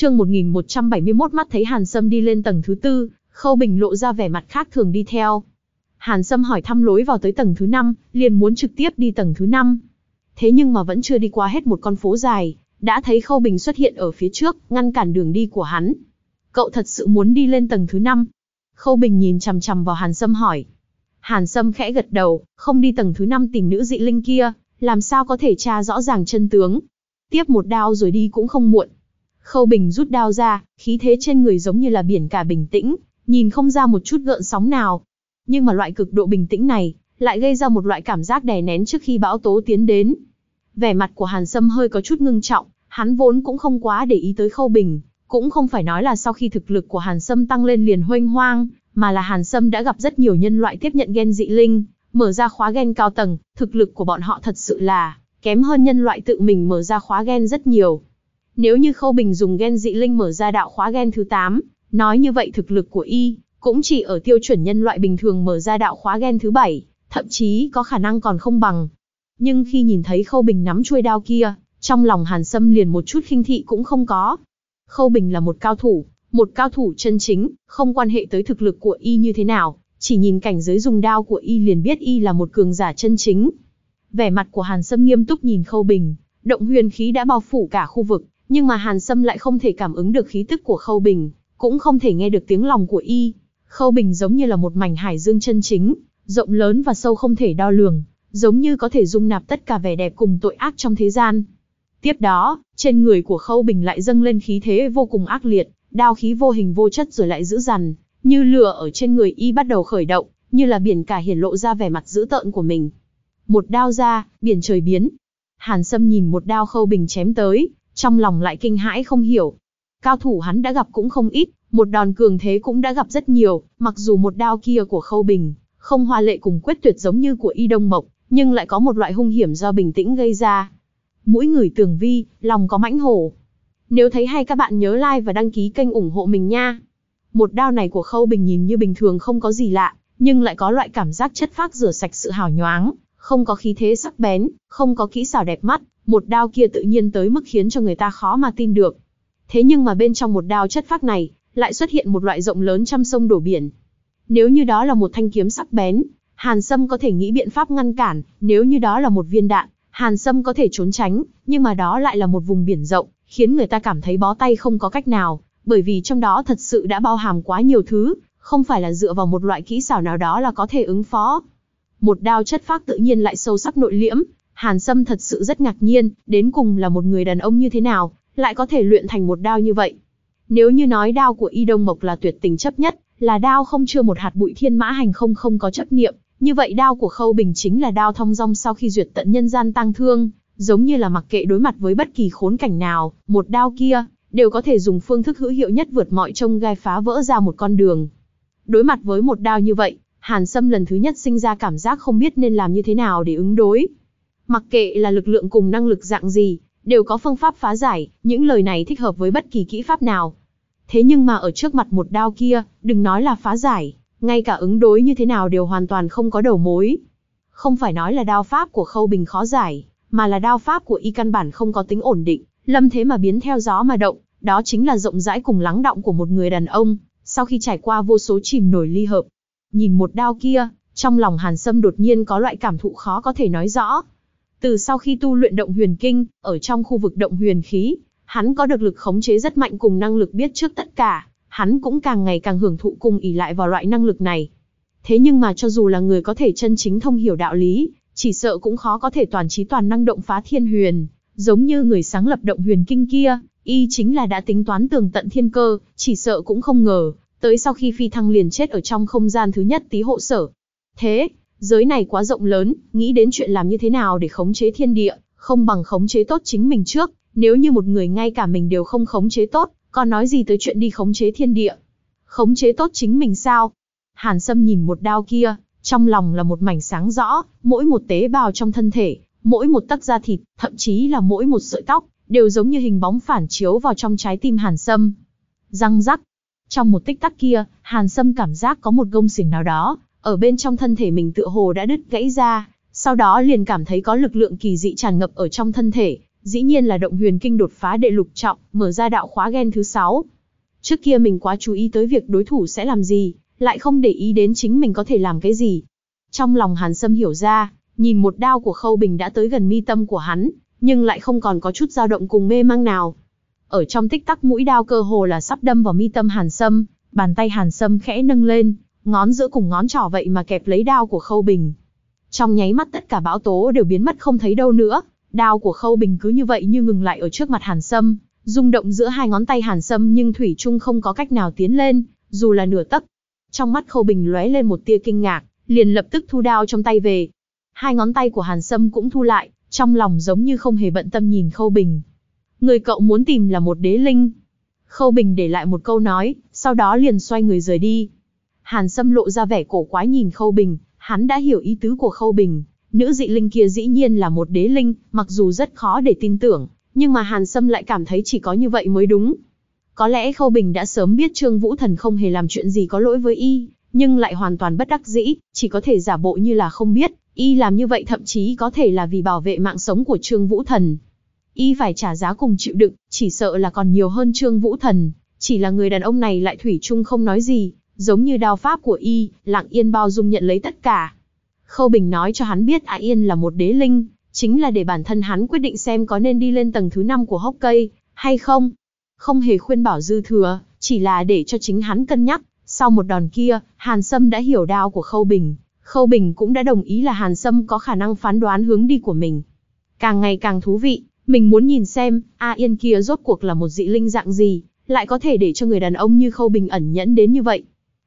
Chương 1171 mắt thấy Hàn Sâm đi lên tầng thứ tư, Khâu Bình lộ ra vẻ mặt khác thường đi theo. Hàn Sâm hỏi thăm lối vào tới tầng thứ năm, liền muốn trực tiếp đi tầng thứ năm. Thế nhưng mà vẫn chưa đi qua hết một con phố dài, đã thấy Khâu Bình xuất hiện ở phía trước, ngăn cản đường đi của hắn. Cậu thật sự muốn đi lên tầng thứ năm? Khâu Bình nhìn chằm chằm vào Hàn Sâm hỏi. Hàn Sâm khẽ gật đầu, không đi tầng thứ năm tìm nữ dị linh kia, làm sao có thể tra rõ ràng chân tướng. Tiếp một đao rồi đi cũng không muộn. Khâu Bình rút đao ra, khí thế trên người giống như là biển cả bình tĩnh, nhìn không ra một chút gợn sóng nào. Nhưng mà loại cực độ bình tĩnh này, lại gây ra một loại cảm giác đè nén trước khi bão tố tiến đến. Vẻ mặt của Hàn Sâm hơi có chút ngưng trọng, hắn vốn cũng không quá để ý tới Khâu Bình, cũng không phải nói là sau khi thực lực của Hàn Sâm tăng lên liền hoanh hoang, mà là Hàn Sâm đã gặp rất nhiều nhân loại tiếp nhận gen dị linh, mở ra khóa gen cao tầng, thực lực của bọn họ thật sự là kém hơn nhân loại tự mình mở ra khóa gen rất nhiều. Nếu như Khâu Bình dùng gen dị linh mở ra đạo khóa gen thứ 8, nói như vậy thực lực của y cũng chỉ ở tiêu chuẩn nhân loại bình thường mở ra đạo khóa gen thứ 7, thậm chí có khả năng còn không bằng. Nhưng khi nhìn thấy Khâu Bình nắm chuôi đao kia, trong lòng Hàn Sâm liền một chút khinh thị cũng không có. Khâu Bình là một cao thủ, một cao thủ chân chính, không quan hệ tới thực lực của y như thế nào, chỉ nhìn cảnh giới dùng đao của y liền biết y là một cường giả chân chính. Vẻ mặt của Hàn Sâm nghiêm túc nhìn Khâu Bình, động huyền khí đã bao phủ cả khu vực, nhưng mà Hàn Sâm lại không thể cảm ứng được khí tức của Khâu Bình, cũng không thể nghe được tiếng lòng của y. Khâu Bình giống như là một mảnh hải dương chân chính, rộng lớn và sâu không thể đo lường, giống như có thể dung nạp tất cả vẻ đẹp cùng tội ác trong thế gian. Tiếp đó, trên người của Khâu Bình lại dâng lên khí thế vô cùng ác liệt, đao khí vô hình vô chất rồi lại dữ dằn, như lửa ở trên người y bắt đầu khởi động, như là biển cả hiển lộ ra vẻ mặt dữ tợn của mình. Một đao ra, biển trời biến. Hàn Sâm nhìn một đao Khâu Bình chém tới, trong lòng lại kinh hãi không hiểu. Cao thủ hắn đã gặp cũng không ít, một đòn cường thế cũng đã gặp rất nhiều, mặc dù một đao kia của Khâu Bình, không hoa lệ cùng quyết tuyệt giống như của Y Đông Mộc, nhưng lại có một loại hung hiểm do bình tĩnh gây ra. Mũi người tường vi, lòng có mãnh hổ. Nếu thấy hay các bạn nhớ like và đăng ký kênh ủng hộ mình nha. Một đao này của Khâu Bình nhìn như bình thường không có gì lạ, nhưng lại có loại cảm giác chất phác rửa sạch sự hào nhoáng, không có khí thế sắc bén, không có kỹ xảo đẹp mắt, một đao kia tự nhiên tới mức khiến cho người ta khó mà tin được. Thế nhưng mà bên trong một đao chất phác này, lại xuất hiện một loại rộng lớn trăm sông đổ biển. Nếu như đó là một thanh kiếm sắc bén, Hàn Sâm có thể nghĩ biện pháp ngăn cản, nếu như đó là một viên đạn, Hàn Sâm có thể trốn tránh, nhưng mà đó lại là một vùng biển rộng, khiến người ta cảm thấy bó tay không có cách nào, bởi vì trong đó thật sự đã bao hàm quá nhiều thứ, không phải là dựa vào một loại kỹ xảo nào đó là có thể ứng phó. Một đao chất phác tự nhiên lại sâu sắc nội liễm, Hàn Sâm thật sự rất ngạc nhiên, đến cùng là một người đàn ông như thế nào, lại có thể luyện thành một đao như vậy. Nếu như nói đao của Y Đông Mộc là tuyệt tình chấp nhất, là đao không chưa một hạt bụi thiên mã hành không không có chấp niệm, như vậy đao của Khâu Bình chính là đao thông dong sau khi duyệt tận nhân gian tăng thương, giống như là mặc kệ đối mặt với bất kỳ khốn cảnh nào, một đao kia, đều có thể dùng phương thức hữu hiệu nhất vượt mọi trông gai phá vỡ ra một con đường. Đối mặt với một đao như vậy, Hàn Sâm lần thứ nhất sinh ra cảm giác không biết nên làm như thế nào để ứng đối. Mặc kệ là lực lượng cùng năng lực dạng gì, đều có phương pháp phá giải, những lời này thích hợp với bất kỳ kỹ pháp nào. Thế nhưng mà ở trước mặt một đao kia, đừng nói là phá giải, ngay cả ứng đối như thế nào đều hoàn toàn không có đầu mối. Không phải nói là đao pháp của Khâu Bình khó giải, mà là đao pháp của y căn bản không có tính ổn định, lâm thế mà biến theo gió mà động, đó chính là rộng rãi cùng lắng động của một người đàn ông, sau khi trải qua vô số chìm nổi ly hợp. Nhìn một đao kia, trong lòng Hàn Sâm đột nhiên có loại cảm thụ khó có thể nói rõ. Từ sau khi tu luyện động huyền kinh, ở trong khu vực động huyền khí, hắn có được lực khống chế rất mạnh cùng năng lực biết trước tất cả, hắn cũng càng ngày càng hưởng thụ cùng ỉ lại vào loại năng lực này. Thế nhưng mà cho dù là người có thể chân chính thông hiểu đạo lý, chỉ sợ cũng khó có thể toàn trí toàn năng động phá thiên huyền, giống như người sáng lập động huyền kinh kia, y chính là đã tính toán tường tận thiên cơ, chỉ sợ cũng không ngờ, tới sau khi phi thăng liền chết ở trong không gian thứ nhất tí hộ sở. Thế, giới này quá rộng lớn, nghĩ đến chuyện làm như thế nào để khống chế thiên địa, không bằng khống chế tốt chính mình trước, nếu như một người ngay cả mình đều không khống chế tốt, còn nói gì tới chuyện đi khống chế thiên địa. Khống chế tốt chính mình sao? Hàn Sâm nhìn một đao kia, trong lòng là một mảnh sáng rõ, mỗi một tế bào trong thân thể, mỗi một tấc da thịt, thậm chí là mỗi một sợi tóc, đều giống như hình bóng phản chiếu vào trong trái tim Hàn Sâm. Răng rắc. Trong một tích tắc kia, Hàn Sâm cảm giác có một gông xiềng nào đó, ở bên trong thân thể mình tựa hồ đã đứt gãy ra, sau đó liền cảm thấy có lực lượng kỳ dị tràn ngập ở trong thân thể, dĩ nhiên là động huyền kinh đột phá đệ lục trọng, mở ra đạo khóa gen thứ 6. Trước kia mình quá chú ý tới việc đối thủ sẽ làm gì, lại không để ý đến chính mình có thể làm cái gì. Trong lòng Hàn Sâm hiểu ra, nhìn một đao của Khâu Bình đã tới gần mi tâm của hắn, nhưng lại không còn có chút dao động cùng mê mang nào. Ở trong tích tắc mũi đao cơ hồ là sắp đâm vào mi tâm Hàn Sâm, bàn tay Hàn Sâm khẽ nâng lên, ngón giữa cùng ngón trỏ vậy mà kẹp lấy đao của Khâu Bình. Trong nháy mắt tất cả bão tố đều biến mất không thấy đâu nữa, đao của Khâu Bình cứ như vậy như ngừng lại ở trước mặt Hàn Sâm, rung động giữa hai ngón tay Hàn Sâm nhưng thủy chung không có cách nào tiến lên, dù là nửa tấc. Trong mắt Khâu Bình lóe lên một tia kinh ngạc, liền lập tức thu đao trong tay về. Hai ngón tay của Hàn Sâm cũng thu lại, trong lòng giống như không hề bận tâm nhìn Khâu Bình. Người cậu muốn tìm là một đế linh. Khâu Bình để lại một câu nói, sau đó liền xoay người rời đi. Hàn Sâm lộ ra vẻ cổ quái nhìn Khâu Bình, hắn đã hiểu ý tứ của Khâu Bình. Nữ dị linh kia dĩ nhiên là một đế linh, mặc dù rất khó để tin tưởng, nhưng mà Hàn Sâm lại cảm thấy chỉ có như vậy mới đúng. Có lẽ Khâu Bình đã sớm biết Trương Vũ Thần không hề làm chuyện gì có lỗi với y, nhưng lại hoàn toàn bất đắc dĩ, chỉ có thể giả bộ như là không biết, y làm như vậy thậm chí có thể là vì bảo vệ mạng sống của Trương Vũ Thần. Y phải trả giá cùng chịu đựng, chỉ sợ là còn nhiều hơn Trương Vũ Thần, chỉ là người đàn ông này lại thủy chung không nói gì, giống như đao pháp của y, lặng yên bao dung nhận lấy tất cả. Khâu Bình nói cho hắn biết A Yên là một đế linh, chính là để bản thân hắn quyết định xem có nên đi lên tầng thứ 5 của hốc cây, hay không. Không hề khuyên bảo dư thừa, chỉ là để cho chính hắn cân nhắc, sau một đòn kia, Hàn Sâm đã hiểu đao của Khâu Bình, Khâu Bình cũng đã đồng ý là Hàn Sâm có khả năng phán đoán hướng đi của mình. Càng ngày càng thú vị, mình muốn nhìn xem, A Yên kia rốt cuộc là một dị linh dạng gì, lại có thể để cho người đàn ông như Khâu Bình ẩn nhẫn đến như vậy.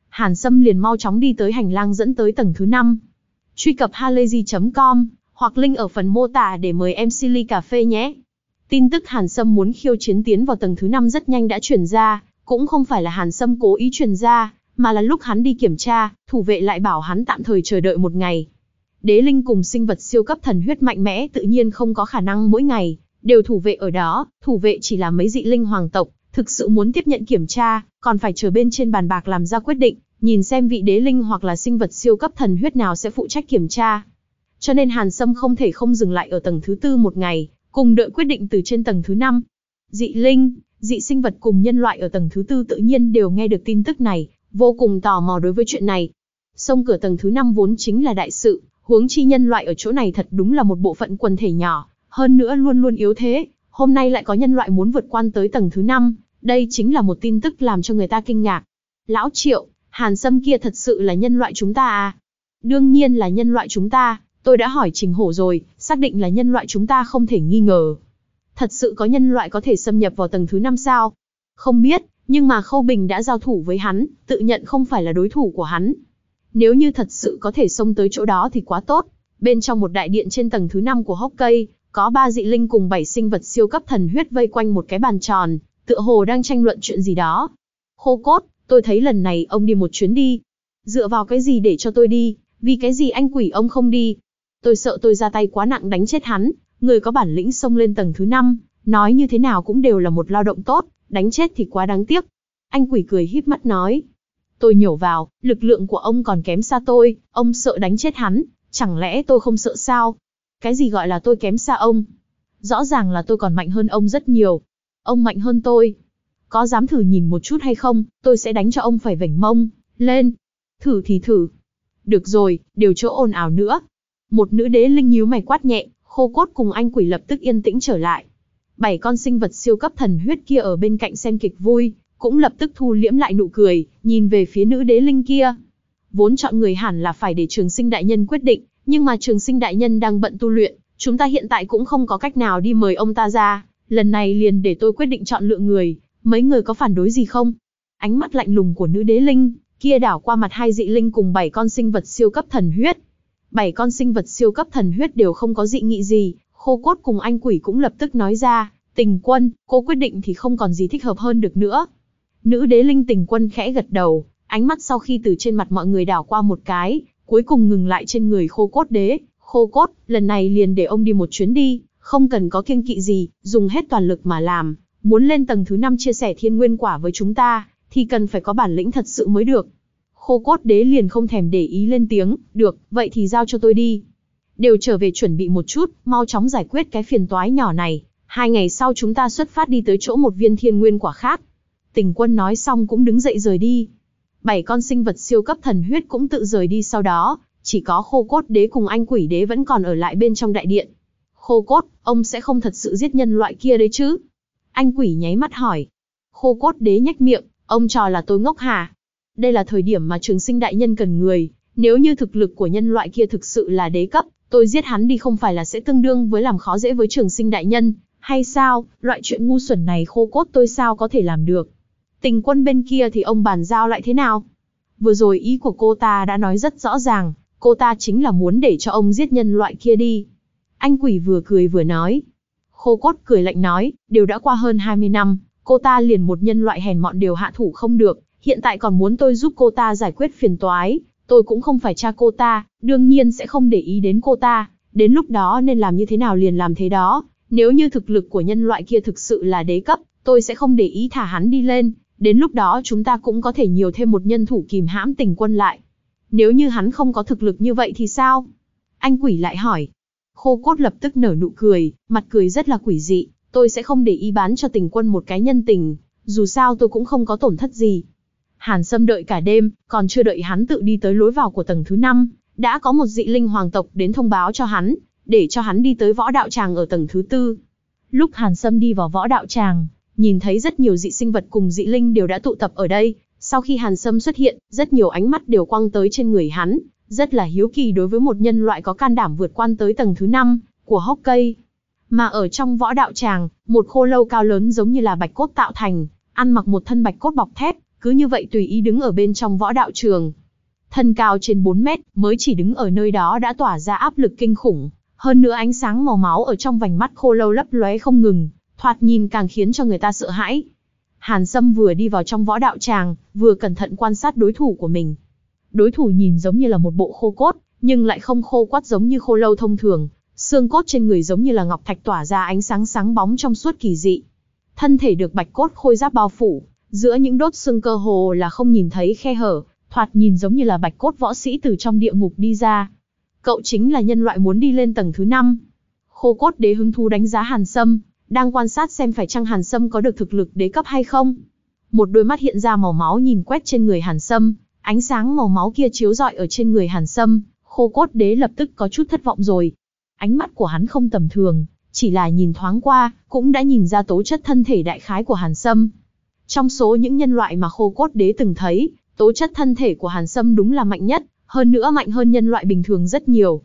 Hàn Sâm liền mau chóng đi tới hành lang dẫn tới tầng thứ 5. Truy cập halayzi.com, hoặc link ở phần mô tả để mời em Silly Cà Phê nhé. Tin tức Hàn Sâm muốn khiêu chiến tiến vào tầng thứ 5 rất nhanh đã chuyển ra, cũng không phải là Hàn Sâm cố ý truyền ra, mà là lúc hắn đi kiểm tra, thủ vệ lại bảo hắn tạm thời chờ đợi một ngày. Đế linh cùng sinh vật siêu cấp thần huyết mạnh mẽ tự nhiên không có khả năng mỗi ngày, đều thủ vệ ở đó, thủ vệ chỉ là mấy dị linh hoàng tộc, thực sự muốn tiếp nhận kiểm tra, còn phải chờ bên trên bàn bạc làm ra quyết định, nhìn xem vị đế linh hoặc là sinh vật siêu cấp thần huyết nào sẽ phụ trách kiểm tra. Cho nên Hàn Sâm không thể không dừng lại ở tầng thứ tư một ngày, cùng đợi quyết định từ trên tầng thứ năm. Dị linh, dị sinh vật cùng nhân loại ở tầng thứ tư tự nhiên đều nghe được tin tức này, vô cùng tò mò đối với chuyện này. Sông cửa tầng thứ năm vốn chính là đại sự, huống chi nhân loại ở chỗ này thật đúng là một bộ phận quần thể nhỏ, hơn nữa luôn luôn yếu thế, hôm nay lại có nhân loại muốn vượt quan tới tầng thứ 5, đây chính là một tin tức làm cho người ta kinh ngạc. Lão Triệu, Hàn Sâm kia thật sự là nhân loại chúng ta à? Đương nhiên là nhân loại chúng ta, tôi đã hỏi Trình Hổ rồi, xác định là nhân loại chúng ta không thể nghi ngờ. Thật sự có nhân loại có thể xâm nhập vào tầng thứ 5 sao? Không biết, nhưng mà Khâu Bình đã giao thủ với hắn, tự nhận không phải là đối thủ của hắn. Nếu như thật sự có thể xông tới chỗ đó thì quá tốt. Bên trong một đại điện trên tầng thứ 5 của hốc cây, có ba dị linh cùng bảy sinh vật siêu cấp thần huyết vây quanh một cái bàn tròn, tựa hồ đang tranh luận chuyện gì đó. Khô cốt, tôi thấy lần này ông đi một chuyến đi. Dựa vào cái gì để cho tôi đi, vì cái gì anh quỷ ông không đi. Tôi sợ tôi ra tay quá nặng đánh chết hắn, người có bản lĩnh xông lên tầng thứ năm, nói như thế nào cũng đều là một lao động tốt, đánh chết thì quá đáng tiếc. Anh quỷ cười híp mắt nói. Tôi nhổ vào, lực lượng của ông còn kém xa tôi, ông sợ đánh chết hắn, chẳng lẽ tôi không sợ sao? Cái gì gọi là tôi kém xa ông? Rõ ràng là tôi còn mạnh hơn ông rất nhiều. Ông mạnh hơn tôi. Có dám thử nhìn một chút hay không, tôi sẽ đánh cho ông phải vảnh mông, lên. Thử thì thử. Được rồi, điều chỗ ồn ào nữa. Một nữ đế linh nhíu mày quát nhẹ, khô cốt cùng anh quỷ lập tức yên tĩnh trở lại bảy con sinh vật siêu cấp thần huyết kia ở bên cạnh xem kịch vui, cũng lập tức thu liễm lại nụ cười, nhìn về phía nữ đế linh kia. Vốn chọn người hẳn là phải để trường sinh đại nhân quyết định, nhưng mà trường sinh đại nhân đang bận tu luyện, chúng ta hiện tại cũng không có cách nào đi mời ông ta ra, lần này liền để tôi quyết định chọn lựa người, mấy người có phản đối gì không? Ánh mắt lạnh lùng của nữ đế linh, kia đảo qua mặt hai dị linh cùng bảy con sinh vật siêu cấp thần huyết. Bảy con sinh vật siêu cấp thần huyết đều không có dị nghị gì, Khô cốt cùng anh quỷ cũng lập tức nói ra, tình quân, cô quyết định thì không còn gì thích hợp hơn được nữa. Nữ đế linh tình quân khẽ gật đầu, ánh mắt sau khi từ trên mặt mọi người đảo qua một cái, cuối cùng ngừng lại trên người khô cốt đế. Khô cốt, lần này liền để ông đi một chuyến đi, không cần có kiêng kỵ gì, dùng hết toàn lực mà làm. Muốn lên tầng thứ 5 chia sẻ thiên nguyên quả với chúng ta, thì cần phải có bản lĩnh thật sự mới được. Khô cốt đế liền không thèm để ý lên tiếng, được, vậy thì giao cho tôi đi đều trở về chuẩn bị một chút, mau chóng giải quyết cái phiền toái nhỏ này. Hai ngày sau chúng ta xuất phát đi tới chỗ một viên thiên nguyên quả khác. Tình quân nói xong cũng đứng dậy rời đi. Bảy con sinh vật siêu cấp thần huyết cũng tự rời đi sau đó, chỉ có khô cốt đế cùng anh quỷ đế vẫn còn ở lại bên trong đại điện. Khô cốt, ông sẽ không thật sự giết nhân loại kia đấy chứ? Anh quỷ nháy mắt hỏi. Khô cốt đế nhếch miệng, ông trò là tôi ngốc hả? Đây là thời điểm mà trường sinh đại nhân cần người, nếu như thực lực của nhân loại kia thực sự là đế cấp, tôi giết hắn đi không phải là sẽ tương đương với làm khó dễ với trường sinh đại nhân, hay sao, loại chuyện ngu xuẩn này khô cốt tôi sao có thể làm được. Tình quân bên kia thì ông bàn giao lại thế nào? Vừa rồi ý của cô ta đã nói rất rõ ràng, cô ta chính là muốn để cho ông giết nhân loại kia đi. Anh quỷ vừa cười vừa nói. Khô cốt cười lạnh nói, đều đã qua hơn 20 năm, cô ta liền một nhân loại hèn mọn đều hạ thủ không được, hiện tại còn muốn tôi giúp cô ta giải quyết phiền toái, tôi cũng không phải cha cô ta, đương nhiên sẽ không để ý đến cô ta, đến lúc đó nên làm như thế nào liền làm thế đó, nếu như thực lực của nhân loại kia thực sự là đế cấp, tôi sẽ không để ý thả hắn đi lên, đến lúc đó chúng ta cũng có thể nhiều thêm một nhân thủ kìm hãm tình quân lại. Nếu như hắn không có thực lực như vậy thì sao? Anh quỷ lại hỏi. Khô cốt lập tức nở nụ cười, mặt cười rất là quỷ dị, tôi sẽ không để ý bán cho tình quân một cái nhân tình, dù sao tôi cũng không có tổn thất gì. Hàn Sâm đợi cả đêm, còn chưa đợi hắn tự đi tới lối vào của tầng thứ 5, đã có một dị linh hoàng tộc đến thông báo cho hắn, để cho hắn đi tới võ đạo tràng ở tầng thứ tư. Lúc Hàn Sâm đi vào võ đạo tràng, nhìn thấy rất nhiều dị sinh vật cùng dị linh đều đã tụ tập ở đây. Sau khi Hàn Sâm xuất hiện, rất nhiều ánh mắt đều quăng tới trên người hắn, rất là hiếu kỳ đối với một nhân loại có can đảm vượt quan tới tầng thứ 5 của hốc cây. Mà ở trong võ đạo tràng, một khô lâu cao lớn giống như là bạch cốt tạo thành, ăn mặc một thân bạch cốt bọc thép, cứ như vậy tùy ý đứng ở bên trong võ đạo trường. Thân cao trên 4 mét, mới chỉ đứng ở nơi đó đã tỏa ra áp lực kinh khủng, hơn nữa ánh sáng màu máu ở trong vành mắt khô lâu lấp lóe không ngừng, thoạt nhìn càng khiến cho người ta sợ hãi. Hàn Sâm vừa đi vào trong võ đạo tràng, vừa cẩn thận quan sát đối thủ của mình. Đối thủ nhìn giống như là một bộ khô cốt, nhưng lại không khô quắt giống như khô lâu thông thường, xương cốt trên người giống như là ngọc thạch tỏa ra ánh sáng sáng bóng trong suốt kỳ dị. Thân thể được bạch cốt khôi giáp bao phủ, giữa những đốt xương cơ hồ là không nhìn thấy khe hở, thoạt nhìn giống như là bạch cốt võ sĩ từ trong địa ngục đi ra. Cậu chính là nhân loại muốn đi lên tầng thứ 5. Khô cốt đế hứng thú đánh giá Hàn Sâm, đang quan sát xem phải chăng Hàn Sâm có được thực lực đế cấp hay không. Một đôi mắt hiện ra màu máu nhìn quét trên người Hàn Sâm, ánh sáng màu máu kia chiếu rọi ở trên người Hàn Sâm, khô cốt đế lập tức có chút thất vọng rồi. Ánh mắt của hắn không tầm thường, chỉ là nhìn thoáng qua, cũng đã nhìn ra tố chất thân thể đại khái của Hàn Sâm. Trong số những nhân loại mà khô cốt đế từng thấy, tố chất thân thể của Hàn Sâm đúng là mạnh nhất, hơn nữa mạnh hơn nhân loại bình thường rất nhiều.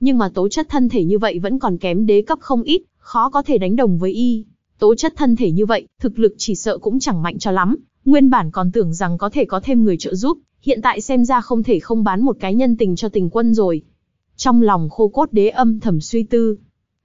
Nhưng mà tố chất thân thể như vậy vẫn còn kém đế cấp không ít, khó có thể đánh đồng với y. Tố chất thân thể như vậy, thực lực chỉ sợ cũng chẳng mạnh cho lắm, nguyên bản còn tưởng rằng có thể có thêm người trợ giúp, hiện tại xem ra không thể không bán một cái nhân tình cho tình quân rồi. Trong lòng khô cốt đế âm thầm suy tư.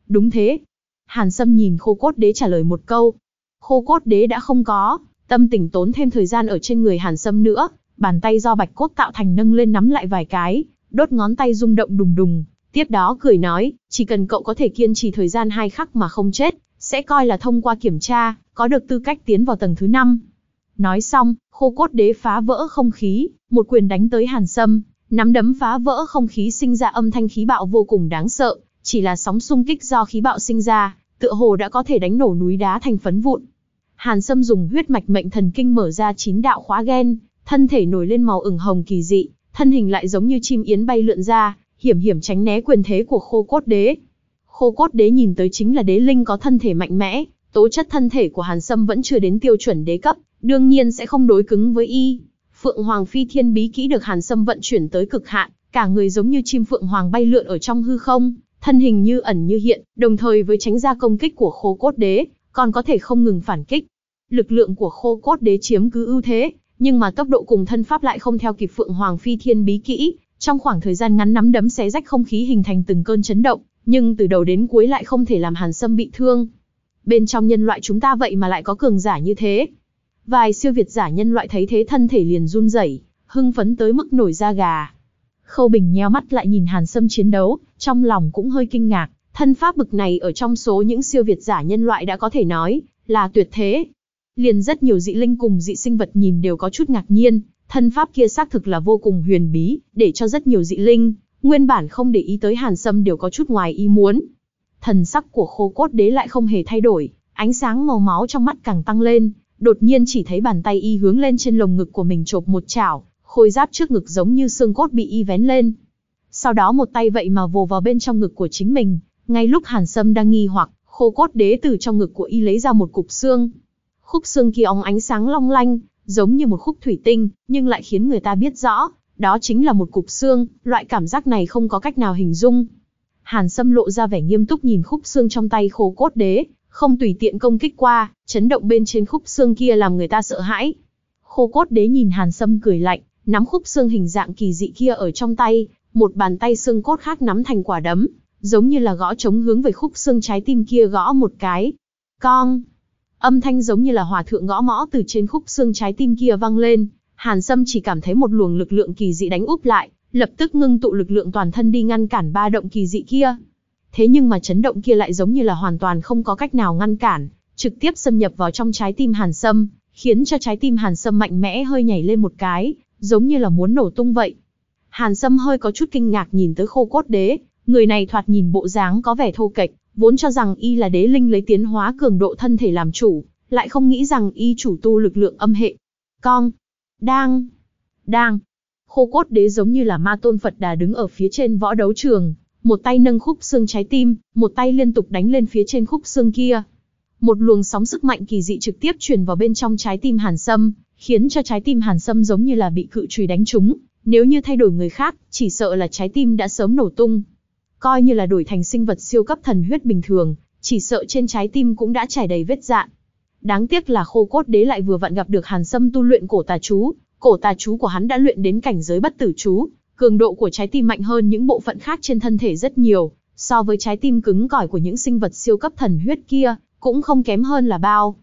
Đúng thế. Hàn Sâm nhìn khô cốt đế trả lời một câu. Khô cốt đế đã không có, tâm tình tốn thêm thời gian ở trên người Hàn Sâm nữa, bàn tay do bạch cốt tạo thành nâng lên nắm lại vài cái, đốt ngón tay rung động đùng đùng, tiếp đó cười nói, chỉ cần cậu có thể kiên trì thời gian hai khắc mà không chết, sẽ coi là thông qua kiểm tra, có được tư cách tiến vào tầng thứ 5. Nói xong, khô cốt đế phá vỡ không khí, một quyền đánh tới hàn sâm, nắm đấm phá vỡ không khí sinh ra âm thanh khí bạo vô cùng đáng sợ, chỉ là sóng xung kích do khí bạo sinh ra, tựa hồ đã có thể đánh nổ núi đá thành phấn vụn. Hàn Sâm dùng huyết mạch mệnh thần kinh mở ra chín đạo khóa gen, thân thể nổi lên màu ửng hồng kỳ dị, thân hình lại giống như chim yến bay lượn ra, hiểm hiểm tránh né quyền thế của khô cốt đế. Khô cốt đế nhìn tới chính là đế linh có thân thể mạnh mẽ, tố chất thân thể của Hàn Sâm vẫn chưa đến tiêu chuẩn đế cấp, đương nhiên sẽ không đối cứng với y. Phượng Hoàng Phi Thiên Bí kỹ được Hàn Sâm vận chuyển tới cực hạn, cả người giống như chim phượng hoàng bay lượn ở trong hư không, thân hình như ẩn như hiện, đồng thời với tránh ra công kích của khô cốt đế, còn có thể không ngừng phản kích. Lực lượng của khô cốt đế chiếm cứ ưu thế, nhưng mà tốc độ cùng thân pháp lại không theo kịp Phượng Hoàng Phi Thiên bí kỹ, trong khoảng thời gian ngắn nắm đấm xé rách không khí hình thành từng cơn chấn động, nhưng từ đầu đến cuối lại không thể làm Hàn Sâm bị thương. Bên trong nhân loại chúng ta vậy mà lại có cường giả như thế. Vài siêu việt giả nhân loại thấy thế thân thể liền run rẩy, hưng phấn tới mức nổi da gà. Khâu Bình nheo mắt lại nhìn Hàn Sâm chiến đấu, trong lòng cũng hơi kinh ngạc, thân pháp bực này ở trong số những siêu việt giả nhân loại đã có thể nói là tuyệt thế, Liền rất nhiều dị linh cùng dị sinh vật nhìn đều có chút ngạc nhiên, thân pháp kia xác thực là vô cùng huyền bí, để cho rất nhiều dị linh, nguyên bản không để ý tới Hàn Sâm đều có chút ngoài ý muốn. thần sắc của khô cốt đế lại không hề thay đổi, ánh sáng màu máu trong mắt càng tăng lên, đột nhiên chỉ thấy bàn tay y hướng lên trên lồng ngực của mình chộp một chảo, khôi giáp trước ngực giống như xương cốt bị y vén lên. Sau đó một tay vậy mà vồ vào bên trong ngực của chính mình, ngay lúc Hàn Sâm đang nghi hoặc, khô cốt đế từ trong ngực của y lấy ra một cục xương. Khúc xương kia óng ánh sáng long lanh, giống như một khúc thủy tinh, nhưng lại khiến người ta biết rõ, đó chính là một cục xương, loại cảm giác này không có cách nào hình dung. Hàn Sâm lộ ra vẻ nghiêm túc nhìn khúc xương trong tay khô cốt đế, không tùy tiện công kích qua, chấn động bên trên khúc xương kia làm người ta sợ hãi. Khô cốt đế nhìn Hàn Sâm cười lạnh, nắm khúc xương hình dạng kỳ dị kia ở trong tay, một bàn tay xương cốt khác nắm thành quả đấm, giống như là gõ trống hướng về khúc xương trái tim kia gõ một cái. Cong! Âm thanh giống như là hòa thượng gõ mõ từ trên khúc xương trái tim kia vang lên, Hàn Sâm chỉ cảm thấy một luồng lực lượng kỳ dị đánh úp lại, lập tức ngưng tụ lực lượng toàn thân đi ngăn cản ba động kỳ dị kia. Thế nhưng mà chấn động kia lại giống như là hoàn toàn không có cách nào ngăn cản, trực tiếp xâm nhập vào trong trái tim Hàn Sâm, khiến cho trái tim Hàn Sâm mạnh mẽ hơi nhảy lên một cái, giống như là muốn nổ tung vậy. Hàn Sâm hơi có chút kinh ngạc nhìn tới khô cốt đế, người này thoạt nhìn bộ dáng có vẻ thô kệch, vốn cho rằng y là đế linh lấy tiến hóa cường độ thân thể làm chủ, lại không nghĩ rằng y chủ tu lực lượng âm hệ. Cong, đang, đang, khô cốt đế giống như là ma tôn Phật đà đứng ở phía trên võ đấu trường, một tay nâng khúc xương trái tim, một tay liên tục đánh lên phía trên khúc xương kia. Một luồng sóng sức mạnh kỳ dị trực tiếp truyền vào bên trong trái tim Hàn Sâm, khiến cho trái tim Hàn Sâm giống như là bị cự chùy đánh trúng, nếu như thay đổi người khác, chỉ sợ là trái tim đã sớm nổ tung. Coi như là đổi thành sinh vật siêu cấp thần huyết bình thường, chỉ sợ trên trái tim cũng đã trải đầy vết dạn. Đáng tiếc là khô cốt đế lại vừa vặn gặp được Hàn Sâm tu luyện cổ tà chú, cổ tà chú của hắn đã luyện đến cảnh giới bất tử chú, cường độ của trái tim mạnh hơn những bộ phận khác trên thân thể rất nhiều, so với trái tim cứng cỏi của những sinh vật siêu cấp thần huyết kia, cũng không kém hơn là bao.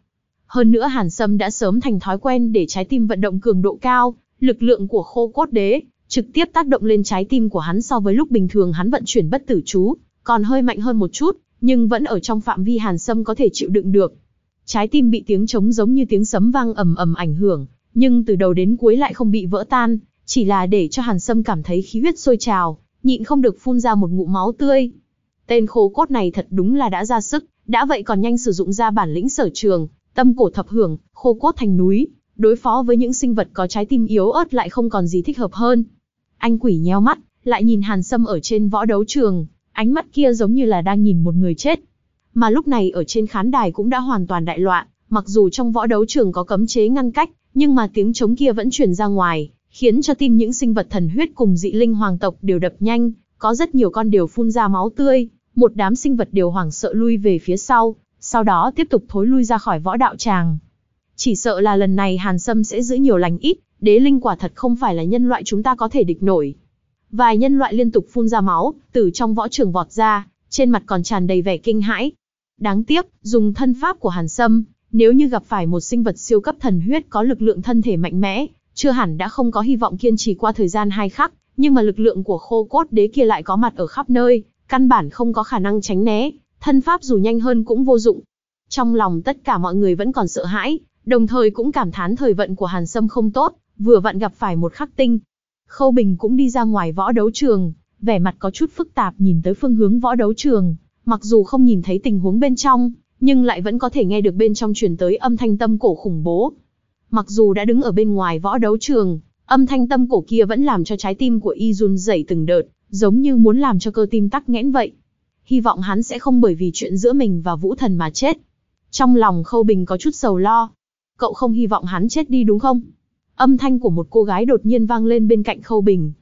Hơn nữa Hàn Sâm đã sớm thành thói quen để trái tim vận động cường độ cao, lực lượng của khô cốt đế, trực tiếp tác động lên trái tim của hắn so với lúc bình thường hắn vận chuyển bất tử chú, còn hơi mạnh hơn một chút, nhưng vẫn ở trong phạm vi Hàn Sâm có thể chịu đựng được. Trái tim bị tiếng trống giống như tiếng sấm vang ầm ầm ảnh hưởng, nhưng từ đầu đến cuối lại không bị vỡ tan, chỉ là để cho Hàn Sâm cảm thấy khí huyết sôi trào, nhịn không được phun ra một ngụm máu tươi. Tên khô cốt này thật đúng là đã ra sức, đã vậy còn nhanh sử dụng ra bản lĩnh sở trường, tâm cổ thập hưởng, khô cốt thành núi, đối phó với những sinh vật có trái tim yếu ớt lại không còn gì thích hợp hơn. Anh quỷ nheo mắt, lại nhìn Hàn Sâm ở trên võ đấu trường, ánh mắt kia giống như là đang nhìn một người chết. Mà lúc này ở trên khán đài cũng đã hoàn toàn đại loạn, mặc dù trong võ đấu trường có cấm chế ngăn cách, nhưng mà tiếng trống kia vẫn truyền ra ngoài, khiến cho tim những sinh vật thần huyết cùng dị linh hoàng tộc đều đập nhanh, có rất nhiều con đều phun ra máu tươi, một đám sinh vật đều hoảng sợ lui về phía sau, sau đó tiếp tục thối lui ra khỏi võ đạo tràng. Chỉ sợ là lần này Hàn Sâm sẽ giữ nhiều lành ít, đế linh quả thật không phải là nhân loại chúng ta có thể địch nổi. Vài nhân loại liên tục phun ra máu, từ trong võ trường vọt ra, trên mặt còn tràn đầy vẻ kinh hãi. Đáng tiếc, dùng thân pháp của Hàn Sâm, nếu như gặp phải một sinh vật siêu cấp thần huyết có lực lượng thân thể mạnh mẽ, chưa hẳn đã không có hy vọng kiên trì qua thời gian hai khắc, nhưng mà lực lượng của khô cốt đế kia lại có mặt ở khắp nơi, căn bản không có khả năng tránh né, thân pháp dù nhanh hơn cũng vô dụng. Trong lòng tất cả mọi người vẫn còn sợ hãi, đồng thời cũng cảm thán thời vận của Hàn Sâm không tốt, vừa vặn gặp phải một khắc tinh. Khâu Bình cũng đi ra ngoài võ đấu trường, vẻ mặt có chút phức tạp nhìn tới phương hướng võ đấu trường, mặc dù không nhìn thấy tình huống bên trong, nhưng lại vẫn có thể nghe được bên trong truyền tới âm thanh tâm cổ khủng bố. Mặc dù đã đứng ở bên ngoài võ đấu trường, âm thanh tâm cổ kia vẫn làm cho trái tim của y run rẩy từng đợt, giống như muốn làm cho cơ tim tắc nghẽn vậy. Hy vọng hắn sẽ không bởi vì chuyện giữa mình và Vũ Thần mà chết. Trong lòng Khâu Bình có chút sầu lo. Cậu không hy vọng hắn chết đi đúng không? Âm thanh của một cô gái đột nhiên vang lên bên cạnh Khâu Bình.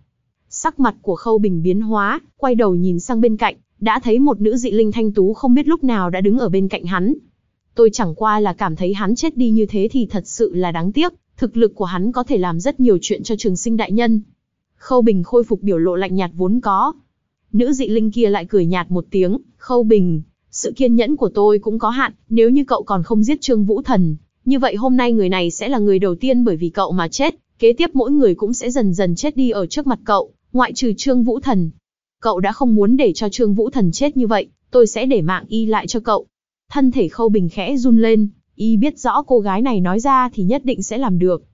Sắc mặt của Khâu Bình biến hóa, quay đầu nhìn sang bên cạnh, đã thấy một nữ dị linh thanh tú không biết lúc nào đã đứng ở bên cạnh hắn. Tôi chẳng qua là cảm thấy hắn chết đi như thế thì thật sự là đáng tiếc, thực lực của hắn có thể làm rất nhiều chuyện cho trường sinh đại nhân. Khâu Bình khôi phục biểu lộ lạnh nhạt vốn có. Nữ dị linh kia lại cười nhạt một tiếng, Khâu Bình, sự kiên nhẫn của tôi cũng có hạn, nếu như cậu còn không giết Trương Vũ Thần, như vậy hôm nay người này sẽ là người đầu tiên bởi vì cậu mà chết, kế tiếp mỗi người cũng sẽ dần dần chết đi ở trước mặt cậu, ngoại trừ Trương Vũ Thần. Cậu đã không muốn để cho Trương Vũ Thần chết như vậy, tôi sẽ để mạng y lại cho cậu. Thân thể Khâu Bình khẽ run lên, y biết rõ cô gái này nói ra thì nhất định sẽ làm được.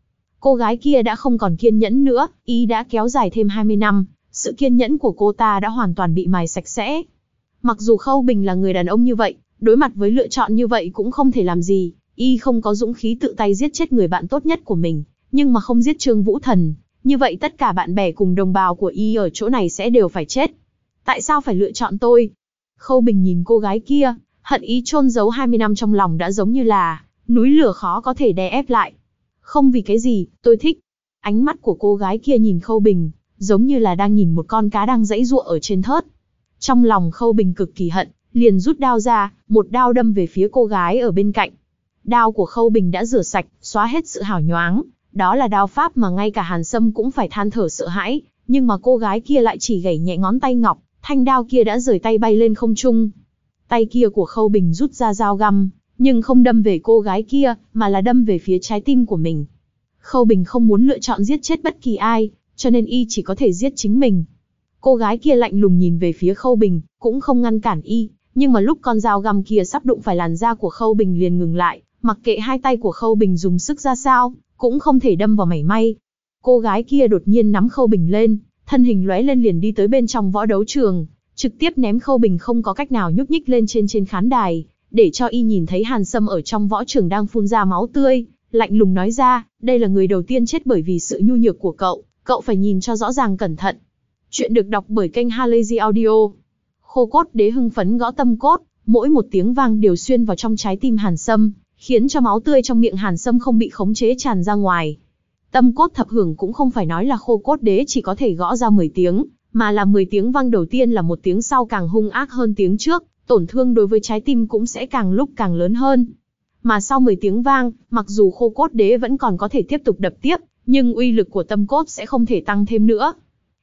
Cô gái kia đã không còn kiên nhẫn nữa, y đã kéo dài thêm 20 năm, sự kiên nhẫn của cô ta đã hoàn toàn bị mài sạch sẽ. Mặc dù Khâu Bình là người đàn ông như vậy, đối mặt với lựa chọn như vậy cũng không thể làm gì, y không có dũng khí tự tay giết chết người bạn tốt nhất của mình, nhưng mà không giết Trương Vũ Thần, như vậy tất cả bạn bè cùng đồng bào của y ở chỗ này sẽ đều phải chết. Tại sao phải lựa chọn tôi? Khâu Bình nhìn cô gái kia, hận ý chôn giấu 20 năm trong lòng đã giống như là núi lửa khó có thể đè ép lại. Không vì cái gì, tôi thích. Ánh mắt của cô gái kia nhìn Khâu Bình, giống như là đang nhìn một con cá đang dãy ruộng ở trên thớt. Trong lòng Khâu Bình cực kỳ hận, liền rút đao ra, một đao đâm về phía cô gái ở bên cạnh. Đao của Khâu Bình đã rửa sạch, xóa hết sự hào nhoáng, đó là đao pháp mà ngay cả Hàn Sâm cũng phải than thở sợ hãi, nhưng mà cô gái kia lại chỉ gảy nhẹ ngón tay ngọc, thanh đao kia đã rời tay bay lên không trung. Tay kia của Khâu Bình rút ra dao găm, nhưng không đâm về cô gái kia, mà là đâm về phía trái tim của mình. Khâu Bình không muốn lựa chọn giết chết bất kỳ ai, cho nên y chỉ có thể giết chính mình. Cô gái kia lạnh lùng nhìn về phía Khâu Bình, cũng không ngăn cản y, nhưng mà lúc con dao găm kia sắp đụng phải làn da của Khâu Bình liền ngừng lại, mặc kệ hai tay của Khâu Bình dùng sức ra sao, cũng không thể đâm vào mảy may. Cô gái kia đột nhiên nắm Khâu Bình lên, thân hình lóe lên liền đi tới bên trong võ đấu trường, trực tiếp ném Khâu Bình không có cách nào nhúc nhích lên trên trên khán đài, để cho y nhìn thấy Hàn Sâm ở trong võ trường đang phun ra máu tươi, lạnh lùng nói ra, đây là người đầu tiên chết bởi vì sự nhu nhược của cậu, cậu phải nhìn cho rõ ràng cẩn thận. Chuyện được đọc bởi kênh Halazy Audio. Khô cốt đế hưng phấn gõ tâm cốt, mỗi một tiếng vang đều xuyên vào trong trái tim Hàn Sâm, khiến cho máu tươi trong miệng Hàn Sâm không bị khống chế tràn ra ngoài. Tâm cốt thập hưởng cũng không phải nói là khô cốt đế chỉ có thể gõ ra 10 tiếng, mà là 10 tiếng vang đầu tiên là một tiếng sau càng hung ác hơn tiếng trước, tổn thương đối với trái tim cũng sẽ càng lúc càng lớn hơn. Mà sau 10 tiếng vang, mặc dù khô cốt đế vẫn còn có thể tiếp tục đập tiếp, nhưng uy lực của tâm cốt sẽ không thể tăng thêm nữa.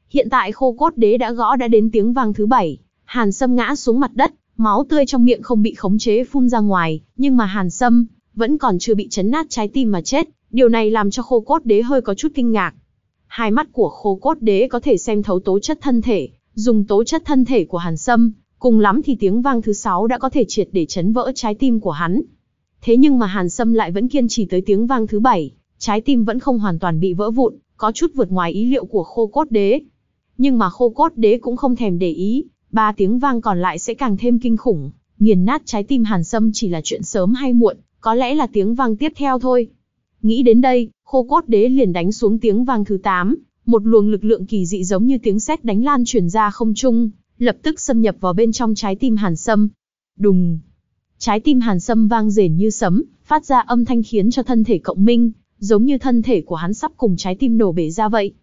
Hiện tại khô cốt đế đã gõ đã đến tiếng vang thứ bảy, Hàn Sâm ngã xuống mặt đất, máu tươi trong miệng không bị khống chế phun ra ngoài, nhưng mà Hàn Sâm vẫn còn chưa bị chấn nát trái tim mà chết, điều này làm cho khô cốt đế hơi có chút kinh ngạc. Hai mắt của khô cốt đế có thể xem thấu tố chất thân thể, dùng tố chất thân thể của Hàn Sâm, cùng lắm thì tiếng vang thứ sáu đã có thể triệt để chấn vỡ trái tim của hắn. Thế nhưng mà Hàn Sâm lại vẫn kiên trì tới tiếng vang thứ bảy, trái tim vẫn không hoàn toàn bị vỡ vụn, có chút vượt ngoài ý liệu của khô cốt đế. Nhưng mà khô cốt đế cũng không thèm để ý, ba tiếng vang còn lại sẽ càng thêm kinh khủng, nghiền nát trái tim Hàn Sâm chỉ là chuyện sớm hay muộn, có lẽ là tiếng vang tiếp theo thôi. Nghĩ đến đây, khô cốt đế liền đánh xuống tiếng vang thứ 8, một luồng lực lượng kỳ dị giống như tiếng sét đánh lan truyền ra không trung, lập tức xâm nhập vào bên trong trái tim Hàn Sâm. Đùng! Trái tim Hàn Sâm vang rền như sấm, phát ra âm thanh khiến cho thân thể cộng minh, giống như thân thể của hắn sắp cùng trái tim nổ bể ra vậy.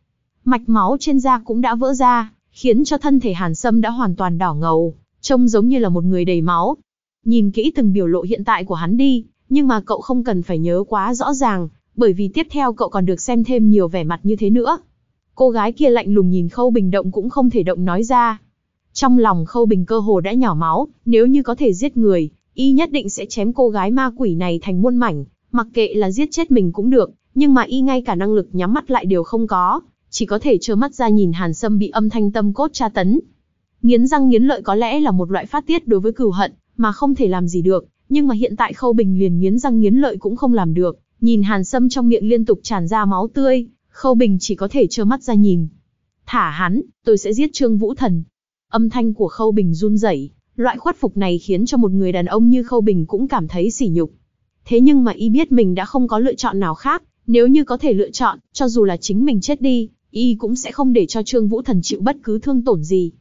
Mạch máu trên da cũng đã vỡ ra, khiến cho thân thể Hàn Sâm đã hoàn toàn đỏ ngầu, trông giống như là một người đầy máu. Nhìn kỹ từng biểu lộ hiện tại của hắn đi, nhưng mà cậu không cần phải nhớ quá rõ ràng, bởi vì tiếp theo cậu còn được xem thêm nhiều vẻ mặt như thế nữa. Cô gái kia lạnh lùng nhìn Khâu Bình động cũng không thể động nói ra. Trong lòng Khâu Bình cơ hồ đã nhỏ máu, nếu như có thể giết người, y nhất định sẽ chém cô gái ma quỷ này thành muôn mảnh, mặc kệ là giết chết mình cũng được, nhưng mà y ngay cả năng lực nhắm mắt lại đều không có, chỉ có thể trơ mắt ra nhìn Hàn Sâm bị âm thanh tâm cốt tra tấn. Nghiến răng nghiến lợi có lẽ là một loại phát tiết đối với cừu hận, mà không thể làm gì được, nhưng mà hiện tại Khâu Bình liền nghiến răng nghiến lợi cũng không làm được, nhìn Hàn Sâm trong miệng liên tục tràn ra máu tươi, Khâu Bình chỉ có thể trơ mắt ra nhìn. Thả hắn, tôi sẽ giết Trương Vũ Thần. Âm thanh của Khâu Bình run rẩy, loại khuất phục này khiến cho một người đàn ông như Khâu Bình cũng cảm thấy sỉ nhục. Thế nhưng mà y biết mình đã không có lựa chọn nào khác, nếu như có thể lựa chọn, cho dù là chính mình chết đi, y cũng sẽ không để cho Trương Vũ Thần chịu bất cứ thương tổn gì.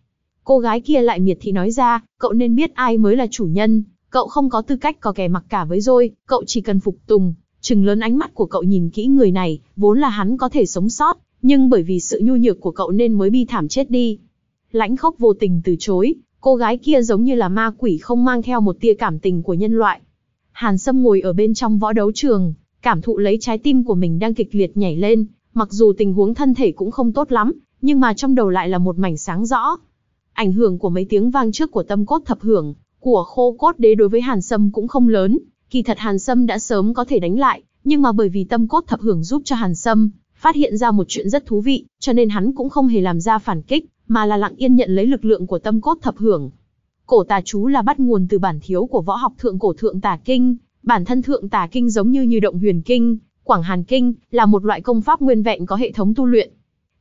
Cô gái kia lại miệt thị nói ra, cậu nên biết ai mới là chủ nhân, cậu không có tư cách có kẻ mặc cả với rồi, cậu chỉ cần phục tùng. Trừng lớn ánh mắt của cậu nhìn kỹ người này, vốn là hắn có thể sống sót, nhưng bởi vì sự nhu nhược của cậu nên mới bi thảm chết đi. Lãnh khốc vô tình từ chối, cô gái kia giống như là ma quỷ không mang theo một tia cảm tình của nhân loại. Hàn Sâm ngồi ở bên trong võ đấu trường, cảm thụ lấy trái tim của mình đang kịch liệt nhảy lên, mặc dù tình huống thân thể cũng không tốt lắm, nhưng mà trong đầu lại là một mảnh sáng rõ. Ảnh hưởng của mấy tiếng vang trước của tâm cốt thập hưởng, của khô cốt đế đối với Hàn Sâm cũng không lớn, kỳ thật Hàn Sâm đã sớm có thể đánh lại, nhưng mà bởi vì tâm cốt thập hưởng giúp cho Hàn Sâm phát hiện ra một chuyện rất thú vị, cho nên hắn cũng không hề làm ra phản kích, mà là lặng yên nhận lấy lực lượng của tâm cốt thập hưởng. Cổ tà chú là bắt nguồn từ bản thiếu của võ học thượng cổ thượng tà kinh, bản thân thượng tà kinh giống như như động huyền kinh, quảng hàn kinh, là một loại công pháp nguyên vẹn có hệ thống tu luyện.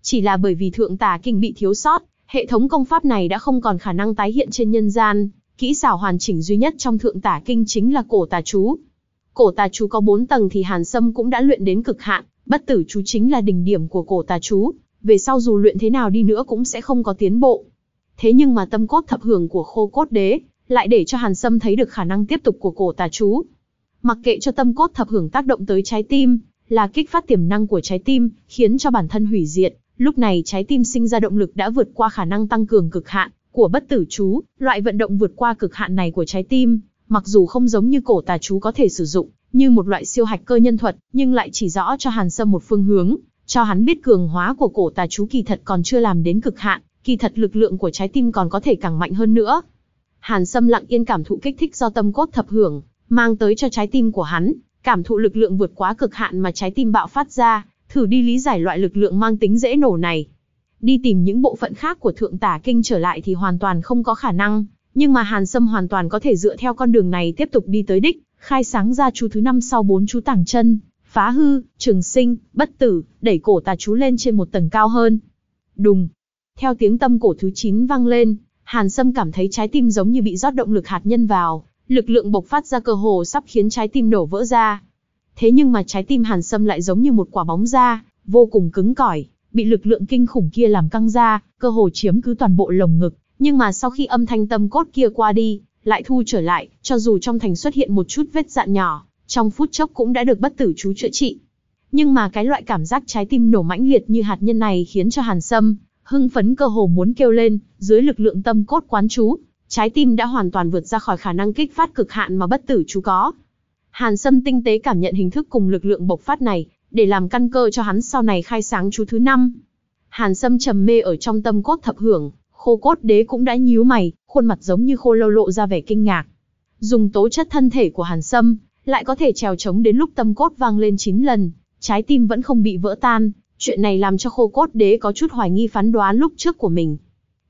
Chỉ là bởi vì thượng tà kinh bị thiếu sót, Hệ thống công pháp này đã không còn khả năng tái hiện trên nhân gian, kỹ xảo hoàn chỉnh duy nhất trong thượng tả kinh chính là cổ tà chú. Cổ tà chú có 4 tầng thì Hàn Sâm cũng đã luyện đến cực hạn, bất tử chú chính là đỉnh điểm của cổ tà chú, về sau dù luyện thế nào đi nữa cũng sẽ không có tiến bộ. Thế nhưng mà tâm cốt thập hưởng của khô cốt đế, lại để cho Hàn Sâm thấy được khả năng tiếp tục của cổ tà chú. Mặc kệ cho tâm cốt thập hưởng tác động tới trái tim, là kích phát tiềm năng của trái tim, khiến cho bản thân hủy diệt, lúc này trái tim sinh ra động lực đã vượt qua khả năng tăng cường cực hạn của bất tử chú, loại vận động vượt qua cực hạn này của trái tim, mặc dù không giống như cổ tà chú có thể sử dụng, như một loại siêu hạch cơ nhân thuật, nhưng lại chỉ rõ cho Hàn Sâm một phương hướng, cho hắn biết cường hóa của cổ tà chú kỳ thật còn chưa làm đến cực hạn, kỳ thật lực lượng của trái tim còn có thể càng mạnh hơn nữa. Hàn Sâm lặng yên cảm thụ kích thích do tâm cốt thập hưởng, mang tới cho trái tim của hắn, cảm thụ lực lượng vượt quá cực hạn mà trái tim bạo phát ra, thử đi lý giải loại lực lượng mang tính dễ nổ này. Đi tìm những bộ phận khác của thượng tả kinh trở lại thì hoàn toàn không có khả năng, nhưng mà Hàn Sâm hoàn toàn có thể dựa theo con đường này tiếp tục đi tới đích, khai sáng ra chú thứ năm sau bốn chú tàng chân, phá hư, trường sinh, bất tử, đẩy cổ tà chú lên trên một tầng cao hơn. Đùng. Theo tiếng tâm cổ thứ 9 vang lên, Hàn Sâm cảm thấy trái tim giống như bị rót động lực hạt nhân vào, lực lượng bộc phát ra cơ hồ sắp khiến trái tim nổ vỡ ra. Thế nhưng mà trái tim Hàn Sâm lại giống như một quả bóng da, vô cùng cứng cỏi, bị lực lượng kinh khủng kia làm căng ra, cơ hồ chiếm cứ toàn bộ lồng ngực. Nhưng mà sau khi âm thanh tâm cốt kia qua đi, lại thu trở lại, cho dù trong thành xuất hiện một chút vết dạn nhỏ, trong phút chốc cũng đã được bất tử chú chữa trị. Nhưng mà cái loại cảm giác trái tim nổ mãnh liệt như hạt nhân này khiến cho Hàn Sâm hưng phấn cơ hồ muốn kêu lên, dưới lực lượng tâm cốt quán chú, trái tim đã hoàn toàn vượt ra khỏi khả năng kích phát cực hạn mà bất tử chú có. Hàn Sâm tinh tế cảm nhận hình thức cùng lực lượng bộc phát này, để làm căn cơ cho hắn sau này khai sáng chú thứ năm. Hàn Sâm trầm mê ở trong tâm cốt thập hưởng, khô cốt đế cũng đã nhíu mày, khuôn mặt giống như khô lâu lộ ra vẻ kinh ngạc. Dùng tố chất thân thể của Hàn Sâm, lại có thể trèo trống đến lúc tâm cốt vang lên 9 lần, trái tim vẫn không bị vỡ tan, chuyện này làm cho khô cốt đế có chút hoài nghi phán đoán lúc trước của mình.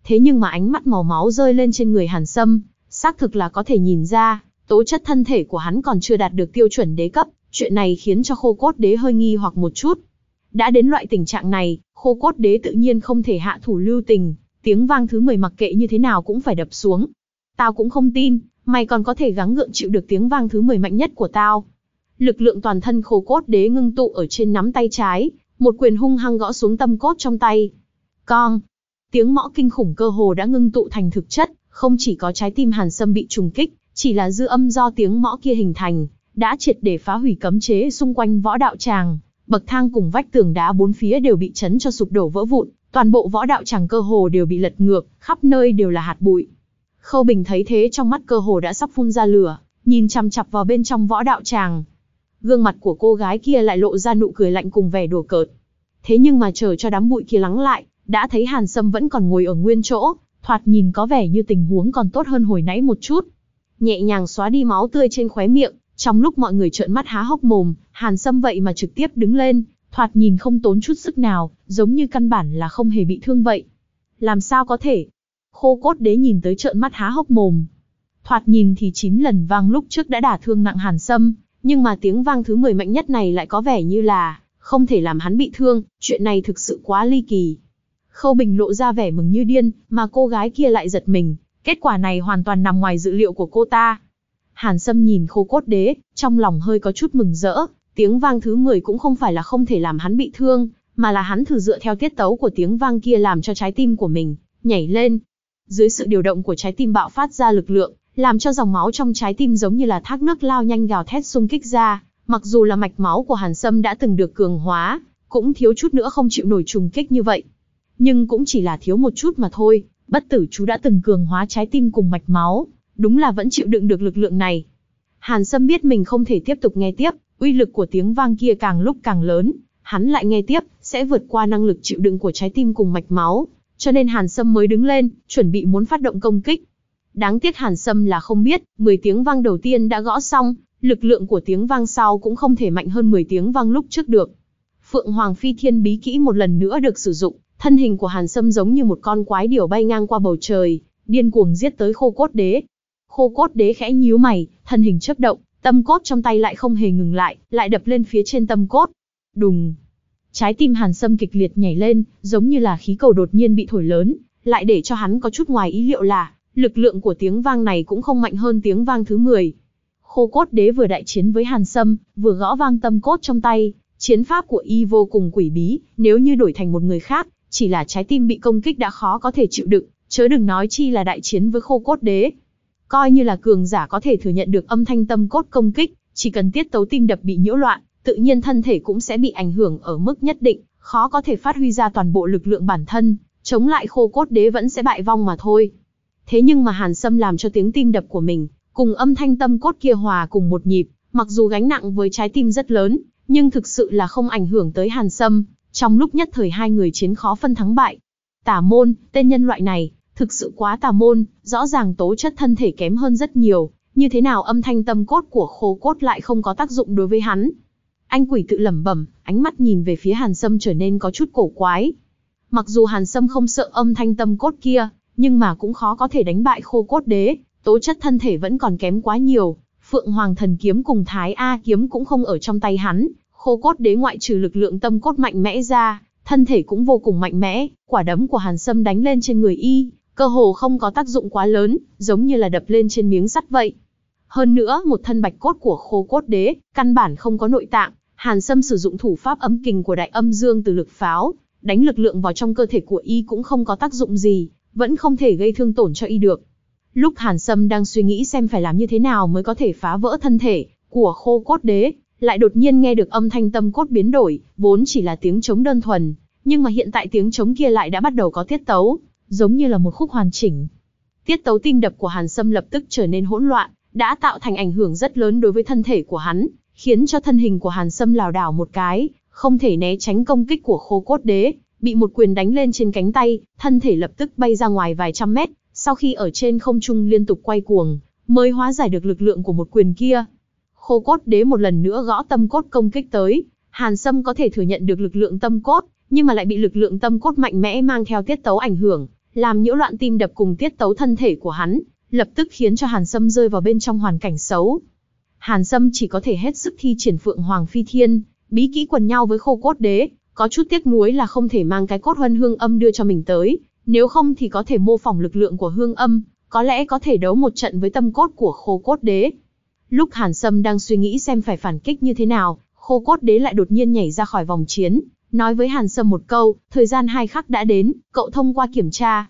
Thế nhưng mà ánh mắt màu máu rơi lên trên người Hàn Sâm, xác thực là có thể nhìn ra, tố chất thân thể của hắn còn chưa đạt được tiêu chuẩn đế cấp, chuyện này khiến cho khô cốt đế hơi nghi hoặc một chút. Đã đến loại tình trạng này, khô cốt đế tự nhiên không thể hạ thủ lưu tình, tiếng vang thứ 10 mặc kệ như thế nào cũng phải đập xuống. Tao cũng không tin, mày còn có thể gắng gượng chịu được tiếng vang thứ 10 mạnh nhất của tao. Lực lượng toàn thân khô cốt đế ngưng tụ ở trên nắm tay trái, một quyền hung hăng gõ xuống tâm cốt trong tay. Con! Tiếng mõ kinh khủng cơ hồ đã ngưng tụ thành thực chất, không chỉ có trái tim hàn sâm bị trùng kích, chỉ là dư âm do tiếng mõ kia hình thành, đã triệt để phá hủy cấm chế xung quanh võ đạo tràng. Bậc thang cùng vách tường đá bốn phía đều bị chấn cho sụp đổ vỡ vụn, toàn bộ võ đạo tràng cơ hồ đều bị lật ngược, khắp nơi đều là hạt bụi. Khâu Bình thấy thế trong mắt cơ hồ đã sắp phun ra lửa, nhìn chằm chằm vào bên trong võ đạo tràng. Gương mặt của cô gái kia lại lộ ra nụ cười lạnh cùng vẻ đùa cợt. Thế nhưng mà chờ cho đám bụi kia lắng lại, đã thấy Hàn Sâm vẫn còn ngồi ở nguyên chỗ, thoạt nhìn có vẻ như tình huống còn tốt hơn hồi nãy một chút. Nhẹ nhàng xóa đi máu tươi trên khóe miệng, trong lúc mọi người trợn mắt há hốc mồm, Hàn Sâm vậy mà trực tiếp đứng lên, thoạt nhìn không tốn chút sức nào, giống như căn bản là không hề bị thương vậy. Làm sao có thể? Khô cốt đế nhìn tới trợn mắt há hốc mồm. Thoạt nhìn thì chín lần vang lúc trước đã đả thương nặng Hàn Sâm, nhưng mà tiếng vang thứ 10 mạnh nhất này lại có vẻ như là không thể làm hắn bị thương, chuyện này thực sự quá ly kỳ. Khâu Bình lộ ra vẻ mừng như điên, mà cô gái kia lại giật mình, kết quả này hoàn toàn nằm ngoài dự liệu của cô ta. Hàn Sâm nhìn khô cốt đế, trong lòng hơi có chút mừng rỡ, tiếng vang thứ 10 cũng không phải là không thể làm hắn bị thương, mà là hắn thử dựa theo tiết tấu của tiếng vang kia làm cho trái tim của mình nhảy lên. Dưới sự điều động của trái tim bạo phát ra lực lượng, làm cho dòng máu trong trái tim giống như là thác nước lao nhanh gào thét xung kích ra, mặc dù là mạch máu của Hàn Sâm đã từng được cường hóa, cũng thiếu chút nữa không chịu nổi trùng kích như vậy. Nhưng cũng chỉ là thiếu một chút mà thôi, bất tử chú đã từng cường hóa trái tim cùng mạch máu, đúng là vẫn chịu đựng được lực lượng này. Hàn Sâm biết mình không thể tiếp tục nghe tiếp, uy lực của tiếng vang kia càng lúc càng lớn, hắn lại nghe tiếp, sẽ vượt qua năng lực chịu đựng của trái tim cùng mạch máu, cho nên Hàn Sâm mới đứng lên, chuẩn bị muốn phát động công kích. Đáng tiếc Hàn Sâm là không biết, 10 tiếng vang đầu tiên đã gõ xong, lực lượng của tiếng vang sau cũng không thể mạnh hơn 10 tiếng vang lúc trước được. Phượng Hoàng Phi Thiên bí kỹ một lần nữa được sử dụng, thân hình của Hàn Sâm giống như một con quái điểu bay ngang qua bầu trời, điên cuồng giết tới khô cốt đế. Khô cốt đế khẽ nhíu mày, thân hình chớp động, tâm cốt trong tay lại không hề ngừng lại, lại đập lên phía trên tâm cốt. Đùng! Trái tim Hàn Sâm kịch liệt nhảy lên, giống như là khí cầu đột nhiên bị thổi lớn, lại để cho hắn có chút ngoài ý liệu là, lực lượng của tiếng vang này cũng không mạnh hơn tiếng vang thứ 10. Khô cốt đế vừa đại chiến với Hàn Sâm, vừa gõ vang tâm cốt trong tay, chiến pháp của y vô cùng quỷ bí, nếu như đổi thành một người khác, chỉ là trái tim bị công kích đã khó có thể chịu đựng, chớ đừng nói chi là đại chiến với khô cốt đế. Coi như là cường giả có thể thừa nhận được âm thanh tâm cốt công kích, chỉ cần tiết tấu tim đập bị nhiễu loạn, tự nhiên thân thể cũng sẽ bị ảnh hưởng ở mức nhất định, khó có thể phát huy ra toàn bộ lực lượng bản thân, chống lại khô cốt đế vẫn sẽ bại vong mà thôi. Thế nhưng mà Hàn Sâm làm cho tiếng tim đập của mình, cùng âm thanh tâm cốt kia hòa cùng một nhịp, mặc dù gánh nặng với trái tim rất lớn, nhưng thực sự là không ảnh hưởng tới Hàn Sâm, trong lúc nhất thời hai người chiến khó phân thắng bại. Tà môn, tên nhân loại này, thực sự quá tà môn, rõ ràng tố chất thân thể kém hơn rất nhiều, như thế nào âm thanh tâm cốt của khô cốt lại không có tác dụng đối với hắn. Anh quỷ tự lẩm bẩm, ánh mắt nhìn về phía Hàn Sâm trở nên có chút cổ quái. Mặc dù Hàn Sâm không sợ âm thanh tâm cốt kia, nhưng mà cũng khó có thể đánh bại khô cốt đế, tố chất thân thể vẫn còn kém quá nhiều. Phượng Hoàng thần kiếm cùng Thái A kiếm cũng không ở trong tay hắn, khô cốt đế ngoại trừ lực lượng tâm cốt mạnh mẽ ra, thân thể cũng vô cùng mạnh mẽ, quả đấm của Hàn Sâm đánh lên trên người y, cơ hồ không có tác dụng quá lớn, giống như là đập lên trên miếng sắt vậy. Hơn nữa, một thân bạch cốt của khô cốt đế, căn bản không có nội tạng, Hàn Sâm sử dụng thủ pháp âm kình của đại âm dương từ lực pháo, đánh lực lượng vào trong cơ thể của y cũng không có tác dụng gì, vẫn không thể gây thương tổn cho y được. Lúc Hàn Sâm đang suy nghĩ xem phải làm như thế nào mới có thể phá vỡ thân thể của khô cốt đế, lại đột nhiên nghe được âm thanh tâm cốt biến đổi, vốn chỉ là tiếng trống đơn thuần, nhưng mà hiện tại tiếng trống kia lại đã bắt đầu có tiết tấu, giống như là một khúc hoàn chỉnh. Tiết tấu tim đập của Hàn Sâm lập tức trở nên hỗn loạn, đã tạo thành ảnh hưởng rất lớn đối với thân thể của hắn, khiến cho thân hình của Hàn Sâm lảo đảo một cái, không thể né tránh công kích của khô cốt đế, bị một quyền đánh lên trên cánh tay, thân thể lập tức bay ra ngoài vài trăm mét, sau khi ở trên không trung liên tục quay cuồng, mới hóa giải được lực lượng của một quyền kia. Khô cốt đế một lần nữa gõ tâm cốt công kích tới, Hàn Sâm có thể thừa nhận được lực lượng tâm cốt, nhưng mà lại bị lực lượng tâm cốt mạnh mẽ mang theo tiết tấu ảnh hưởng, làm nhiễu loạn tim đập cùng tiết tấu thân thể của hắn, lập tức khiến cho Hàn Sâm rơi vào bên trong hoàn cảnh xấu. Hàn Sâm chỉ có thể hết sức thi triển Phượng Hoàng Phi Thiên, bí kỹ quần nhau với khô cốt đế, có chút tiếc nuối là không thể mang cái cốt huân hương âm đưa cho mình tới, nếu không thì có thể mô phỏng lực lượng của hương âm, có lẽ có thể đấu một trận với tâm cốt của khô cốt đế. Lúc Hàn Sâm đang suy nghĩ xem phải phản kích như thế nào, khô cốt đế lại đột nhiên nhảy ra khỏi vòng chiến, nói với Hàn Sâm một câu, thời gian hai khắc đã đến, cậu thông qua kiểm tra.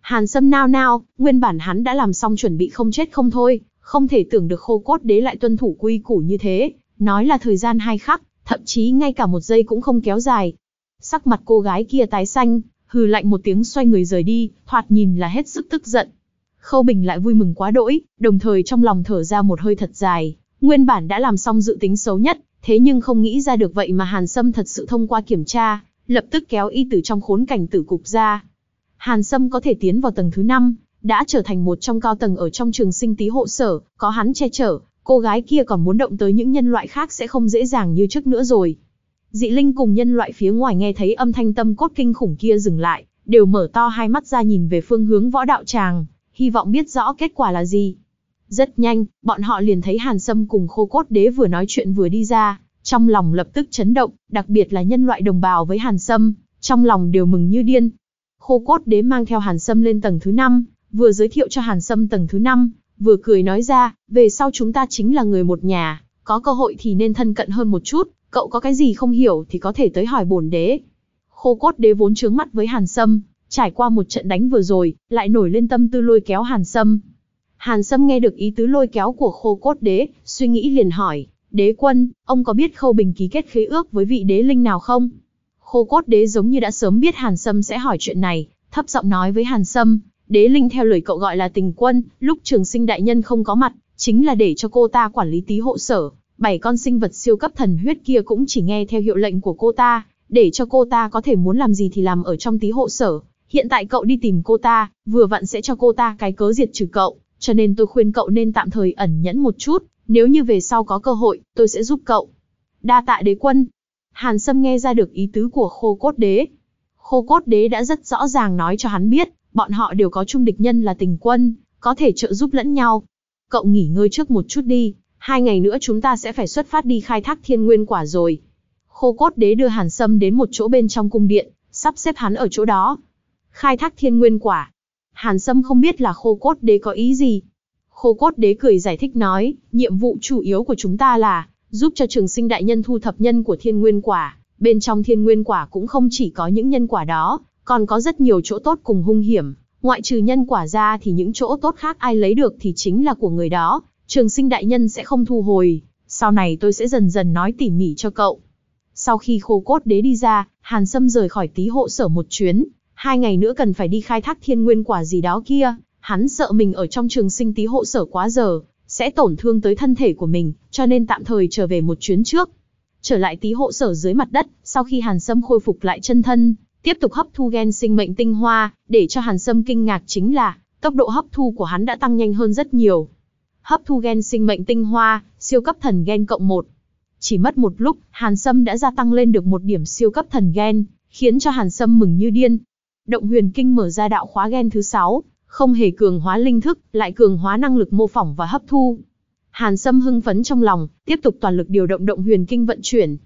Hàn Sâm nao nao, nguyên bản hắn đã làm xong chuẩn bị không chết không thôi, không thể tưởng được khô cốt đế lại tuân thủ quy củ như thế, nói là thời gian hai khắc, thậm chí ngay cả một giây cũng không kéo dài. Sắc mặt cô gái kia tái xanh, hừ lạnh một tiếng xoay người rời đi, thoạt nhìn là hết sức tức giận. Khâu Bình lại vui mừng quá đỗi, đồng thời trong lòng thở ra một hơi thật dài, nguyên bản đã làm xong dự tính xấu nhất, thế nhưng không nghĩ ra được vậy mà Hàn Sâm thật sự thông qua kiểm tra, lập tức kéo y từ trong khốn cảnh tử cục ra. Hàn Sâm có thể tiến vào tầng thứ 5, đã trở thành một trong cao tầng ở trong trường sinh tí hộ sở, có hắn che chở, cô gái kia còn muốn động tới những nhân loại khác sẽ không dễ dàng như trước nữa rồi. Dị linh cùng nhân loại phía ngoài nghe thấy âm thanh tâm cốt kinh khủng kia dừng lại, đều mở to hai mắt ra nhìn về phương hướng võ đạo tràng, hy vọng biết rõ kết quả là gì. Rất nhanh, bọn họ liền thấy Hàn Sâm cùng khô cốt đế vừa nói chuyện vừa đi ra, trong lòng lập tức chấn động, đặc biệt là nhân loại đồng bào với Hàn Sâm, trong lòng đều mừng như điên. Khô cốt đế mang theo Hàn Sâm lên tầng thứ 5, vừa giới thiệu cho Hàn Sâm tầng thứ 5, vừa cười nói ra, về sau chúng ta chính là người một nhà, có cơ hội thì nên thân cận hơn một chút, cậu có cái gì không hiểu thì có thể tới hỏi bổn đế. Khô cốt đế vốn trướng mắt với Hàn Sâm, trải qua một trận đánh vừa rồi, lại nổi lên tâm tư lôi kéo Hàn Sâm. Hàn Sâm nghe được ý tứ lôi kéo của khô cốt đế, suy nghĩ liền hỏi, đế quân, ông có biết khâu bình ký kết khế ước với vị đế linh nào không? Khô cốt đế giống như đã sớm biết Hàn Sâm sẽ hỏi chuyện này, thấp giọng nói với Hàn Sâm, đế linh theo lời cậu gọi là tình quân, lúc trường sinh đại nhân không có mặt, chính là để cho cô ta quản lý tí hộ sở, bảy con sinh vật siêu cấp thần huyết kia cũng chỉ nghe theo hiệu lệnh của cô ta, để cho cô ta có thể muốn làm gì thì làm ở trong tí hộ sở. Hiện tại cậu đi tìm cô ta, vừa vặn sẽ cho cô ta cái cớ diệt trừ cậu, cho nên tôi khuyên cậu nên tạm thời ẩn nhẫn một chút, nếu như về sau có cơ hội, tôi sẽ giúp cậu. Đa tạ đế quân. Hàn Sâm nghe ra được ý tứ của khô cốt đế. Khô cốt đế đã rất rõ ràng nói cho hắn biết, bọn họ đều có chung địch nhân là tình quân, có thể trợ giúp lẫn nhau. Cậu nghỉ ngơi trước một chút đi, hai ngày nữa chúng ta sẽ phải xuất phát đi khai thác thiên nguyên quả rồi. Khô cốt đế đưa Hàn Sâm đến một chỗ bên trong cung điện, sắp xếp hắn ở chỗ đó. Khai thác thiên nguyên quả. Hàn Sâm không biết là khô cốt đế có ý gì. Khô cốt đế cười giải thích nói, nhiệm vụ chủ yếu của chúng ta là giúp cho trường sinh đại nhân thu thập nhân của thiên nguyên quả. Bên trong thiên nguyên quả cũng không chỉ có những nhân quả đó, còn có rất nhiều chỗ tốt cùng hung hiểm. Ngoại trừ nhân quả ra thì những chỗ tốt khác ai lấy được thì chính là của người đó, trường sinh đại nhân sẽ không thu hồi. Sau này tôi sẽ dần dần nói tỉ mỉ cho cậu. Sau khi khô cốt đế đi ra, Hàn Sâm rời khỏi tí hộ sở một chuyến, hai ngày nữa cần phải đi khai thác thiên nguyên quả gì đó kia, hắn sợ mình ở trong trường sinh tí hộ sở quá giờ, sẽ tổn thương tới thân thể của mình, cho nên tạm thời trở về một chuyến trước. Trở lại tí hộ sở dưới mặt đất, sau khi Hàn Sâm khôi phục lại chân thân, tiếp tục hấp thu gen sinh mệnh tinh hoa, để cho Hàn Sâm kinh ngạc chính là, tốc độ hấp thu của hắn đã tăng nhanh hơn rất nhiều. Hấp thu gen sinh mệnh tinh hoa, siêu cấp thần gen cộng 1. Chỉ mất một lúc, Hàn Sâm đã gia tăng lên được một điểm siêu cấp thần gen, khiến cho Hàn Sâm mừng như điên. Động huyền kinh mở ra đạo khóa gen thứ 6, không hề cường hóa linh thức, lại cường hóa năng lực mô phỏng và hấp thu. Hàn Sâm hưng phấn trong lòng, tiếp tục toàn lực điều động động huyền kinh vận chuyển.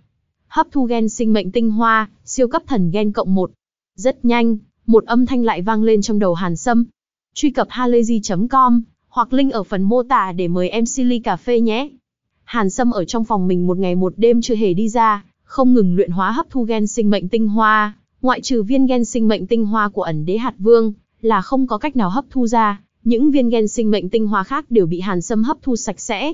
Hấp thu gen sinh mệnh tinh hoa, siêu cấp thần gen cộng 1. Rất nhanh, một âm thanh lại vang lên trong đầu Hàn Sâm. Truy cập halayzi.com hoặc link ở phần mô tả để mời em Silly Cà Phê nhé. Hàn Sâm ở trong phòng mình một ngày một đêm chưa hề đi ra, không ngừng luyện hóa hấp thu gen sinh mệnh tinh hoa, ngoại trừ viên gen sinh mệnh tinh hoa của ẩn đế hạt vương, là không có cách nào hấp thu ra, những viên gen sinh mệnh tinh hoa khác đều bị Hàn Sâm hấp thu sạch sẽ.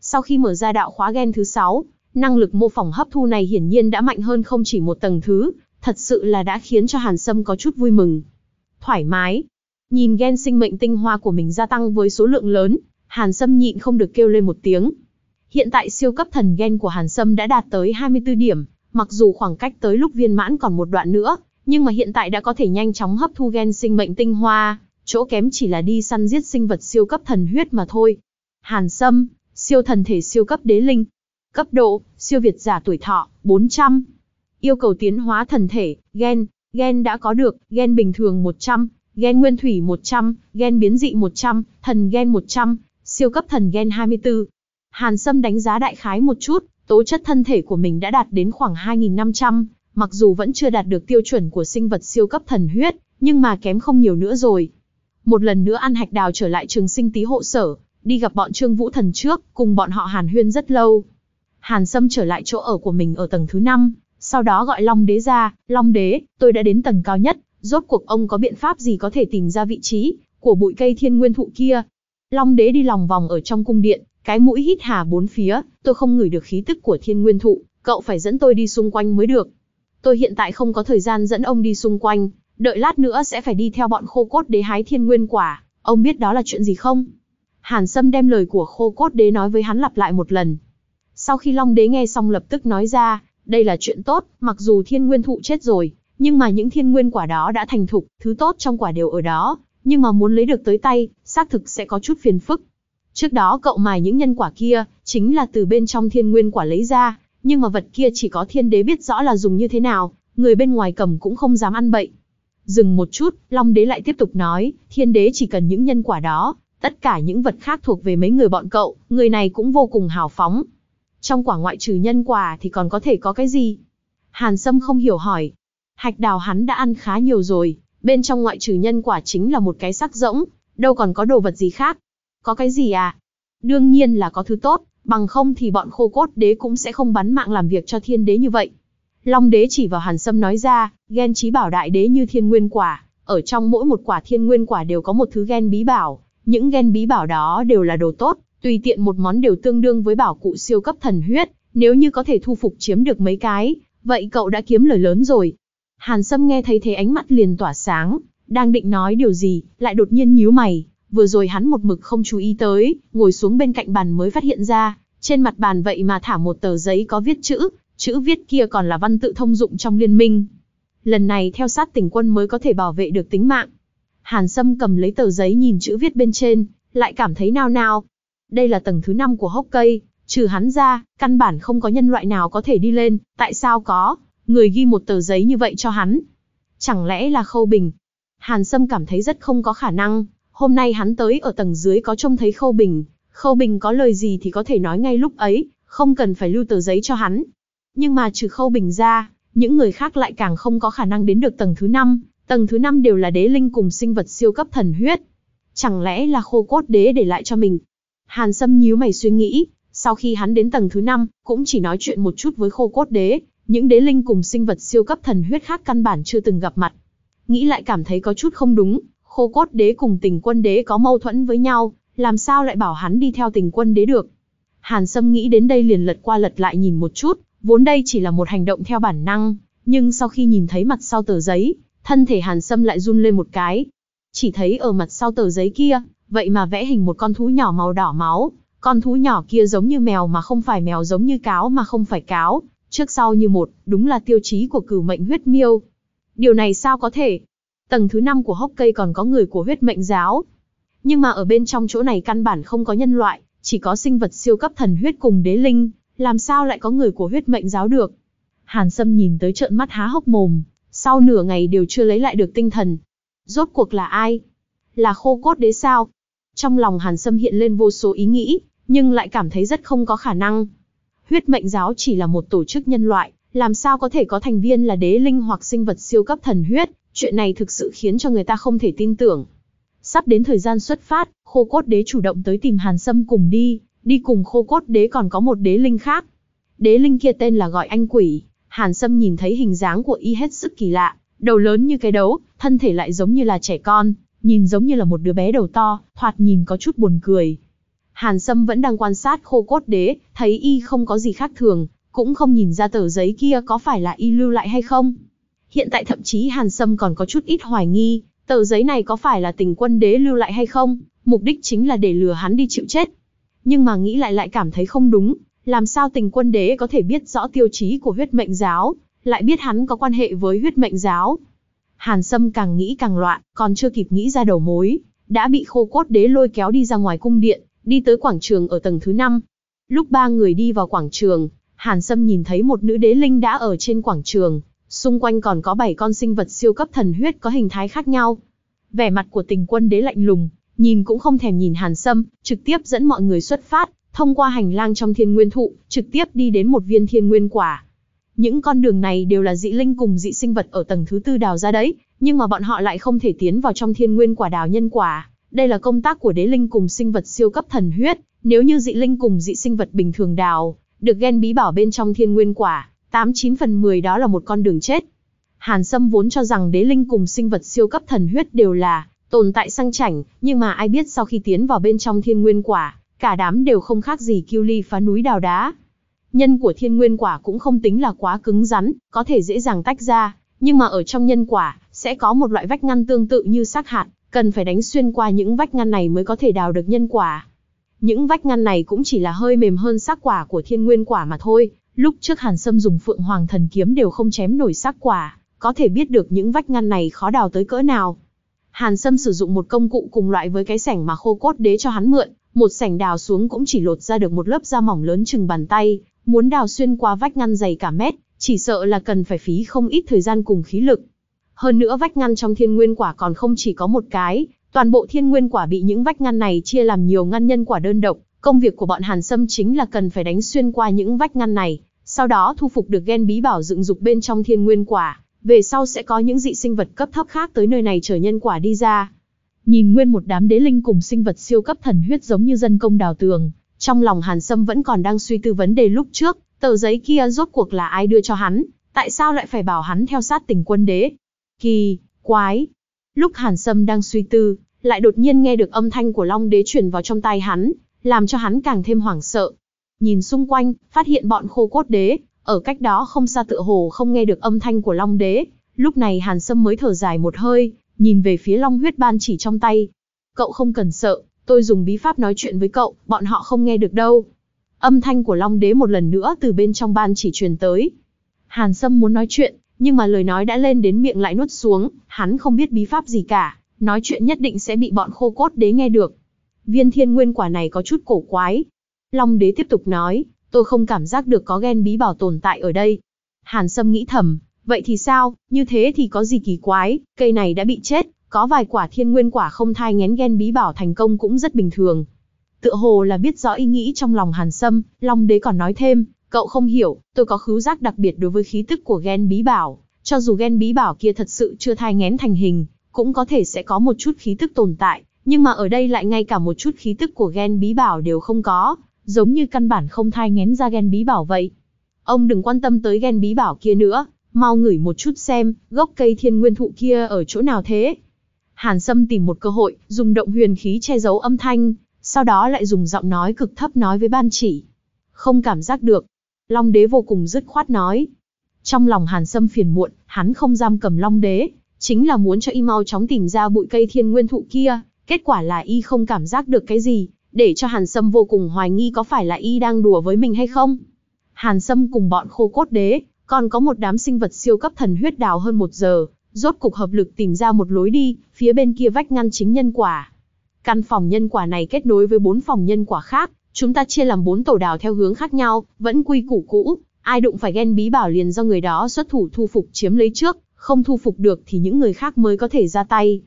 Sau khi mở ra đạo khóa gen thứ 6, năng lực mô phỏng hấp thu này hiển nhiên đã mạnh hơn không chỉ một tầng thứ, thật sự là đã khiến cho Hàn Sâm có chút vui mừng. Thoải mái. Nhìn gen sinh mệnh tinh hoa của mình gia tăng với số lượng lớn, Hàn Sâm nhịn không được kêu lên một tiếng. Hiện tại siêu cấp thần gen của Hàn Sâm đã đạt tới 24 điểm, mặc dù khoảng cách tới lúc viên mãn còn một đoạn nữa, nhưng mà hiện tại đã có thể nhanh chóng hấp thu gen sinh mệnh tinh hoa, chỗ kém chỉ là đi săn giết sinh vật siêu cấp thần huyết mà thôi. Hàn Sâm, siêu thần thể siêu cấp đế linh. Cấp độ, siêu việt giả tuổi thọ, 400. Yêu cầu tiến hóa thần thể, gen, gen đã có được, gen bình thường 100, gen nguyên thủy 100, gen biến dị 100, thần gen 100, siêu cấp thần gen 24. Hàn Sâm đánh giá đại khái một chút, tố chất thân thể của mình đã đạt đến khoảng 2.500, mặc dù vẫn chưa đạt được tiêu chuẩn của sinh vật siêu cấp thần huyết, nhưng mà kém không nhiều nữa rồi. Một lần nữa ăn hạch đào trở lại trường sinh tí hộ sở, đi gặp bọn Trương Vũ Thần trước, cùng bọn họ hàn huyên rất lâu. Hàn Sâm trở lại chỗ ở của mình ở tầng thứ 5, sau đó gọi Long Đế ra, Long Đế, tôi đã đến tầng cao nhất, rốt cuộc ông có biện pháp gì có thể tìm ra vị trí của bụi cây thiên nguyên thụ kia. Long Đế đi lòng vòng ở trong cung điện, cái mũi hít hà bốn phía, tôi không ngửi được khí tức của thiên nguyên thụ, cậu phải dẫn tôi đi xung quanh mới được. Tôi hiện tại không có thời gian dẫn ông đi xung quanh, đợi lát nữa sẽ phải đi theo bọn khô cốt đế hái thiên nguyên quả, ông biết đó là chuyện gì không? Hàn Sâm đem lời của khô cốt đế nói với hắn lặp lại một lần. Sau khi Long đế nghe xong lập tức nói ra, đây là chuyện tốt, mặc dù thiên nguyên thụ chết rồi, nhưng mà những thiên nguyên quả đó đã thành thục, thứ tốt trong quả đều ở đó, nhưng mà muốn lấy được tới tay, xác thực sẽ có chút phiền phức. Trước đó cậu mài những nhân quả kia, chính là từ bên trong thiên nguyên quả lấy ra, nhưng mà vật kia chỉ có thiên đế biết rõ là dùng như thế nào, người bên ngoài cầm cũng không dám ăn bậy. Dừng một chút, Long đế lại tiếp tục nói, thiên đế chỉ cần những nhân quả đó, tất cả những vật khác thuộc về mấy người bọn cậu, người này cũng vô cùng hào phóng. Trong quả ngoại trừ nhân quả thì còn có thể có cái gì? Hàn Sâm không hiểu hỏi. Hạch đào hắn đã ăn khá nhiều rồi, bên trong ngoại trừ nhân quả chính là một cái sắc rỗng, đâu còn có đồ vật gì khác. Có cái gì à? Đương nhiên là có thứ tốt, bằng không thì bọn khô cốt đế cũng sẽ không bắn mạng làm việc cho thiên đế như vậy. Long đế chỉ vào Hàn Sâm nói ra, gen trí bảo đại đế như thiên nguyên quả, ở trong mỗi một quả thiên nguyên quả đều có một thứ gen bí bảo, những gen bí bảo đó đều là đồ tốt, tùy tiện một món đều tương đương với bảo cụ siêu cấp thần huyết, nếu như có thể thu phục chiếm được mấy cái, vậy cậu đã kiếm lời lớn rồi. Hàn Sâm nghe thấy thế ánh mắt liền tỏa sáng, đang định nói điều gì, lại đột nhiên nhíu mày, vừa rồi hắn một mực không chú ý tới, ngồi xuống bên cạnh bàn mới phát hiện ra, trên mặt bàn vậy mà thả một tờ giấy có viết chữ, chữ viết kia còn là văn tự thông dụng trong liên minh. Lần này theo sát tỉnh quân mới có thể bảo vệ được tính mạng. Hàn Sâm cầm lấy tờ giấy nhìn chữ viết bên trên, lại cảm thấy nao nao. Đây là tầng thứ 5 của hốc cây, trừ hắn ra, căn bản không có nhân loại nào có thể đi lên, tại sao có, người ghi một tờ giấy như vậy cho hắn. Chẳng lẽ là Khâu Bình? Hàn Sâm cảm thấy rất không có khả năng, hôm nay hắn tới ở tầng dưới có trông thấy Khâu Bình, Khâu Bình có lời gì thì có thể nói ngay lúc ấy, không cần phải lưu tờ giấy cho hắn. Nhưng mà trừ Khâu Bình ra, những người khác lại càng không có khả năng đến được tầng thứ 5, Tầng thứ 5 đều là đế linh cùng sinh vật siêu cấp thần huyết. Chẳng lẽ là khô cốt đế để lại cho mình? Hàn Sâm nhíu mày suy nghĩ, sau khi hắn đến tầng thứ 5, cũng chỉ nói chuyện một chút với khô cốt đế, những đế linh cùng sinh vật siêu cấp thần huyết khác căn bản chưa từng gặp mặt. Nghĩ lại cảm thấy có chút không đúng, khô cốt đế cùng tình quân đế có mâu thuẫn với nhau, làm sao lại bảo hắn đi theo tình quân đế được. Hàn Sâm nghĩ đến đây liền lật qua lật lại nhìn một chút, vốn đây chỉ là một hành động theo bản năng, nhưng sau khi nhìn thấy mặt sau tờ giấy, thân thể Hàn Sâm lại run lên một cái. Chỉ thấy ở mặt sau tờ giấy kia, vậy mà vẽ hình một con thú nhỏ màu đỏ máu, con thú nhỏ kia giống như mèo mà không phải mèo giống như cáo mà không phải cáo, trước sau như một, đúng là tiêu chí của cửu mệnh huyết miêu. Điều này sao có thể? Tầng thứ 5 của hốc cây còn có người của huyết mệnh giáo. Nhưng mà ở bên trong chỗ này căn bản không có nhân loại, chỉ có sinh vật siêu cấp thần huyết cùng đế linh, làm sao lại có người của huyết mệnh giáo được? Hàn Sâm nhìn tới trợn mắt há hốc mồm, sau nửa ngày đều chưa lấy lại được tinh thần. Rốt cuộc là ai? Là khô cốt đế sao? Trong lòng Hàn Sâm hiện lên vô số ý nghĩ, nhưng lại cảm thấy rất không có khả năng. Huyết mệnh giáo chỉ là một tổ chức nhân loại, làm sao có thể có thành viên là đế linh hoặc sinh vật siêu cấp thần huyết, chuyện này thực sự khiến cho người ta không thể tin tưởng. Sắp đến thời gian xuất phát, khô cốt đế chủ động tới tìm Hàn Sâm cùng đi, đi cùng khô cốt đế còn có một đế linh khác. Đế linh kia tên là gọi anh quỷ, Hàn Sâm nhìn thấy hình dáng của y hết sức kỳ lạ, đầu lớn như cái đấu, thân thể lại giống như là trẻ con, nhìn giống như là một đứa bé đầu to, thoạt nhìn có chút buồn cười. Hàn Sâm vẫn đang quan sát khô cốt đế, thấy y không có gì khác thường, cũng không nhìn ra tờ giấy kia có phải là y lưu lại hay không. Hiện tại thậm chí Hàn Sâm còn có chút ít hoài nghi, tờ giấy này có phải là tình quân đế lưu lại hay không, mục đích chính là để lừa hắn đi chịu chết. Nhưng mà nghĩ lại lại cảm thấy không đúng, làm sao tình quân đế có thể biết rõ tiêu chí của huyết mệnh giáo, lại biết hắn có quan hệ với huyết mệnh giáo. Hàn Sâm càng nghĩ càng loạn, còn chưa kịp nghĩ ra đầu mối, đã bị khô cốt đế lôi kéo đi ra ngoài cung điện, đi tới quảng trường ở tầng thứ 5. Lúc ba người đi vào quảng trường, Hàn Sâm nhìn thấy một nữ đế linh đã ở trên quảng trường, xung quanh còn có 7 con sinh vật siêu cấp thần huyết có hình thái khác nhau. Vẻ mặt của tình quân đế lạnh lùng, nhìn cũng không thèm nhìn Hàn Sâm, trực tiếp dẫn mọi người xuất phát, thông qua hành lang trong thiên nguyên thụ, trực tiếp đi đến một viên thiên nguyên quả. Những con đường này đều là dị linh cùng dị sinh vật ở tầng thứ tư đào ra đấy, nhưng mà bọn họ lại không thể tiến vào trong thiên nguyên quả đào nhân quả. Đây là công tác của đế linh cùng sinh vật siêu cấp thần huyết, nếu như dị linh cùng dị sinh vật bình thường đào, được ghen bí bảo bên trong thiên nguyên quả, 89 phần 10 đó là một con đường chết. Hàn Sâm vốn cho rằng đế linh cùng sinh vật siêu cấp thần huyết đều là tồn tại sang chảnh, nhưng mà ai biết sau khi tiến vào bên trong thiên nguyên quả, cả đám đều không khác gì kiêu ly phá núi đào đá. Nhân của thiên nguyên quả cũng không tính là quá cứng rắn, có thể dễ dàng tách ra, nhưng mà ở trong nhân quả, sẽ có một loại vách ngăn tương tự như xác hạt, cần phải đánh xuyên qua những vách ngăn này mới có thể đào được nhân quả. Những vách ngăn này cũng chỉ là hơi mềm hơn xác quả của thiên nguyên quả mà thôi, lúc trước Hàn Sâm dùng Phượng Hoàng Thần Kiếm đều không chém nổi xác quả, có thể biết được những vách ngăn này khó đào tới cỡ nào. Hàn Sâm sử dụng một công cụ cùng loại với cái sẻng mà khô cốt đế cho hắn mượn, một sẻng đào xuống cũng chỉ lột ra được một lớp da mỏng lớn chừng bàn tay, muốn đào xuyên qua vách ngăn dày cả mét, chỉ sợ là cần phải phí không ít thời gian cùng khí lực. Hơn nữa vách ngăn trong thiên nguyên quả còn không chỉ có một cái, toàn bộ thiên nguyên quả bị những vách ngăn này chia làm nhiều ngăn nhân quả đơn độc, công việc của bọn Hàn Sâm chính là cần phải đánh xuyên qua những vách ngăn này, sau đó thu phục được gen bí bảo dựng dục bên trong thiên nguyên quả, về sau sẽ có những dị sinh vật cấp thấp khác tới nơi này chở nhân quả đi ra. Nhìn nguyên một đám đế linh cùng sinh vật siêu cấp thần huyết giống như dân công đào tường, trong lòng Hàn Sâm vẫn còn đang suy tư vấn đề lúc trước, tờ giấy kia rốt cuộc là ai đưa cho hắn, tại sao lại phải bảo hắn theo sát tình quân đế? Kỳ, quái. Lúc Hàn Sâm đang suy tư, lại đột nhiên nghe được âm thanh của Long đế truyền vào trong tai hắn, làm cho hắn càng thêm hoảng sợ. Nhìn xung quanh, phát hiện bọn khô cốt đế, ở cách đó không xa tựa hồ không nghe được âm thanh của Long đế, lúc này Hàn Sâm mới thở dài một hơi, nhìn về phía Long huyết ban chỉ trong tay. Cậu không cần sợ, tôi dùng bí pháp nói chuyện với cậu, bọn họ không nghe được đâu. Âm thanh của Long đế một lần nữa từ bên trong ban chỉ truyền tới. Hàn Sâm muốn nói chuyện, nhưng mà lời nói đã lên đến miệng lại nuốt xuống, hắn không biết bí pháp gì cả, nói chuyện nhất định sẽ bị bọn khô cốt đế nghe được. Viên thiên nguyên quả này có chút cổ quái. Long đế tiếp tục nói, tôi không cảm giác được có ghen bí bảo tồn tại ở đây. Hàn Sâm nghĩ thầm, vậy thì sao, như thế thì có gì kỳ quái, cây này đã bị chết, có vài quả thiên nguyên quả không thai ngén ghen bí bảo thành công cũng rất bình thường. Tựa hồ là biết rõ ý nghĩ trong lòng Hàn Sâm, Long đế còn nói thêm, cậu không hiểu, tôi có khứu giác đặc biệt đối với khí tức của ghen bí bảo, Cho dù gen bí bảo kia thật sự chưa thai ngén thành hình, cũng có thể sẽ có một chút khí tức tồn tại, nhưng mà ở đây lại ngay cả một chút khí tức của gen bí bảo đều không có, giống như căn bản không thai ngén ra gen bí bảo vậy. Ông đừng quan tâm tới gen bí bảo kia nữa, mau ngửi một chút xem, gốc cây thiên nguyên thụ kia ở chỗ nào thế. Hàn Sâm tìm một cơ hội, dùng động huyền khí che giấu âm thanh, sau đó lại dùng giọng nói cực thấp nói với ban chỉ. Không cảm giác được. Long đế vô cùng dứt khoát nói. Trong lòng Hàn Sâm phiền muộn, hắn không giam cầm Long đế, chính là muốn cho y mau chóng tìm ra bụi cây thiên nguyên thụ kia, kết quả là y không cảm giác được cái gì, để cho Hàn Sâm vô cùng hoài nghi có phải là y đang đùa với mình hay không. Hàn Sâm cùng bọn khô cốt đế, còn có một đám sinh vật siêu cấp thần huyết đào hơn một giờ, rốt cục hợp lực tìm ra một lối đi, phía bên kia vách ngăn chính nhân quả. Căn phòng nhân quả này kết nối với bốn phòng nhân quả khác, chúng ta chia làm bốn tổ đào theo hướng khác nhau, vẫn quy củ cũ, ai đụng phải ghen bí bảo liền do người đó xuất thủ thu phục chiếm lấy trước, không thu phục được thì những người khác mới có thể ra tay.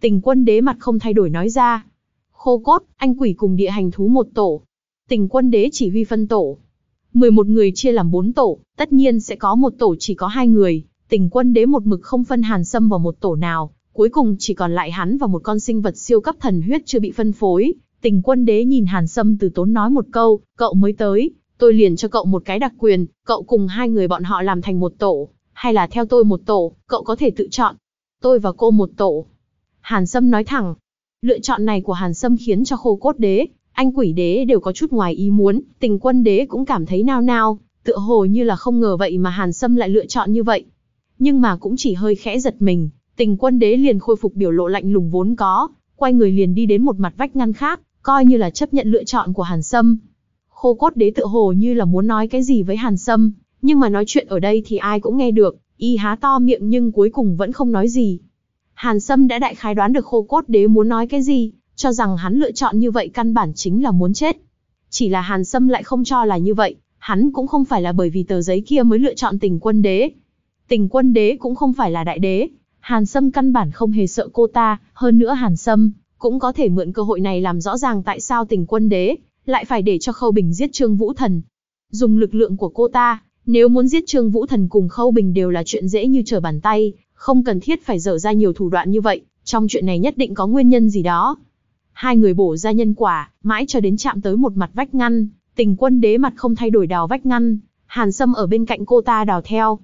Tình quân đế mặt không thay đổi nói ra. Khô cốt, anh quỷ cùng địa hành thú một tổ. Tình quân đế chỉ huy phân tổ. 11 người chia làm 4 tổ, tất nhiên sẽ có một tổ chỉ có hai người. Tình quân đế một mực không phân hàn sâm vào một tổ nào, cuối cùng chỉ còn lại hắn và một con sinh vật siêu cấp thần huyết chưa bị phân phối. Tình quân đế nhìn hàn sâm từ tốn nói một câu, cậu mới tới, tôi liền cho cậu một cái đặc quyền, cậu cùng hai người bọn họ làm thành một tổ, hay là theo tôi một tổ, cậu có thể tự chọn. Tôi và cô một tổ. Hàn Sâm nói thẳng. Lựa chọn này của Hàn Sâm khiến cho khô cốt đế, anh quỷ đế đều có chút ngoài ý muốn, tình quân đế cũng cảm thấy nao nao, tựa hồ như là không ngờ vậy mà Hàn Sâm lại lựa chọn như vậy. Nhưng mà cũng chỉ hơi khẽ giật mình, tình quân đế liền khôi phục biểu lộ lạnh lùng vốn có, quay người liền đi đến một mặt vách ngăn khác, coi như là chấp nhận lựa chọn của Hàn Sâm. Khô cốt đế tựa hồ như là muốn nói cái gì với Hàn Sâm, nhưng mà nói chuyện ở đây thì ai cũng nghe được, y há to miệng nhưng cuối cùng vẫn không nói gì. Hàn Sâm đã đại khái đoán được khô cốt đế muốn nói cái gì, cho rằng hắn lựa chọn như vậy căn bản chính là muốn chết. Chỉ là Hàn Sâm lại không cho là như vậy, hắn cũng không phải là bởi vì tờ giấy kia mới lựa chọn tình quân đế. Tình quân đế cũng không phải là đại đế, Hàn Sâm căn bản không hề sợ cô ta, hơn nữa Hàn Sâm cũng có thể mượn cơ hội này làm rõ ràng tại sao tình quân đế lại phải để cho Khâu Bình giết Trương Vũ Thần. Dùng lực lượng của cô ta, nếu muốn giết Trương Vũ Thần cùng Khâu Bình đều là chuyện dễ như trở bàn tay, không cần thiết phải dở ra nhiều thủ đoạn như vậy, trong chuyện này nhất định có nguyên nhân gì đó. Hai người bổ ra nhân quả, mãi cho đến chạm tới một mặt vách ngăn, tình quân đế mặt không thay đổi đào vách ngăn, Hàn Sâm ở bên cạnh cô ta đào theo.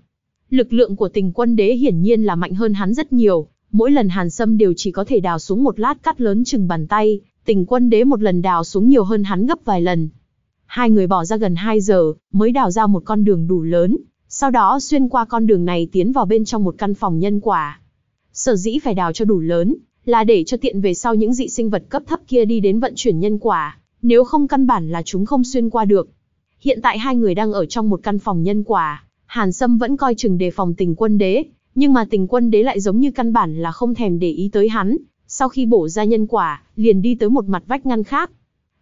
Lực lượng của tình quân đế hiển nhiên là mạnh hơn hắn rất nhiều, mỗi lần Hàn Sâm đều chỉ có thể đào xuống một lát cắt lớn chừng bàn tay, tình quân đế một lần đào xuống nhiều hơn hắn gấp vài lần. Hai người bỏ ra gần 2 giờ, mới đào ra một con đường đủ lớn, sau đó xuyên qua con đường này tiến vào bên trong một căn phòng nhân quả. Sở dĩ phải đào cho đủ lớn, là để cho tiện về sau những dị sinh vật cấp thấp kia đi đến vận chuyển nhân quả, nếu không căn bản là chúng không xuyên qua được. Hiện tại hai người đang ở trong một căn phòng nhân quả, Hàn Sâm vẫn coi chừng đề phòng tình quân đế, nhưng mà tình quân đế lại giống như căn bản là không thèm để ý tới hắn, sau khi bổ ra nhân quả, liền đi tới một mặt vách ngăn khác.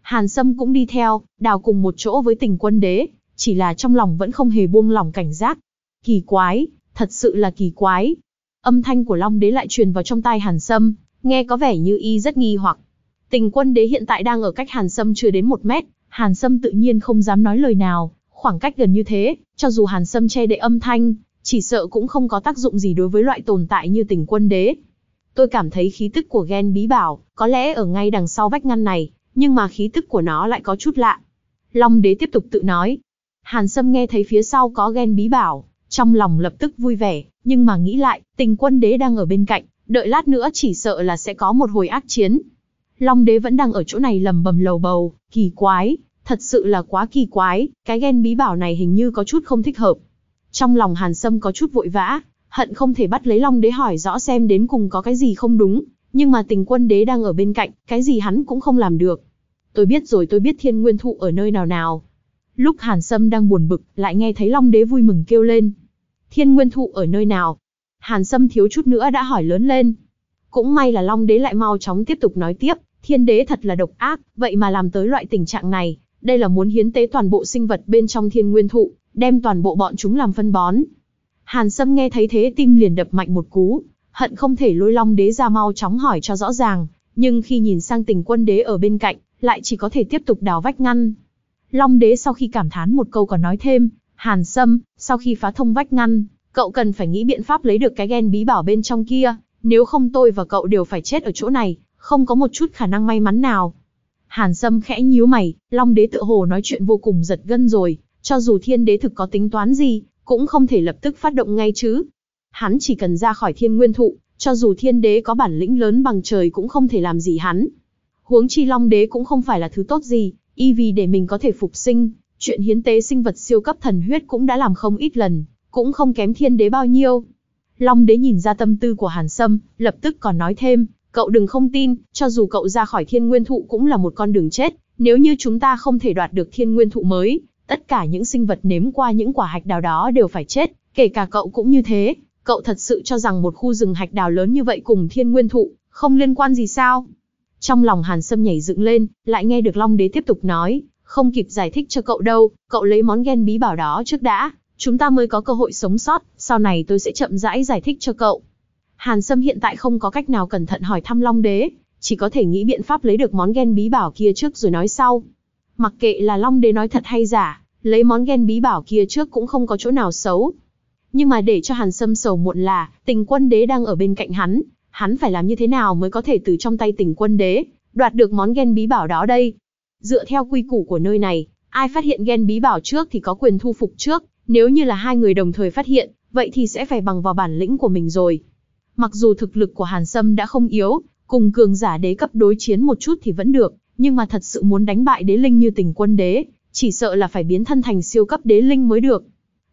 Hàn Sâm cũng đi theo, đào cùng một chỗ với tình quân đế, chỉ là trong lòng vẫn không hề buông lỏng cảnh giác. Kỳ quái, thật sự là kỳ quái. Âm thanh của Long đế lại truyền vào trong tai Hàn Sâm, nghe có vẻ như y rất nghi hoặc. Tình quân đế hiện tại đang ở cách Hàn Sâm chưa đến một mét, Hàn Sâm tự nhiên không dám nói lời nào, khoảng cách gần như thế, cho dù Hàn Sâm che đậy âm thanh, chỉ sợ cũng không có tác dụng gì đối với loại tồn tại như tình quân đế. Tôi cảm thấy khí tức của gen bí bảo, có lẽ ở ngay đằng sau vách ngăn này, nhưng mà khí tức của nó lại có chút lạ. Long đế tiếp tục tự nói. Hàn Sâm nghe thấy phía sau có ghen bí bảo, trong lòng lập tức vui vẻ, nhưng mà nghĩ lại, tình quân đế đang ở bên cạnh, đợi lát nữa chỉ sợ là sẽ có một hồi ác chiến. Long đế vẫn đang ở chỗ này lầm bầm lầu bầu, kỳ quái, thật sự là quá kỳ quái, cái ghen bí bảo này hình như có chút không thích hợp. Trong lòng Hàn Sâm có chút vội vã, hận không thể bắt lấy Long đế hỏi rõ xem đến cùng có cái gì không đúng, nhưng mà tình quân đế đang ở bên cạnh, cái gì hắn cũng không làm được. Tôi biết rồi tôi biết thiên nguyên thụ ở nơi nào nào. Lúc Hàn Sâm đang buồn bực, lại nghe thấy Long đế vui mừng kêu lên. Thiên nguyên thụ ở nơi nào? Hàn Sâm thiếu chút nữa đã hỏi lớn lên. Cũng may là Long đế lại mau chóng tiếp tục nói tiếp, thiên đế thật là độc ác, vậy mà làm tới loại tình trạng này, đây là muốn hiến tế toàn bộ sinh vật bên trong thiên nguyên thụ, đem toàn bộ bọn chúng làm phân bón. Hàn Sâm nghe thấy thế tim liền đập mạnh một cú, hận không thể lôi long đế ra mau chóng hỏi cho rõ ràng, nhưng khi nhìn sang tình quân đế ở bên cạnh, lại chỉ có thể tiếp tục đào vách ngăn. Long đế sau khi cảm thán một câu còn nói thêm, Hàn Sâm, sau khi phá thông vách ngăn, cậu cần phải nghĩ biện pháp lấy được cái gen bí bảo bên trong kia, nếu không tôi và cậu đều phải chết ở chỗ này, không có một chút khả năng may mắn nào. Hàn Sâm khẽ nhíu mày, Long Đế tự hồ nói chuyện vô cùng giật gân rồi, cho dù Thiên Đế thực có tính toán gì, cũng không thể lập tức phát động ngay chứ. Hắn chỉ cần ra khỏi Thiên Nguyên Thụ, cho dù Thiên Đế có bản lĩnh lớn bằng trời cũng không thể làm gì hắn. Huống chi Long Đế cũng không phải là thứ tốt gì, y vì để mình có thể phục sinh, chuyện hiến tế sinh vật siêu cấp thần huyết cũng đã làm không ít lần, cũng không kém Thiên Đế bao nhiêu. Long Đế nhìn ra tâm tư của Hàn Sâm, lập tức còn nói thêm, cậu đừng không tin, cho dù cậu ra khỏi thiên nguyên thụ cũng là một con đường chết, nếu như chúng ta không thể đoạt được thiên nguyên thụ mới, tất cả những sinh vật nếm qua những quả hạch đào đó đều phải chết, kể cả cậu cũng như thế. Cậu thật sự cho rằng một khu rừng hạch đào lớn như vậy cùng thiên nguyên thụ, không liên quan gì sao? Trong lòng Hàn Sâm nhảy dựng lên, lại nghe được Long Đế tiếp tục nói, không kịp giải thích cho cậu đâu, cậu lấy món gen bí bảo đó trước đã, chúng ta mới có cơ hội sống sót, sau này tôi sẽ chậm rãi giải thích cho cậu. Hàn Sâm hiện tại không có cách nào cẩn thận hỏi thăm Long Đế, chỉ có thể nghĩ biện pháp lấy được món gen bí bảo kia trước rồi nói sau. Mặc kệ là Long Đế nói thật hay giả, lấy món gen bí bảo kia trước cũng không có chỗ nào xấu. Nhưng mà để cho Hàn Sâm sầu muộn là, tình quân đế đang ở bên cạnh hắn, hắn phải làm như thế nào mới có thể từ trong tay Tỉnh quân đế, đoạt được món ghen bí bảo đó đây. Dựa theo quy củ của nơi này, ai phát hiện ghen bí bảo trước thì có quyền thu phục trước, nếu như là hai người đồng thời phát hiện, vậy thì sẽ phải bằng vào bản lĩnh của mình rồi. Mặc dù thực lực của Hàn Sâm đã không yếu, cùng cường giả đế cấp đối chiến một chút thì vẫn được, nhưng mà thật sự muốn đánh bại đế linh như tình quân đế, chỉ sợ là phải biến thân thành siêu cấp đế linh mới được.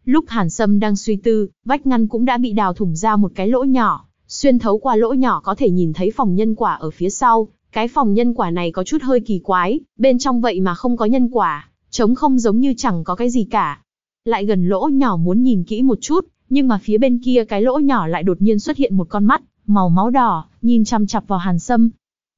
Lúc Hàn Sâm đang suy tư, vách ngăn cũng đã bị đào thủng ra một cái lỗ nhỏ, xuyên thấu qua lỗ nhỏ có thể nhìn thấy phòng nhân quả ở phía sau. Cái phòng nhân quả này có chút hơi kỳ quái, bên trong vậy mà không có nhân quả, trống không giống như chẳng có cái gì cả. Lại gần lỗ nhỏ muốn nhìn kỹ một chút, nhưng mà phía bên kia cái lỗ nhỏ lại đột nhiên xuất hiện một con mắt, màu máu đỏ, nhìn chăm chặp vào Hàn Sâm.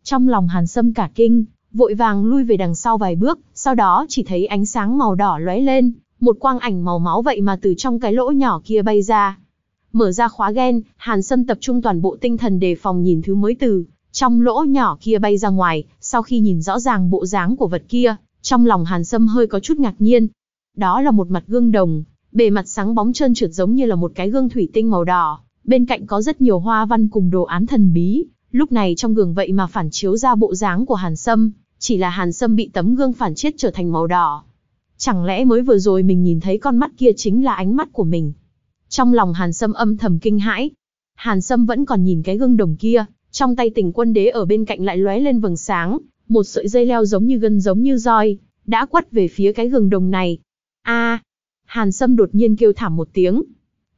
Trong lòng Hàn Sâm cả kinh, vội vàng lui về đằng sau vài bước, sau đó chỉ thấy ánh sáng màu đỏ lóe lên, một quang ảnh màu máu vậy mà từ trong cái lỗ nhỏ kia bay ra. Mở ra khóa gen, Hàn Sâm tập trung toàn bộ tinh thần đề phòng nhìn thứ mới từ, trong lỗ nhỏ kia bay ra ngoài, sau khi nhìn rõ ràng bộ dáng của vật kia, trong lòng Hàn Sâm hơi có chút ngạc nhiên. Đó là một mặt gương đồng, bề mặt sáng bóng trơn trượt giống như là một cái gương thủy tinh màu đỏ, bên cạnh có rất nhiều hoa văn cùng đồ án thần bí, lúc này trong gương vậy mà phản chiếu ra bộ dáng của Hàn Sâm, chỉ là Hàn Sâm bị tấm gương phản chiết trở thành màu đỏ. Chẳng lẽ mới vừa rồi mình nhìn thấy con mắt kia chính là ánh mắt của mình? Trong lòng Hàn Sâm âm thầm kinh hãi. Hàn Sâm vẫn còn nhìn cái gương đồng kia, trong tay Tỉnh quân đế ở bên cạnh lại lóe lên vầng sáng, một sợi dây leo giống như gân giống như roi, đã quất về phía cái gương đồng này. A! Hàn Sâm đột nhiên kêu thảm một tiếng.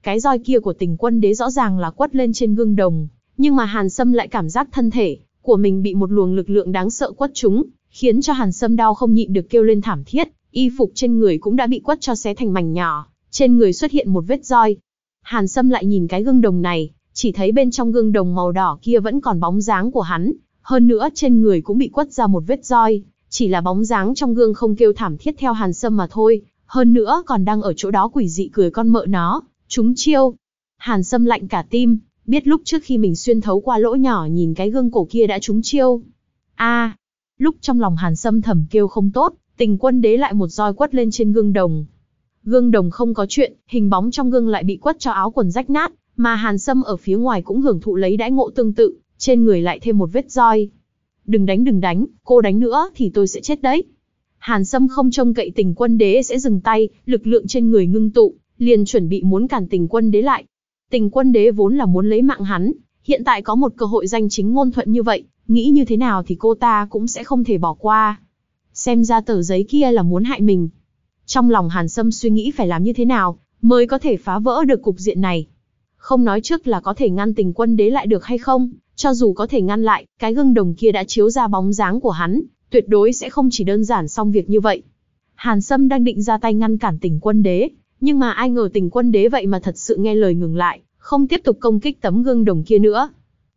Cái roi kia của Tỉnh quân đế rõ ràng là quất lên trên gương đồng, nhưng mà Hàn Sâm lại cảm giác thân thể của mình bị một luồng lực lượng đáng sợ quất trúng, khiến cho Hàn Sâm đau không nhịn được kêu lên thảm thiết, y phục trên người cũng đã bị quất cho xé thành mảnh nhỏ, trên người xuất hiện một vết roi. Hàn Sâm lại nhìn cái gương đồng này, chỉ thấy bên trong gương đồng màu đỏ kia vẫn còn bóng dáng của hắn, hơn nữa trên người cũng bị quất ra một vết roi, chỉ là bóng dáng trong gương không kêu thảm thiết theo Hàn Sâm mà thôi, hơn nữa còn đang ở chỗ đó quỷ dị cười con mợ nó, chúng chiêu. Hàn Sâm lạnh cả tim, biết lúc trước khi mình xuyên thấu qua lỗ nhỏ nhìn cái gương cổ kia đã trúng chiêu. A, lúc trong lòng Hàn Sâm thầm kêu không tốt, tình quân đế lại một roi quất lên trên gương đồng. Gương đồng không có chuyện, hình bóng trong gương lại bị quất cho áo quần rách nát, mà Hàn Sâm ở phía ngoài cũng hưởng thụ lấy đãi ngộ tương tự, trên người lại thêm một vết roi. Đừng đánh đừng đánh, cô đánh nữa thì tôi sẽ chết đấy. Hàn Sâm không trông cậy tình quân đế sẽ dừng tay, lực lượng trên người ngưng tụ, liền chuẩn bị muốn cản tình quân đế lại. Tình quân đế vốn là muốn lấy mạng hắn, hiện tại có một cơ hội danh chính ngôn thuận như vậy, nghĩ như thế nào thì cô ta cũng sẽ không thể bỏ qua. Xem ra tờ giấy kia là muốn hại mình. Trong lòng Hàn Sâm suy nghĩ phải làm như thế nào, mới có thể phá vỡ được cục diện này. Không nói trước là có thể ngăn tình quân đế lại được hay không, cho dù có thể ngăn lại, cái gương đồng kia đã chiếu ra bóng dáng của hắn, tuyệt đối sẽ không chỉ đơn giản xong việc như vậy. Hàn Sâm đang định ra tay ngăn cản tình quân đế, nhưng mà ai ngờ tình quân đế vậy mà thật sự nghe lời ngừng lại, không tiếp tục công kích tấm gương đồng kia nữa.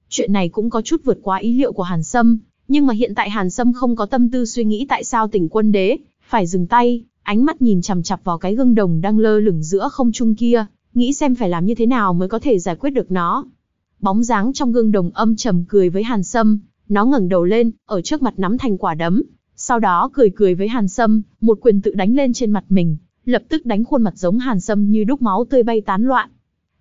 Chuyện này cũng có chút vượt quá ý liệu của Hàn Sâm, nhưng mà hiện tại Hàn Sâm không có tâm tư suy nghĩ tại sao tình quân đế phải dừng tay, ánh mắt nhìn chằm chặp vào cái gương đồng đang lơ lửng giữa không trung kia, nghĩ xem phải làm như thế nào mới có thể giải quyết được nó. Bóng dáng trong gương đồng âm trầm cười với Hàn Sâm, nó ngẩng đầu lên, ở trước mặt nắm thành quả đấm, sau đó cười cười với Hàn Sâm, một quyền tự đánh lên trên mặt mình, lập tức đánh khuôn mặt giống Hàn Sâm như đúc máu tươi bay tán loạn.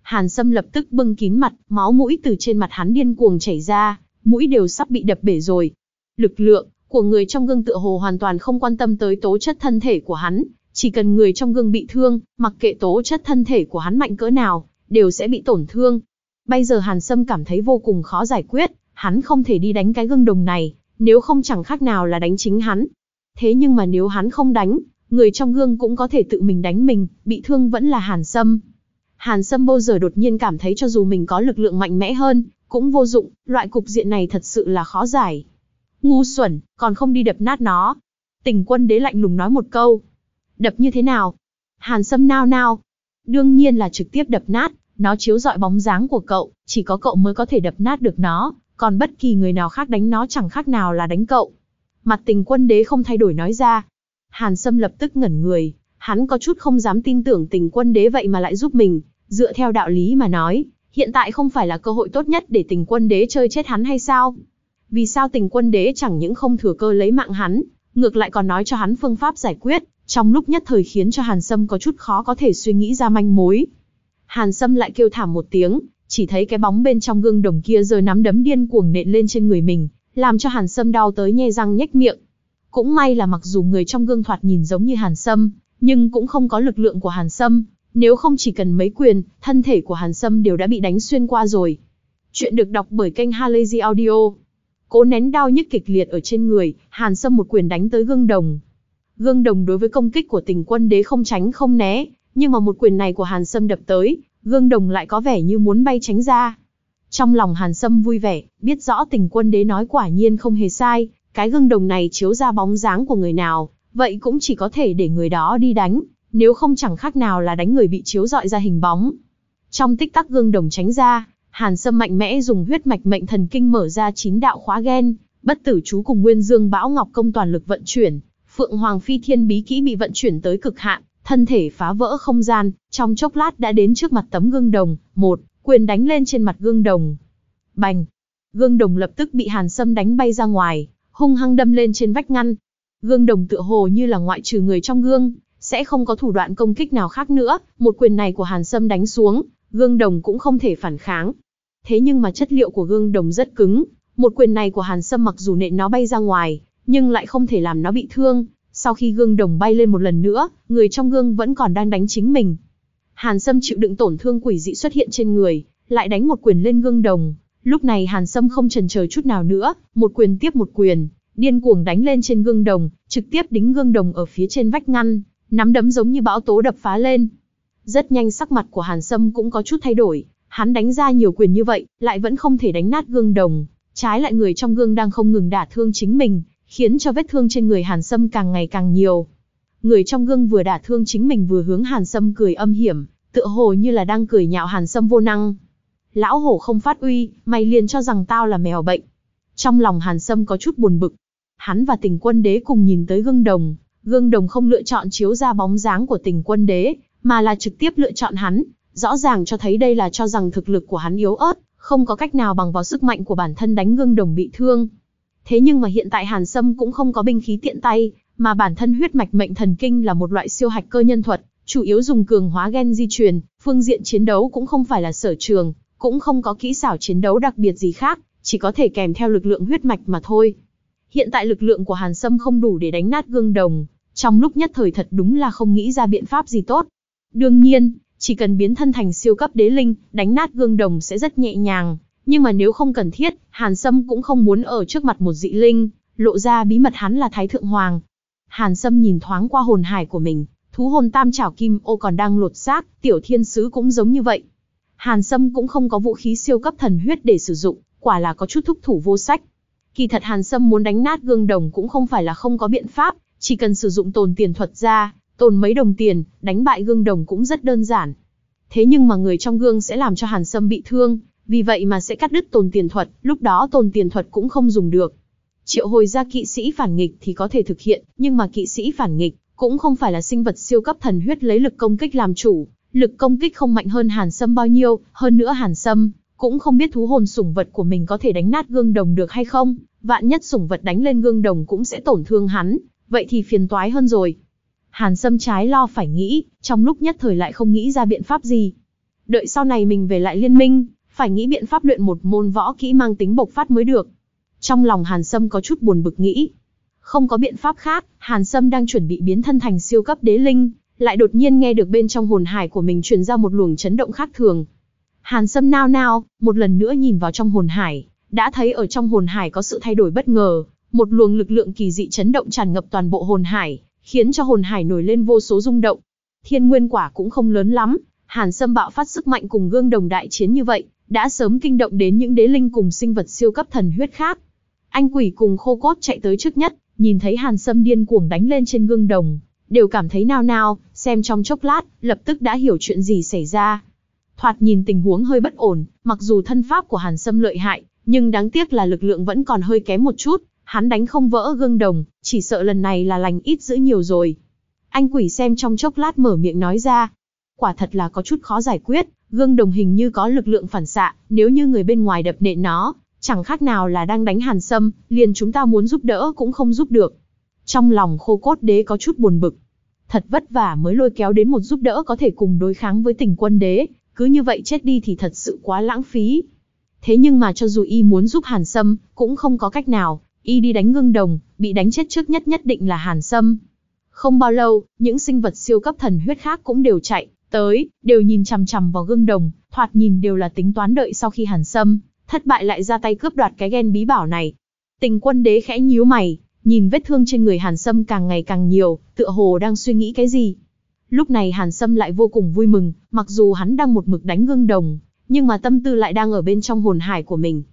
Hàn Sâm lập tức bưng kín mặt, máu mũi từ trên mặt hắn điên cuồng chảy ra, mũi đều sắp bị đập bể rồi. Lực lượng của người trong gương tựa hồ hoàn toàn không quan tâm tới tố chất thân thể của hắn, chỉ cần người trong gương bị thương, mặc kệ tố chất thân thể của hắn mạnh cỡ nào, đều sẽ bị tổn thương. Bây giờ Hàn Sâm cảm thấy vô cùng khó giải quyết, hắn không thể đi đánh cái gương đồng này, nếu không chẳng khác nào là đánh chính hắn. Thế nhưng mà nếu hắn không đánh, người trong gương cũng có thể tự mình đánh mình, bị thương vẫn là Hàn Sâm. Hàn Sâm bao giờ đột nhiên cảm thấy cho dù mình có lực lượng mạnh mẽ hơn, cũng vô dụng, loại cục diện này thật sự là khó giải. Ngu xuẩn, còn không đi đập nát nó. Tình quân đế lạnh lùng nói một câu. Đập như thế nào? Hàn Sâm nao nao. Đương nhiên là trực tiếp đập nát, nó chiếu dọi bóng dáng của cậu, chỉ có cậu mới có thể đập nát được nó, còn bất kỳ người nào khác đánh nó chẳng khác nào là đánh cậu. Mặt tình quân đế không thay đổi nói ra. Hàn Sâm lập tức ngẩn người, hắn có chút không dám tin tưởng tình quân đế vậy mà lại giúp mình, dựa theo đạo lý mà nói, hiện tại không phải là cơ hội tốt nhất để tình quân đế chơi chết hắn hay sao? Vì sao tình quân đế chẳng những không thừa cơ lấy mạng hắn, ngược lại còn nói cho hắn phương pháp giải quyết, trong lúc nhất thời khiến cho Hàn Sâm có chút khó có thể suy nghĩ ra manh mối. Hàn Sâm lại kêu thảm một tiếng, chỉ thấy cái bóng bên trong gương đồng kia rơi nắm đấm điên cuồng nện lên trên người mình, làm cho Hàn Sâm đau tới nhe răng nhếch miệng. Cũng may là mặc dù người trong gương thoạt nhìn giống như Hàn Sâm, nhưng cũng không có lực lượng của Hàn Sâm, nếu không chỉ cần mấy quyền, thân thể của Hàn Sâm đều đã bị đánh xuyên qua rồi. Chuyện được đọc bởi kênh Halazy Audio. Cố nén đau nhức kịch liệt ở trên người, Hàn Sâm một quyền đánh tới gương đồng. Gương đồng đối với công kích của tình quân đế không tránh không né, nhưng mà một quyền này của Hàn Sâm đập tới, gương đồng lại có vẻ như muốn bay tránh ra. Trong lòng Hàn Sâm vui vẻ, biết rõ tình quân đế nói quả nhiên không hề sai, cái gương đồng này chiếu ra bóng dáng của người nào, vậy cũng chỉ có thể để người đó đi đánh, nếu không chẳng khác nào là đánh người bị chiếu dọi ra hình bóng. Trong tích tắc gương đồng tránh ra, Hàn Sâm mạnh mẽ dùng huyết mạch mệnh thần kinh mở ra chín đạo khóa gen, bất tử chú cùng Nguyên Dương Bão Ngọc công toàn lực vận chuyển, Phượng Hoàng Phi Thiên bí kỹ bị vận chuyển tới cực hạn, thân thể phá vỡ không gian, trong chốc lát đã đến trước mặt tấm gương đồng, một quyền đánh lên trên mặt gương đồng. Bành! Gương đồng lập tức bị Hàn Sâm đánh bay ra ngoài, hung hăng đâm lên trên vách ngăn. Gương đồng tựa hồ như là ngoại trừ người trong gương, sẽ không có thủ đoạn công kích nào khác nữa, một quyền này của Hàn Sâm đánh xuống, gương đồng cũng không thể phản kháng. Thế nhưng mà chất liệu của gương đồng rất cứng, một quyền này của Hàn Sâm mặc dù nện nó bay ra ngoài, nhưng lại không thể làm nó bị thương. Sau khi gương đồng bay lên một lần nữa, người trong gương vẫn còn đang đánh chính mình. Hàn Sâm chịu đựng tổn thương quỷ dị xuất hiện trên người, lại đánh một quyền lên gương đồng. Lúc này Hàn Sâm không chần chờ chút nào nữa, một quyền tiếp một quyền, điên cuồng đánh lên trên gương đồng, trực tiếp đính gương đồng ở phía trên vách ngăn, nắm đấm giống như bão tố đập phá lên. Rất nhanh sắc mặt của Hàn Sâm cũng có chút thay đổi, hắn đánh ra nhiều quyền như vậy, lại vẫn không thể đánh nát gương đồng, trái lại người trong gương đang không ngừng đả thương chính mình, khiến cho vết thương trên người Hàn Sâm càng ngày càng nhiều. Người trong gương vừa đả thương chính mình vừa hướng Hàn Sâm cười âm hiểm, tựa hồ như là đang cười nhạo Hàn Sâm vô năng. Lão hổ không phát uy, mày liền cho rằng tao là mèo bệnh. Trong lòng Hàn Sâm có chút buồn bực. Hắn và tình quân đế cùng nhìn tới gương đồng, gương đồng không lựa chọn chiếu ra bóng dáng của tình quân đế, mà là trực tiếp lựa chọn hắn, rõ ràng cho thấy đây là cho rằng thực lực của hắn yếu ớt, không có cách nào bằng vào sức mạnh của bản thân đánh gương đồng bị thương. Thế nhưng mà hiện tại Hàn Sâm cũng không có binh khí tiện tay, mà bản thân huyết mạch mệnh thần kinh là một loại siêu hạch cơ nhân thuật, chủ yếu dùng cường hóa gen di truyền, phương diện chiến đấu cũng không phải là sở trường, cũng không có kỹ xảo chiến đấu đặc biệt gì khác, chỉ có thể kèm theo lực lượng huyết mạch mà thôi. Hiện tại lực lượng của Hàn Sâm không đủ để đánh nát gương đồng, trong lúc nhất thời thật đúng là không nghĩ ra biện pháp gì tốt. Đương nhiên, chỉ cần biến thân thành siêu cấp đế linh, đánh nát gương đồng sẽ rất nhẹ nhàng, nhưng mà nếu không cần thiết, Hàn Sâm cũng không muốn ở trước mặt một dị linh, lộ ra bí mật hắn là Thái Thượng Hoàng. Hàn Sâm nhìn thoáng qua hồn hải của mình, thú hồn tam trảo kim ô còn đang lột xác, tiểu thiên sứ cũng giống như vậy. Hàn Sâm cũng không có vũ khí siêu cấp thần huyết để sử dụng, quả là có chút thúc thủ vô sách. Kỳ thật Hàn Sâm muốn đánh nát gương đồng cũng không phải là không có biện pháp, chỉ cần sử dụng tồn tiền thuật ra, tồn mấy đồng tiền, đánh bại gương đồng cũng rất đơn giản. Thế nhưng mà người trong gương sẽ làm cho Hàn Sâm bị thương, vì vậy mà sẽ cắt đứt tồn tiền thuật, lúc đó tồn tiền thuật cũng không dùng được. Triệu hồi ra kỵ sĩ phản nghịch thì có thể thực hiện, nhưng mà kỵ sĩ phản nghịch cũng không phải là sinh vật siêu cấp thần huyết lấy lực công kích làm chủ, lực công kích không mạnh hơn Hàn Sâm bao nhiêu, hơn nữa Hàn Sâm cũng không biết thú hồn sủng vật của mình có thể đánh nát gương đồng được hay không, vạn nhất sủng vật đánh lên gương đồng cũng sẽ tổn thương hắn, vậy thì phiền toái hơn rồi. Hàn Sâm trái lo phải nghĩ, trong lúc nhất thời lại không nghĩ ra biện pháp gì. Đợi sau này mình về lại liên minh, phải nghĩ biện pháp luyện một môn võ kỹ mang tính bộc phát mới được. Trong lòng Hàn Sâm có chút buồn bực nghĩ. Không có biện pháp khác, Hàn Sâm đang chuẩn bị biến thân thành siêu cấp đế linh, lại đột nhiên nghe được bên trong hồn hải của mình truyền ra một luồng chấn động khác thường. Hàn Sâm nao nao, một lần nữa nhìn vào trong hồn hải, đã thấy ở trong hồn hải có sự thay đổi bất ngờ, một luồng lực lượng kỳ dị chấn động tràn ngập toàn bộ hồn hải, khiến cho hồn hải nổi lên vô số rung động. Thiên nguyên quả cũng không lớn lắm, Hàn Sâm bạo phát sức mạnh cùng gương đồng đại chiến như vậy, đã sớm kinh động đến những đế linh cùng sinh vật siêu cấp thần huyết khác. Anh quỷ cùng khô cốt chạy tới trước nhất, nhìn thấy Hàn Sâm điên cuồng đánh lên trên gương đồng, đều cảm thấy nao nao, xem trong chốc lát, lập tức đã hiểu chuyện gì xảy ra. Thoạt nhìn tình huống hơi bất ổn, mặc dù thân pháp của Hàn Sâm lợi hại, nhưng đáng tiếc là lực lượng vẫn còn hơi kém một chút, hắn đánh không vỡ gương đồng, chỉ sợ lần này là lành ít giữ nhiều rồi. Anh quỷ xem trong chốc lát mở miệng nói ra. Quả thật là có chút khó giải quyết, gương đồng hình như có lực lượng phản xạ, nếu như người bên ngoài đập nện nó, chẳng khác nào là đang đánh hàn sâm, liền chúng ta muốn giúp đỡ cũng không giúp được. Trong lòng khô cốt đế có chút buồn bực. Thật vất vả mới lôi kéo đến một giúp đỡ có thể cùng đối kháng với tình quân đế, cứ như vậy chết đi thì thật sự quá lãng phí. Thế nhưng mà cho dù y muốn giúp Hàn Sâm, cũng không có cách nào, y đi đánh ngưng đồng, bị đánh chết trước nhất nhất định là Hàn Sâm. Không bao lâu, những sinh vật siêu cấp thần huyết khác cũng đều chạy, tới, đều nhìn chằm chằm vào gương đồng, thoạt nhìn đều là tính toán đợi sau khi Hàn Sâm, thất bại lại ra tay cướp đoạt cái ghen bí bảo này. Tình quân đế khẽ nhíu mày, nhìn vết thương trên người Hàn Sâm càng ngày càng nhiều, tựa hồ đang suy nghĩ cái gì. Lúc này Hàn Sâm lại vô cùng vui mừng, mặc dù hắn đang một mực đánh gương đồng, nhưng mà tâm tư lại đang ở bên trong hồn hải của mình.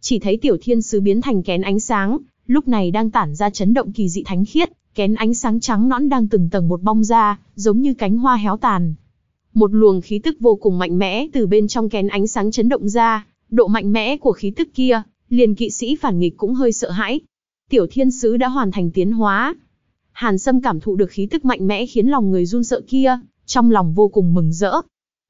Chỉ thấy tiểu thiên sứ biến thành kén ánh sáng, lúc này đang tản ra chấn động kỳ dị thánh khiết, kén ánh sáng trắng nõn đang từng tầng một bong ra, giống như cánh hoa héo tàn. Một luồng khí tức vô cùng mạnh mẽ từ bên trong kén ánh sáng chấn động ra, độ mạnh mẽ của khí tức kia, liền kỵ sĩ phản nghịch cũng hơi sợ hãi. Tiểu thiên sứ đã hoàn thành tiến hóa. Hàn Sâm cảm thụ được khí tức mạnh mẽ khiến lòng người run sợ kia, trong lòng vô cùng mừng rỡ.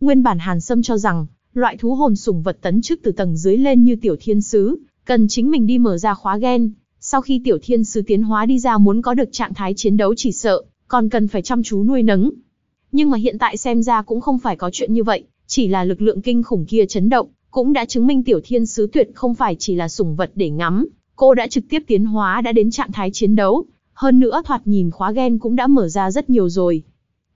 Nguyên bản Hàn Sâm cho rằng, loại thú hồn sủng vật tấn chức từ tầng dưới lên như tiểu thiên sứ, cần chính mình đi mở ra khóa gen. Sau khi tiểu thiên sứ tiến hóa đi ra muốn có được trạng thái chiến đấu chỉ sợ, còn cần phải chăm chú nuôi nấng. Nhưng mà hiện tại xem ra cũng không phải có chuyện như vậy, chỉ là lực lượng kinh khủng kia chấn động, cũng đã chứng minh tiểu thiên sứ tuyệt không phải chỉ là sủng vật để ngắm, cô đã trực tiếp tiến hóa đã đến trạng thái chiến đấu, hơn nữa thoạt nhìn khóa gen cũng đã mở ra rất nhiều rồi.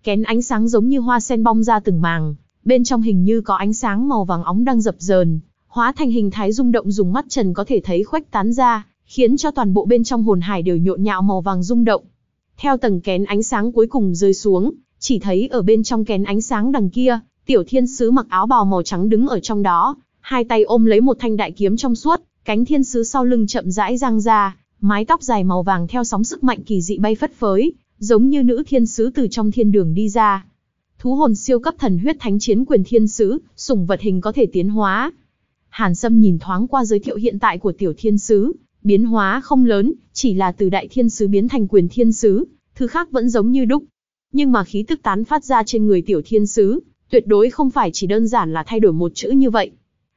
Kén ánh sáng giống như hoa sen bong ra từng màng, bên trong hình như có ánh sáng màu vàng óng đang dập dờn, hóa thành hình thái rung động dùng mắt trần có thể thấy khuếch tán ra, khiến cho toàn bộ bên trong hồn hải đều nhộn nhạo màu vàng rung động. Theo tầng kén ánh sáng cuối cùng rơi xuống, chỉ thấy ở bên trong kén ánh sáng đằng kia, tiểu thiên sứ mặc áo bào màu trắng đứng ở trong đó, hai tay ôm lấy một thanh đại kiếm trong suốt, cánh thiên sứ sau lưng chậm rãi giang ra, mái tóc dài màu vàng theo sóng sức mạnh kỳ dị bay phất phới, giống như nữ thiên sứ từ trong thiên đường đi ra. Thú hồn siêu cấp thần huyết thánh chiến quyền thiên sứ, sủng vật hình có thể tiến hóa. Hàn Sâm nhìn thoáng qua giới thiệu hiện tại của tiểu thiên sứ, biến hóa không lớn, chỉ là từ đại thiên sứ biến thành quyền thiên sứ, thứ khác vẫn giống như đúc. Nhưng mà khí tức tán phát ra trên người tiểu thiên sứ, tuyệt đối không phải chỉ đơn giản là thay đổi một chữ như vậy.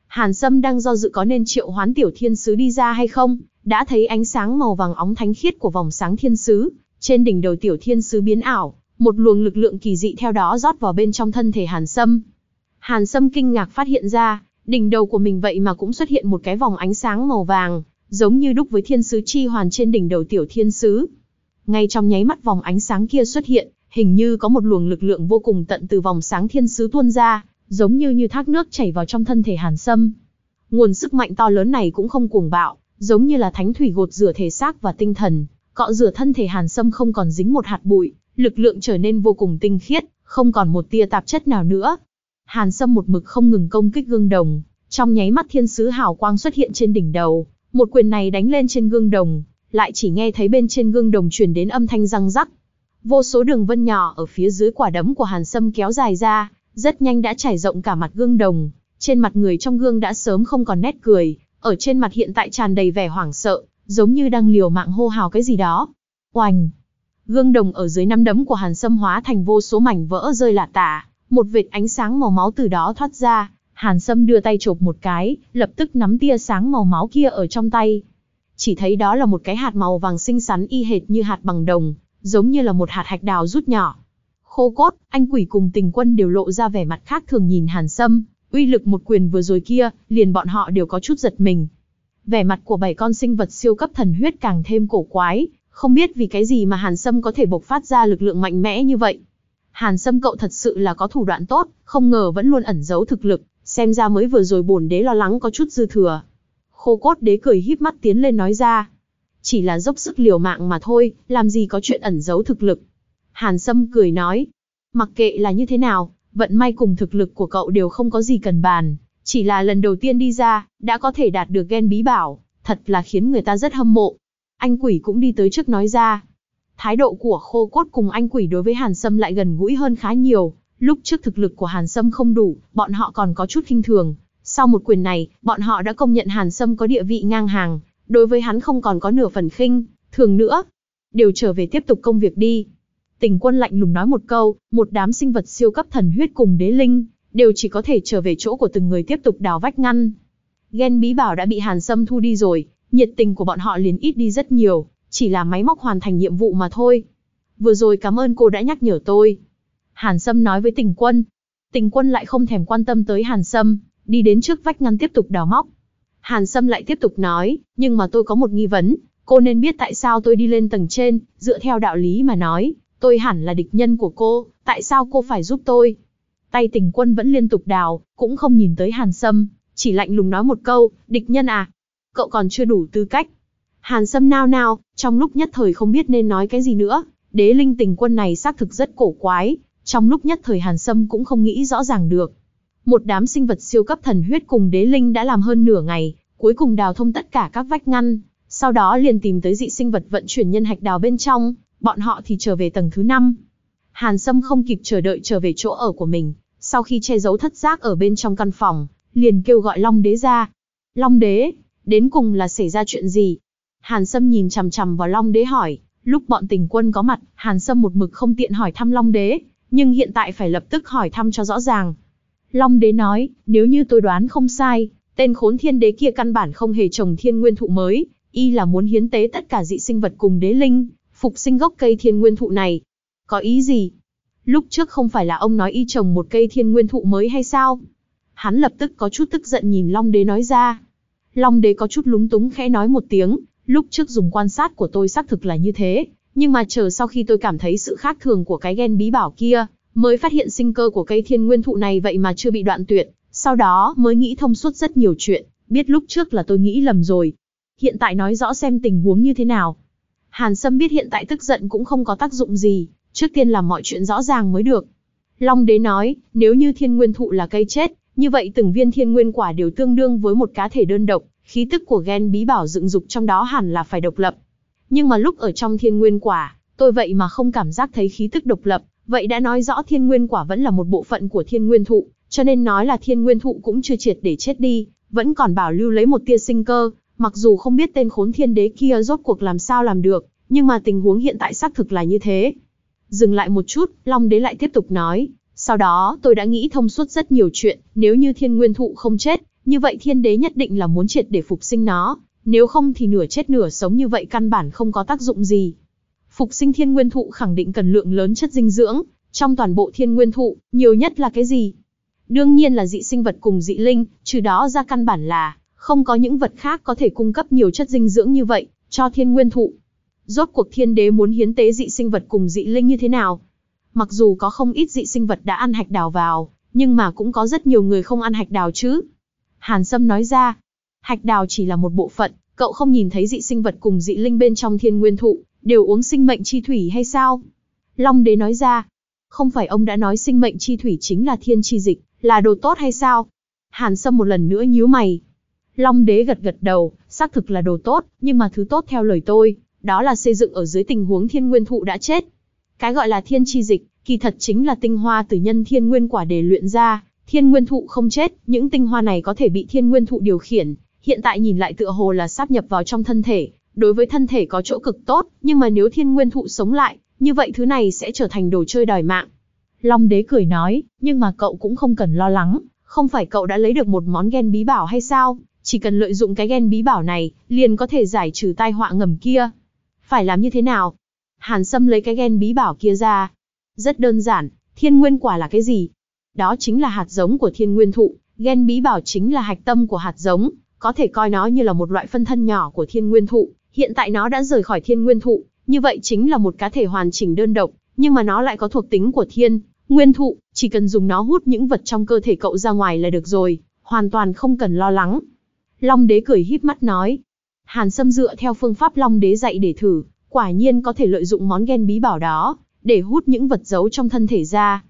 Hàn Sâm đang do dự có nên triệu hoán tiểu thiên sứ đi ra hay không, đã thấy ánh sáng màu vàng óng thánh khiết của vòng sáng thiên sứ, trên đỉnh đầu tiểu thiên sứ biến ảo, một luồng lực lượng kỳ dị theo đó rót vào bên trong thân thể Hàn Sâm. Hàn Sâm kinh ngạc phát hiện ra, đỉnh đầu của mình vậy mà cũng xuất hiện một cái vòng ánh sáng màu vàng, giống như đúc với thiên sứ chi hoàn trên đỉnh đầu tiểu thiên sứ. Ngay trong nháy mắt vòng ánh sáng kia xuất hiện, hình như có một luồng lực lượng vô cùng tận từ vòng sáng thiên sứ tuôn ra, giống như như thác nước chảy vào trong thân thể Hàn Sâm. Nguồn sức mạnh to lớn này cũng không cuồng bạo, giống như là thánh thủy gột rửa thể xác và tinh thần, cọ rửa thân thể Hàn Sâm không còn dính một hạt bụi, lực lượng trở nên vô cùng tinh khiết, không còn một tia tạp chất nào nữa. Hàn Sâm một mực không ngừng công kích gương đồng, trong nháy mắt thiên sứ hào quang xuất hiện trên đỉnh đầu, một quyền này đánh lên trên gương đồng, lại chỉ nghe thấy bên trên gương đồng truyền đến âm thanh răng rắc. Vô số đường vân nhỏ ở phía dưới quả đấm của Hàn Sâm kéo dài ra, rất nhanh đã trải rộng cả mặt gương đồng, trên mặt người trong gương đã sớm không còn nét cười, ở trên mặt hiện tại tràn đầy vẻ hoảng sợ, giống như đang liều mạng hô hào cái gì đó. Oành! Gương đồng ở dưới nắm đấm của Hàn Sâm hóa thành vô số mảnh vỡ rơi lả tả, một vệt ánh sáng màu máu từ đó thoát ra, Hàn Sâm đưa tay chộp một cái, lập tức nắm tia sáng màu máu kia ở trong tay. Chỉ thấy đó là một cái hạt màu vàng xinh xắn y hệt như hạt bằng đồng, giống như là một hạt hạch đào rút nhỏ. Khô cốt, anh quỷ cùng tình quân đều lộ ra vẻ mặt khác thường nhìn Hàn Sâm, uy lực một quyền vừa rồi kia, liền bọn họ đều có chút giật mình. Vẻ mặt của bảy con sinh vật siêu cấp thần huyết càng thêm cổ quái, không biết vì cái gì mà Hàn Sâm có thể bộc phát ra lực lượng mạnh mẽ như vậy. Hàn Sâm cậu thật sự là có thủ đoạn tốt, không ngờ vẫn luôn ẩn giấu thực lực, xem ra mới vừa rồi bổn đế lo lắng có chút dư thừa. Khô cốt đế cười híp mắt tiến lên nói ra. Chỉ là dốc sức liều mạng mà thôi, làm gì có chuyện ẩn giấu thực lực. Hàn Sâm cười nói. Mặc kệ là như thế nào, vận may cùng thực lực của cậu đều không có gì cần bàn. Chỉ là lần đầu tiên đi ra, đã có thể đạt được gen bí bảo, thật là khiến người ta rất hâm mộ. Anh quỷ cũng đi tới trước nói ra. Thái độ của khô cốt cùng anh quỷ đối với Hàn Sâm lại gần gũi hơn khá nhiều. Lúc trước thực lực của Hàn Sâm không đủ, bọn họ còn có chút khinh thường. Sau một quyền này, bọn họ đã công nhận Hàn Sâm có địa vị ngang hàng, đối với hắn không còn có nửa phần khinh, thường nữa. Đều trở về tiếp tục công việc đi. Tình quân lạnh lùng nói một câu, một đám sinh vật siêu cấp thần huyết cùng đế linh, đều chỉ có thể trở về chỗ của từng người tiếp tục đào vách ngăn. Ghen bí bảo đã bị Hàn Sâm thu đi rồi, nhiệt tình của bọn họ liền ít đi rất nhiều, chỉ là máy móc hoàn thành nhiệm vụ mà thôi. Vừa rồi cảm ơn cô đã nhắc nhở tôi. Hàn Sâm nói với tình quân. Tình quân lại không thèm quan tâm tới Hàn Sâm, đi đến trước vách ngăn tiếp tục đào móc. Hàn Sâm lại tiếp tục nói, nhưng mà tôi có một nghi vấn, cô nên biết tại sao tôi đi lên tầng trên, dựa theo đạo lý mà nói, tôi hẳn là địch nhân của cô, tại sao cô phải giúp tôi? Tay tình quân vẫn liên tục đào, cũng không nhìn tới Hàn Sâm, chỉ lạnh lùng nói một câu, địch nhân à? Cậu còn chưa đủ tư cách. Hàn Sâm nao nao, trong lúc nhất thời không biết nên nói cái gì nữa, đế linh tình quân này xác thực rất cổ quái, trong lúc nhất thời Hàn Sâm cũng không nghĩ rõ ràng được. Một đám sinh vật siêu cấp thần huyết cùng đế linh đã làm hơn nửa ngày, cuối cùng đào thông tất cả các vách ngăn, sau đó liền tìm tới dị sinh vật vận chuyển nhân hạch đào bên trong, bọn họ thì trở về tầng thứ 5. Hàn Sâm không kịp chờ đợi trở về chỗ ở của mình, sau khi che giấu thất giác ở bên trong căn phòng, liền kêu gọi Long Đế ra. Long Đế, đến cùng là xảy ra chuyện gì? Hàn Sâm nhìn chằm chằm vào Long Đế hỏi, lúc bọn tình quân có mặt, Hàn Sâm một mực không tiện hỏi thăm Long Đế, nhưng hiện tại phải lập tức hỏi thăm cho rõ ràng. Long Đế nói, nếu như tôi đoán không sai, tên khốn thiên đế kia căn bản không hề trồng thiên nguyên thụ mới, y là muốn hiến tế tất cả dị sinh vật cùng đế linh, phục sinh gốc cây thiên nguyên thụ này. Có ý gì? Lúc trước không phải là ông nói y trồng một cây thiên nguyên thụ mới hay sao? Hắn lập tức có chút tức giận nhìn Long Đế nói ra. Long Đế có chút lúng túng khẽ nói một tiếng, lúc trước dùng quan sát của tôi xác thực là như thế, nhưng mà chờ sau khi tôi cảm thấy sự khác thường của cái gen bí bảo kia, mới phát hiện sinh cơ của cây thiên nguyên thụ này vậy mà chưa bị đoạn tuyệt, sau đó mới nghĩ thông suốt rất nhiều chuyện, biết lúc trước là tôi nghĩ lầm rồi. Hiện tại nói rõ xem tình huống như thế nào. Hàn Sâm biết hiện tại tức giận cũng không có tác dụng gì, trước tiên làm mọi chuyện rõ ràng mới được. Long đế nói, nếu như thiên nguyên thụ là cây chết, như vậy từng viên thiên nguyên quả đều tương đương với một cá thể đơn độc, khí tức của gen bí bảo dựng dục trong đó hẳn là phải độc lập. Nhưng mà lúc ở trong thiên nguyên quả, tôi vậy mà không cảm giác thấy khí tức độc lập, vậy đã nói rõ thiên nguyên quả vẫn là một bộ phận của thiên nguyên thụ, cho nên nói là thiên nguyên thụ cũng chưa triệt để chết đi, vẫn còn bảo lưu lấy một tia sinh cơ, mặc dù không biết tên khốn thiên đế kia rốt cuộc làm sao làm được, nhưng mà tình huống hiện tại xác thực là như thế. Dừng lại một chút, Long đế lại tiếp tục nói, sau đó tôi đã nghĩ thông suốt rất nhiều chuyện, nếu như thiên nguyên thụ không chết, như vậy thiên đế nhất định là muốn triệt để phục sinh nó, nếu không thì nửa chết nửa sống như vậy căn bản không có tác dụng gì. Phục sinh thiên nguyên thụ khẳng định cần lượng lớn chất dinh dưỡng, trong toàn bộ thiên nguyên thụ, nhiều nhất là cái gì? Đương nhiên là dị sinh vật cùng dị linh, trừ đó ra căn bản là, không có những vật khác có thể cung cấp nhiều chất dinh dưỡng như vậy, cho thiên nguyên thụ. Rốt cuộc thiên đế muốn hiến tế dị sinh vật cùng dị linh như thế nào? Mặc dù có không ít dị sinh vật đã ăn hạch đào vào, nhưng mà cũng có rất nhiều người không ăn hạch đào chứ. Hàn Sâm nói ra, hạch đào chỉ là một bộ phận, cậu không nhìn thấy dị sinh vật cùng dị linh bên trong thiên nguyên thụ, đều uống sinh mệnh chi thủy hay sao? Long đế nói ra, không phải ông đã nói sinh mệnh chi thủy chính là thiên chi dịch, là đồ tốt hay sao? Hàn Sâm một lần nữa nhíu mày. Long đế gật gật đầu, xác thực là đồ tốt, nhưng mà thứ tốt theo lời tôi, đó là xây dựng ở dưới tình huống thiên nguyên thụ đã chết. Cái gọi là thiên chi dịch, kỳ thật chính là tinh hoa từ nhân thiên nguyên quả để luyện ra, thiên nguyên thụ không chết, những tinh hoa này có thể bị thiên nguyên thụ điều khiển, hiện tại nhìn lại tựa hồ là sáp nhập vào trong thân thể, đối với thân thể có chỗ cực tốt, nhưng mà nếu thiên nguyên thụ sống lại, như vậy thứ này sẽ trở thành đồ chơi đòi mạng. Long đế cười nói, nhưng mà cậu cũng không cần lo lắng, không phải cậu đã lấy được một món gen bí bảo hay sao, chỉ cần lợi dụng cái gen bí bảo này, liền có thể giải trừ tai họa ngầm kia. Phải làm như thế nào? Hàn Sâm lấy cái gen bí bảo kia ra. Rất đơn giản, thiên nguyên quả là cái gì? Đó chính là hạt giống của thiên nguyên thụ, gen bí bảo chính là hạch tâm của hạt giống, có thể coi nó như là một loại phân thân nhỏ của thiên nguyên thụ. Hiện tại nó đã rời khỏi thiên nguyên thụ, như vậy chính là một cá thể hoàn chỉnh đơn độc, nhưng mà nó lại có thuộc tính của thiên, nguyên thụ, chỉ cần dùng nó hút những vật trong cơ thể cậu ra ngoài là được rồi, hoàn toàn không cần lo lắng. Long đế cười híp mắt nói. Hàn Sâm dựa theo phương pháp Long đế dạy để thử, quả nhiên có thể lợi dụng món gen bí bảo đó, để hút những vật giấu trong thân thể ra.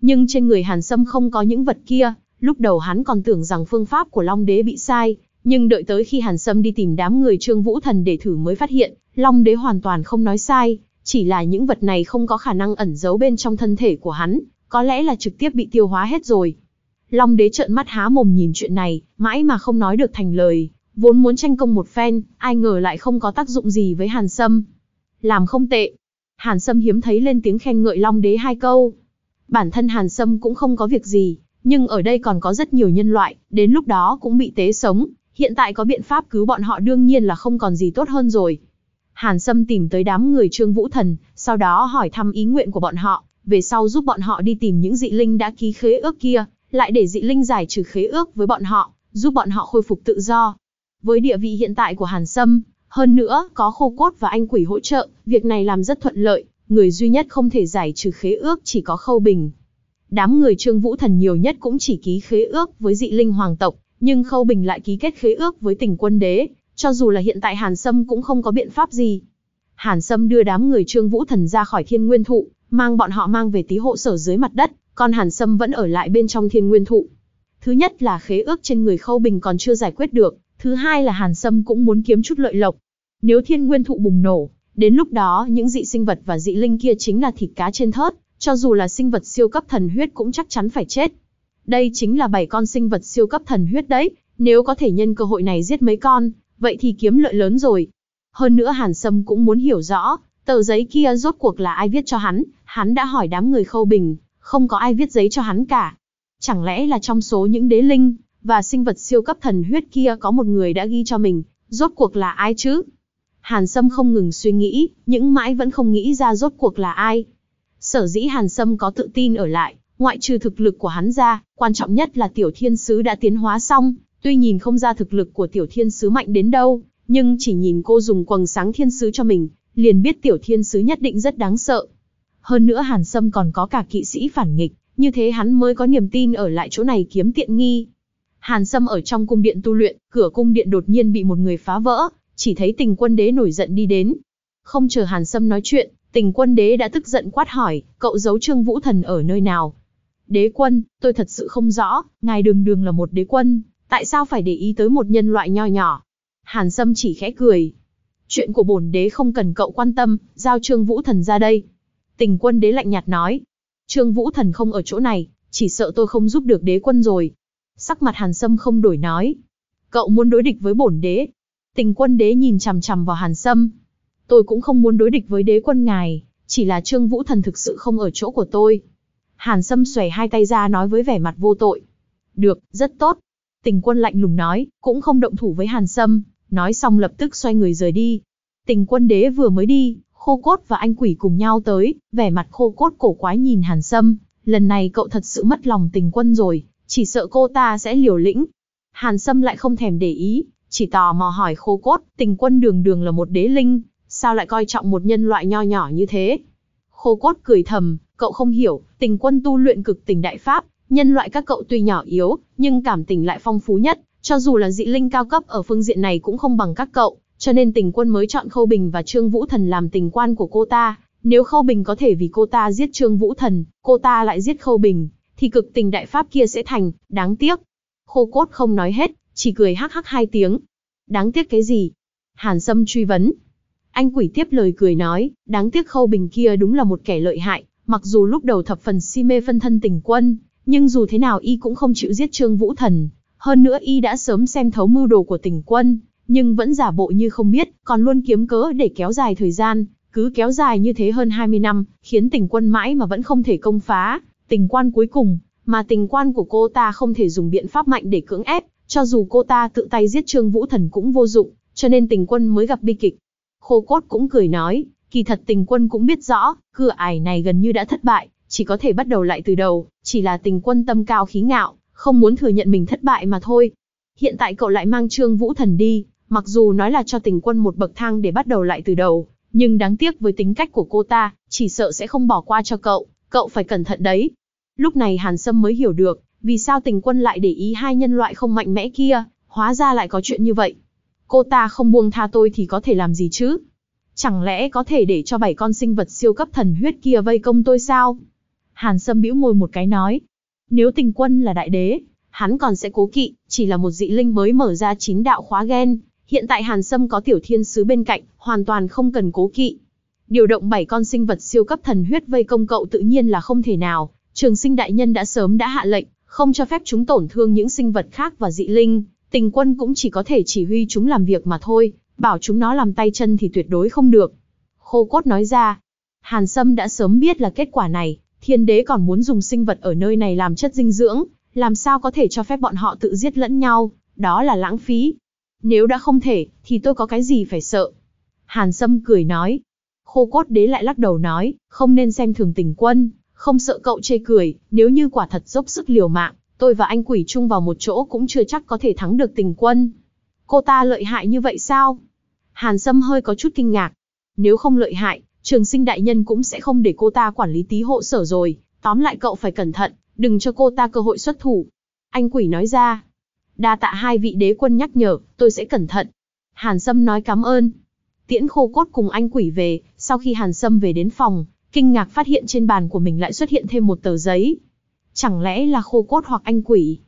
Nhưng trên người Hàn Sâm không có những vật kia, lúc đầu hắn còn tưởng rằng phương pháp của Long đế bị sai, nhưng đợi tới khi Hàn Sâm đi tìm đám người Trương Vũ Thần để thử mới phát hiện, Long đế hoàn toàn không nói sai, chỉ là những vật này không có khả năng ẩn giấu bên trong thân thể của hắn, có lẽ là trực tiếp bị tiêu hóa hết rồi. Long đế trợn mắt há mồm nhìn chuyện này, mãi mà không nói được thành lời, vốn muốn tranh công một phen, ai ngờ lại không có tác dụng gì với Hàn Sâm. Làm không tệ. Hàn Sâm hiếm thấy lên tiếng khen ngợi Long đế hai câu. Bản thân Hàn Sâm cũng không có việc gì, nhưng ở đây còn có rất nhiều nhân loại, đến lúc đó cũng bị tế sống, hiện tại có biện pháp cứu bọn họ đương nhiên là không còn gì tốt hơn rồi. Hàn Sâm tìm tới đám người Trương Vũ Thần, sau đó hỏi thăm ý nguyện của bọn họ, về sau giúp bọn họ đi tìm những dị linh đã ký khế ước kia, lại để dị linh giải trừ khế ước với bọn họ, giúp bọn họ khôi phục tự do. Với địa vị hiện tại của Hàn Sâm, hơn nữa có khô cốt và anh quỷ hỗ trợ, việc này làm rất thuận lợi, người duy nhất không thể giải trừ khế ước chỉ có Khâu Bình. Đám người Trương Vũ Thần nhiều nhất cũng chỉ ký khế ước với dị linh hoàng tộc, nhưng Khâu Bình lại ký kết khế ước với tình quân đế, cho dù là hiện tại Hàn Sâm cũng không có biện pháp gì. Hàn Sâm đưa đám người Trương Vũ Thần ra khỏi thiên nguyên thụ, mang bọn họ mang về tí hộ sở dưới mặt đất, còn Hàn Sâm vẫn ở lại bên trong thiên nguyên thụ. Thứ nhất là khế ước trên người Khâu Bình còn chưa giải quyết được, thứ hai là Hàn Sâm cũng muốn kiếm chút lợi lộc. Nếu thiên nguyên thụ bùng nổ, đến lúc đó những dị sinh vật và dị linh kia chính là thịt cá trên thớt, cho dù là sinh vật siêu cấp thần huyết cũng chắc chắn phải chết. Đây chính là bảy con sinh vật siêu cấp thần huyết đấy, nếu có thể nhân cơ hội này giết mấy con, vậy thì kiếm lợi lớn rồi. Hơn nữa Hàn Sâm cũng muốn hiểu rõ, tờ giấy kia rốt cuộc là ai viết cho hắn, hắn đã hỏi đám người khâu bình, không có ai viết giấy cho hắn cả. Chẳng lẽ là trong số những đế linh, và sinh vật siêu cấp thần huyết kia có một người đã ghi cho mình, rốt cuộc là ai chứ? Hàn Sâm không ngừng suy nghĩ, những mãi vẫn không nghĩ ra rốt cuộc là ai. Sở dĩ Hàn Sâm có tự tin ở lại, ngoại trừ thực lực của hắn ra, quan trọng nhất là tiểu thiên sứ đã tiến hóa xong, tuy nhìn không ra thực lực của tiểu thiên sứ mạnh đến đâu, nhưng chỉ nhìn cô dùng quầng sáng thiên sứ cho mình, liền biết tiểu thiên sứ nhất định rất đáng sợ. Hơn nữa Hàn Sâm còn có cả kỵ sĩ phản nghịch, như thế hắn mới có niềm tin ở lại chỗ này kiếm tiện nghi. Hàn Sâm ở trong cung điện tu luyện, cửa cung điện đột nhiên bị một người phá vỡ, chỉ thấy tình quân đế nổi giận đi đến. Không chờ Hàn Sâm nói chuyện, tình quân đế đã tức giận quát hỏi, cậu giấu trương vũ thần ở nơi nào? Đế quân, tôi thật sự không rõ, ngài đường đường là một đế quân, tại sao phải để ý tới một nhân loại nho nhỏ? Hàn Sâm chỉ khẽ cười. Chuyện của bổn đế không cần cậu quan tâm, giao trương vũ thần ra đây. Tình quân đế lạnh nhạt nói. Trương vũ thần không ở chỗ này, chỉ sợ tôi không giúp được đế quân rồi. Sắc mặt Hàn Sâm không đổi nói. Cậu muốn đối địch với bổn đế, Tình quân đế nhìn chằm chằm vào Hàn Sâm. Tôi cũng không muốn đối địch với đế quân ngài, chỉ là Trương Vũ Thần thực sự không ở chỗ của tôi. Hàn Sâm xòe hai tay ra nói với vẻ mặt vô tội. Được, rất tốt. Tình quân lạnh lùng nói, cũng không động thủ với Hàn Sâm, nói xong lập tức xoay người rời đi. Tình quân đế vừa mới đi, khô cốt và anh quỷ cùng nhau tới, vẻ mặt khô cốt cổ quái nhìn Hàn Sâm, lần này cậu thật sự mất lòng tình quân rồi, chỉ sợ cô ta sẽ liều lĩnh. Hàn Sâm lại không thèm để ý, chỉ tò mò hỏi khô cốt, tình quân đường đường là một đế linh, sao lại coi trọng một nhân loại nho nhỏ như thế? Khô cốt cười thầm, cậu không hiểu, tình quân tu luyện cực tình đại pháp, nhân loại các cậu tuy nhỏ yếu, nhưng cảm tình lại phong phú nhất, cho dù là dị linh cao cấp ở phương diện này cũng không bằng các cậu, cho nên tình quân mới chọn Khâu Bình và Trương Vũ Thần làm tình quan của cô ta. Nếu Khâu Bình có thể vì cô ta giết Trương Vũ Thần, cô ta lại giết Khâu Bình, thì cực tình đại pháp kia sẽ thành, đáng tiếc. Khô cốt không nói hết, chỉ cười hắc hắc hai tiếng. Đáng tiếc cái gì? Hàn Sâm truy vấn. Anh quỷ tiếp lời cười nói, đáng tiếc khâu bình kia đúng là một kẻ lợi hại, mặc dù lúc đầu thập phần si mê phân thân tình quân, nhưng dù thế nào y cũng không chịu giết Trương Vũ Thần. Hơn nữa y đã sớm xem thấu mưu đồ của tình quân, nhưng vẫn giả bộ như không biết, còn luôn kiếm cớ để kéo dài thời gian, cứ kéo dài như thế hơn 20 năm, khiến tình quân mãi mà vẫn không thể công phá. Tình quan cuối cùng, mà tình quan của cô ta không thể dùng biện pháp mạnh để cưỡng ép, cho dù cô ta tự tay giết Trương Vũ Thần cũng vô dụng, cho nên tình quân mới gặp bi kịch. Khô cốt cũng cười nói, Kỳ thật tình quân cũng biết rõ, cửa ải này gần như đã thất bại, chỉ có thể bắt đầu lại từ đầu, chỉ là tình quân tâm cao khí ngạo, không muốn thừa nhận mình thất bại mà thôi. Hiện tại cậu lại mang Trương Vũ Thần đi, mặc dù nói là cho tình quân một bậc thang để bắt đầu lại từ đầu, nhưng đáng tiếc với tính cách của cô ta, chỉ sợ sẽ không bỏ qua cho cậu, cậu phải cẩn thận đấy. Lúc này Hàn Sâm mới hiểu được, vì sao tình quân lại để ý hai nhân loại không mạnh mẽ kia, hóa ra lại có chuyện như vậy. Cô ta không buông tha tôi thì có thể làm gì chứ? Chẳng lẽ có thể để cho bảy con sinh vật siêu cấp thần huyết kia vây công tôi sao? Hàn Sâm bĩu môi một cái nói. Nếu tình quân là đại đế, hắn còn sẽ cố kỵ, chỉ là một dị linh mới mở ra chín đạo khóa gen. Hiện tại Hàn Sâm có tiểu thiên sứ bên cạnh, hoàn toàn không cần cố kỵ. Điều động bảy con sinh vật siêu cấp thần huyết vây công cậu tự nhiên là không thể nào. Trường sinh đại nhân đã sớm đã hạ lệnh, không cho phép chúng tổn thương những sinh vật khác và dị linh. Tình quân cũng chỉ có thể chỉ huy chúng làm việc mà thôi, bảo chúng nó làm tay chân thì tuyệt đối không được. Khô cốt nói ra, Hàn Sâm đã sớm biết là kết quả này, thiên đế còn muốn dùng sinh vật ở nơi này làm chất dinh dưỡng, làm sao có thể cho phép bọn họ tự giết lẫn nhau, đó là lãng phí. Nếu đã không thể, thì tôi có cái gì phải sợ. Hàn Sâm cười nói. Khô cốt đế lại lắc đầu nói, không nên xem thường tình quân, không sợ cậu chê cười, nếu như quả thật dốc sức liều mạng, tôi và anh quỷ chung vào một chỗ cũng chưa chắc có thể thắng được tình quân. Cô ta lợi hại như vậy sao? Hàn Sâm hơi có chút kinh ngạc. Nếu không lợi hại, trường sinh đại nhân cũng sẽ không để cô ta quản lý tí hộ sở rồi. Tóm lại cậu phải cẩn thận, đừng cho cô ta cơ hội xuất thủ. Anh quỷ nói ra. Đa tạ hai vị đế quân nhắc nhở, tôi sẽ cẩn thận. Hàn Sâm nói cảm ơn. Tiễn khô cốt cùng anh quỷ về, sau khi Hàn Sâm về đến phòng, kinh ngạc phát hiện trên bàn của mình lại xuất hiện thêm một tờ giấy. Chẳng lẽ là khô cốt hoặc anh quỷ?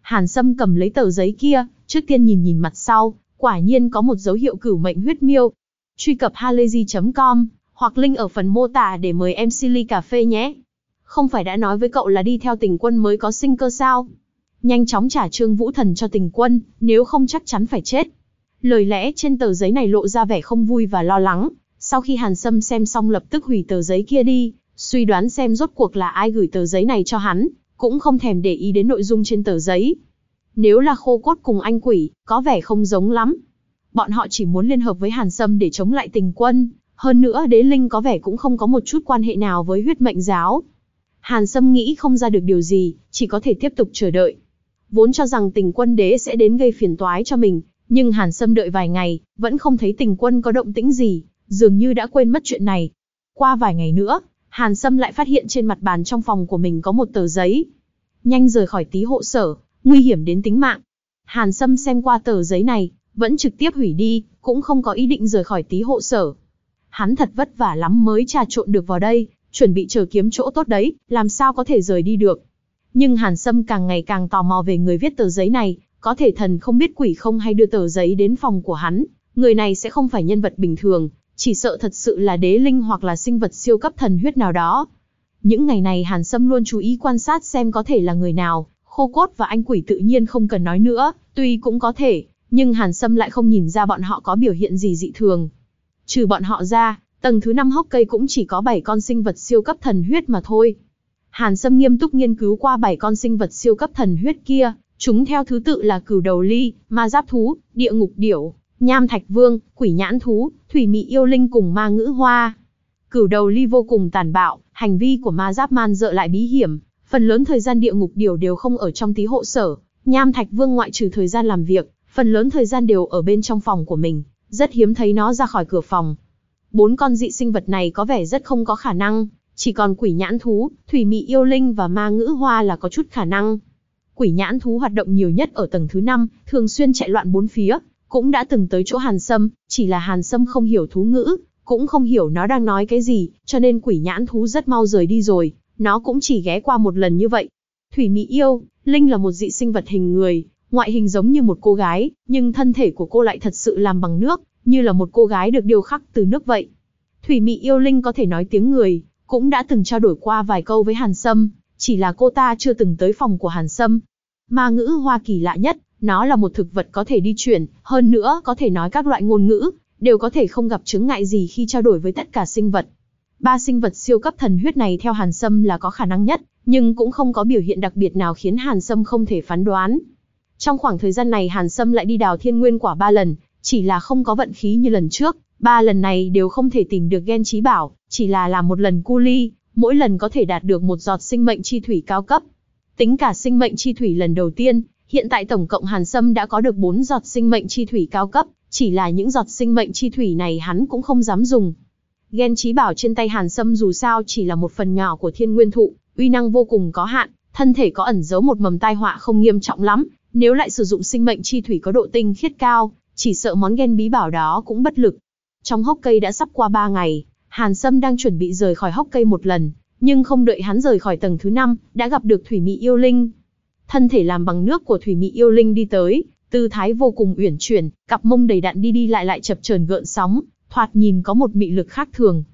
Hàn Sâm cầm lấy tờ giấy kia, trước tiên nhìn nhìn mặt sau, quả nhiên có một dấu hiệu cửu mệnh huyết miêu. Truy cập halayzi.com, hoặc link ở phần mô tả để mời em Silly cà phê nhé. Không phải đã nói với cậu là đi theo tình quân mới có sinh cơ sao? Nhanh chóng trả trương vũ thần cho tình quân, nếu không chắc chắn phải chết. Lời lẽ trên tờ giấy này lộ ra vẻ không vui và lo lắng. Sau khi Hàn Sâm xem xong lập tức hủy tờ giấy kia đi, suy đoán xem rốt cuộc là ai gửi tờ giấy này cho hắn, cũng không thèm để ý đến nội dung trên tờ giấy. Nếu là khô cốt cùng anh quỷ, có vẻ không giống lắm. Bọn họ chỉ muốn liên hợp với Hàn Sâm để chống lại tình quân, hơn nữa đế linh có vẻ cũng không có một chút quan hệ nào với huyết mệnh giáo. Hàn Sâm nghĩ không ra được điều gì, chỉ có thể tiếp tục chờ đợi. Vốn cho rằng tình quân đế sẽ đến gây phiền toái cho mình, nhưng Hàn Sâm đợi vài ngày, vẫn không thấy tình quân có động tĩnh gì, dường như đã quên mất chuyện này. Qua vài ngày nữa, Hàn Sâm lại phát hiện trên mặt bàn trong phòng của mình có một tờ giấy. Nhanh rời khỏi tí hộ sở, nguy hiểm đến tính mạng. Hàn Sâm xem qua tờ giấy này, vẫn trực tiếp hủy đi, cũng không có ý định rời khỏi tí hộ sở. Hắn thật vất vả lắm mới trà trộn được vào đây, chuẩn bị chờ kiếm chỗ tốt đấy, làm sao có thể rời đi được. Nhưng Hàn Sâm càng ngày càng tò mò về người viết tờ giấy này, có thể thần không biết quỷ không hay đưa tờ giấy đến phòng của hắn, người này sẽ không phải nhân vật bình thường, chỉ sợ thật sự là đế linh hoặc là sinh vật siêu cấp thần huyết nào đó. Những ngày này Hàn Sâm luôn chú ý quan sát xem có thể là người nào, khô cốt và anh quỷ tự nhiên không cần nói nữa, tuy cũng có thể, nhưng Hàn Sâm lại không nhìn ra bọn họ có biểu hiện gì dị thường. Trừ bọn họ ra, tầng thứ 5 hốc cây cũng chỉ có 7 con sinh vật siêu cấp thần huyết mà thôi. Hàn Sâm nghiêm túc nghiên cứu qua 7 con sinh vật siêu cấp thần huyết kia, chúng theo thứ tự là cửu đầu ly, ma giáp thú, địa ngục điểu, nham thạch vương, quỷ nhãn thú, thủy mị yêu linh cùng ma ngữ hoa. Cửu đầu ly vô cùng tàn bạo, hành vi của ma giáp man dợ lại bí hiểm, phần lớn thời gian địa ngục điều đều không ở trong tí hộ sở, nham thạch vương ngoại trừ thời gian làm việc, phần lớn thời gian đều ở bên trong phòng của mình, rất hiếm thấy nó ra khỏi cửa phòng. Bốn con dị sinh vật này có vẻ rất không có khả năng, chỉ còn quỷ nhãn thú, thủy mị yêu linh và ma ngữ hoa là có chút khả năng. Quỷ nhãn thú hoạt động nhiều nhất ở tầng thứ 5, thường xuyên chạy loạn bốn phía, cũng đã từng tới chỗ Hàn Sâm, chỉ là Hàn Sâm không hiểu thú ngữ, cũng không hiểu nó đang nói cái gì, cho nên quỷ nhãn thú rất mau rời đi rồi, nó cũng chỉ ghé qua một lần như vậy. Thủy Mỹ yêu, Linh là một dị sinh vật hình người, ngoại hình giống như một cô gái, nhưng thân thể của cô lại thật sự làm bằng nước, như là một cô gái được điều khắc từ nước vậy. Thủy Mỹ yêu Linh có thể nói tiếng người, cũng đã từng trao đổi qua vài câu với Hàn Sâm, chỉ là cô ta chưa từng tới phòng của Hàn Sâm. Ma ngữ Hoa kỳ lạ nhất, nó là một thực vật có thể đi chuyển, hơn nữa có thể nói các loại ngôn ngữ, đều có thể không gặp chứng ngại gì khi trao đổi với tất cả sinh vật. Ba sinh vật siêu cấp thần huyết này theo Hàn Sâm là có khả năng nhất, nhưng cũng không có biểu hiện đặc biệt nào khiến Hàn Sâm không thể phán đoán. Trong khoảng thời gian này Hàn Sâm lại đi đào thiên nguyên quả ba lần, chỉ là không có vận khí như lần trước, Ba lần này đều không thể tìm được gen trí bảo, chỉ là làm một lần cu ly, mỗi lần có thể đạt được một giọt sinh mệnh chi thủy cao cấp. Tính cả sinh mệnh chi thủy lần đầu tiên, hiện tại tổng cộng Hàn Sâm đã có được 4 giọt sinh mệnh chi thủy cao cấp, chỉ là những giọt sinh mệnh chi thủy này hắn cũng không dám dùng. Gen trí bảo trên tay Hàn Sâm dù sao chỉ là một phần nhỏ của thiên nguyên thụ, uy năng vô cùng có hạn, thân thể có ẩn giấu một mầm tai họa không nghiêm trọng lắm, nếu lại sử dụng sinh mệnh chi thủy có độ tinh khiết cao, chỉ sợ món gen bí bảo đó cũng bất lực. Trong hốc cây đã sắp qua 3 ngày, Hàn Sâm đang chuẩn bị rời khỏi hốc cây một lần, nhưng không đợi hắn rời khỏi tầng thứ 5, đã gặp được Thủy Mị Yêu Linh. Thân thể làm bằng nước của Thủy Mị Yêu Linh đi tới, tư thái vô cùng uyển chuyển, cặp mông đầy đặn đi đi lại lại chập chờn gợn sóng, thoạt nhìn có một mị lực khác thường.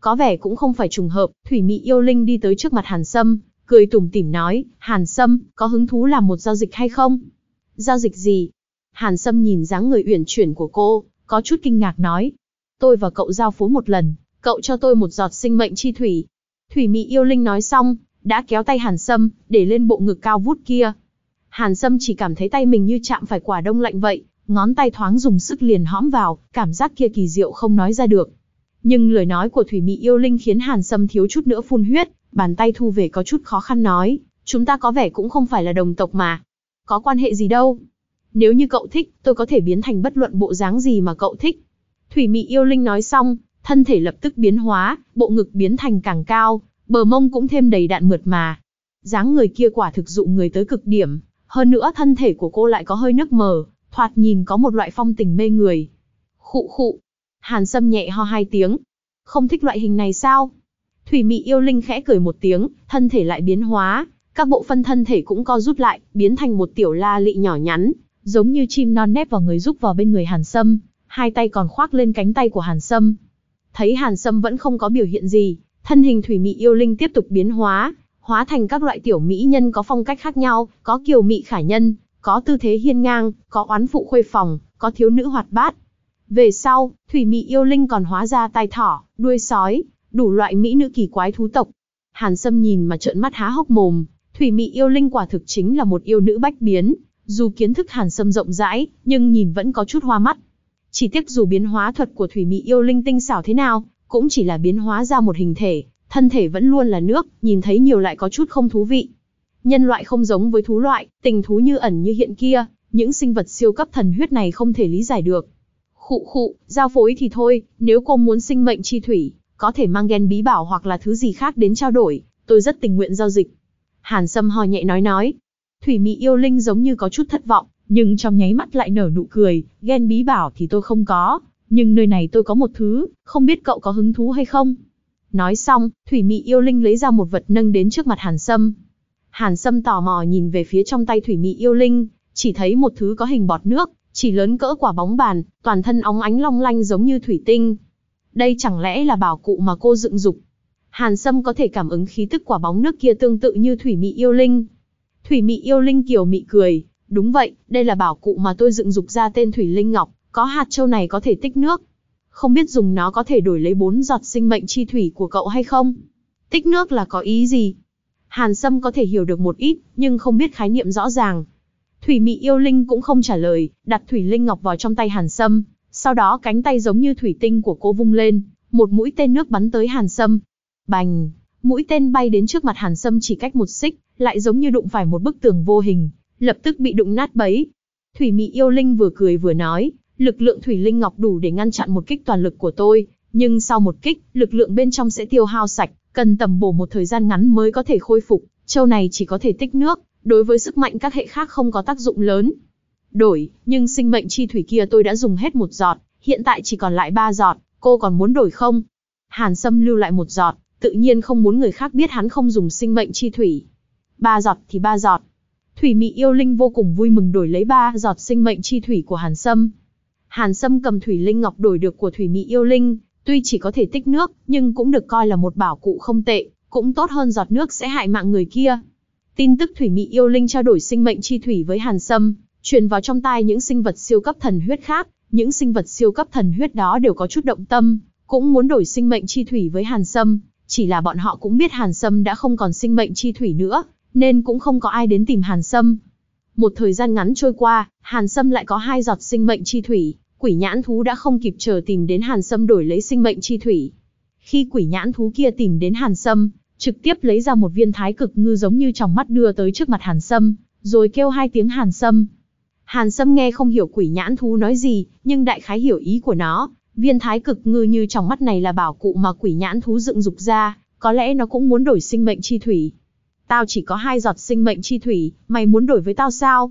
Có vẻ cũng không phải trùng hợp, Thủy Mị Yêu Linh đi tới trước mặt Hàn Sâm, cười tủm tỉm nói, Hàn Sâm, có hứng thú làm một giao dịch hay không? Giao dịch gì? Hàn Sâm nhìn dáng người uyển chuyển của cô, có chút kinh ngạc nói. Tôi và cậu giao phối một lần, cậu cho tôi một giọt sinh mệnh chi thủy. Thủy Mị Yêu Linh nói xong, đã kéo tay Hàn Sâm, để lên bộ ngực cao vút kia. Hàn Sâm chỉ cảm thấy tay mình như chạm phải quả đông lạnh vậy, ngón tay thoáng dùng sức liền hõm vào, cảm giác kia kỳ diệu không nói ra được. Nhưng lời nói của Thủy Mị Yêu Linh khiến Hàn Sâm thiếu chút nữa phun huyết, bàn tay thu về có chút khó khăn nói, chúng ta có vẻ cũng không phải là đồng tộc mà. Có quan hệ gì đâu. Nếu như cậu thích, tôi có thể biến thành bất luận bộ dáng gì mà cậu thích. Thủy Mị Yêu Linh nói xong, thân thể lập tức biến hóa, bộ ngực biến thành càng cao, bờ mông cũng thêm đầy đạn mượt mà. dáng người kia quả thực dụ người tới cực điểm, hơn nữa thân thể của cô lại có hơi nức mờ, thoạt nhìn có một loại phong tình mê người. Khụ khụ. Hàn Sâm nhẹ ho hai tiếng. Không thích loại hình này sao? Thủy Mị yêu linh khẽ cười một tiếng, thân thể lại biến hóa, các bộ phân thân thể cũng co rút lại, biến thành một tiểu la lị nhỏ nhắn, giống như chim non nép vào người giúp vào bên người Hàn Sâm, hai tay còn khoác lên cánh tay của Hàn Sâm. Thấy Hàn Sâm vẫn không có biểu hiện gì, thân hình thủy mị yêu linh tiếp tục biến hóa, hóa thành các loại tiểu mỹ nhân có phong cách khác nhau, có kiều mị khả nhân, có tư thế hiên ngang, có oán phụ khuê phòng, có thiếu nữ hoạt bát. Về sau, thủy mị yêu linh còn hóa ra tai thỏ, đuôi sói, đủ loại mỹ nữ kỳ quái thú tộc. Hàn Sâm nhìn mà trợn mắt há hốc mồm, thủy mị yêu linh quả thực chính là một yêu nữ bách biến, dù kiến thức Hàn Sâm rộng rãi, nhưng nhìn vẫn có chút hoa mắt. Chỉ tiếc dù biến hóa thuật của thủy mị yêu linh tinh xảo thế nào, cũng chỉ là biến hóa ra một hình thể, thân thể vẫn luôn là nước, nhìn thấy nhiều lại có chút không thú vị. Nhân loại không giống với thú loại, tình thú như ẩn như hiện kia, những sinh vật siêu cấp thần huyết này không thể lý giải được. Khụ khụ, giao phối thì thôi, nếu cô muốn sinh mệnh chi thủy, có thể mang gen bí bảo hoặc là thứ gì khác đến trao đổi, tôi rất tình nguyện giao dịch. Hàn Sâm ho nhẹ nói nói. Thủy Mị yêu linh giống như có chút thất vọng, nhưng trong nháy mắt lại nở nụ cười, ghen bí bảo thì tôi không có, nhưng nơi này tôi có một thứ, không biết cậu có hứng thú hay không? Nói xong, Thủy Mị yêu linh lấy ra một vật nâng đến trước mặt Hàn Sâm. Hàn Sâm tò mò nhìn về phía trong tay Thủy Mị yêu linh, chỉ thấy một thứ có hình bọt nước, chỉ lớn cỡ quả bóng bàn, toàn thân óng ánh long lanh giống như thủy tinh. Đây chẳng lẽ là bảo cụ mà cô dựng dục? Hàn Sâm có thể cảm ứng khí tức quả bóng nước kia tương tự như Thủy Mị yêu linh. Thủy Mị yêu linh kiều mị cười, đúng vậy, đây là bảo cụ mà tôi dựng dục ra tên Thủy Linh Ngọc, có hạt châu này có thể tích nước. Không biết dùng nó có thể đổi lấy bốn giọt sinh mệnh chi thủy của cậu hay không? Tích nước là có ý gì? Hàn Sâm có thể hiểu được một ít, nhưng không biết khái niệm rõ ràng. Thủy Mị yêu linh cũng không trả lời, đặt Thủy Linh Ngọc vào trong tay Hàn Sâm, sau đó cánh tay giống như thủy tinh của cô vung lên, một mũi tên nước bắn tới Hàn Sâm. Bành, mũi tên bay đến trước mặt Hàn Sâm chỉ cách một xích, lại giống như đụng phải một bức tường vô hình, lập tức bị đụng nát bấy. Thủy Mị yêu linh vừa cười vừa nói, lực lượng thủy linh ngọc đủ để ngăn chặn một kích toàn lực của tôi, nhưng sau một kích, lực lượng bên trong sẽ tiêu hao sạch, cần tầm bổ một thời gian ngắn mới có thể khôi phục, châu này chỉ có thể tích nước, đối với sức mạnh các hệ khác không có tác dụng lớn. Đổi, nhưng sinh mệnh chi thủy kia tôi đã dùng hết một giọt, hiện tại chỉ còn lại ba giọt, cô còn muốn đổi không? Hàn Sâm lưu lại một giọt, tự nhiên không muốn người khác biết hắn không dùng sinh mệnh chi thủy. Ba giọt thì ba giọt. Thủy Mị yêu linh vô cùng vui mừng đổi lấy ba giọt sinh mệnh chi thủy của Hàn Sâm. Hàn Sâm cầm thủy linh ngọc đổi được của thủy mị yêu linh, tuy chỉ có thể tích nước, nhưng cũng được coi là một bảo cụ không tệ, cũng tốt hơn giọt nước sẽ hại mạng người kia. Tin tức thủy mị yêu linh trao đổi sinh mệnh chi thủy với Hàn Sâm, truyền vào trong tai những sinh vật siêu cấp thần huyết khác, những sinh vật siêu cấp thần huyết đó đều có chút động tâm, cũng muốn đổi sinh mệnh chi thủy với Hàn Sâm, chỉ là bọn họ cũng biết Hàn Sâm đã không còn sinh mệnh chi thủy nữa, nên cũng không có ai đến tìm Hàn Sâm. Một thời gian ngắn trôi qua, Hàn Sâm lại có hai giọt sinh mệnh chi thủy, quỷ nhãn thú đã không kịp chờ tìm đến Hàn Sâm đổi lấy sinh mệnh chi thủy. Khi quỷ nhãn thú kia tìm đến Hàn Sâm, trực tiếp lấy ra một viên thái cực ngư giống như trong mắt đưa tới trước mặt Hàn Sâm, rồi kêu hai tiếng Hàn Sâm. Hàn Sâm nghe không hiểu quỷ nhãn thú nói gì, nhưng đại khái hiểu ý của nó, viên thái cực ngư như trong mắt này là bảo cụ mà quỷ nhãn thú dựng dục ra, có lẽ nó cũng muốn đổi sinh mệnh chi thủy. Tao chỉ có hai giọt sinh mệnh chi thủy, mày muốn đổi với tao sao?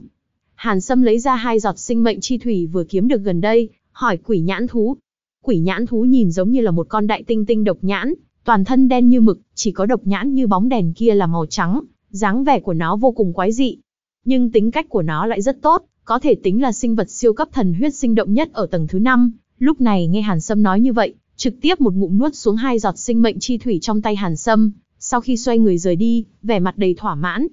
Hàn Sâm lấy ra hai giọt sinh mệnh chi thủy vừa kiếm được gần đây, hỏi quỷ nhãn thú. Quỷ nhãn thú nhìn giống như là một con đại tinh tinh độc nhãn, toàn thân đen như mực, chỉ có độc nhãn như bóng đèn kia là màu trắng, dáng vẻ của nó vô cùng quái dị. Nhưng tính cách của nó lại rất tốt, có thể tính là sinh vật siêu cấp thần huyết sinh động nhất ở tầng thứ 5. Lúc này nghe Hàn Sâm nói như vậy, trực tiếp một ngụm nuốt xuống hai giọt sinh mệnh chi thủy trong tay Hàn Sâm, sau khi xoay người rời đi, vẻ mặt đầy thỏa mãn.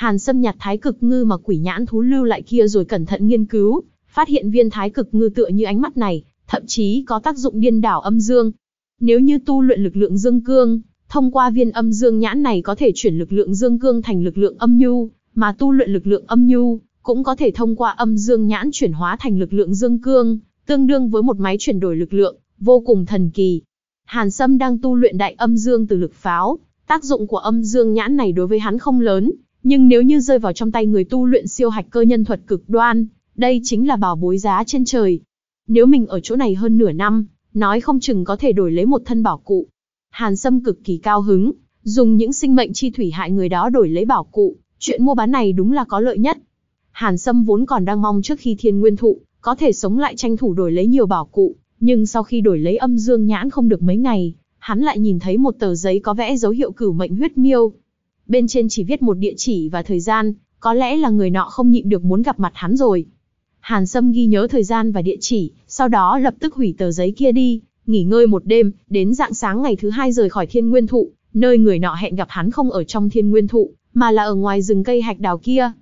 Hàn Sâm nhặt thái cực ngư mà quỷ nhãn thú lưu lại kia rồi cẩn thận nghiên cứu, phát hiện viên thái cực ngư tựa như ánh mắt này, thậm chí có tác dụng điên đảo âm dương. Nếu như tu luyện lực lượng dương cương, thông qua viên âm dương nhãn này có thể chuyển lực lượng dương cương thành lực lượng âm nhu, mà tu luyện lực lượng âm nhu, cũng có thể thông qua âm dương nhãn chuyển hóa thành lực lượng dương cương, tương đương với một máy chuyển đổi lực lượng, vô cùng thần kỳ. Hàn Sâm đang tu luyện đại âm dương từ lực pháo, tác dụng của âm dương nhãn này đối với hắn không lớn, nhưng nếu như rơi vào trong tay người tu luyện siêu hạch cơ nhân thuật cực đoan, đây chính là bảo bối giá trên trời. Nếu mình ở chỗ này hơn nửa năm, nói không chừng có thể đổi lấy một thân bảo cụ. Hàn Sâm cực kỳ cao hứng, dùng những sinh mệnh chi thủy hại người đó đổi lấy bảo cụ, chuyện mua bán này đúng là có lợi nhất. Hàn Sâm vốn còn đang mong trước khi thiên nguyên thụ, có thể sống lại tranh thủ đổi lấy nhiều bảo cụ, nhưng sau khi đổi lấy âm dương nhãn không được mấy ngày, hắn lại nhìn thấy một tờ giấy có vẽ dấu hiệu cửu mệnh huyết miêu. Bên trên chỉ viết một địa chỉ và thời gian, có lẽ là người nọ không nhịn được muốn gặp mặt hắn rồi. Hàn Sâm ghi nhớ thời gian và địa chỉ, sau đó lập tức hủy tờ giấy kia đi, nghỉ ngơi một đêm, đến dạng sáng ngày thứ hai rời khỏi thiên nguyên thụ, nơi người nọ hẹn gặp hắn không ở trong thiên nguyên thụ, mà là ở ngoài rừng cây hạch đào kia.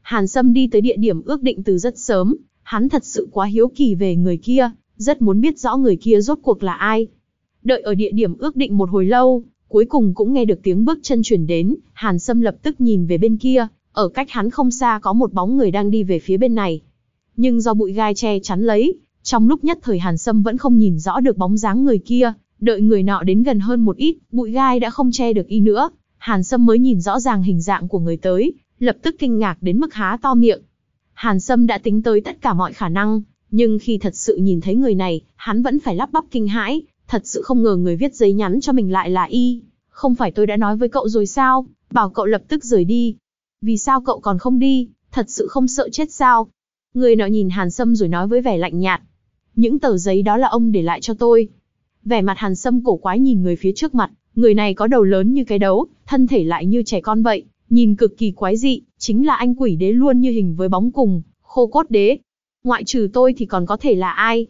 Hàn Sâm đi tới địa điểm ước định từ rất sớm, hắn thật sự quá hiếu kỳ về người kia, rất muốn biết rõ người kia rốt cuộc là ai. Đợi ở địa điểm ước định một hồi lâu, cuối cùng cũng nghe được tiếng bước chân chuyển đến, Hàn Sâm lập tức nhìn về bên kia, ở cách hắn không xa có một bóng người đang đi về phía bên này. Nhưng do bụi gai che chắn lấy, trong lúc nhất thời Hàn Sâm vẫn không nhìn rõ được bóng dáng người kia, đợi người nọ đến gần hơn một ít, bụi gai đã không che được y nữa, Hàn Sâm mới nhìn rõ ràng hình dạng của người tới, lập tức kinh ngạc đến mức há to miệng. Hàn Sâm đã tính tới tất cả mọi khả năng, nhưng khi thật sự nhìn thấy người này, hắn vẫn phải lắp bắp kinh hãi, thật sự không ngờ người viết giấy nhắn cho mình lại là y. Không phải tôi đã nói với cậu rồi sao, bảo cậu lập tức rời đi. Vì sao cậu còn không đi, thật sự không sợ chết sao? Người nọ nhìn Hàn Sâm rồi nói với vẻ lạnh nhạt. Những tờ giấy đó là ông để lại cho tôi. Vẻ mặt Hàn Sâm cổ quái nhìn người phía trước mặt, người này có đầu lớn như cái đấu, thân thể lại như trẻ con vậy, nhìn cực kỳ quái dị, chính là anh quỷ đế luôn như hình với bóng cùng, khô cốt đế. Ngoại trừ tôi thì còn có thể là ai?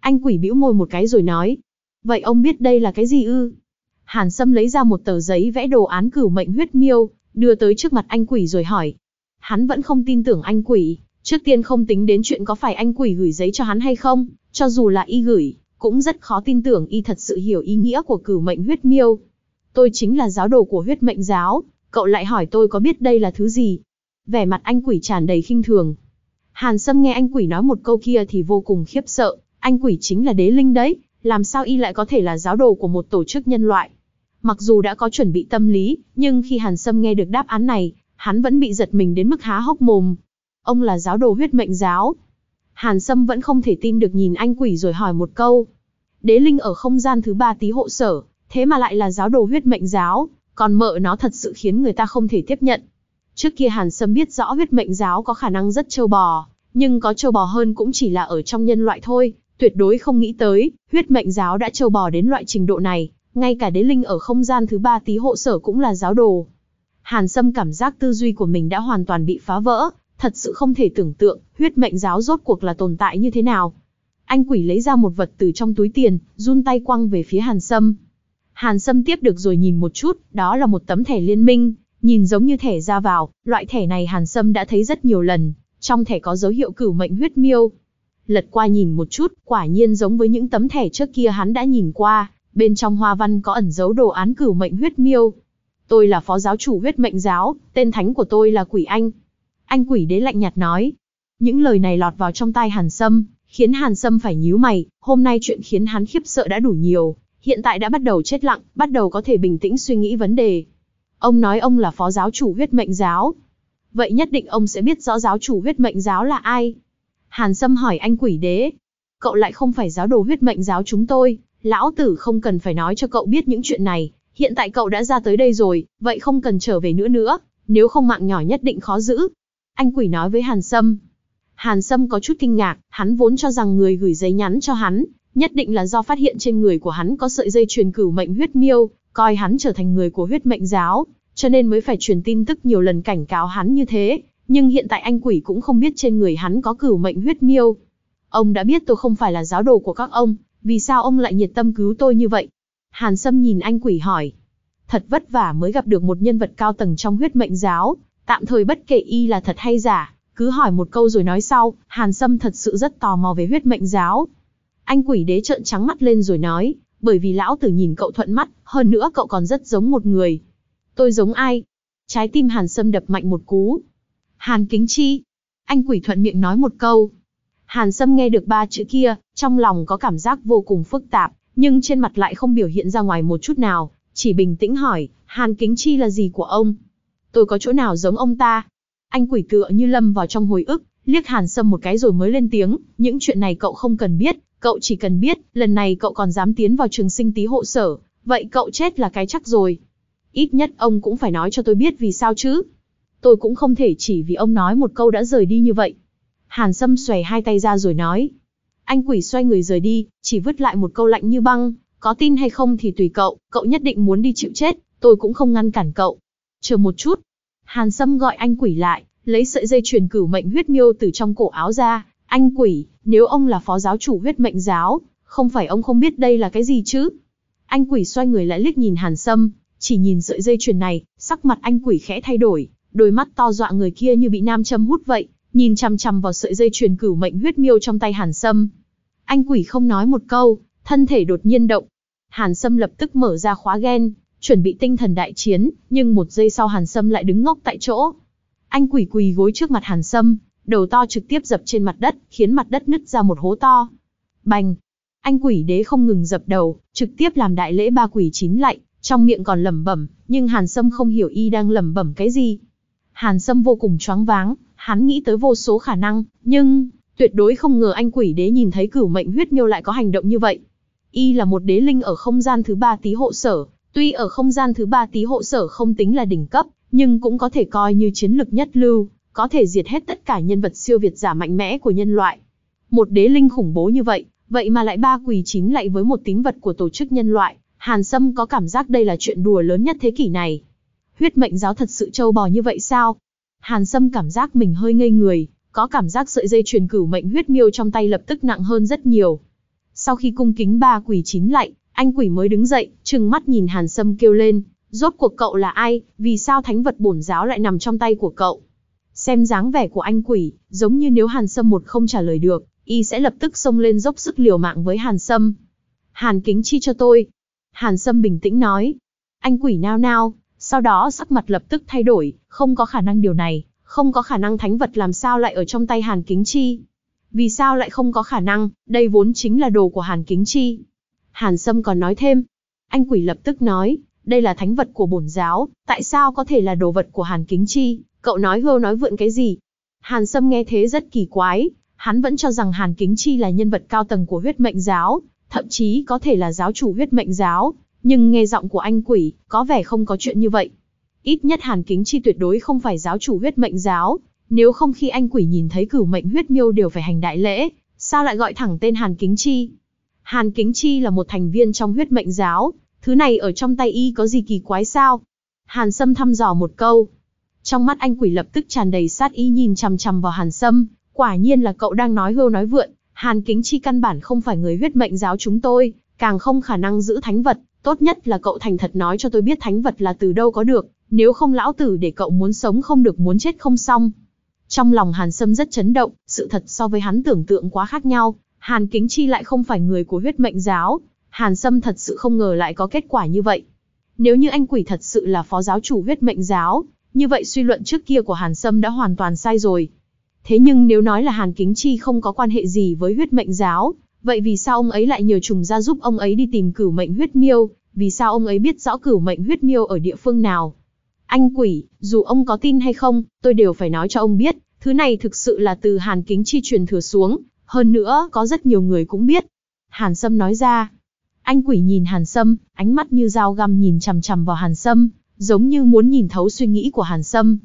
Anh quỷ bĩu môi một cái rồi nói. Vậy ông biết đây là cái gì ư? Hàn Sâm lấy ra một tờ giấy vẽ đồ án cửu mệnh huyết miêu, đưa tới trước mặt anh quỷ rồi hỏi. Hắn vẫn không tin tưởng anh quỷ, trước tiên không tính đến chuyện có phải anh quỷ gửi giấy cho hắn hay không, cho dù là y gửi, cũng rất khó tin tưởng y thật sự hiểu ý nghĩa của cửu mệnh huyết miêu. Tôi chính là giáo đồ của huyết mệnh giáo, cậu lại hỏi tôi có biết đây là thứ gì. Vẻ mặt anh quỷ tràn đầy khinh thường. Hàn Sâm nghe anh quỷ nói một câu kia thì vô cùng khiếp sợ, anh quỷ chính là đế linh đấy, làm sao y lại có thể là giáo đồ của một tổ chức nhân loại. Mặc dù đã có chuẩn bị tâm lý, nhưng khi Hàn Sâm nghe được đáp án này, hắn vẫn bị giật mình đến mức há hốc mồm. Ông là giáo đồ huyết mệnh giáo. Hàn Sâm vẫn không thể tin được nhìn anh quỷ rồi hỏi một câu. Đế linh ở không gian thứ ba tí hộ sở, thế mà lại là giáo đồ huyết mệnh giáo, còn mợ nó thật sự khiến người ta không thể tiếp nhận. Trước kia Hàn Sâm biết rõ huyết mệnh giáo có khả năng rất trâu bò, nhưng có trâu bò hơn cũng chỉ là ở trong nhân loại thôi, tuyệt đối không nghĩ tới, huyết mệnh giáo đã trâu bò đến loại trình độ này, ngay cả đế linh ở không gian thứ ba tí hộ sở cũng là giáo đồ. Hàn Sâm cảm giác tư duy của mình đã hoàn toàn bị phá vỡ, thật sự không thể tưởng tượng, huyết mệnh giáo rốt cuộc là tồn tại như thế nào. Anh quỷ lấy ra một vật từ trong túi tiền, run tay quăng về phía Hàn Sâm. Hàn Sâm tiếp được rồi nhìn một chút, đó là một tấm thẻ liên minh, nhìn giống như thẻ ra vào, loại thẻ này Hàn Sâm đã thấy rất nhiều lần, trong thẻ có dấu hiệu cửu mệnh huyết miêu. Lật qua nhìn một chút, quả nhiên giống với những tấm thẻ trước kia hắn đã nhìn qua, bên trong hoa văn có ẩn dấu đồ án cửu mệnh huyết miêu. Tôi là phó giáo chủ huyết mệnh giáo, tên thánh của tôi là quỷ anh. Anh quỷ đế lạnh nhạt nói. Những lời này lọt vào trong tai Hàn Sâm, khiến Hàn Sâm phải nhíu mày, hôm nay chuyện khiến hắn khiếp sợ đã đủ nhiều, hiện tại đã bắt đầu chết lặng, bắt đầu có thể bình tĩnh suy nghĩ vấn đề. Ông nói ông là phó giáo chủ huyết mệnh giáo. Vậy nhất định ông sẽ biết rõ giáo chủ huyết mệnh giáo là ai. Hàn Sâm hỏi anh quỷ đế. Cậu lại không phải giáo đồ huyết mệnh giáo chúng tôi, lão tử không cần phải nói cho cậu biết những chuyện này. Hiện tại cậu đã ra tới đây rồi, vậy không cần trở về nữa nữa, nếu không mạng nhỏ nhất định khó giữ. Anh quỷ nói với Hàn Sâm. Hàn Sâm có chút kinh ngạc, hắn vốn cho rằng người gửi giấy nhắn cho hắn, nhất định là do phát hiện trên người của hắn có sợi dây truyền cửu mệnh huyết miêu, coi hắn trở thành người của huyết mệnh giáo, cho nên mới phải truyền tin tức nhiều lần cảnh cáo hắn như thế, nhưng hiện tại anh quỷ cũng không biết trên người hắn có cửu mệnh huyết miêu. Ông đã biết tôi không phải là giáo đồ của các ông, vì sao ông lại nhiệt tâm cứu tôi như vậy? Hàn Sâm nhìn anh quỷ hỏi. Thật vất vả mới gặp được một nhân vật cao tầng trong huyết mệnh giáo, tạm thời bất kể y là thật hay giả, cứ hỏi một câu rồi nói sau, Hàn Sâm thật sự rất tò mò về huyết mệnh giáo. Anh quỷ đế trợn trắng mắt lên rồi nói, bởi vì lão tử nhìn cậu thuận mắt, hơn nữa cậu còn rất giống một người. Tôi giống ai? Trái tim Hàn Sâm đập mạnh một cú. Hàn Kính Chi. Anh quỷ thuận miệng nói một câu. Hàn Sâm nghe được ba chữ kia, trong lòng có cảm giác vô cùng phức tạp, nhưng trên mặt lại không biểu hiện ra ngoài một chút nào, chỉ bình tĩnh hỏi, Hàn Kính Chi là gì của ông? Tôi có chỗ nào giống ông ta? Anh quỷ tựa như lâm vào trong hồi ức, liếc Hàn Sâm một cái rồi mới lên tiếng, những chuyện này cậu không cần biết, cậu chỉ cần biết, lần này cậu còn dám tiến vào trường sinh tí hộ sở, vậy cậu chết là cái chắc rồi. Ít nhất ông cũng phải nói cho tôi biết vì sao chứ. Tôi cũng không thể chỉ vì ông nói một câu đã rời đi như vậy. Hàn Sâm xòe hai tay ra rồi nói. Anh quỷ xoay người rời đi, chỉ vứt lại một câu lạnh như băng, có tin hay không thì tùy cậu, cậu nhất định muốn đi chịu chết, tôi cũng không ngăn cản cậu. Chờ một chút. Hàn Sâm gọi anh quỷ lại, lấy sợi dây truyền cửu mệnh huyết miêu từ trong cổ áo ra. Anh quỷ, nếu ông là phó giáo chủ huyết mệnh giáo, không phải ông không biết đây là cái gì chứ? Anh quỷ xoay người lại liếc nhìn Hàn Sâm, chỉ nhìn sợi dây chuyền này, sắc mặt anh quỷ khẽ thay đổi, đôi mắt to dọa người kia như bị nam châm hút vậy, nhìn chằm chằm vào sợi dây chuyền cửu mệnh huyết miêu trong tay Hàn Sâm. Anh quỷ không nói một câu, thân thể đột nhiên động. Hàn Sâm lập tức mở ra khóa gen, chuẩn bị tinh thần đại chiến, nhưng một giây sau Hàn Sâm lại đứng ngốc tại chỗ. Anh quỷ quỳ gối trước mặt Hàn Sâm, đầu to trực tiếp dập trên mặt đất, khiến mặt đất nứt ra một hố to. Bành! Anh quỷ đế không ngừng dập đầu, trực tiếp làm đại lễ ba quỷ chín lạy, trong miệng còn lẩm bẩm, nhưng Hàn Sâm không hiểu y đang lẩm bẩm cái gì. Hàn Sâm vô cùng choáng váng, hắn nghĩ tới vô số khả năng, nhưng tuyệt đối không ngờ anh quỷ đế nhìn thấy cửu mệnh huyết miêu lại có hành động như vậy. Y là một đế linh ở không gian thứ ba tí hộ sở, tuy ở không gian thứ ba tí hộ sở không tính là đỉnh cấp, nhưng cũng có thể coi như chiến lực nhất lưu, có thể diệt hết tất cả nhân vật siêu việt giả mạnh mẽ của nhân loại. Một đế linh khủng bố như vậy, vậy mà lại ba quỳ chín lại với một tín vật của tổ chức nhân loại, Hàn Sâm có cảm giác đây là chuyện đùa lớn nhất thế kỷ này. Huyết mệnh giáo thật sự trâu bò như vậy sao? Hàn Sâm cảm giác mình hơi ngây người, có cảm giác sợi dây truyền cửu mệnh huyết miêu trong tay lập tức nặng hơn rất nhiều. Sau khi cung kính ba quỷ chín lạy, anh quỷ mới đứng dậy, trừng mắt nhìn Hàn Sâm kêu lên, rốt cuộc cậu là ai, vì sao thánh vật bổn giáo lại nằm trong tay của cậu? Xem dáng vẻ của anh quỷ, giống như nếu Hàn Sâm một không trả lời được, y sẽ lập tức xông lên dốc sức liều mạng với Hàn Sâm. Hàn kính chi cho tôi, Hàn Sâm bình tĩnh nói. Anh quỷ nao nao, sau đó sắc mặt lập tức thay đổi, không có khả năng điều này, không có khả năng thánh vật làm sao lại ở trong tay Hàn Kính Chi. Vì sao lại không có khả năng, đây vốn chính là đồ của Hàn Kính Chi. Hàn Sâm còn nói thêm. Anh quỷ lập tức nói, đây là thánh vật của bổn giáo, tại sao có thể là đồ vật của Hàn Kính Chi, cậu nói hưu nói vượn cái gì? Hàn Sâm nghe thế rất kỳ quái, hắn vẫn cho rằng Hàn Kính Chi là nhân vật cao tầng của huyết mệnh giáo, thậm chí có thể là giáo chủ huyết mệnh giáo, nhưng nghe giọng của anh quỷ, có vẻ không có chuyện như vậy. Ít nhất Hàn Kính Chi tuyệt đối không phải giáo chủ huyết mệnh giáo, nếu không khi anh quỷ nhìn thấy cửu mệnh huyết miêu đều phải hành đại lễ, sao lại gọi thẳng tên Hàn Kính Chi? Hàn Kính Chi là một thành viên trong huyết mệnh giáo, thứ này ở trong tay y có gì kỳ quái sao? Hàn Sâm thăm dò một câu. Trong mắt anh quỷ lập tức tràn đầy sát ý nhìn chằm chằm vào Hàn Sâm, quả nhiên là cậu đang nói hưu nói vượn, Hàn Kính Chi căn bản không phải người huyết mệnh giáo chúng tôi, càng không khả năng giữ thánh vật, tốt nhất là cậu thành thật nói cho tôi biết thánh vật là từ đâu có được, nếu không lão tử để cậu muốn sống không được muốn chết không xong. Trong lòng Hàn Sâm rất chấn động, sự thật so với hắn tưởng tượng quá khác nhau, Hàn Kính Chi lại không phải người của huyết mệnh giáo, Hàn Sâm thật sự không ngờ lại có kết quả như vậy. Nếu như anh quỷ thật sự là phó giáo chủ huyết mệnh giáo, như vậy suy luận trước kia của Hàn Sâm đã hoàn toàn sai rồi. Thế nhưng nếu nói là Hàn Kính Chi không có quan hệ gì với huyết mệnh giáo, vậy vì sao ông ấy lại nhờ trùng gia giúp ông ấy đi tìm cửu mệnh huyết miêu, vì sao ông ấy biết rõ cửu mệnh huyết miêu ở địa phương nào? Anh quỷ, dù ông có tin hay không, tôi đều phải nói cho ông biết, thứ này thực sự là từ Hàn Kính Chi truyền thừa xuống, hơn nữa có rất nhiều người cũng biết. Hàn Sâm nói ra. Anh quỷ nhìn Hàn Sâm, ánh mắt như dao găm nhìn chằm chằm vào Hàn Sâm, giống như muốn nhìn thấu suy nghĩ của Hàn Sâm.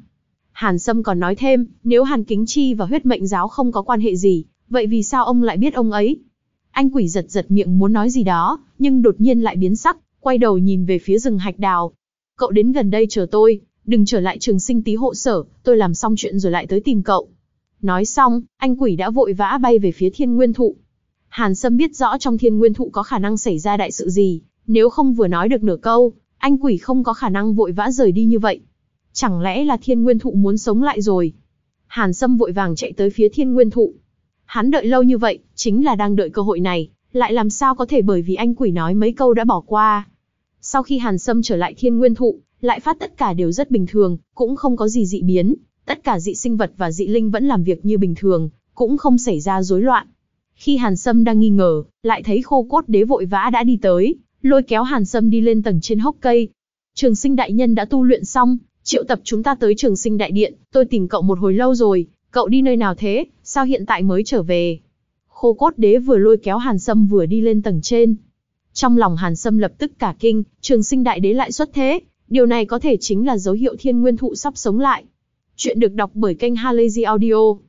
Hàn Sâm còn nói thêm, nếu Hàn Kính Chi và huyết mệnh giáo không có quan hệ gì, vậy vì sao ông lại biết ông ấy? Anh quỷ giật giật miệng muốn nói gì đó, nhưng đột nhiên lại biến sắc, quay đầu nhìn về phía rừng hạch đào. Cậu đến gần đây chờ tôi, đừng trở lại trường sinh tí hộ sở, tôi làm xong chuyện rồi lại tới tìm cậu. Nói xong, anh quỷ đã vội vã bay về phía thiên nguyên thụ. Hàn Sâm biết rõ trong thiên nguyên thụ có khả năng xảy ra đại sự gì, nếu không vừa nói được nửa câu, anh quỷ không có khả năng vội vã rời đi như vậy. Chẳng lẽ là thiên nguyên thụ muốn sống lại rồi? Hàn Sâm vội vàng chạy tới phía thiên nguyên thụ. Hắn đợi lâu như vậy, chính là đang đợi cơ hội này, lại làm sao có thể bởi vì anh quỷ nói mấy câu đã bỏ qua. Sau khi Hàn Sâm trở lại thiên nguyên thụ, lại phát tất cả đều rất bình thường, cũng không có gì dị biến, tất cả dị sinh vật và dị linh vẫn làm việc như bình thường, cũng không xảy ra rối loạn. Khi Hàn Sâm đang nghi ngờ, lại thấy khô cốt đế vội vã đã đi tới, lôi kéo Hàn Sâm đi lên tầng trên hốc cây. Trường sinh đại nhân đã tu luyện xong, triệu tập chúng ta tới trường sinh đại điện, tôi tìm cậu một hồi lâu rồi, cậu đi nơi nào thế, sao hiện tại mới trở về? Khô cốt đế vừa lôi kéo Hàn Sâm vừa đi lên tầng trên. Trong lòng Hàn Sâm lập tức cả kinh, trường sinh đại đế lại xuất thế, điều này có thể chính là dấu hiệu thiên nguyên thụ sắp sống lại. Chuyện được đọc bởi kênh Halazy Audio.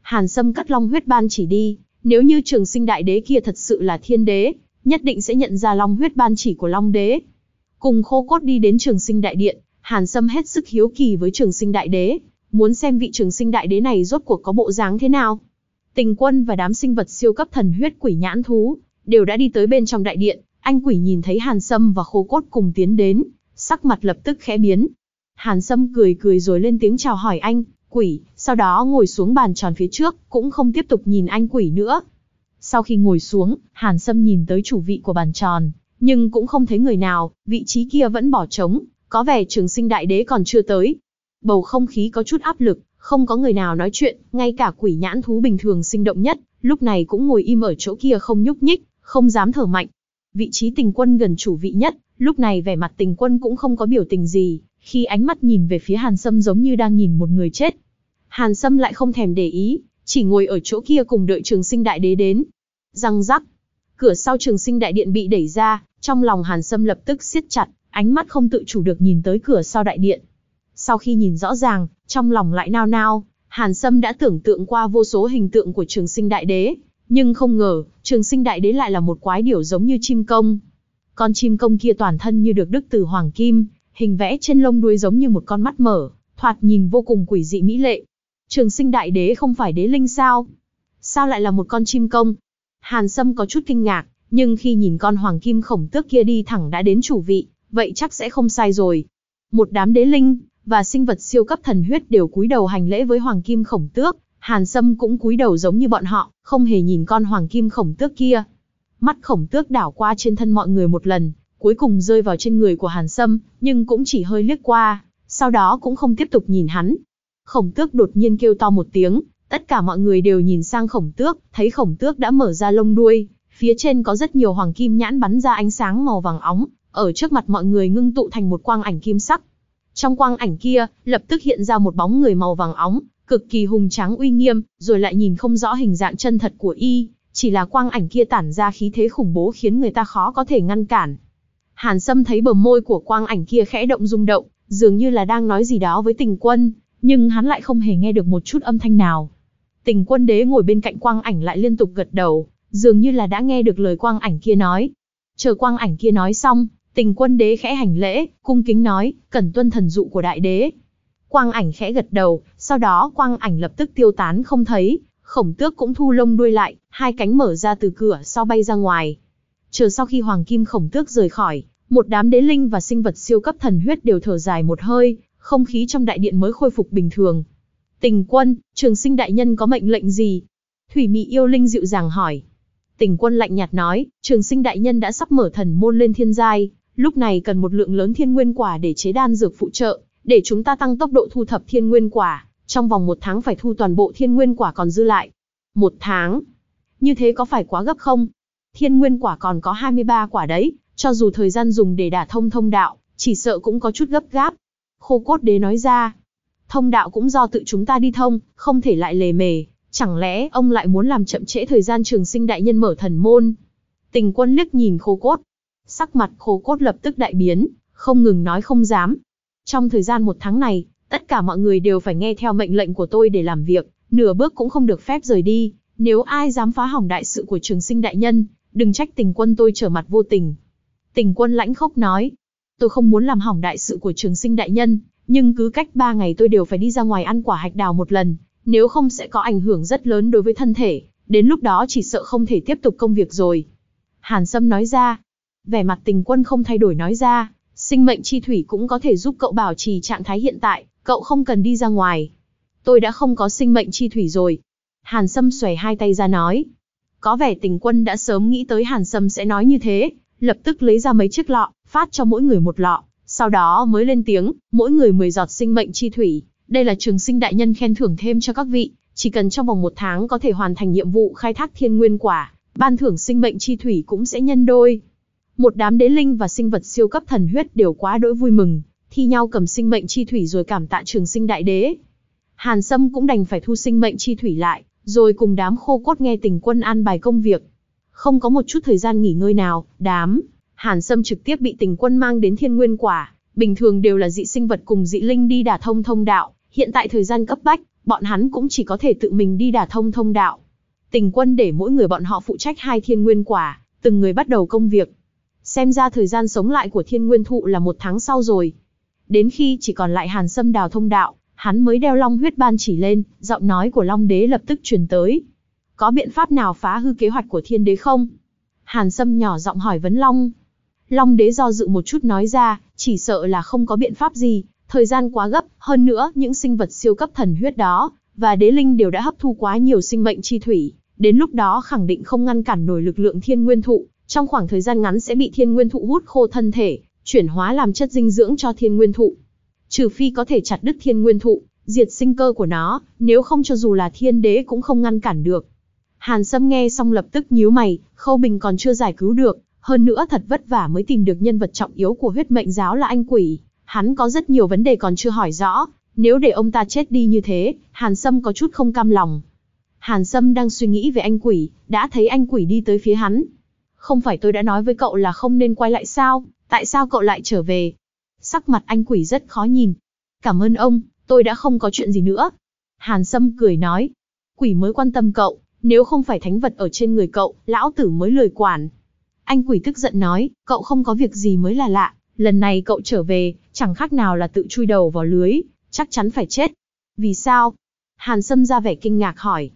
Hàn Sâm cắt long huyết ban chỉ đi, nếu như trường sinh đại đế kia thật sự là thiên đế, nhất định sẽ nhận ra long huyết ban chỉ của long đế. Cùng khô cốt đi đến trường sinh đại điện, Hàn Sâm hết sức hiếu kỳ với trường sinh đại đế, muốn xem vị trường sinh đại đế này rốt cuộc có bộ dáng thế nào. Tình quân và đám sinh vật siêu cấp thần huyết quỷ nhãn thú, đều đã đi tới bên trong đại điện, anh quỷ nhìn thấy Hàn Sâm và khô cốt cùng tiến đến, sắc mặt lập tức khẽ biến. Hàn Sâm cười cười rồi lên tiếng chào hỏi anh, quỷ, sau đó ngồi xuống bàn tròn phía trước, cũng không tiếp tục nhìn anh quỷ nữa. Sau khi ngồi xuống, Hàn Sâm nhìn tới chủ vị của bàn tròn, nhưng cũng không thấy người nào, vị trí kia vẫn bỏ trống, có vẻ trường sinh đại đế còn chưa tới. Bầu không khí có chút áp lực, không có người nào nói chuyện, ngay cả quỷ nhãn thú bình thường sinh động nhất, lúc này cũng ngồi im ở chỗ kia không nhúc nhích, không dám thở mạnh. Vị trí tình quân gần chủ vị nhất, lúc này vẻ mặt tình quân cũng không có biểu tình gì, khi ánh mắt nhìn về phía Hàn Sâm giống như đang nhìn một người chết. Hàn Sâm lại không thèm để ý, chỉ ngồi ở chỗ kia cùng đợi trường sinh đại đế đến. Răng rắc, cửa sau trường sinh đại điện bị đẩy ra, trong lòng Hàn Sâm lập tức siết chặt, ánh mắt không tự chủ được nhìn tới cửa sau đại điện. Sau khi nhìn rõ ràng, trong lòng lại nao nao, Hàn Sâm đã tưởng tượng qua vô số hình tượng của trường sinh đại đế, nhưng không ngờ, trường sinh đại đế lại là một quái điểu giống như chim công. Con chim công kia toàn thân như được đức từ hoàng kim, hình vẽ trên lông đuôi giống như một con mắt mở, thoạt nhìn vô cùng quỷ dị mỹ lệ. Trường sinh đại đế không phải đế linh sao? Sao lại là một con chim công? Hàn Sâm có chút kinh ngạc, nhưng khi nhìn con hoàng kim khổng tước kia đi thẳng đã đến chủ vị, vậy chắc sẽ không sai rồi. Một đám đế linh, và sinh vật siêu cấp thần huyết đều cúi đầu hành lễ với hoàng kim khổng tước, Hàn Sâm cũng cúi đầu giống như bọn họ, không hề nhìn con hoàng kim khổng tước kia. Mắt khổng tước đảo qua trên thân mọi người một lần, cuối cùng rơi vào trên người của Hàn Sâm, nhưng cũng chỉ hơi liếc qua, sau đó cũng không tiếp tục nhìn hắn. Khổng tước đột nhiên kêu to một tiếng, tất cả mọi người đều nhìn sang khổng tước, thấy khổng tước đã mở ra lông đuôi, phía trên có rất nhiều hoàng kim nhãn bắn ra ánh sáng màu vàng óng, ở trước mặt mọi người ngưng tụ thành một quang ảnh kim sắc. Trong quang ảnh kia, lập tức hiện ra một bóng người màu vàng óng, cực kỳ hùng tráng uy nghiêm, rồi lại nhìn không rõ hình dạng chân thật của y, chỉ là quang ảnh kia tản ra khí thế khủng bố khiến người ta khó có thể ngăn cản. Hàn Sâm thấy bờ môi của quang ảnh kia khẽ động rung động, dường như là đang nói gì đó với tình quân, nhưng hắn lại không hề nghe được một chút âm thanh nào. Tình quân đế ngồi bên cạnh quang ảnh lại liên tục gật đầu, dường như là đã nghe được lời quang ảnh kia nói. Chờ quang ảnh kia nói xong, tình quân đế khẽ hành lễ, cung kính nói, cần tuân thần dụ của đại đế. Quang ảnh khẽ gật đầu, sau đó quang ảnh lập tức tiêu tán không thấy, khổng tước cũng thu lông đuôi lại, hai cánh mở ra từ cửa sau bay ra ngoài. Chờ sau khi hoàng kim khổng tước rời khỏi, một đám đế linh và sinh vật siêu cấp thần huyết đều thở dài một hơi, không khí trong đại điện mới khôi phục bình thường. Tình quân, trường sinh đại nhân có mệnh lệnh gì? Thủy mị yêu linh dịu dàng hỏi. Tình quân lạnh nhạt nói, trường sinh đại nhân đã sắp mở thần môn lên thiên giai, lúc này cần một lượng lớn thiên nguyên quả để chế đan dược phụ trợ, để chúng ta tăng tốc độ thu thập thiên nguyên quả, Trong vòng một tháng phải thu toàn bộ thiên nguyên quả còn dư lại. Một tháng? Như thế có phải quá gấp không? Thiên nguyên quả còn có 23 quả đấy, cho dù thời gian dùng để đả thông thông đạo, chỉ sợ cũng có chút gấp gáp. Khô cốt đế nói ra, thông đạo cũng do tự chúng ta đi thông, không thể lại lề mề, chẳng lẽ ông lại muốn làm chậm trễ thời gian trường sinh đại nhân mở thần môn? Tình quân liếc nhìn khô cốt, sắc mặt khô cốt lập tức đại biến, không ngừng nói không dám. Trong thời gian một tháng này, tất cả mọi người đều phải nghe theo mệnh lệnh của tôi để làm việc, nửa bước cũng không được phép rời đi, nếu ai dám phá hỏng đại sự của trường sinh đại nhân, đừng trách tình quân tôi trở mặt vô tình. Tình quân lãnh khốc nói, tôi không muốn làm hỏng đại sự của trường sinh đại nhân, nhưng cứ cách ba ngày tôi đều phải đi ra ngoài ăn quả hạch đào một lần, nếu không sẽ có ảnh hưởng rất lớn đối với thân thể, đến lúc đó chỉ sợ không thể tiếp tục công việc rồi. Hàn Sâm nói ra, vẻ mặt tình quân không thay đổi nói ra, sinh mệnh chi thủy cũng có thể giúp cậu bảo trì trạng thái hiện tại, cậu không cần đi ra ngoài. Tôi đã không có sinh mệnh chi thủy rồi. Hàn Sâm xòe hai tay ra nói. Có vẻ tình quân đã sớm nghĩ tới Hàn Sâm sẽ nói như thế, lập tức lấy ra mấy chiếc lọ, phát cho mỗi người một lọ, sau đó mới lên tiếng, mỗi người 10 giọt sinh mệnh chi thủy. Đây là trường sinh đại nhân khen thưởng thêm cho các vị, chỉ cần trong vòng một tháng có thể hoàn thành nhiệm vụ khai thác thiên nguyên quả, ban thưởng sinh mệnh chi thủy cũng sẽ nhân đôi. Một đám đế linh và sinh vật siêu cấp thần huyết đều quá đỗi vui mừng, thi nhau cầm sinh mệnh chi thủy rồi cảm tạ trường sinh đại đế. Hàn Sâm cũng đành phải thu sinh mệnh chi thủy lại, rồi cùng đám khô cốt nghe tình quân an bài công việc. Không có một chút thời gian nghỉ ngơi nào, đám, Hàn Sâm trực tiếp bị tình quân mang đến thiên nguyên quả, bình thường đều là dị sinh vật cùng dị linh đi đả thông thông đạo, hiện tại thời gian cấp bách, bọn hắn cũng chỉ có thể tự mình đi đả thông thông đạo. Tình quân để mỗi người bọn họ phụ trách hai thiên nguyên quả, từng người bắt đầu công việc. Xem ra thời gian sống lại của thiên nguyên thụ là một tháng sau rồi. Đến khi chỉ còn lại hàn sâm đào thông đạo, hắn mới đeo long huyết ban chỉ lên, giọng nói của long đế lập tức truyền tới. Có biện pháp nào phá hư kế hoạch của thiên đế không? Hàn sâm nhỏ giọng hỏi vấn long. Long đế do dự một chút nói ra, chỉ sợ là không có biện pháp gì, thời gian quá gấp, hơn nữa những sinh vật siêu cấp thần huyết đó, và đế linh đều đã hấp thu quá nhiều sinh mệnh chi thủy, đến lúc đó khẳng định không ngăn cản nổi lực lượng thiên nguyên thụ, trong khoảng thời gian ngắn sẽ bị thiên nguyên thụ hút khô thân thể, chuyển hóa làm chất dinh dưỡng cho thiên nguyên thụ. Trừ phi có thể chặt đứt thiên nguyên thụ, diệt sinh cơ của nó, nếu không cho dù là thiên đế cũng không ngăn cản được. Hàn Sâm nghe xong lập tức nhíu mày, Khâu Bình còn chưa giải cứu được, hơn nữa thật vất vả mới tìm được nhân vật trọng yếu của huyết mệnh giáo là anh quỷ. Hắn có rất nhiều vấn đề còn chưa hỏi rõ, nếu để ông ta chết đi như thế, Hàn Sâm có chút không cam lòng. Hàn Sâm đang suy nghĩ về anh quỷ, đã thấy anh quỷ đi tới phía hắn. Không phải tôi đã nói với cậu là không nên quay lại sao, tại sao cậu lại trở về? Sắc mặt anh quỷ rất khó nhìn. Cảm ơn ông, tôi đã không có chuyện gì nữa. Hàn Sâm cười nói. Quỷ mới quan tâm cậu, nếu không phải thánh vật ở trên người cậu, lão tử mới lười quản. Anh quỷ tức giận nói, cậu không có việc gì mới là lạ, lần này cậu trở về, chẳng khác nào là tự chui đầu vào lưới, chắc chắn phải chết. Vì sao? Hàn Sâm ra vẻ kinh ngạc hỏi.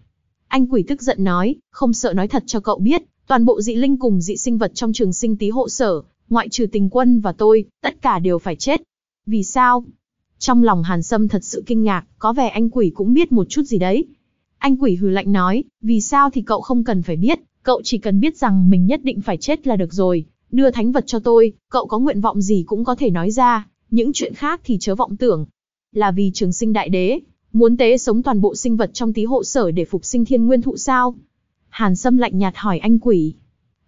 Anh quỷ tức giận nói, không sợ nói thật cho cậu biết, toàn bộ dị linh cùng dị sinh vật trong trường sinh tí hộ sở, ngoại trừ tình quân và tôi, tất cả đều phải chết. Vì sao? Trong lòng Hàn Sâm thật sự kinh ngạc, có vẻ anh quỷ cũng biết một chút gì đấy. Anh quỷ hừ lạnh nói, vì sao thì cậu không cần phải biết, Cậu chỉ cần biết rằng mình nhất định phải chết là được rồi, đưa thánh vật cho tôi, cậu có nguyện vọng gì cũng có thể nói ra, những chuyện khác thì chớ vọng tưởng. Là vì trường sinh đại đế, muốn tế sống toàn bộ sinh vật trong tí hộ sở để phục sinh thiên nguyên thụ sao? Hàn Sâm lạnh nhạt hỏi anh quỷ.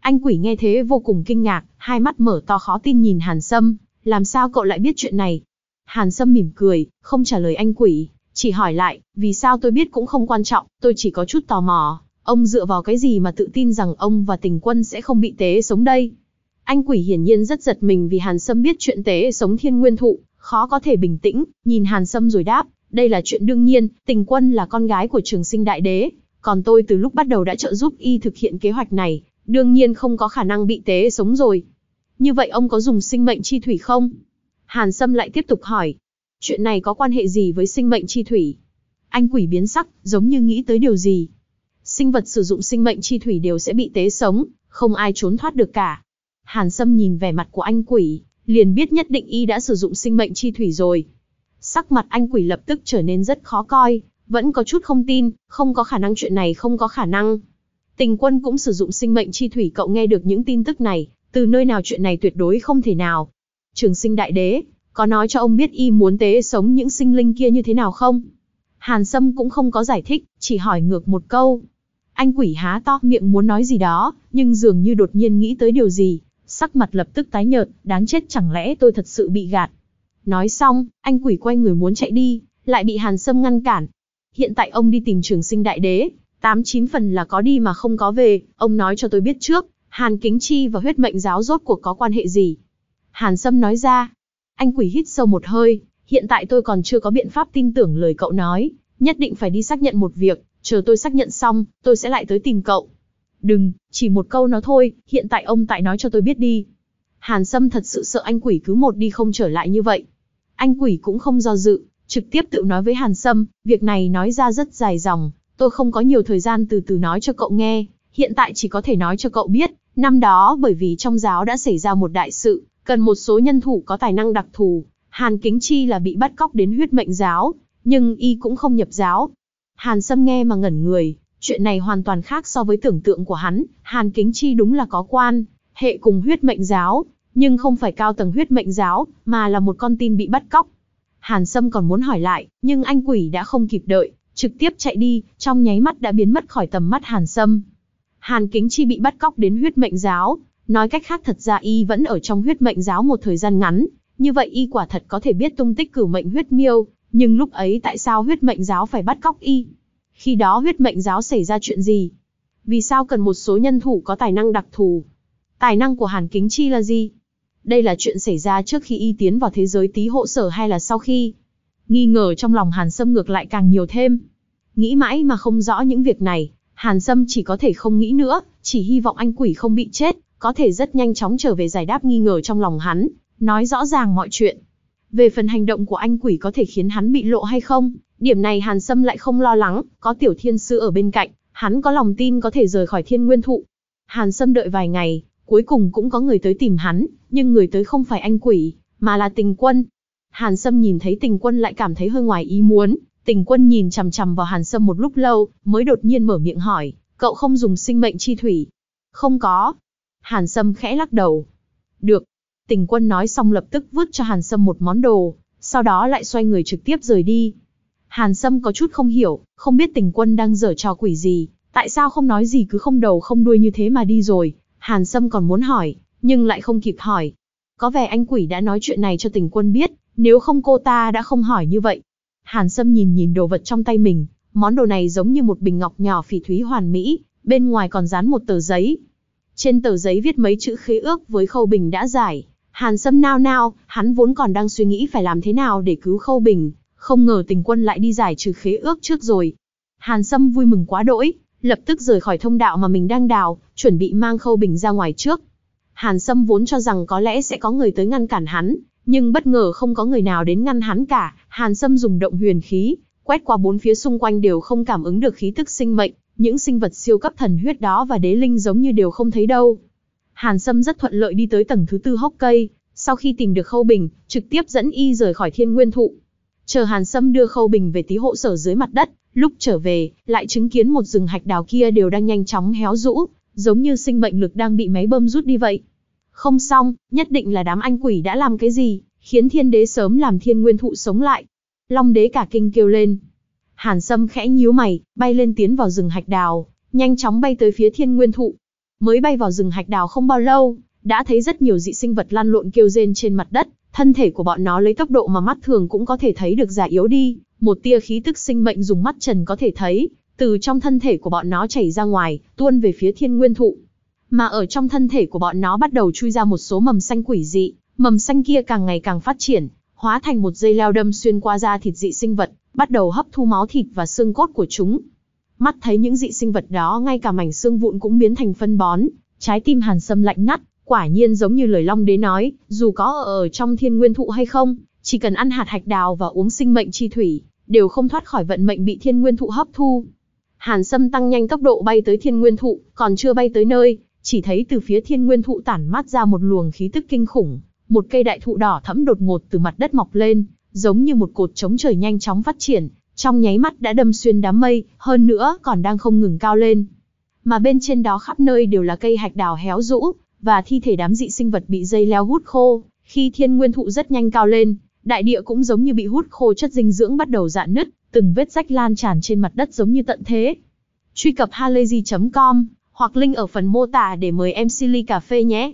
Anh quỷ nghe thế vô cùng kinh ngạc, hai mắt mở to khó tin nhìn Hàn Sâm, làm sao cậu lại biết chuyện này? Hàn Sâm mỉm cười, không trả lời anh quỷ, chỉ hỏi lại, vì sao tôi biết cũng không quan trọng, tôi chỉ có chút tò mò. Ông dựa vào cái gì mà tự tin rằng ông và tình quân sẽ không bị tế sống đây? Anh quỷ hiển nhiên rất giật mình vì Hàn Sâm biết chuyện tế sống thiên nguyên thụ, khó có thể bình tĩnh, nhìn Hàn Sâm rồi đáp, đây là chuyện đương nhiên, tình quân là con gái của trường sinh đại đế, còn tôi từ lúc bắt đầu đã trợ giúp y thực hiện kế hoạch này, đương nhiên không có khả năng bị tế sống rồi. Như vậy ông có dùng sinh mệnh chi thủy không? Hàn Sâm lại tiếp tục hỏi, chuyện này có quan hệ gì với sinh mệnh chi thủy? Anh quỷ biến sắc, giống như nghĩ tới điều gì, sinh vật sử dụng sinh mệnh chi thủy đều sẽ bị tế sống, không ai trốn thoát được cả. Hàn Sâm nhìn vẻ mặt của anh quỷ, liền biết nhất định y đã sử dụng sinh mệnh chi thủy rồi. Sắc mặt anh quỷ lập tức trở nên rất khó coi, vẫn có chút không tin, không có khả năng chuyện này không có khả năng. Tình quân cũng sử dụng sinh mệnh chi thủy cậu nghe được những tin tức này, từ nơi nào chuyện này tuyệt đối không thể nào. Trường sinh đại đế, có nói cho ông biết y muốn tế sống những sinh linh kia như thế nào không? Hàn Sâm cũng không có giải thích, chỉ hỏi ngược một câu. Anh quỷ há to miệng muốn nói gì đó, nhưng dường như đột nhiên nghĩ tới điều gì, sắc mặt lập tức tái nhợt, đáng chết chẳng lẽ tôi thật sự bị gạt. Nói xong, anh quỷ quay người muốn chạy đi, lại bị Hàn Sâm ngăn cản. Hiện tại ông đi tìm trường sinh đại đế, tám chín phần là có đi mà không có về, ông nói cho tôi biết trước, Hàn Kính Chi và huyết mệnh giáo rốt cuộc có quan hệ gì. Hàn Sâm nói ra, anh quỷ hít sâu một hơi, hiện tại tôi còn chưa có biện pháp tin tưởng lời cậu nói, nhất định phải đi xác nhận một việc, chờ tôi xác nhận xong, tôi sẽ lại tới tìm cậu. Đừng, chỉ một câu nó thôi, hiện tại ông tại nói cho tôi biết đi. Hàn Sâm thật sự sợ anh quỷ cứ một đi không trở lại như vậy. Anh quỷ cũng không do dự, trực tiếp tự nói với Hàn Sâm, việc này nói ra rất dài dòng, tôi không có nhiều thời gian từ từ nói cho cậu nghe, hiện tại chỉ có thể nói cho cậu biết, năm đó bởi vì trong giáo đã xảy ra một đại sự, cần một số nhân thủ có tài năng đặc thù, Hàn Kính Chi là bị bắt cóc đến huyết mệnh giáo, nhưng y cũng không nhập giáo. Hàn Sâm nghe mà ngẩn người, chuyện này hoàn toàn khác so với tưởng tượng của hắn, Hàn Kính Chi đúng là có quan, hệ cùng huyết mệnh giáo, nhưng không phải cao tầng huyết mệnh giáo, mà là một con tin bị bắt cóc. Hàn Sâm còn muốn hỏi lại, nhưng anh quỷ đã không kịp đợi, trực tiếp chạy đi, trong nháy mắt đã biến mất khỏi tầm mắt Hàn Sâm. Hàn Kính Chi bị bắt cóc đến huyết mệnh giáo, nói cách khác thật ra y vẫn ở trong huyết mệnh giáo một thời gian ngắn, như vậy y quả thật có thể biết tung tích cửu mệnh huyết miêu, nhưng lúc ấy tại sao huyết mệnh giáo phải bắt cóc y? Khi đó huyết mệnh giáo xảy ra chuyện gì? Vì sao cần một số nhân thủ có tài năng đặc thù? Tài năng của Hàn Kính Chi là gì? Đây là chuyện xảy ra trước khi y tiến vào thế giới tí hộ sở hay là sau khi? Nghi ngờ trong lòng Hàn Sâm ngược lại càng nhiều thêm. Nghĩ mãi mà không rõ những việc này, Hàn Sâm chỉ có thể không nghĩ nữa, chỉ hy vọng anh quỷ không bị chết, có thể rất nhanh chóng trở về giải đáp nghi ngờ trong lòng hắn, nói rõ ràng mọi chuyện. Về phần hành động của anh quỷ có thể khiến hắn bị lộ hay không, điểm này Hàn Sâm lại không lo lắng, có tiểu thiên sư ở bên cạnh, hắn có lòng tin có thể rời khỏi thiên nguyên thụ. Hàn Sâm đợi vài ngày, cuối cùng cũng có người tới tìm hắn, nhưng người tới không phải anh quỷ, mà là tình quân. Hàn Sâm nhìn thấy tình quân lại cảm thấy hơi ngoài ý muốn, tình quân nhìn chằm chằm vào Hàn Sâm một lúc lâu, mới đột nhiên mở miệng hỏi, cậu không dùng sinh mệnh chi thủy. Không có. Hàn Sâm khẽ lắc đầu. Được, Tình quân nói xong lập tức vứt cho Hàn Sâm một món đồ, sau đó lại xoay người trực tiếp rời đi. Hàn Sâm có chút không hiểu, không biết tình quân đang dở trò quỷ gì, tại sao không nói gì cứ không đầu không đuôi như thế mà đi rồi. Hàn Sâm còn muốn hỏi, nhưng lại không kịp hỏi. Có vẻ anh quỷ đã nói chuyện này cho tình quân biết, nếu không cô ta đã không hỏi như vậy. Hàn Sâm nhìn nhìn đồ vật trong tay mình, món đồ này giống như một bình ngọc nhỏ phỉ thúy hoàn mỹ, bên ngoài còn dán một tờ giấy. Trên tờ giấy viết mấy chữ khế ước với khâu bình đã giải, Hàn Sâm nao nao, hắn vốn còn đang suy nghĩ phải làm thế nào để cứu Khâu Bình, không ngờ tình quân lại đi giải trừ khế ước trước rồi. Hàn Sâm vui mừng quá đỗi, lập tức rời khỏi thông đạo mà mình đang đào, chuẩn bị mang Khâu Bình ra ngoài trước. Hàn Sâm vốn cho rằng có lẽ sẽ có người tới ngăn cản hắn, nhưng bất ngờ không có người nào đến ngăn hắn cả. Hàn Sâm dùng động huyền khí, quét qua bốn phía xung quanh đều không cảm ứng được khí tức sinh mệnh, những sinh vật siêu cấp thần huyết đó và đế linh giống như đều không thấy đâu. Hàn Sâm rất thuận lợi đi tới tầng thứ tư hốc cây, sau khi tìm được Khâu Bình, trực tiếp dẫn y rời khỏi Thiên Nguyên Thụ. Chờ Hàn Sâm đưa Khâu Bình về tí hộ sở dưới mặt đất, lúc trở về, lại chứng kiến một rừng hạch đào kia đều đang nhanh chóng héo rũ, giống như sinh mệnh lực đang bị máy bơm rút đi vậy. Không xong, nhất định là đám anh quỷ đã làm cái gì, khiến thiên đế sớm làm thiên nguyên thụ sống lại. Long đế cả kinh kêu lên. Hàn Sâm khẽ nhíu mày, bay lên tiến vào rừng hạch đào, nhanh chóng bay tới phía thiên nguyên thụ. Mới bay vào rừng hạch đào không bao lâu, đã thấy rất nhiều dị sinh vật lăn lộn kêu rên trên mặt đất, thân thể của bọn nó lấy tốc độ mà mắt thường cũng có thể thấy được già yếu đi, một tia khí tức sinh mệnh dùng mắt trần có thể thấy, từ trong thân thể của bọn nó chảy ra ngoài, tuôn về phía thiên nguyên thụ. Mà ở trong thân thể của bọn nó bắt đầu chui ra một số mầm xanh quỷ dị, mầm xanh kia càng ngày càng phát triển, hóa thành một dây leo đâm xuyên qua da thịt dị sinh vật, bắt đầu hấp thu máu thịt và xương cốt của chúng. Mắt thấy những dị sinh vật đó ngay cả mảnh xương vụn cũng biến thành phân bón, trái tim Hàn Sâm lạnh ngắt, quả nhiên giống như lời Long Đế nói, dù có ở, ở trong thiên nguyên thụ hay không, chỉ cần ăn hạt hạch đào và uống sinh mệnh chi thủy, đều không thoát khỏi vận mệnh bị thiên nguyên thụ hấp thu. Hàn Sâm tăng nhanh tốc độ bay tới thiên nguyên thụ, còn chưa bay tới nơi, chỉ thấy từ phía thiên nguyên thụ tản mát ra một luồng khí tức kinh khủng, một cây đại thụ đỏ thẫm đột ngột từ mặt đất mọc lên, giống như một cột chống trời nhanh chóng phát triển, trong nháy mắt đã đâm xuyên đám mây, hơn nữa còn đang không ngừng cao lên. Mà bên trên đó khắp nơi đều là cây hạch đào héo rũ, và thi thể đám dị sinh vật bị dây leo hút khô. Khi thiên nguyên thụ rất nhanh cao lên, đại địa cũng giống như bị hút khô chất dinh dưỡng bắt đầu dạn nứt, từng vết rách lan tràn trên mặt đất giống như tận thế. Truy cập halayzi.com hoặc link ở phần mô tả để mời em Silly cà phê nhé.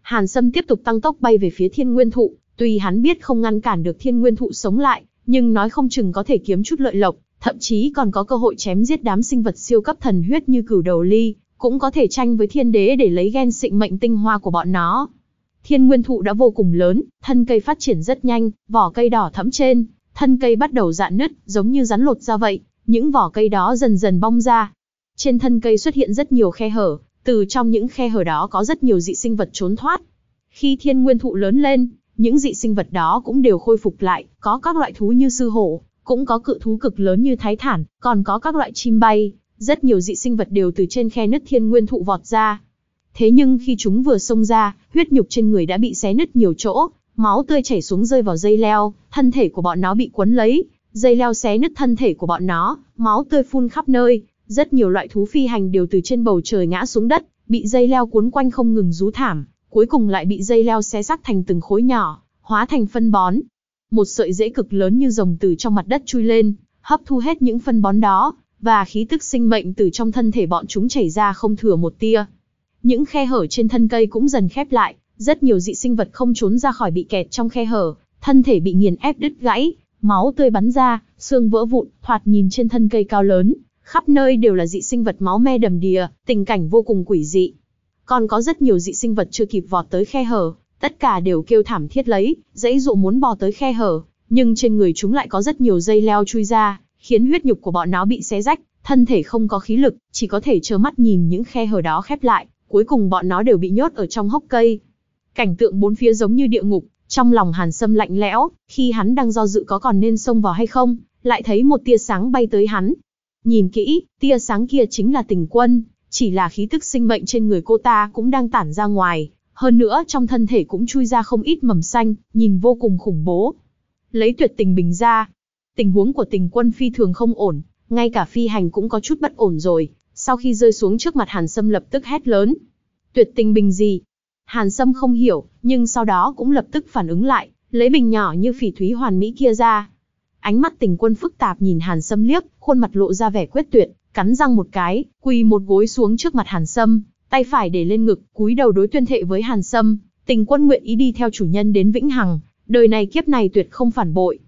Hàn Sâm tiếp tục tăng tốc bay về phía Thiên Nguyên Thụ, tuy hắn biết không ngăn cản được Thiên Nguyên Thụ sống lại, nhưng nói không chừng có thể kiếm chút lợi lộc, thậm chí còn có cơ hội chém giết đám sinh vật siêu cấp thần huyết như cửu đầu ly, cũng có thể tranh với thiên đế để lấy gen xịn mệnh tinh hoa của bọn nó. Thiên nguyên thụ đã vô cùng lớn, thân cây phát triển rất nhanh, vỏ cây đỏ thẫm trên, thân cây bắt đầu dạn nứt, giống như rắn lột ra vậy, những vỏ cây đó dần dần bong ra. Trên thân cây xuất hiện rất nhiều khe hở, từ trong những khe hở đó có rất nhiều dị sinh vật trốn thoát. Khi thiên nguyên thụ lớn lên, những dị sinh vật đó cũng đều khôi phục lại, có các loại thú như sư hổ, cũng có cự thú cực lớn như thái thản, còn có các loại chim bay, rất nhiều dị sinh vật đều từ trên khe nứt thiên nguyên thụ vọt ra. Thế nhưng khi chúng vừa xông ra, huyết nhục trên người đã bị xé nứt nhiều chỗ, máu tươi chảy xuống rơi vào dây leo, thân thể của bọn nó bị quấn lấy, dây leo xé nứt thân thể của bọn nó, máu tươi phun khắp nơi, rất nhiều loại thú phi hành đều từ trên bầu trời ngã xuống đất, bị dây leo cuốn quanh không ngừng rú thảm, cuối cùng lại bị dây leo xé xác thành từng khối nhỏ, hóa thành phân bón. Một sợi rễ cực lớn như rồng từ trong mặt đất chui lên, hấp thu hết những phân bón đó, và khí tức sinh mệnh từ trong thân thể bọn chúng chảy ra không thừa một tia. Những khe hở trên thân cây cũng dần khép lại, rất nhiều dị sinh vật không trốn ra khỏi bị kẹt trong khe hở, thân thể bị nghiền ép đứt gãy, máu tươi bắn ra, xương vỡ vụn, thoạt nhìn trên thân cây cao lớn, khắp nơi đều là dị sinh vật máu me đầm đìa, tình cảnh vô cùng quỷ dị. Còn có rất nhiều dị sinh vật chưa kịp vọt tới khe hở, tất cả đều kêu thảm thiết lấy, dãy dụ muốn bò tới khe hở, nhưng trên người chúng lại có rất nhiều dây leo chui ra, khiến huyết nhục của bọn nó bị xé rách, thân thể không có khí lực, chỉ có thể trơ mắt nhìn những khe hở đó khép lại, cuối cùng bọn nó đều bị nhốt ở trong hốc cây. Cảnh tượng bốn phía giống như địa ngục, trong lòng Hàn Sâm lạnh lẽo, khi hắn đang do dự có còn nên xông vào hay không, lại thấy một tia sáng bay tới hắn. Nhìn kỹ, tia sáng kia chính là tình quân, chỉ là khí tức sinh mệnh trên người cô ta cũng đang tản ra ngoài, hơn nữa trong thân thể cũng chui ra không ít mầm xanh, nhìn vô cùng khủng bố. Lấy tuyệt tình bình ra, tình huống của tình quân phi thường không ổn, ngay cả phi hành cũng có chút bất ổn rồi, sau khi rơi xuống trước mặt Hàn Sâm lập tức hét lớn. Tuyệt tình bình gì? Hàn Sâm không hiểu, nhưng sau đó cũng lập tức phản ứng lại, lấy bình nhỏ như phỉ thúy hoàn mỹ kia ra. Ánh mắt tình quân phức tạp nhìn Hàn Sâm liếc, khuôn mặt lộ ra vẻ quyết tuyệt, cắn răng một cái, quỳ một gối xuống trước mặt Hàn Sâm, tay phải để lên ngực, cúi đầu đối tuyên thệ với Hàn Sâm, tình quân nguyện ý đi theo chủ nhân đến vĩnh hằng, đời này kiếp này tuyệt không phản bội.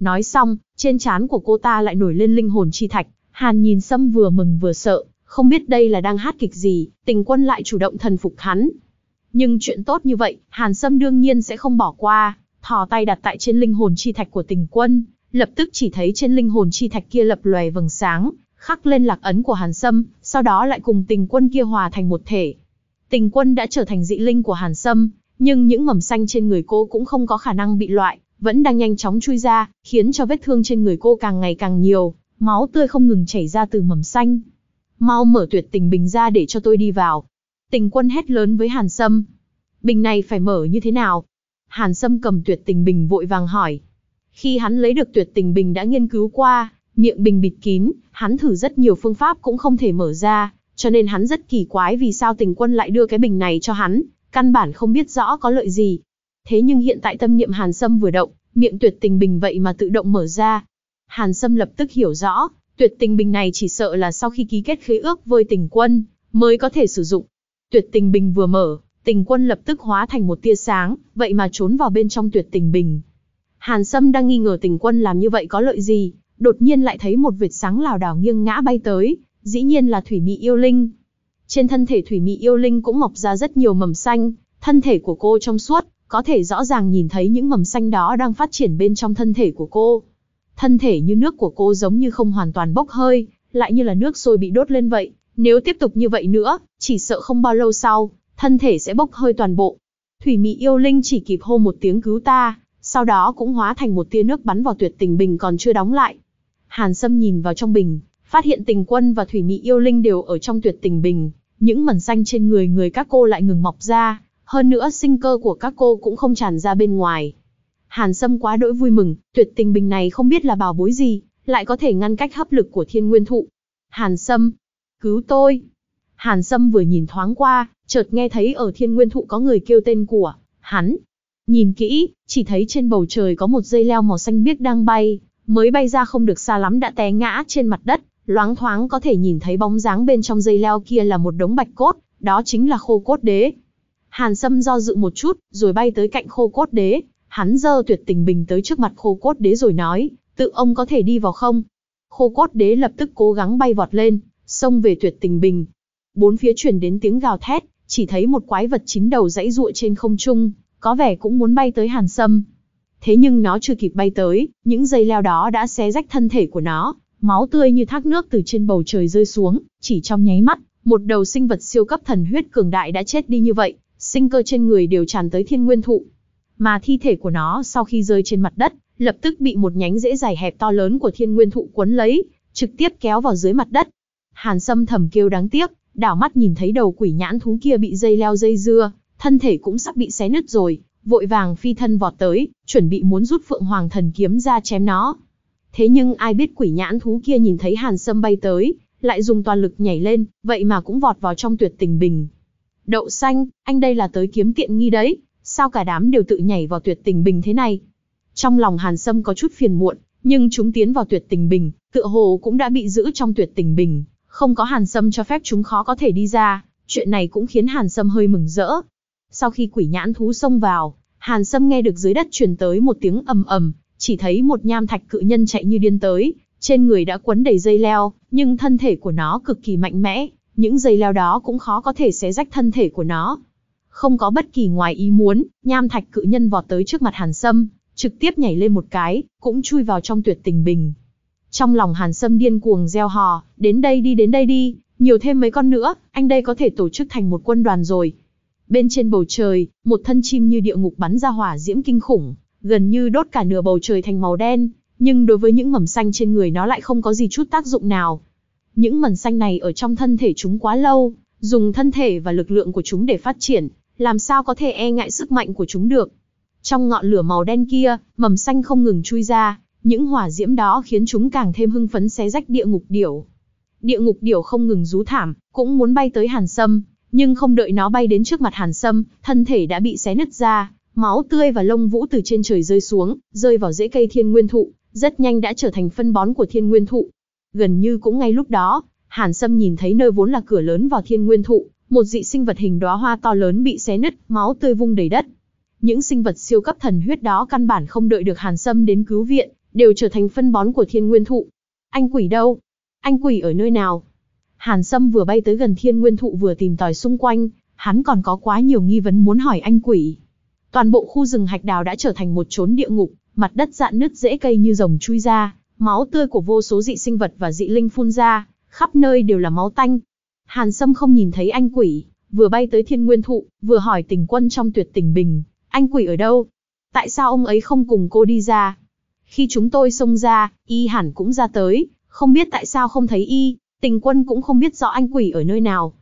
Nói xong, trên trán của cô ta lại nổi lên linh hồn chi thạch, Hàn nhìn Sâm vừa mừng vừa sợ, không biết đây là đang hát kịch gì, tình quân lại chủ động thần phục hắn. Nhưng chuyện tốt như vậy, Hàn Sâm đương nhiên sẽ không bỏ qua, thò tay đặt tại trên linh hồn chi thạch của tình quân, lập tức chỉ thấy trên linh hồn chi thạch kia lập lòe vầng sáng, khắc lên lạc ấn của Hàn Sâm, sau đó lại cùng tình quân kia hòa thành một thể. Tình quân đã trở thành dị linh của Hàn Sâm, nhưng những mầm xanh trên người cô cũng không có khả năng bị loại, vẫn đang nhanh chóng chui ra, khiến cho vết thương trên người cô càng ngày càng nhiều, máu tươi không ngừng chảy ra từ mầm xanh. Mau mở tuyệt tình bình ra để cho tôi đi vào. Tình quân hét lớn với Hàn Sâm. Bình này phải mở như thế nào? Hàn Sâm cầm tuyệt tình bình vội vàng hỏi. Khi hắn lấy được tuyệt tình bình đã nghiên cứu qua, miệng bình bịt kín, hắn thử rất nhiều phương pháp cũng không thể mở ra, cho nên hắn rất kỳ quái vì sao tình quân lại đưa cái bình này cho hắn, căn bản không biết rõ có lợi gì. Thế nhưng hiện tại tâm niệm Hàn Sâm vừa động, miệng tuyệt tình bình vậy mà tự động mở ra. Hàn Sâm lập tức hiểu rõ, tuyệt tình bình này chỉ sợ là sau khi ký kết khế ước với tình quân, mới có thể sử dụng. Tuyệt tình bình vừa mở, tình quân lập tức hóa thành một tia sáng, vậy mà trốn vào bên trong tuyệt tình bình. Hàn Sâm đang nghi ngờ tình quân làm như vậy có lợi gì, đột nhiên lại thấy một vệt sáng lào đảo nghiêng ngã bay tới, dĩ nhiên là thủy mị yêu linh. Trên thân thể thủy mị yêu linh cũng mọc ra rất nhiều mầm xanh, thân thể của cô trong suốt, có thể rõ ràng nhìn thấy những mầm xanh đó đang phát triển bên trong thân thể của cô. Thân thể như nước của cô giống như không hoàn toàn bốc hơi, lại như là nước sôi bị đốt lên vậy. Nếu tiếp tục như vậy nữa, chỉ sợ không bao lâu sau, thân thể sẽ bốc hơi toàn bộ. Thủy Mị yêu linh chỉ kịp hô một tiếng cứu ta, sau đó cũng hóa thành một tia nước bắn vào tuyệt tình bình còn chưa đóng lại. Hàn Sâm nhìn vào trong bình, phát hiện tình quân và Thủy Mị yêu linh đều ở trong tuyệt tình bình, những mẩn xanh trên người người các cô lại ngừng mọc ra, hơn nữa sinh cơ của các cô cũng không tràn ra bên ngoài. Hàn Sâm quá đỗi vui mừng, tuyệt tình bình này không biết là bảo bối gì, lại có thể ngăn cách hấp lực của thiên nguyên thụ. Hàn Sâm, cứu tôi. Hàn Sâm vừa nhìn thoáng qua, chợt nghe thấy ở thiên nguyên thụ có người kêu tên của hắn. Nhìn kỹ, chỉ thấy trên bầu trời có một dây leo màu xanh biếc đang bay, mới bay ra không được xa lắm đã té ngã trên mặt đất, loáng thoáng có thể nhìn thấy bóng dáng bên trong dây leo kia là một đống bạch cốt, đó chính là khô cốt đế. Hàn Sâm do dự một chút, rồi bay tới cạnh khô cốt đế, hắn giơ tuyệt tình bình tới trước mặt khô cốt đế rồi nói, tự ông có thể đi vào không? Khô cốt đế lập tức cố gắng bay vọt lên, xông về tuyệt tình bình. Bốn phía truyền đến tiếng gào thét, chỉ thấy một quái vật chín đầu dãy ruộ trên không trung, có vẻ cũng muốn bay tới Hàn Sâm. Thế nhưng nó chưa kịp bay tới, những dây leo đó đã xé rách thân thể của nó, máu tươi như thác nước từ trên bầu trời rơi xuống, chỉ trong nháy mắt, một đầu sinh vật siêu cấp thần huyết cường đại đã chết đi như vậy, sinh cơ trên người đều tràn tới thiên nguyên thụ. Mà thi thể của nó sau khi rơi trên mặt đất, lập tức bị một nhánh rễ dài hẹp to lớn của thiên nguyên thụ quấn lấy, trực tiếp kéo vào dưới mặt đất. Hàn Sâm thầm kêu đáng tiếc, đảo mắt nhìn thấy đầu quỷ nhãn thú kia bị dây leo dây dưa, thân thể cũng sắp bị xé nứt rồi, vội vàng phi thân vọt tới, chuẩn bị muốn rút Phượng Hoàng thần kiếm ra chém nó. Thế nhưng ai biết quỷ nhãn thú kia nhìn thấy Hàn Sâm bay tới, lại dùng toàn lực nhảy lên, vậy mà cũng vọt vào trong tuyệt tình bình. Đậu xanh, anh đây là tới kiếm tiện nghi đấy, sao cả đám đều tự nhảy vào tuyệt tình bình thế này? Trong lòng Hàn Sâm có chút phiền muộn, nhưng chúng tiến vào tuyệt tình bình, tựa hồ cũng đã bị giữ trong tuyệt tình bình, không có Hàn Sâm cho phép chúng khó có thể đi ra, chuyện này cũng khiến Hàn Sâm hơi mừng rỡ. Sau khi quỷ nhãn thú xông vào, Hàn Sâm nghe được dưới đất truyền tới một tiếng ầm ầm, chỉ thấy một nham thạch cự nhân chạy như điên tới, trên người đã quấn đầy dây leo, nhưng thân thể của nó cực kỳ mạnh mẽ, những dây leo đó cũng khó có thể xé rách thân thể của nó. Không có bất kỳ ngoài ý muốn, nham thạch cự nhân vọt tới trước mặt Hàn Sâm, trực tiếp nhảy lên một cái, cũng chui vào trong tuyệt tình bình. Trong lòng Hàn Sâm điên cuồng gieo hò, đến đây đi đến đây đi, nhiều thêm mấy con nữa, anh đây có thể tổ chức thành một quân đoàn rồi. Bên trên bầu trời, một thân chim như địa ngục bắn ra hỏa diễm kinh khủng, gần như đốt cả nửa bầu trời thành màu đen, nhưng đối với những mầm xanh trên người nó lại không có gì chút tác dụng nào. Những mầm xanh này ở trong thân thể chúng quá lâu, dùng thân thể và lực lượng của chúng để phát triển, làm sao có thể e ngại sức mạnh của chúng được. Trong ngọn lửa màu đen kia, mầm xanh không ngừng chui ra, những hỏa diễm đó khiến chúng càng thêm hưng phấn xé rách địa ngục điểu. Địa ngục điểu không ngừng rú thảm, cũng muốn bay tới Hàn Sâm, nhưng không đợi nó bay đến trước mặt Hàn Sâm, thân thể đã bị xé nứt ra, máu tươi và lông vũ từ trên trời rơi xuống, rơi vào rễ cây thiên nguyên thụ, rất nhanh đã trở thành phân bón của thiên nguyên thụ. Gần như cũng ngay lúc đó, Hàn Sâm nhìn thấy nơi vốn là cửa lớn vào thiên nguyên thụ, một dị sinh vật hình đóa hoa to lớn bị xé nứt, máu tươi vung đầy đất. Những sinh vật siêu cấp thần huyết đó căn bản không đợi được Hàn Sâm đến cứu viện, đều trở thành phân bón của thiên nguyên thụ. Anh quỷ đâu? Anh quỷ ở nơi nào? Hàn Sâm vừa bay tới gần thiên nguyên thụ vừa tìm tòi xung quanh, hắn còn có quá nhiều nghi vấn muốn hỏi anh quỷ. Toàn bộ khu rừng hạch đào đã trở thành một chốn địa ngục, mặt đất dạn nứt rễ cây như rồng chui ra, máu tươi của vô số dị sinh vật và dị linh phun ra, khắp nơi đều là máu tanh. Hàn Sâm không nhìn thấy anh quỷ, vừa bay tới thiên nguyên thụ, vừa hỏi tình quân trong tuyệt tình bình, anh quỷ ở đâu? Tại sao ông ấy không cùng cô đi ra? Khi chúng tôi xông ra, y hẳn cũng ra tới, không biết tại sao không thấy y, tình quân cũng không biết rõ anh quỷ ở nơi nào.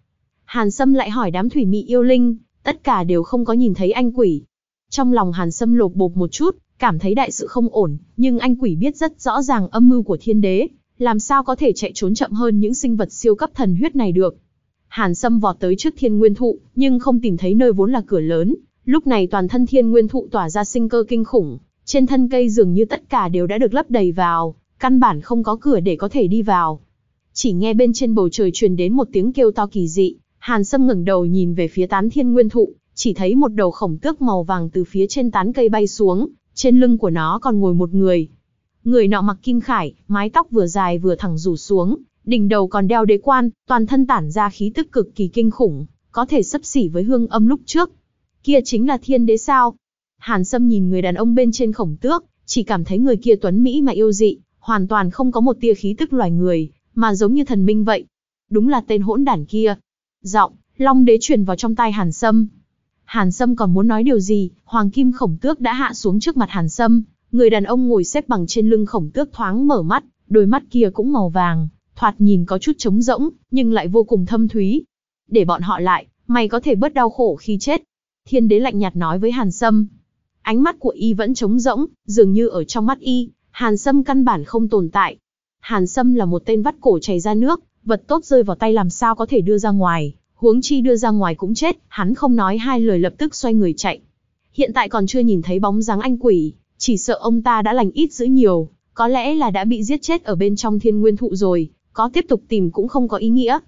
Hàn Sâm lại hỏi đám thủy mị yêu linh, tất cả đều không có nhìn thấy anh quỷ. Trong lòng Hàn Sâm lột bột một chút, cảm thấy đại sự không ổn, nhưng anh quỷ biết rất rõ ràng âm mưu của thiên đế, làm sao có thể chạy trốn chậm hơn những sinh vật siêu cấp thần huyết này được. Hàn Sâm vọt tới trước thiên nguyên thụ, nhưng không tìm thấy nơi vốn là cửa lớn, lúc này toàn thân thiên nguyên thụ tỏa ra sinh cơ kinh khủng, trên thân cây dường như tất cả đều đã được lấp đầy vào, căn bản không có cửa để có thể đi vào. Chỉ nghe bên trên bầu trời truyền đến một tiếng kêu to kỳ dị, Hàn Sâm ngẩng đầu nhìn về phía tán thiên nguyên thụ, chỉ thấy một đầu khổng tước màu vàng từ phía trên tán cây bay xuống, trên lưng của nó còn ngồi một người. Người nọ mặc kim khải, mái tóc vừa dài vừa thẳng rủ xuống, đỉnh đầu còn đeo đế quan, toàn thân tản ra khí tức cực kỳ kinh khủng, có thể sấp xỉ với hương âm lúc trước. Kia chính là thiên đế sao? Hàn Sâm nhìn người đàn ông bên trên khổng tước, chỉ cảm thấy người kia tuấn Mỹ mà yêu dị, hoàn toàn không có một tia khí tức loài người, mà giống như thần minh vậy. Đúng là tên hỗn đản kia. Giọng, Long đế truyền vào trong tai Hàn Sâm. Hàn Sâm còn muốn nói điều gì, Hoàng Kim khổng tước đã hạ xuống trước mặt Hàn Sâm, người đàn ông ngồi xếp bằng trên lưng khổng tước thoáng mở mắt, đôi mắt kia cũng màu vàng, thoạt nhìn có chút trống rỗng, nhưng lại vô cùng thâm thúy. Để bọn họ lại, mày có thể bớt đau khổ khi chết. Thiên đế lạnh nhạt nói với Hàn Sâm. Ánh mắt của y vẫn trống rỗng, dường như ở trong mắt y, Hàn Sâm căn bản không tồn tại. Hàn Sâm là một tên vắt cổ chảy ra nước, vật tốt rơi vào tay làm sao có thể đưa ra ngoài, huống chi đưa ra ngoài cũng chết, hắn không nói hai lời lập tức xoay người chạy. Hiện tại còn chưa nhìn thấy bóng dáng anh quỷ, chỉ sợ ông ta đã lành ít giữ nhiều, có lẽ là đã bị giết chết ở bên trong thiên nguyên thụ rồi, có tiếp tục tìm cũng không có ý nghĩa.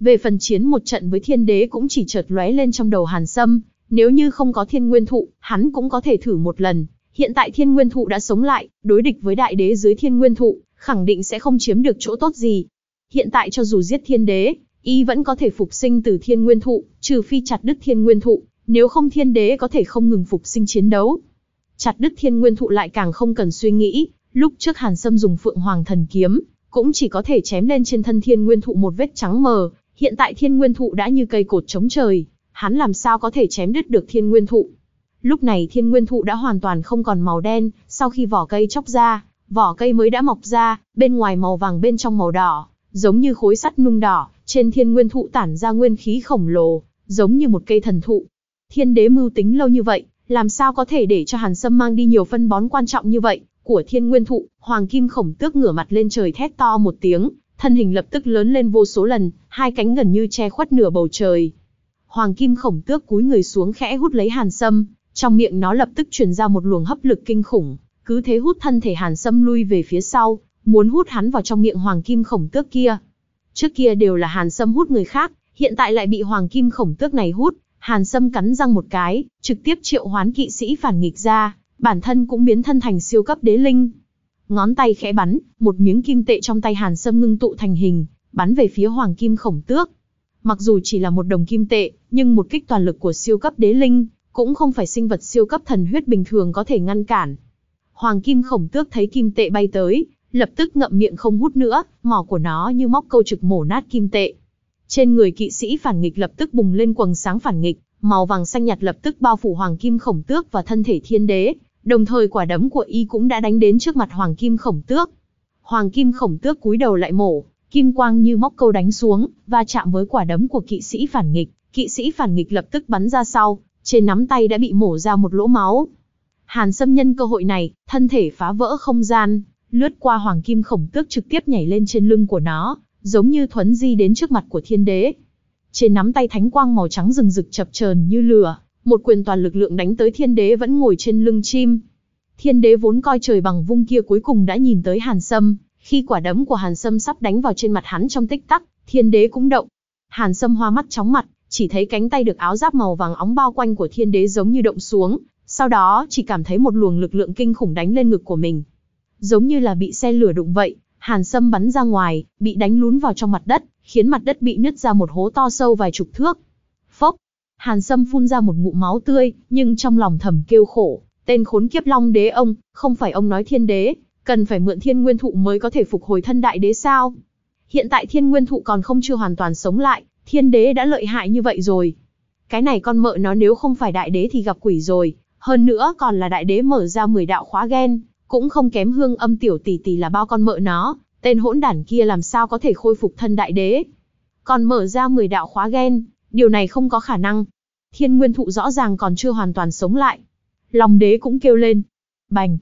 Về phần chiến một trận với thiên đế cũng chỉ chợt lóe lên trong đầu Hàn Sâm, nếu như không có thiên nguyên thụ, hắn cũng có thể thử một lần. Hiện tại thiên nguyên thụ đã sống lại, đối địch với đại đế dưới thiên nguyên thụ, khẳng định sẽ không chiếm được chỗ tốt gì. Hiện tại cho dù giết thiên đế, y vẫn có thể phục sinh từ thiên nguyên thụ, trừ phi chặt đứt thiên nguyên thụ, nếu không thiên đế có thể không ngừng phục sinh chiến đấu. Chặt đứt thiên nguyên thụ lại càng không cần suy nghĩ, lúc trước Hàn Sâm dùng Phượng Hoàng thần kiếm, cũng chỉ có thể chém lên trên thân thiên nguyên thụ một vết trắng mờ, hiện tại thiên nguyên thụ đã như cây cột chống trời, hắn làm sao có thể chém đứt được thiên nguyên thụ. Lúc này thiên nguyên thụ đã hoàn toàn không còn màu đen, sau khi vỏ cây chóc ra, vỏ cây mới đã mọc ra, bên ngoài màu vàng bên trong màu đỏ, giống như khối sắt nung đỏ, trên thiên nguyên thụ tản ra nguyên khí khổng lồ, giống như một cây thần thụ. Thiên đế mưu tính lâu như vậy, làm sao có thể để cho Hàn Sâm mang đi nhiều phân bón quan trọng như vậy, của thiên nguyên thụ, hoàng kim khổng tước ngửa mặt lên trời thét to một tiếng, thân hình lập tức lớn lên vô số lần, hai cánh gần như che khuất nửa bầu trời. Hoàng kim khổng tước cúi người xuống khẽ hút lấy hàn sâm, trong miệng nó lập tức truyền ra một luồng hấp lực kinh khủng, cứ thế hút thân thể hàn sâm lui về phía sau, muốn hút hắn vào trong miệng hoàng kim khổng tước kia. Trước kia đều là hàn sâm hút người khác, hiện tại lại bị hoàng kim khổng tước này hút, hàn sâm cắn răng một cái, trực tiếp triệu hoán kỵ sĩ phản nghịch ra, bản thân cũng biến thân thành siêu cấp đế linh. Ngón tay khẽ bắn, một miếng kim tệ trong tay hàn sâm ngưng tụ thành hình, bắn về phía hoàng kim khổng tước. Mặc dù chỉ là một đồng kim tệ, nhưng một kích toàn lực của siêu cấp đế linh, cũng không phải sinh vật siêu cấp thần huyết bình thường có thể ngăn cản. Hoàng kim khổng tước thấy kim tệ bay tới, lập tức ngậm miệng không hút nữa, mỏ của nó như móc câu trực mổ nát kim tệ. Trên người kỵ sĩ phản nghịch lập tức bùng lên quầng sáng phản nghịch, màu vàng xanh nhạt lập tức bao phủ hoàng kim khổng tước và thân thể thiên đế, đồng thời quả đấm của y cũng đã đánh đến trước mặt hoàng kim khổng tước. Hoàng kim khổng tước cúi đầu lại mổ, kim quang như móc câu đánh xuống, va chạm với quả đấm của kỵ sĩ phản nghịch, kỵ sĩ phản nghịch lập tức bắn ra sau, trên nắm tay đã bị mổ ra một lỗ máu. Hàn Sâm nhân cơ hội này, thân thể phá vỡ không gian, lướt qua hoàng kim khổng tước trực tiếp nhảy lên trên lưng của nó, giống như thuấn di đến trước mặt của thiên đế. Trên nắm tay thánh quang màu trắng rừng rực chập chờn như lửa, một quyền toàn lực lượng đánh tới thiên đế vẫn ngồi trên lưng chim. Thiên đế vốn coi trời bằng vung kia cuối cùng đã nhìn tới Hàn Sâm, khi quả đấm của Hàn Sâm sắp đánh vào trên mặt hắn trong tích tắc, thiên đế cũng động. Hàn Sâm hoa mắt chóng mặt, chỉ thấy cánh tay được áo giáp màu vàng óng bao quanh của thiên đế giống như động xuống, sau đó chỉ cảm thấy một luồng lực lượng kinh khủng đánh lên ngực của mình. Giống như là bị xe lửa đụng vậy, Hàn Sâm bắn ra ngoài, bị đánh lún vào trong mặt đất, khiến mặt đất bị nứt ra một hố to sâu vài chục thước. Phốc, Hàn Sâm phun ra một ngụm máu tươi, nhưng trong lòng thầm kêu khổ, tên khốn kiếp Long Đế ông, không phải ông nói thiên đế, cần phải mượn thiên nguyên thụ mới có thể phục hồi thân đại đế sao? Hiện tại thiên nguyên thụ còn không chưa hoàn toàn sống lại, thiên đế đã lợi hại như vậy rồi. Cái này con mợ nó nếu không phải đại đế thì gặp quỷ rồi, hơn nữa còn là đại đế mở ra 10 đạo khóa gen, cũng không kém hương âm tiểu tỷ tỷ là bao con mợ nó, tên hỗn đản kia làm sao có thể khôi phục thân đại đế. Còn mở ra 10 đạo khóa ghen, điều này không có khả năng. Thiên nguyên thụ rõ ràng còn chưa hoàn toàn sống lại. Long đế cũng kêu lên. Bành.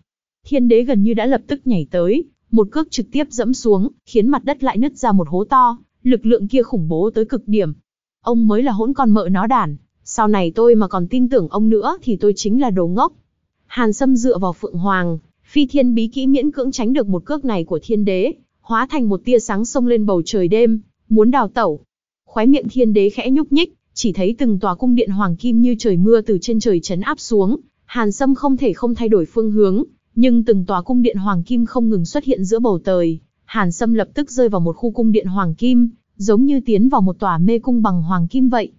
Thiên đế gần như đã lập tức nhảy tới, một cước trực tiếp dẫm xuống, khiến mặt đất lại nứt ra một hố to, lực lượng kia khủng bố tới cực điểm. Ông mới là hỗn con mợ nó đản, sau này tôi mà còn tin tưởng ông nữa thì tôi chính là đồ ngốc. Hàn Sâm dựa vào Phượng Hoàng, phi thiên bí kỹ miễn cưỡng tránh được một cước này của thiên đế, hóa thành một tia sáng sông lên bầu trời đêm, muốn đào tẩu. Khóe miệng thiên đế khẽ nhúc nhích, chỉ thấy từng tòa cung điện hoàng kim như trời mưa từ trên trời chấn áp xuống, Hàn Sâm không thể không thay đổi phương hướng, nhưng từng tòa cung điện hoàng kim không ngừng xuất hiện giữa bầu trời. Hàn Sâm lập tức rơi vào một khu cung điện hoàng kim, giống như tiến vào một tòa mê cung bằng hoàng kim vậy.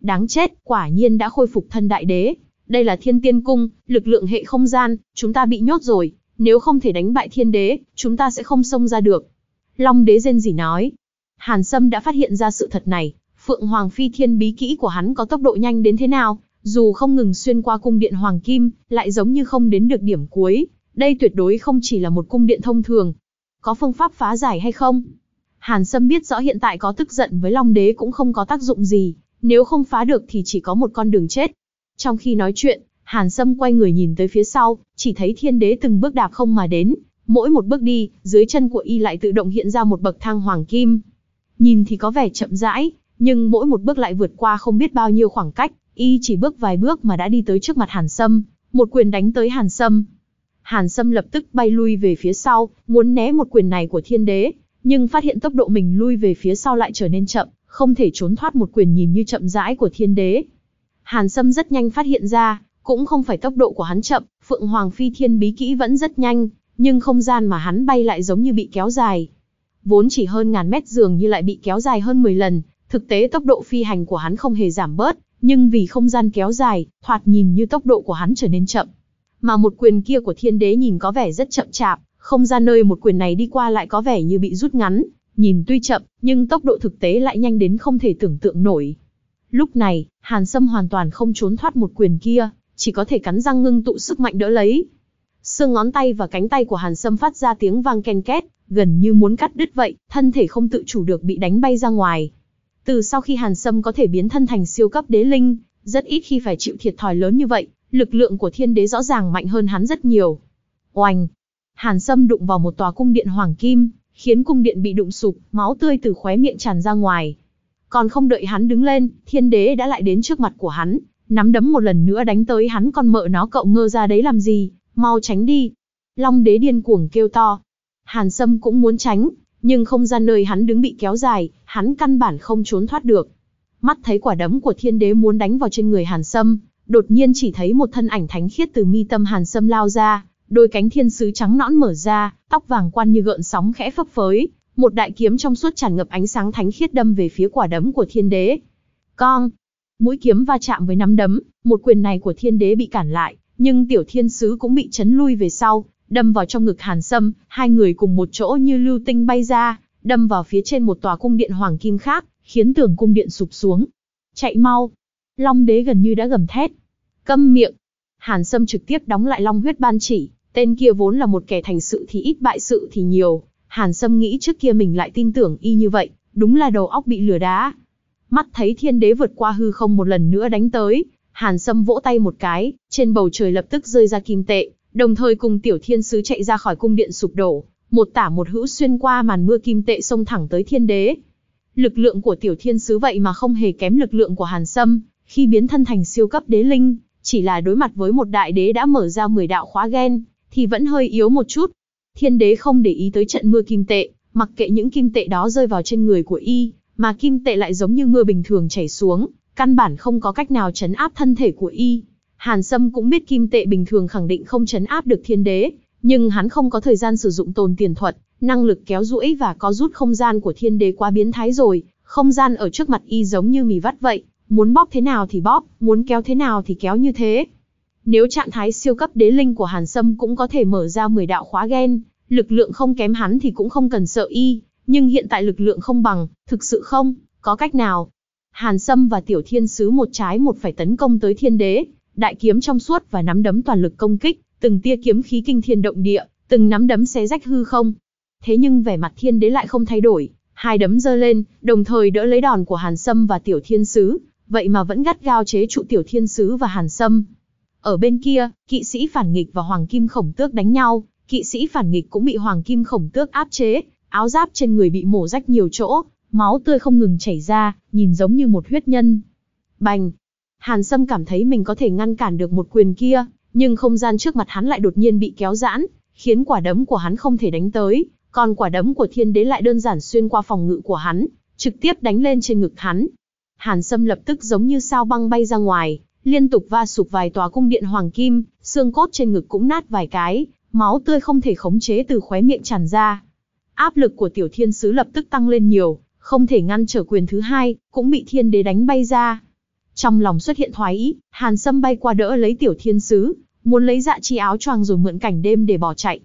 Đáng chết, quả nhiên đã khôi phục thân đại đế. Đây là thiên tiên cung, lực lượng hệ không gian, chúng ta bị nhốt rồi. Nếu không thể đánh bại thiên đế, chúng ta sẽ không xông ra được. Long đế rên gì nói. Hàn Sâm đã phát hiện ra sự thật này. Phượng Hoàng phi thiên bí kỹ của hắn có tốc độ nhanh đến thế nào, dù không ngừng xuyên qua cung điện Hoàng Kim, lại giống như không đến được điểm cuối. Đây tuyệt đối không chỉ là một cung điện thông thường. Có phương pháp phá giải hay không? Hàn Sâm biết rõ hiện tại có tức giận với Long Đế cũng không có tác dụng gì, nếu không phá được thì chỉ có một con đường chết. Trong khi nói chuyện, Hàn Sâm quay người nhìn tới phía sau, chỉ thấy thiên đế từng bước đạp không mà đến, mỗi một bước đi, dưới chân của y lại tự động hiện ra một bậc thang hoàng kim. Nhìn thì có vẻ chậm rãi, nhưng mỗi một bước lại vượt qua không biết bao nhiêu khoảng cách, y chỉ bước vài bước mà đã đi tới trước mặt Hàn Sâm, một quyền đánh tới Hàn Sâm. Hàn Sâm lập tức bay lui về phía sau, muốn né một quyền này của thiên đế, nhưng phát hiện tốc độ mình lui về phía sau lại trở nên chậm, không thể trốn thoát một quyền nhìn như chậm rãi của thiên đế. Hàn Sâm rất nhanh phát hiện ra, cũng không phải tốc độ của hắn chậm, Phượng Hoàng Phi Thiên bí kỹ vẫn rất nhanh, nhưng không gian mà hắn bay lại giống như bị kéo dài. Vốn chỉ hơn ngàn mét dường như lại bị kéo dài hơn 10 lần, thực tế tốc độ phi hành của hắn không hề giảm bớt, nhưng vì không gian kéo dài, thoạt nhìn như tốc độ của hắn trở nên chậm. Mà một quyền kia của thiên đế nhìn có vẻ rất chậm chạp, không gian nơi một quyền này đi qua lại có vẻ như bị rút ngắn, nhìn tuy chậm, nhưng tốc độ thực tế lại nhanh đến không thể tưởng tượng nổi. Lúc này, Hàn Sâm hoàn toàn không trốn thoát một quyền kia, chỉ có thể cắn răng ngưng tụ sức mạnh đỡ lấy. Xương ngón tay và cánh tay của Hàn Sâm phát ra tiếng vang ken két, gần như muốn cắt đứt vậy, thân thể không tự chủ được bị đánh bay ra ngoài. Từ sau khi Hàn Sâm có thể biến thân thành siêu cấp đế linh, rất ít khi phải chịu thiệt thòi lớn như vậy, lực lượng của thiên đế rõ ràng mạnh hơn hắn rất nhiều. Oanh! Hàn Sâm đụng vào một tòa cung điện hoàng kim, khiến cung điện bị đụng sụp, máu tươi từ khóe miệng tràn ra ngoài. Còn không đợi hắn đứng lên, thiên đế đã lại đến trước mặt của hắn, nắm đấm một lần nữa đánh tới hắn con mợ nó cậu ngơ ra đấy làm gì, mau tránh đi. Long đế điên cuồng kêu to. Hàn Sâm cũng muốn tránh, nhưng không gian nơi hắn đứng bị kéo dài, hắn căn bản không trốn thoát được. Mắt thấy quả đấm của thiên đế muốn đánh vào trên người Hàn Sâm, đột nhiên chỉ thấy một thân ảnh thánh khiết từ mi tâm Hàn Sâm lao ra, đôi cánh thiên sứ trắng nõn mở ra, tóc vàng quan như gợn sóng khẽ phấp phới, một đại kiếm trong suốt tràn ngập ánh sáng thánh khiết đâm về phía quả đấm của thiên đế. Con, mũi kiếm va chạm với nắm đấm, một quyền này của thiên đế bị cản lại, nhưng tiểu thiên sứ cũng bị chấn lui về sau, đâm vào trong ngực Hàn Sâm, hai người cùng một chỗ như lưu tinh bay ra, đâm vào phía trên một tòa cung điện hoàng kim khác, khiến tường cung điện sụp xuống. Chạy mau! Long đế gần như đã gầm thét. Câm miệng! Hàn Sâm trực tiếp đóng lại long huyết ban chỉ, tên kia vốn là một kẻ thành sự thì ít bại sự thì nhiều. Hàn Sâm nghĩ trước kia mình lại tin tưởng y như vậy, đúng là đầu óc bị lừa đá. Mắt thấy thiên đế vượt qua hư không một lần nữa đánh tới, Hàn Sâm vỗ tay một cái, trên bầu trời lập tức rơi ra kim tệ, đồng thời cùng tiểu thiên sứ chạy ra khỏi cung điện sụp đổ, một tả một hữu xuyên qua màn mưa kim tệ xông thẳng tới thiên đế. Lực lượng của tiểu thiên sứ vậy mà không hề kém lực lượng của Hàn Sâm, khi biến thân thành siêu cấp đế linh, chỉ là đối mặt với một đại đế đã mở ra 10 đạo khóa gen, thì vẫn hơi yếu một chút. Thiên đế không để ý tới trận mưa kim tệ, mặc kệ những kim tệ đó rơi vào trên người của y, mà kim tệ lại giống như mưa bình thường chảy xuống, căn bản không có cách nào chấn áp thân thể của y. Hàn Sâm cũng biết kim tệ bình thường khẳng định không chấn áp được thiên đế, nhưng hắn không có thời gian sử dụng tồn tiền thuật, năng lực kéo duỗi và có rút không gian của thiên đế quá biến thái rồi, không gian ở trước mặt y giống như mì vắt vậy, muốn bóp thế nào thì bóp, muốn kéo thế nào thì kéo như thế. Nếu trạng thái siêu cấp đế linh của Hàn Sâm cũng có thể mở ra 10 đạo khóa gen, lực lượng không kém hắn thì cũng không cần sợ y, nhưng hiện tại lực lượng không bằng, thực sự không, có cách nào. Hàn Sâm và Tiểu Thiên Sứ một trái một phải tấn công tới thiên đế, đại kiếm trong suốt và nắm đấm toàn lực công kích, từng tia kiếm khí kinh thiên động địa, từng nắm đấm xé rách hư không. Thế nhưng vẻ mặt thiên đế lại không thay đổi, hai đấm giơ lên, đồng thời đỡ lấy đòn của Hàn Sâm và Tiểu Thiên Sứ, vậy mà vẫn gắt gao chế trụ Tiểu Thiên Sứ và Hàn Sâm. Ở bên kia, kỵ sĩ phản nghịch và Hoàng Kim Khổng Tước đánh nhau, kỵ sĩ phản nghịch cũng bị Hoàng Kim Khổng Tước áp chế, áo giáp trên người bị mổ rách nhiều chỗ, máu tươi không ngừng chảy ra, nhìn giống như một huyết nhân. Bành! Hàn Sâm cảm thấy mình có thể ngăn cản được một quyền kia, nhưng không gian trước mặt hắn lại đột nhiên bị kéo giãn, khiến quả đấm của hắn không thể đánh tới, còn quả đấm của thiên đế lại đơn giản xuyên qua phòng ngự của hắn, trực tiếp đánh lên trên ngực hắn. Hàn Sâm lập tức giống như sao băng bay ra ngoài, liên tục va sụp vài tòa cung điện hoàng kim, xương cốt trên ngực cũng nát vài cái, máu tươi không thể khống chế từ khóe miệng tràn ra. Áp lực của tiểu thiên sứ lập tức tăng lên nhiều, không thể ngăn trở quyền thứ hai, cũng bị thiên đế đánh bay ra. Trong lòng xuất hiện thoái ý, Hàn Sâm bay qua đỡ lấy tiểu thiên sứ, muốn lấy dạ chi áo choàng rồi mượn cảnh đêm để bỏ chạy.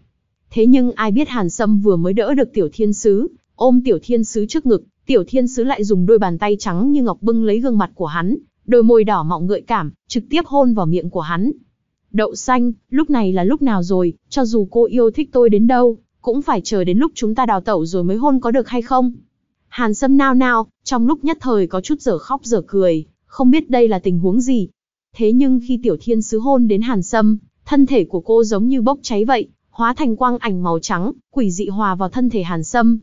Thế nhưng ai biết Hàn Sâm vừa mới đỡ được tiểu thiên sứ, ôm tiểu thiên sứ trước ngực, tiểu thiên sứ lại dùng đôi bàn tay trắng như ngọc bưng lấy gương mặt của hắn, đôi môi đỏ mọng gợi cảm, trực tiếp hôn vào miệng của hắn. Đậu xanh, lúc này là lúc nào rồi, cho dù cô yêu thích tôi đến đâu, cũng phải chờ đến lúc chúng ta đào tẩu rồi mới hôn có được hay không? Hàn Sâm nao nao, trong lúc nhất thời có chút giở khóc giở cười, không biết đây là tình huống gì. Thế nhưng khi Tiểu Thiên Sứ hôn đến Hàn Sâm, thân thể của cô giống như bốc cháy vậy, hóa thành quang ảnh màu trắng, quỷ dị hòa vào thân thể Hàn Sâm.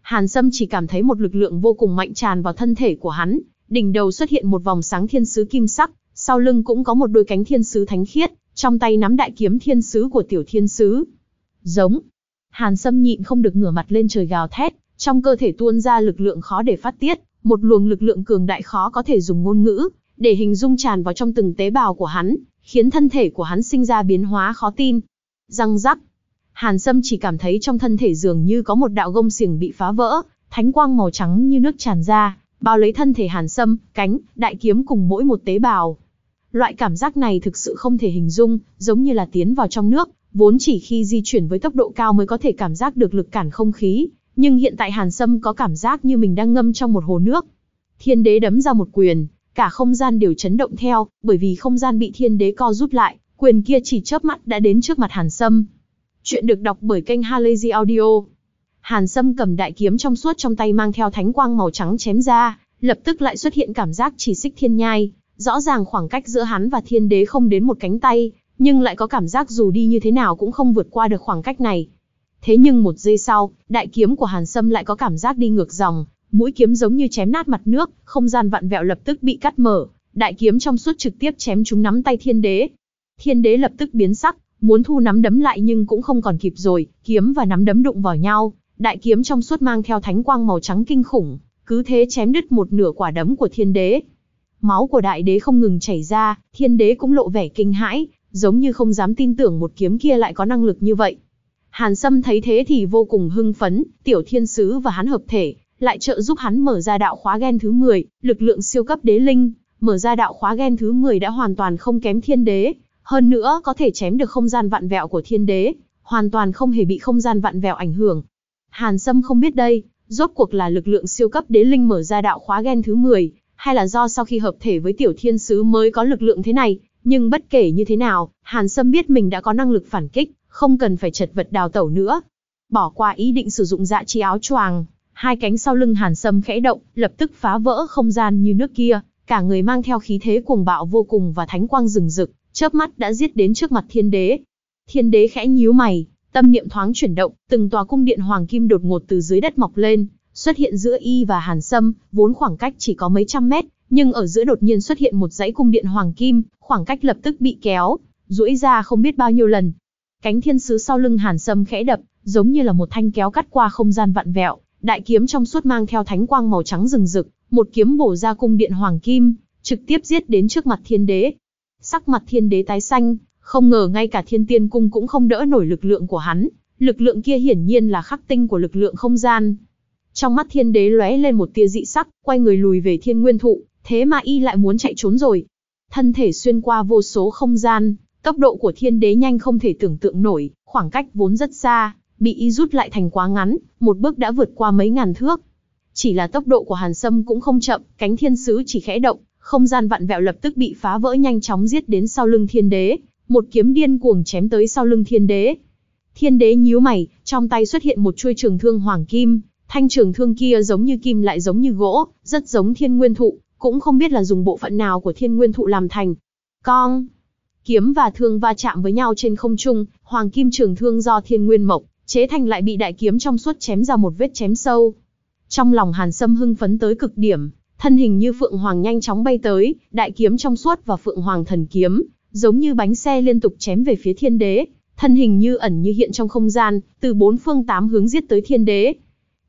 Hàn Sâm chỉ cảm thấy một lực lượng vô cùng mạnh tràn vào thân thể của hắn, đỉnh đầu xuất hiện một vòng sáng thiên sứ kim sắc, sau lưng cũng có một đôi cánh thiên sứ thánh khiết, trong tay nắm đại kiếm thiên sứ của tiểu thiên sứ. Giống. Hàn Sâm nhịn không được ngửa mặt lên trời gào thét, trong cơ thể tuôn ra lực lượng khó để phát tiết, một luồng lực lượng cường đại khó có thể dùng ngôn ngữ để hình dung tràn vào trong từng tế bào của hắn, khiến thân thể của hắn sinh ra biến hóa khó tin. Răng rắc. Hàn Sâm chỉ cảm thấy trong thân thể dường như có một đạo gông xiềng bị phá vỡ, thánh quang màu trắng như nước tràn ra, bao lấy thân thể Hàn Sâm, cánh, đại kiếm cùng mỗi một tế bào. Loại cảm giác này thực sự không thể hình dung, giống như là tiến vào trong nước, vốn chỉ khi di chuyển với tốc độ cao mới có thể cảm giác được lực cản không khí, nhưng hiện tại Hàn Sâm có cảm giác như mình đang ngâm trong một hồ nước. Thiên đế đấm ra một quyền, cả không gian đều chấn động theo, bởi vì không gian bị thiên đế co rút lại, quyền kia chỉ chớp mắt đã đến trước mặt Hàn Sâm. Chuyện được đọc bởi kênh Halazy Audio. Hàn Sâm cầm đại kiếm trong suốt trong tay mang theo thánh quang màu trắng chém ra, lập tức lại xuất hiện cảm giác chỉ xích thiên nhai, rõ ràng khoảng cách giữa hắn và thiên đế không đến một cánh tay, nhưng lại có cảm giác dù đi như thế nào cũng không vượt qua được khoảng cách này. Thế nhưng một giây sau, đại kiếm của Hàn Sâm lại có cảm giác đi ngược dòng, mũi kiếm giống như chém nát mặt nước, không gian vặn vẹo lập tức bị cắt mở, đại kiếm trong suốt trực tiếp chém trúng nắm tay thiên đế. Thiên đế lập tức biến sắc, muốn thu nắm đấm lại nhưng cũng không còn kịp rồi, kiếm và nắm đấm đụng vào nhau, đại kiếm trong suốt mang theo thánh quang màu trắng kinh khủng, cứ thế chém đứt một nửa quả đấm của thiên đế. Máu của đại đế không ngừng chảy ra, thiên đế cũng lộ vẻ kinh hãi, giống như không dám tin tưởng một kiếm kia lại có năng lực như vậy. Hàn Sâm thấy thế thì vô cùng hưng phấn, tiểu thiên sứ và hắn hợp thể, lại trợ giúp hắn mở ra đạo khóa gen thứ 10, lực lượng siêu cấp đế linh, mở ra đạo khóa gen thứ 10 đã hoàn toàn không kém thiên đế, hơn nữa có thể chém được không gian vạn vẹo của thiên đế, hoàn toàn không hề bị không gian vạn vẹo ảnh hưởng. Hàn Sâm không biết đây, rốt cuộc là lực lượng siêu cấp đế linh mở ra đạo khóa gen thứ 10, hay là do sau khi hợp thể với tiểu thiên sứ mới có lực lượng thế này, nhưng bất kể như thế nào, Hàn Sâm biết mình đã có năng lực phản kích, không cần phải chật vật đào tẩu nữa. Bỏ qua ý định sử dụng dạ chi áo choàng, hai cánh sau lưng Hàn Sâm khẽ động, lập tức phá vỡ không gian như nước kia, cả người mang theo khí thế cuồng bạo vô cùng và thánh quang rừng rực, chớp mắt đã giết đến trước mặt thiên đế. Thiên đế khẽ nhíu mày, tâm niệm thoáng chuyển động, từng tòa cung điện hoàng kim đột ngột từ dưới đất mọc lên, xuất hiện giữa y và Hàn Sâm, vốn khoảng cách chỉ có mấy trăm mét, nhưng ở giữa đột nhiên xuất hiện một dãy cung điện hoàng kim, khoảng cách lập tức bị kéo, duỗi ra không biết bao nhiêu lần. Cánh thiên sứ sau lưng Hàn Sâm khẽ đập, giống như là một thanh kéo cắt qua không gian vặn vẹo, đại kiếm trong suốt mang theo thánh quang màu trắng rừng rực, một kiếm bổ ra cung điện hoàng kim, trực tiếp giết đến trước mặt thiên đế. Sắc mặt thiên đế tái xanh, không ngờ ngay cả thiên tiên cung cũng không đỡ nổi lực lượng của hắn, lực lượng kia hiển nhiên là khắc tinh của lực lượng không gian. Trong mắt thiên đế lóe lên một tia dị sắc, quay người lùi về thiên nguyên thụ, thế mà y lại muốn chạy trốn rồi. Thân thể xuyên qua vô số không gian, tốc độ của thiên đế nhanh không thể tưởng tượng nổi, khoảng cách vốn rất xa, bị y rút lại thành quá ngắn, một bước đã vượt qua mấy ngàn thước. Chỉ là tốc độ của Hàn Sâm cũng không chậm, cánh thiên sứ chỉ khẽ động, không gian vặn vẹo lập tức bị phá vỡ nhanh chóng giết đến sau lưng thiên đế, một kiếm điên cuồng chém tới sau lưng thiên đế. Thiên đế nhíu mày, trong tay xuất hiện một chuôi trường thương hoàng kim, thanh trường thương kia giống như kim lại giống như gỗ, rất giống thiên nguyên thụ, cũng không biết là dùng bộ phận nào của thiên nguyên thụ làm thành. Cong! Kiếm và thương va chạm với nhau trên không trung, hoàng kim trường thương do thiên nguyên mộc, chế thành lại bị đại kiếm trong suốt chém ra một vết chém sâu. Trong lòng Hàn Sâm hưng phấn tới cực điểm, thân hình như phượng hoàng nhanh chóng bay tới, đại kiếm trong suốt và phượng hoàng thần kiếm, giống như bánh xe liên tục chém về phía thiên đế, thân hình như ẩn như hiện trong không gian, từ bốn phương tám hướng giết tới thiên đế.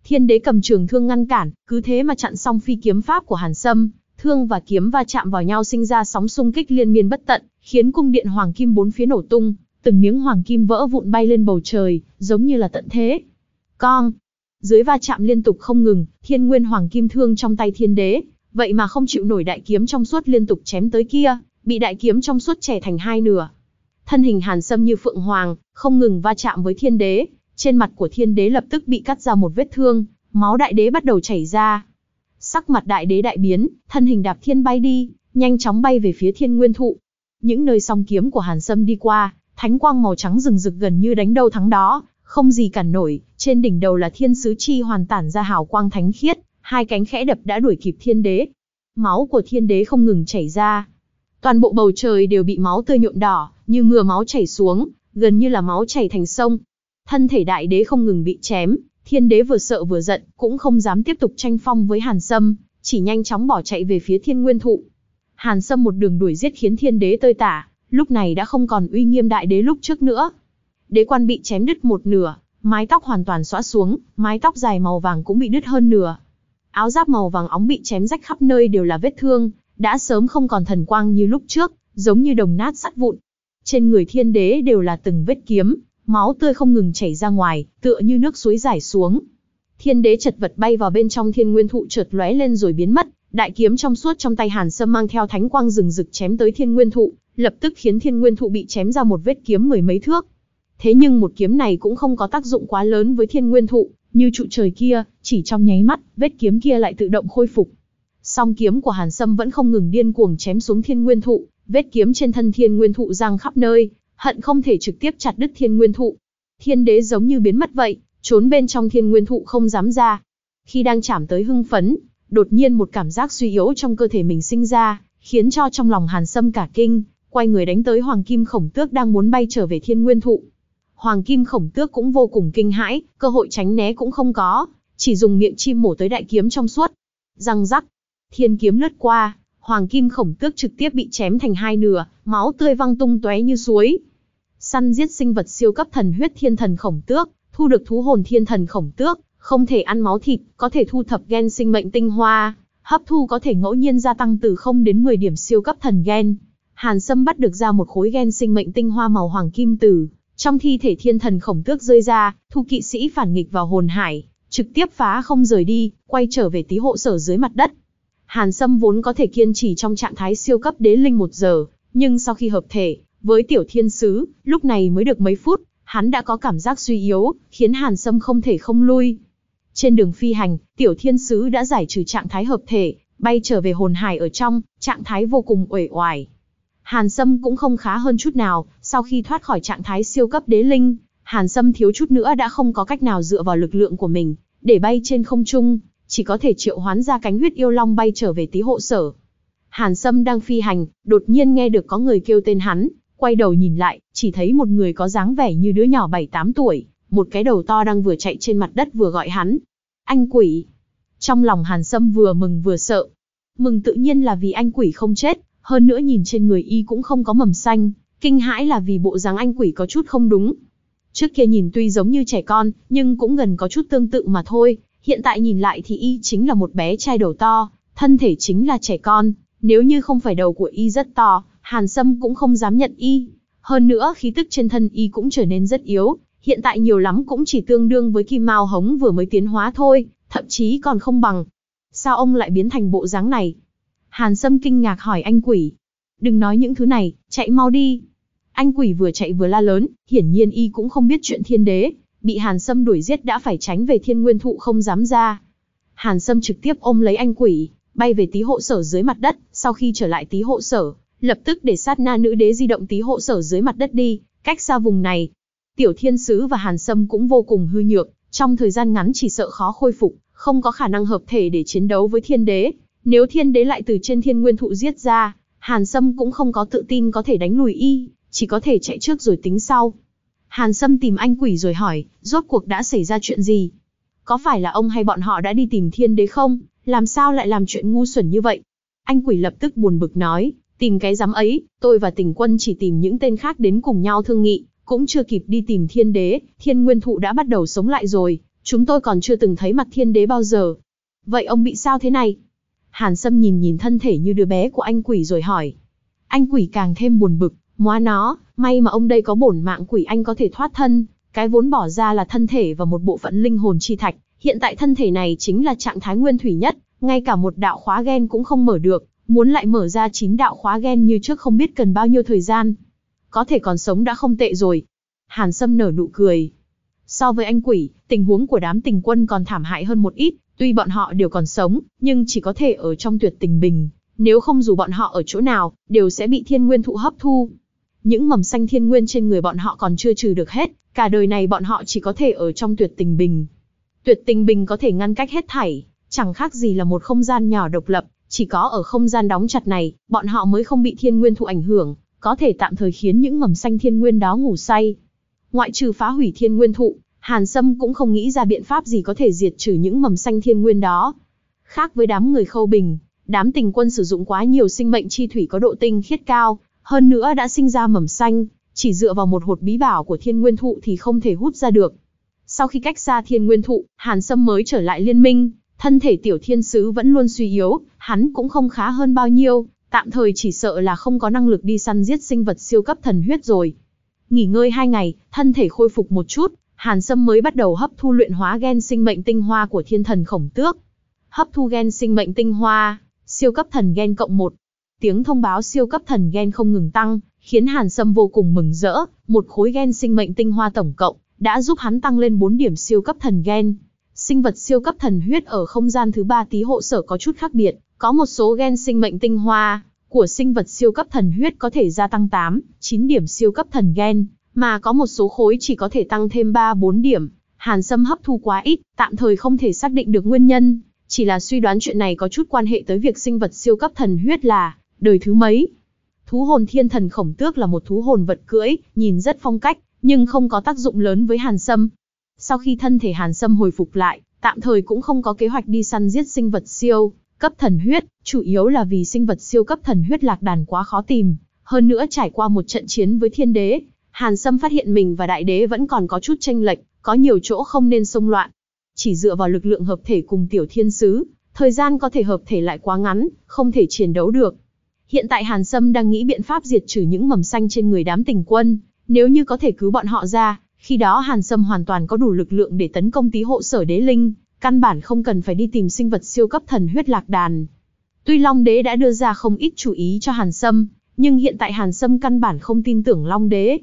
Thiên đế cầm trường thương ngăn cản, cứ thế mà chặn xong phi kiếm pháp của Hàn Sâm, thương và kiếm va chạm vào nhau sinh ra sóng xung kích liên miên bất tận, khiến cung điện hoàng kim bốn phía nổ tung, từng miếng hoàng kim vỡ vụn bay lên bầu trời, giống như là tận thế. Con, dưới va chạm liên tục không ngừng, thiên nguyên hoàng kim thương trong tay thiên đế, vậy mà không chịu nổi đại kiếm trong suốt liên tục chém tới kia, bị đại kiếm trong suốt chẻ thành hai nửa. Thân hình hàn sâm như phượng hoàng, không ngừng va chạm với thiên đế, trên mặt của thiên đế lập tức bị cắt ra một vết thương, máu đại đế bắt đầu chảy ra. Sắc mặt đại đế đại biến, thân hình đạp thiên bay đi, nhanh chóng bay về phía thiên nguyên thụ. Những nơi song kiếm của hàn sâm đi qua, thánh quang màu trắng rừng rực gần như đánh đâu thắng đó, không gì cản nổi, trên đỉnh đầu là thiên sứ chi hoàn tản ra hào quang thánh khiết, hai cánh khẽ đập đã đuổi kịp thiên đế. Máu của thiên đế không ngừng chảy ra. Toàn bộ bầu trời đều bị máu tươi nhuộm đỏ, như mưa máu chảy xuống, gần như là máu chảy thành sông. Thân thể đại đế không ngừng bị chém, thiên đế vừa sợ vừa giận, cũng không dám tiếp tục tranh phong với Hàn Sâm, chỉ nhanh chóng bỏ chạy về phía thiên nguyên thụ. Hàn Sâm một đường đuổi giết khiến thiên đế tơi tả, lúc này đã không còn uy nghiêm đại đế lúc trước nữa. Đế quan bị chém đứt một nửa, mái tóc hoàn toàn xõa xuống, mái tóc dài màu vàng cũng bị đứt hơn nửa. Áo giáp màu vàng óng bị chém rách khắp nơi đều là vết thương, đã sớm không còn thần quang như lúc trước, giống như đồng nát sắt vụn. Trên người thiên đế đều là từng vết kiếm, máu tươi không ngừng chảy ra ngoài, tựa như nước suối giải xuống. Thiên đế chật vật bay vào bên trong thiên nguyên thụ chợt lóe lên rồi biến mất, đại kiếm trong suốt trong tay Hàn Sâm mang theo thánh quang rừng rực chém tới thiên nguyên thụ, lập tức khiến thiên nguyên thụ bị chém ra một vết kiếm mười mấy thước. Thế nhưng một kiếm này cũng không có tác dụng quá lớn với thiên nguyên thụ, như trụ trời kia, chỉ trong nháy mắt, vết kiếm kia lại tự động khôi phục. Song kiếm của Hàn Sâm vẫn không ngừng điên cuồng chém xuống thiên nguyên thụ, vết kiếm trên thân thiên nguyên thụ giang khắp nơi, hận không thể trực tiếp chặt đứt thiên nguyên thụ. Thiên đế giống như biến mất vậy, trốn bên trong thiên nguyên thụ không dám ra. Khi đang chạm tới hưng phấn, đột nhiên một cảm giác suy yếu trong cơ thể mình sinh ra, khiến cho trong lòng Hàn Sâm cả kinh, quay người đánh tới Hoàng Kim Khổng Tước đang muốn bay trở về Thiên Nguyên Thụ. Hoàng Kim Khổng Tước cũng vô cùng kinh hãi, cơ hội tránh né cũng không có, chỉ dùng miệng chim mổ tới đại kiếm trong suốt. Răng rắc, thiên kiếm lướt qua, Hoàng Kim Khổng Tước trực tiếp bị chém thành hai nửa, máu tươi văng tung tóe như suối. Săn giết sinh vật siêu cấp thần huyết thiên thần khổng tước, thu được thú hồn thiên thần khổng tước, không thể ăn máu thịt, có thể thu thập gen sinh mệnh tinh hoa, hấp thu có thể ngẫu nhiên gia tăng từ 0 đến 10 điểm siêu cấp thần gen. Hàn Sâm bắt được ra một khối gen sinh mệnh tinh hoa màu hoàng kim tử, trong thi thể thiên thần khổng tước rơi ra, thu kỵ sĩ phản nghịch vào hồn hải, trực tiếp phá không rời đi, quay trở về tí hộ sở dưới mặt đất. Hàn Sâm vốn có thể kiên trì trong trạng thái siêu cấp đế linh một giờ, nhưng sau khi hợp thể, với tiểu thiên sứ, lúc này mới được mấy phút, hắn đã có cảm giác suy yếu, khiến Hàn Sâm không thể không lui. Trên đường phi hành, tiểu thiên sứ đã giải trừ trạng thái hợp thể, bay trở về hồn hải ở trong, trạng thái vô cùng uể oải. Hàn Sâm cũng không khá hơn chút nào, sau khi thoát khỏi trạng thái siêu cấp đế linh, Hàn Sâm thiếu chút nữa đã không có cách nào dựa vào lực lượng của mình, để bay trên không trung, chỉ có thể triệu hoán ra cánh huyết yêu long bay trở về tí hộ sở. Hàn Sâm đang phi hành, đột nhiên nghe được có người kêu tên hắn, quay đầu nhìn lại, chỉ thấy một người có dáng vẻ như đứa nhỏ 7-8 tuổi, một cái đầu to đang vừa chạy trên mặt đất vừa gọi hắn. Anh quỷ. Trong lòng Hàn Sâm vừa mừng vừa sợ. Mừng tự nhiên là vì anh quỷ không chết, hơn nữa nhìn trên người y cũng không có mầm xanh, kinh hãi là vì bộ dáng anh quỷ có chút không đúng. Trước kia nhìn tuy giống như trẻ con, nhưng cũng gần có chút tương tự mà thôi, hiện tại nhìn lại thì y chính là một bé trai đầu to, thân thể chính là trẻ con, nếu như không phải đầu của y rất to, Hàn Sâm cũng không dám nhận y. Hơn nữa khí tức trên thân y cũng trở nên rất yếu, hiện tại nhiều lắm cũng chỉ tương đương với kim mao hống vừa mới tiến hóa thôi, thậm chí còn không bằng. Sao ông lại biến thành bộ dáng này? Hàn Sâm kinh ngạc hỏi anh quỷ. Đừng nói những thứ này, chạy mau đi. Anh quỷ vừa chạy vừa la lớn, hiển nhiên y cũng không biết chuyện thiên đế, bị Hàn Sâm đuổi giết đã phải tránh về thiên nguyên thụ không dám ra. Hàn Sâm trực tiếp ôm lấy anh quỷ, bay về tí hộ sở dưới mặt đất, sau khi trở lại tí hộ sở, lập tức để sát na nữ đế di động tí hộ sở dưới mặt đất đi, cách xa vùng này. Tiểu Thiên Sứ và Hàn Sâm cũng vô cùng hư nhược, trong thời gian ngắn chỉ sợ khó khôi phục, không có khả năng hợp thể để chiến đấu với thiên đế. Nếu thiên đế lại từ trên thiên nguyên thụ giết ra, Hàn Sâm cũng không có tự tin có thể đánh lùi y, chỉ có thể chạy trước rồi tính sau. Hàn Sâm tìm anh quỷ rồi hỏi, rốt cuộc đã xảy ra chuyện gì? Có phải là ông hay bọn họ đã đi tìm thiên đế không? Làm sao lại làm chuyện ngu xuẩn như vậy? Anh quỷ lập tức buồn bực nói, Tìm cái giám ấy, tôi và tình quân chỉ tìm những tên khác đến cùng nhau thương nghị, cũng chưa kịp đi tìm thiên đế, thiên nguyên thụ đã bắt đầu sống lại rồi, chúng tôi còn chưa từng thấy mặt thiên đế bao giờ. Vậy ông bị sao thế này? Hàn Sâm nhìn nhìn thân thể như đứa bé của anh quỷ rồi hỏi. Anh quỷ càng thêm buồn bực, móa nó, may mà ông đây có bổn mạng quỷ anh có thể thoát thân, cái vốn bỏ ra là thân thể và một bộ phận linh hồn chi thạch, hiện tại thân thể này chính là trạng thái nguyên thủy nhất, ngay cả một đạo khóa gen cũng không mở được, Muốn lại mở ra chín đạo khóa gen như trước không biết cần bao nhiêu thời gian. Có thể còn sống đã không tệ rồi. Hàn Sâm nở nụ cười. So với anh quỷ, tình huống của đám tình quân còn thảm hại hơn một ít, tuy bọn họ đều còn sống, nhưng chỉ có thể ở trong tuyệt tình bình. Nếu không dù bọn họ ở chỗ nào, đều sẽ bị thiên nguyên thụ hấp thu. Những mầm xanh thiên nguyên trên người bọn họ còn chưa trừ được hết, cả đời này bọn họ chỉ có thể ở trong tuyệt tình bình. Tuyệt tình bình có thể ngăn cách hết thảy, chẳng khác gì là một không gian nhỏ độc lập, chỉ có ở không gian đóng chặt này, bọn họ mới không bị thiên nguyên thụ ảnh hưởng, có thể tạm thời khiến những mầm xanh thiên nguyên đó ngủ say. Ngoại trừ phá hủy thiên nguyên thụ, Hàn Sâm cũng không nghĩ ra biện pháp gì có thể diệt trừ những mầm xanh thiên nguyên đó. Khác với đám người khâu bình, đám tình quân sử dụng quá nhiều sinh mệnh chi thủy có độ tinh khiết cao, hơn nữa đã sinh ra mầm xanh, chỉ dựa vào một hột bí bảo của thiên nguyên thụ thì không thể hút ra được. Sau khi cách xa thiên nguyên thụ, Hàn Sâm mới trở lại liên minh, thân thể tiểu thiên sứ vẫn luôn suy yếu, hắn cũng không khá hơn bao nhiêu, tạm thời chỉ sợ là không có năng lực đi săn giết sinh vật siêu cấp thần huyết rồi. Nghỉ ngơi hai ngày, thân thể khôi phục một chút, Hàn Sâm mới bắt đầu hấp thu luyện hóa gen sinh mệnh tinh hoa của thiên thần khổng tước. Hấp thu gen sinh mệnh tinh hoa, siêu cấp thần gen cộng 1. Tiếng thông báo siêu cấp thần gen không ngừng tăng, khiến Hàn Sâm vô cùng mừng rỡ, một khối gen sinh mệnh tinh hoa tổng cộng, đã giúp hắn tăng lên 4 điểm siêu cấp thần gen. Sinh vật siêu cấp thần huyết ở không gian thứ ba tí hộ sở có chút khác biệt, có một số gen sinh mệnh tinh hoa của sinh vật siêu cấp thần huyết có thể gia tăng 8, 9 điểm siêu cấp thần gen, mà có một số khối chỉ có thể tăng thêm 3, 4 điểm. Hàn Sâm hấp thu quá ít, tạm thời không thể xác định được nguyên nhân, chỉ là suy đoán chuyện này có chút quan hệ tới việc sinh vật siêu cấp thần huyết là đời thứ mấy. Thú hồn thiên thần khổng tước là một thú hồn vật cưỡi, nhìn rất phong cách, nhưng không có tác dụng lớn với Hàn Sâm. Sau khi thân thể Hàn Sâm hồi phục lại, tạm thời cũng không có kế hoạch đi săn giết sinh vật siêu cấp thần huyết, chủ yếu là vì sinh vật siêu cấp thần huyết lạc đàn quá khó tìm. Hơn nữa trải qua một trận chiến với thiên đế, Hàn Sâm phát hiện mình và đại đế vẫn còn có chút tranh lệch, có nhiều chỗ không nên xông loạn. Chỉ dựa vào lực lượng hợp thể cùng tiểu thiên sứ, thời gian có thể hợp thể lại quá ngắn, không thể chiến đấu được. Hiện tại Hàn Sâm đang nghĩ biện pháp diệt trừ những mầm xanh trên người đám tình quân, nếu như có thể cứu bọn họ ra, khi đó Hàn Sâm hoàn toàn có đủ lực lượng để tấn công tí hộ sở đế linh, căn bản không cần phải đi tìm sinh vật siêu cấp thần huyết lạc đàn. Tuy Long Đế đã đưa ra không ít chú ý cho Hàn Sâm, nhưng hiện tại Hàn Sâm căn bản không tin tưởng Long Đế.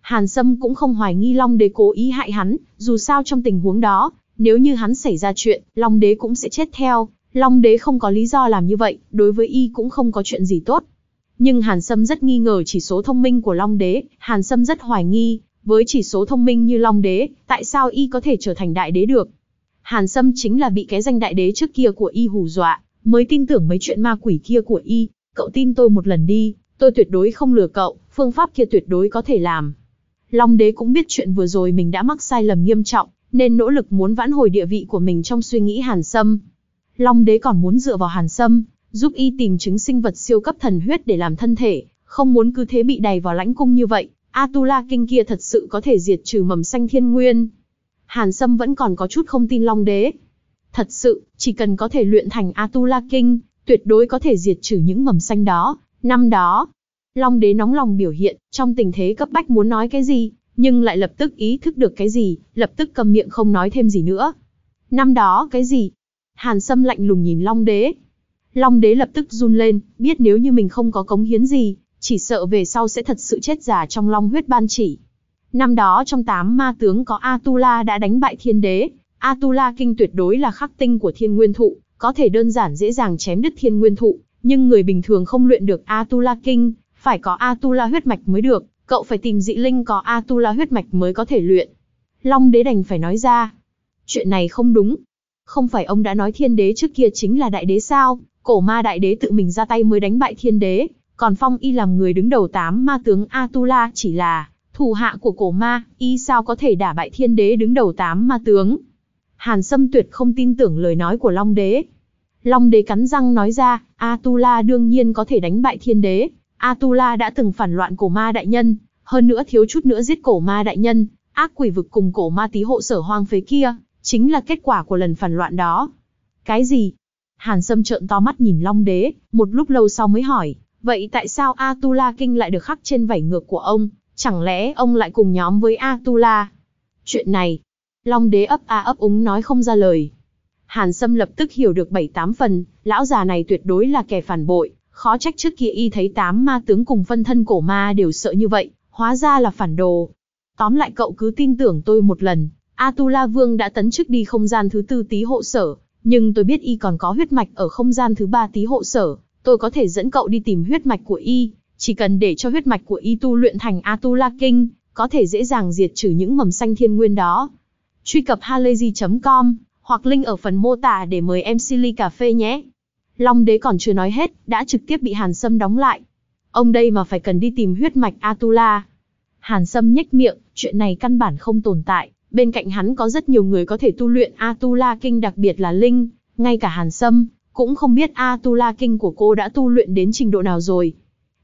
Hàn Sâm cũng không hoài nghi Long Đế cố ý hại hắn, dù sao trong tình huống đó, nếu như hắn xảy ra chuyện, Long Đế cũng sẽ chết theo. Long Đế không có lý do làm như vậy, đối với y cũng không có chuyện gì tốt. Nhưng Hàn Sâm rất nghi ngờ chỉ số thông minh của Long Đế, Hàn Sâm rất hoài nghi, với chỉ số thông minh như Long Đế, tại sao y có thể trở thành đại đế được? Hàn Sâm chính là bị cái danh đại đế trước kia của y hù dọa, mới tin tưởng mấy chuyện ma quỷ kia của y. Cậu tin tôi một lần đi, tôi tuyệt đối không lừa cậu, phương pháp kia tuyệt đối có thể làm. Long đế cũng biết chuyện vừa rồi mình đã mắc sai lầm nghiêm trọng, nên nỗ lực muốn vãn hồi địa vị của mình trong suy nghĩ Hàn Sâm. Long đế còn muốn dựa vào Hàn Sâm, giúp y tìm chứng sinh vật siêu cấp thần huyết để làm thân thể, không muốn cứ thế bị đày vào lãnh cung như vậy. Atula kinh kia thật sự có thể diệt trừ mầm xanh thiên nguyên. Hàn Sâm vẫn còn có chút không tin Long đế. Thật sự, chỉ cần có thể luyện thành Atula kinh, tuyệt đối có thể diệt trừ những mầm xanh đó. Năm đó, Long đế nóng lòng biểu hiện, trong tình thế cấp bách muốn nói cái gì, nhưng lại lập tức ý thức được cái gì, lập tức cầm miệng không nói thêm gì nữa. Năm đó cái gì? Hàn Sâm lạnh lùng nhìn Long đế. Long đế lập tức run lên, biết nếu như mình không có cống hiến gì, chỉ sợ về sau sẽ thật sự chết giả trong long huyết ban chỉ. Năm đó trong tám ma tướng có Atula đã đánh bại thiên đế, Atula kinh tuyệt đối là khắc tinh của thiên nguyên thụ, có thể đơn giản dễ dàng chém đứt thiên nguyên thụ, nhưng người bình thường không luyện được Atula kinh, phải có Atula huyết mạch mới được, cậu phải tìm dị linh có Atula huyết mạch mới có thể luyện. Long đế đành phải nói ra. Chuyện này không đúng. Không phải ông đã nói thiên đế trước kia chính là đại đế sao, cổ ma đại đế tự mình ra tay mới đánh bại thiên đế, còn phong y làm người đứng đầu tám ma tướng Atula chỉ là thủ hạ của cổ ma, y sao có thể đả bại thiên đế đứng đầu tám ma tướng. Hàn Sâm tuyệt không tin tưởng lời nói của Long đế. Long đế cắn răng nói ra, Atula đương nhiên có thể đánh bại thiên đế, Atula đã từng phản loạn cổ ma đại nhân, hơn nữa thiếu chút nữa giết cổ ma đại nhân, ác quỷ vực cùng cổ ma tí hộ sở hoang phế kia, chính là kết quả của lần phản loạn đó. Cái gì? Hàn Sâm trợn to mắt nhìn Long Đế, một lúc lâu sau mới hỏi, vậy tại sao Atula Kinh lại được khắc trên vảy ngược của ông? Chẳng lẽ ông lại cùng nhóm với Atula? Chuyện này, Long Đế ấp a ấp úng nói không ra lời. Hàn Sâm lập tức hiểu được bảy tám phần, lão già này tuyệt đối là kẻ phản bội, Khó trách trước kia y thấy tám ma tướng cùng phân thân cổ ma đều sợ như vậy, hóa ra là phản đồ. Tóm lại cậu cứ tin tưởng tôi một lần, Atula Vương đã tấn chức đi không gian thứ tư tí hộ sở, nhưng tôi biết y còn có huyết mạch ở không gian thứ ba tí hộ sở, tôi có thể dẫn cậu đi tìm huyết mạch của y, chỉ cần để cho huyết mạch của y tu luyện thành Atula Kinh, có thể dễ dàng diệt trừ những mầm xanh thiên nguyên đó. Truy cập halayzi.com hoặc link ở phần mô tả để mời em Silly Cà Phê nhé. Long đế còn chưa nói hết, đã trực tiếp bị Hàn Sâm đóng lại. Ông đây mà phải cần đi tìm huyết mạch Atula. Hàn Sâm nhếch miệng, chuyện này căn bản không tồn tại. Bên cạnh hắn có rất nhiều người có thể tu luyện Atula Kinh đặc biệt là Linh. Ngay cả Hàn Sâm, cũng không biết Atula Kinh của cô đã tu luyện đến trình độ nào rồi.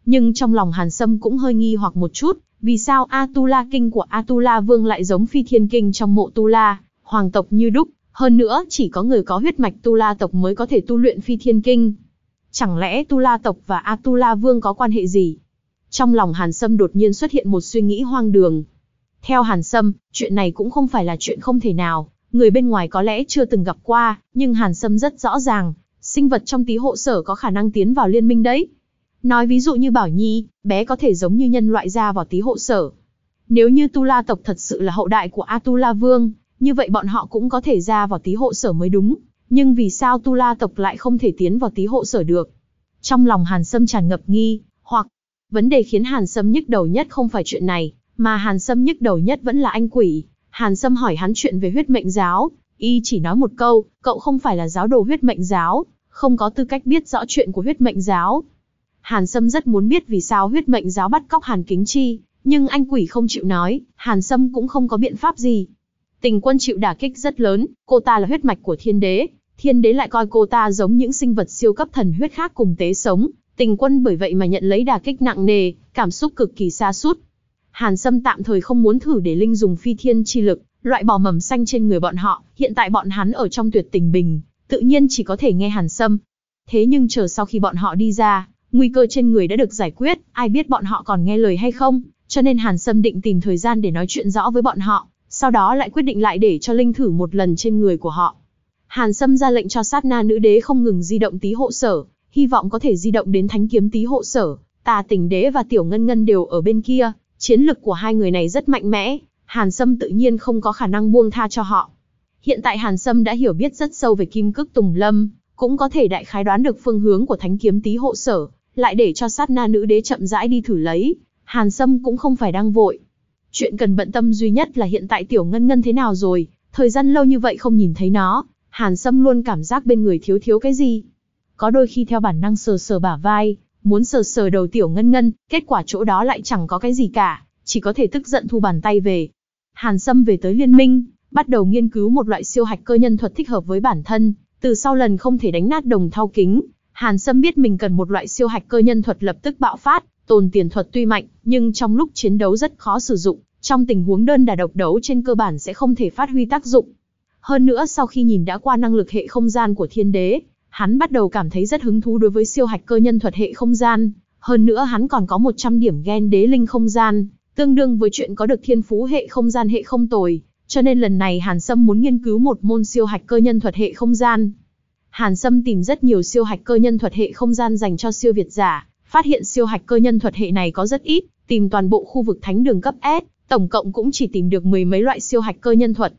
Nhưng trong lòng Hàn Sâm cũng hơi nghi hoặc một chút, vì sao Atula kinh của Atula Vương lại giống phi thiên kinh trong mộ Tu La, hoàng tộc như đúc, hơn nữa chỉ có người có huyết mạch Tu La tộc mới có thể tu luyện phi thiên kinh. Chẳng lẽ Tu La tộc và Atula Vương có quan hệ gì? Trong lòng Hàn Sâm đột nhiên xuất hiện một suy nghĩ hoang đường. Theo Hàn Sâm, chuyện này cũng không phải là chuyện không thể nào, người bên ngoài có lẽ chưa từng gặp qua, nhưng Hàn Sâm rất rõ ràng, sinh vật trong tí hộ sở có khả năng tiến vào liên minh đấy. Nói ví dụ như Bảo Nhi, bé có thể giống như nhân loại ra vào tí hộ sở. Nếu như Tu La tộc thật sự là hậu đại của Atula Vương, như vậy bọn họ cũng có thể ra vào tí hộ sở mới đúng. Nhưng vì sao Tu La tộc lại không thể tiến vào tí hộ sở được? Trong lòng Hàn Sâm tràn ngập nghi, hoặc vấn đề khiến Hàn Sâm nhức đầu nhất không phải chuyện này, mà Hàn Sâm nhức đầu nhất vẫn là anh quỷ. Hàn Sâm hỏi hắn chuyện về huyết mệnh giáo, y chỉ nói một câu, cậu không phải là giáo đồ huyết mệnh giáo, không có tư cách biết rõ chuyện của huyết mệnh giáo. Hàn Sâm rất muốn biết vì sao huyết mệnh giáo bắt cóc Hàn Kính Chi, nhưng anh quỷ không chịu nói, Hàn Sâm cũng không có biện pháp gì. Tình quân chịu đả kích rất lớn, cô ta là huyết mạch của thiên đế, thiên đế lại coi cô ta giống những sinh vật siêu cấp thần huyết khác cùng tế sống, tình quân bởi vậy mà nhận lấy đả kích nặng nề, cảm xúc cực kỳ xa sút Hàn Sâm tạm thời không muốn thử để Linh dùng phi thiên chi lực, loại bỏ mầm xanh trên người bọn họ, hiện tại bọn hắn ở trong tuyệt tình bình, tự nhiên chỉ có thể nghe Hàn Sâm. Thế nhưng chờ sau khi bọn họ đi ra, nguy cơ trên người đã được giải quyết, ai biết bọn họ còn nghe lời hay không, cho nên Hàn Sâm định tìm thời gian để nói chuyện rõ với bọn họ, sau đó lại quyết định lại để cho Linh thử một lần trên người của họ. Hàn Sâm ra lệnh cho sát na nữ đế không ngừng di động tí hộ sở, hy vọng có thể di động đến thánh kiếm tí hộ sở, tà Tỉnh đế và tiểu ngân ngân đều ở bên kia, Chiến lực của hai người này rất mạnh mẽ, Hàn Sâm tự nhiên không có khả năng buông tha cho họ. Hiện tại Hàn Sâm đã hiểu biết rất sâu về kim cước Tùng Lâm, cũng có thể đại khái đoán được phương hướng của thánh kiếm tý hộ sở, lại để cho sát na nữ đế chậm rãi đi thử lấy. Hàn Sâm cũng không phải đang vội. Chuyện cần bận tâm duy nhất là hiện tại tiểu ngân ngân thế nào rồi, thời gian lâu như vậy không nhìn thấy nó, Hàn Sâm luôn cảm giác bên người thiếu thiếu cái gì. Có đôi khi theo bản năng sờ sờ bả vai, muốn sờ sờ đầu tiểu ngân ngân, kết quả chỗ đó lại chẳng có cái gì cả, chỉ có thể tức giận thu bàn tay về. Hàn Sâm về tới liên minh, bắt đầu nghiên cứu một loại siêu hạch cơ nhân thuật thích hợp với bản thân, từ sau lần không thể đánh nát đồng thau kính, Hàn Sâm biết mình cần một loại siêu hạch cơ nhân thuật lập tức bạo phát, tồn tiền thuật tuy mạnh, nhưng trong lúc chiến đấu rất khó sử dụng, trong tình huống đơn đà độc đấu trên cơ bản sẽ không thể phát huy tác dụng. Hơn nữa sau khi nhìn đã qua năng lực hệ không gian của thiên đế, hắn bắt đầu cảm thấy rất hứng thú đối với siêu hạch cơ nhân thuật hệ không gian, hơn nữa hắn còn có 100 điểm gen đế linh không gian, tương đương với chuyện có được thiên phú hệ không gian hệ không tồi, cho nên lần này Hàn Sâm muốn nghiên cứu một môn siêu hạch cơ nhân thuật hệ không gian. Hàn Sâm tìm rất nhiều siêu hạch cơ nhân thuật hệ không gian dành cho siêu việt giả, phát hiện siêu hạch cơ nhân thuật hệ này có rất ít, tìm toàn bộ khu vực thánh đường cấp S, tổng cộng cũng chỉ tìm được mười mấy loại siêu hạch cơ nhân thuật.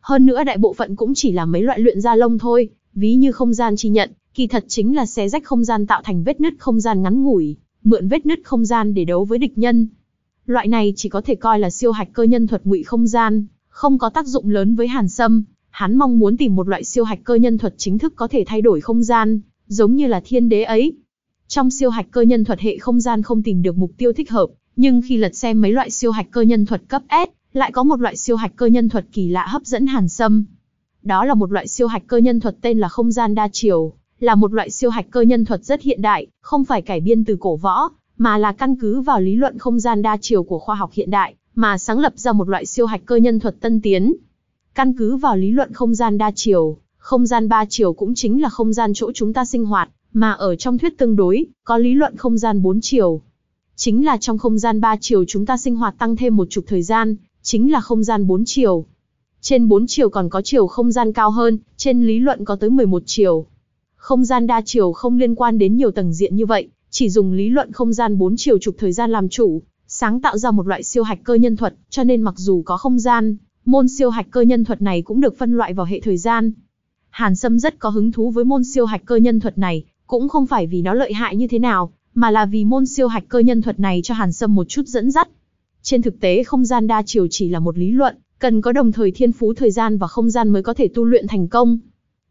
Hơn nữa đại bộ phận cũng chỉ là mấy loại luyện ra lông thôi, ví như không gian chi nhận, kỳ thật chính là xé rách không gian tạo thành vết nứt không gian ngắn ngủi, mượn vết nứt không gian để đấu với địch nhân. Loại này chỉ có thể coi là siêu hạch cơ nhân thuật ngụy không gian, không có tác dụng lớn với Hàn Sâm. Hắn mong muốn tìm một loại siêu hạch cơ nhân thuật chính thức có thể thay đổi không gian, giống như là thiên đế ấy. Trong siêu hạch cơ nhân thuật hệ không gian không tìm được mục tiêu thích hợp, nhưng khi lật xem mấy loại siêu hạch cơ nhân thuật cấp S, lại có một loại siêu hạch cơ nhân thuật kỳ lạ hấp dẫn Hàn Sâm. Đó là một loại siêu hạch cơ nhân thuật tên là không gian đa chiều, là một loại siêu hạch cơ nhân thuật rất hiện đại, không phải cải biên từ cổ võ, mà là căn cứ vào lý luận không gian đa chiều của khoa học hiện đại, mà sáng lập ra một loại siêu hạch cơ nhân thuật tân tiến. Căn cứ vào lý luận không gian đa chiều, không gian ba chiều cũng chính là không gian chỗ chúng ta sinh hoạt, mà ở trong thuyết tương đối, có lý luận không gian bốn chiều. Chính là trong không gian ba chiều chúng ta sinh hoạt tăng thêm một chục thời gian, chính là không gian bốn chiều. Trên 4 chiều còn có chiều không gian cao hơn, trên lý luận có tới 11 chiều. Không gian đa chiều không liên quan đến nhiều tầng diện như vậy, chỉ dùng lý luận không gian 4 chiều trục thời gian làm chủ, sáng tạo ra một loại siêu hạch cơ nhân thuật, cho nên mặc dù có không gian, môn siêu hạch cơ nhân thuật này cũng được phân loại vào hệ thời gian. Hàn Sâm rất có hứng thú với môn siêu hạch cơ nhân thuật này, cũng không phải vì nó lợi hại như thế nào, mà là vì môn siêu hạch cơ nhân thuật này cho Hàn Sâm một chút dẫn dắt. Trên thực tế không gian đa chiều chỉ là một lý luận, cần có đồng thời thiên phú thời gian và không gian mới có thể tu luyện thành công.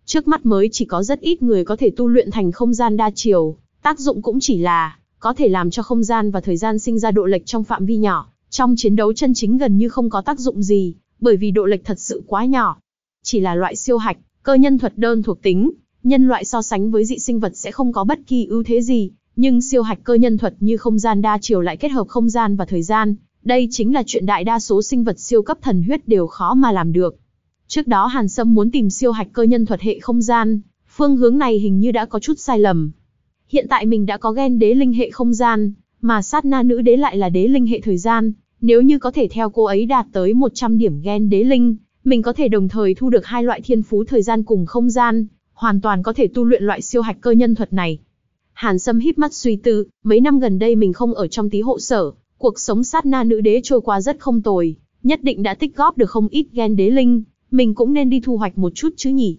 Trước mắt mới chỉ có rất ít người có thể tu luyện thành không gian đa chiều, tác dụng cũng chỉ là có thể làm cho không gian và thời gian sinh ra độ lệch trong phạm vi nhỏ, trong chiến đấu chân chính gần như không có tác dụng gì, bởi vì độ lệch thật sự quá nhỏ. Chỉ là loại siêu hạch, cơ nhân thuật đơn thuộc tính, nhân loại so sánh với dị sinh vật sẽ không có bất kỳ ưu thế gì, nhưng siêu hạch cơ nhân thuật như không gian đa chiều lại kết hợp không gian và thời gian, đây chính là chuyện đại đa số sinh vật siêu cấp thần huyết đều khó mà làm được. Trước đó Hàn Sâm muốn tìm siêu hạch cơ nhân thuật hệ không gian, phương hướng này hình như đã có chút sai lầm. Hiện tại mình đã có gen đế linh hệ không gian, mà sát na nữ đế lại là đế linh hệ thời gian, nếu như có thể theo cô ấy đạt tới 100 điểm gen đế linh, mình có thể đồng thời thu được hai loại thiên phú thời gian cùng không gian, hoàn toàn có thể tu luyện loại siêu hạch cơ nhân thuật này. Hàn Sâm híp mắt suy tư, mấy năm gần đây mình không ở trong tí hộ sở, cuộc sống sát na nữ đế trôi qua rất không tồi, nhất định đã tích góp được không ít gen đế linh, mình cũng nên đi thu hoạch một chút chứ nhỉ.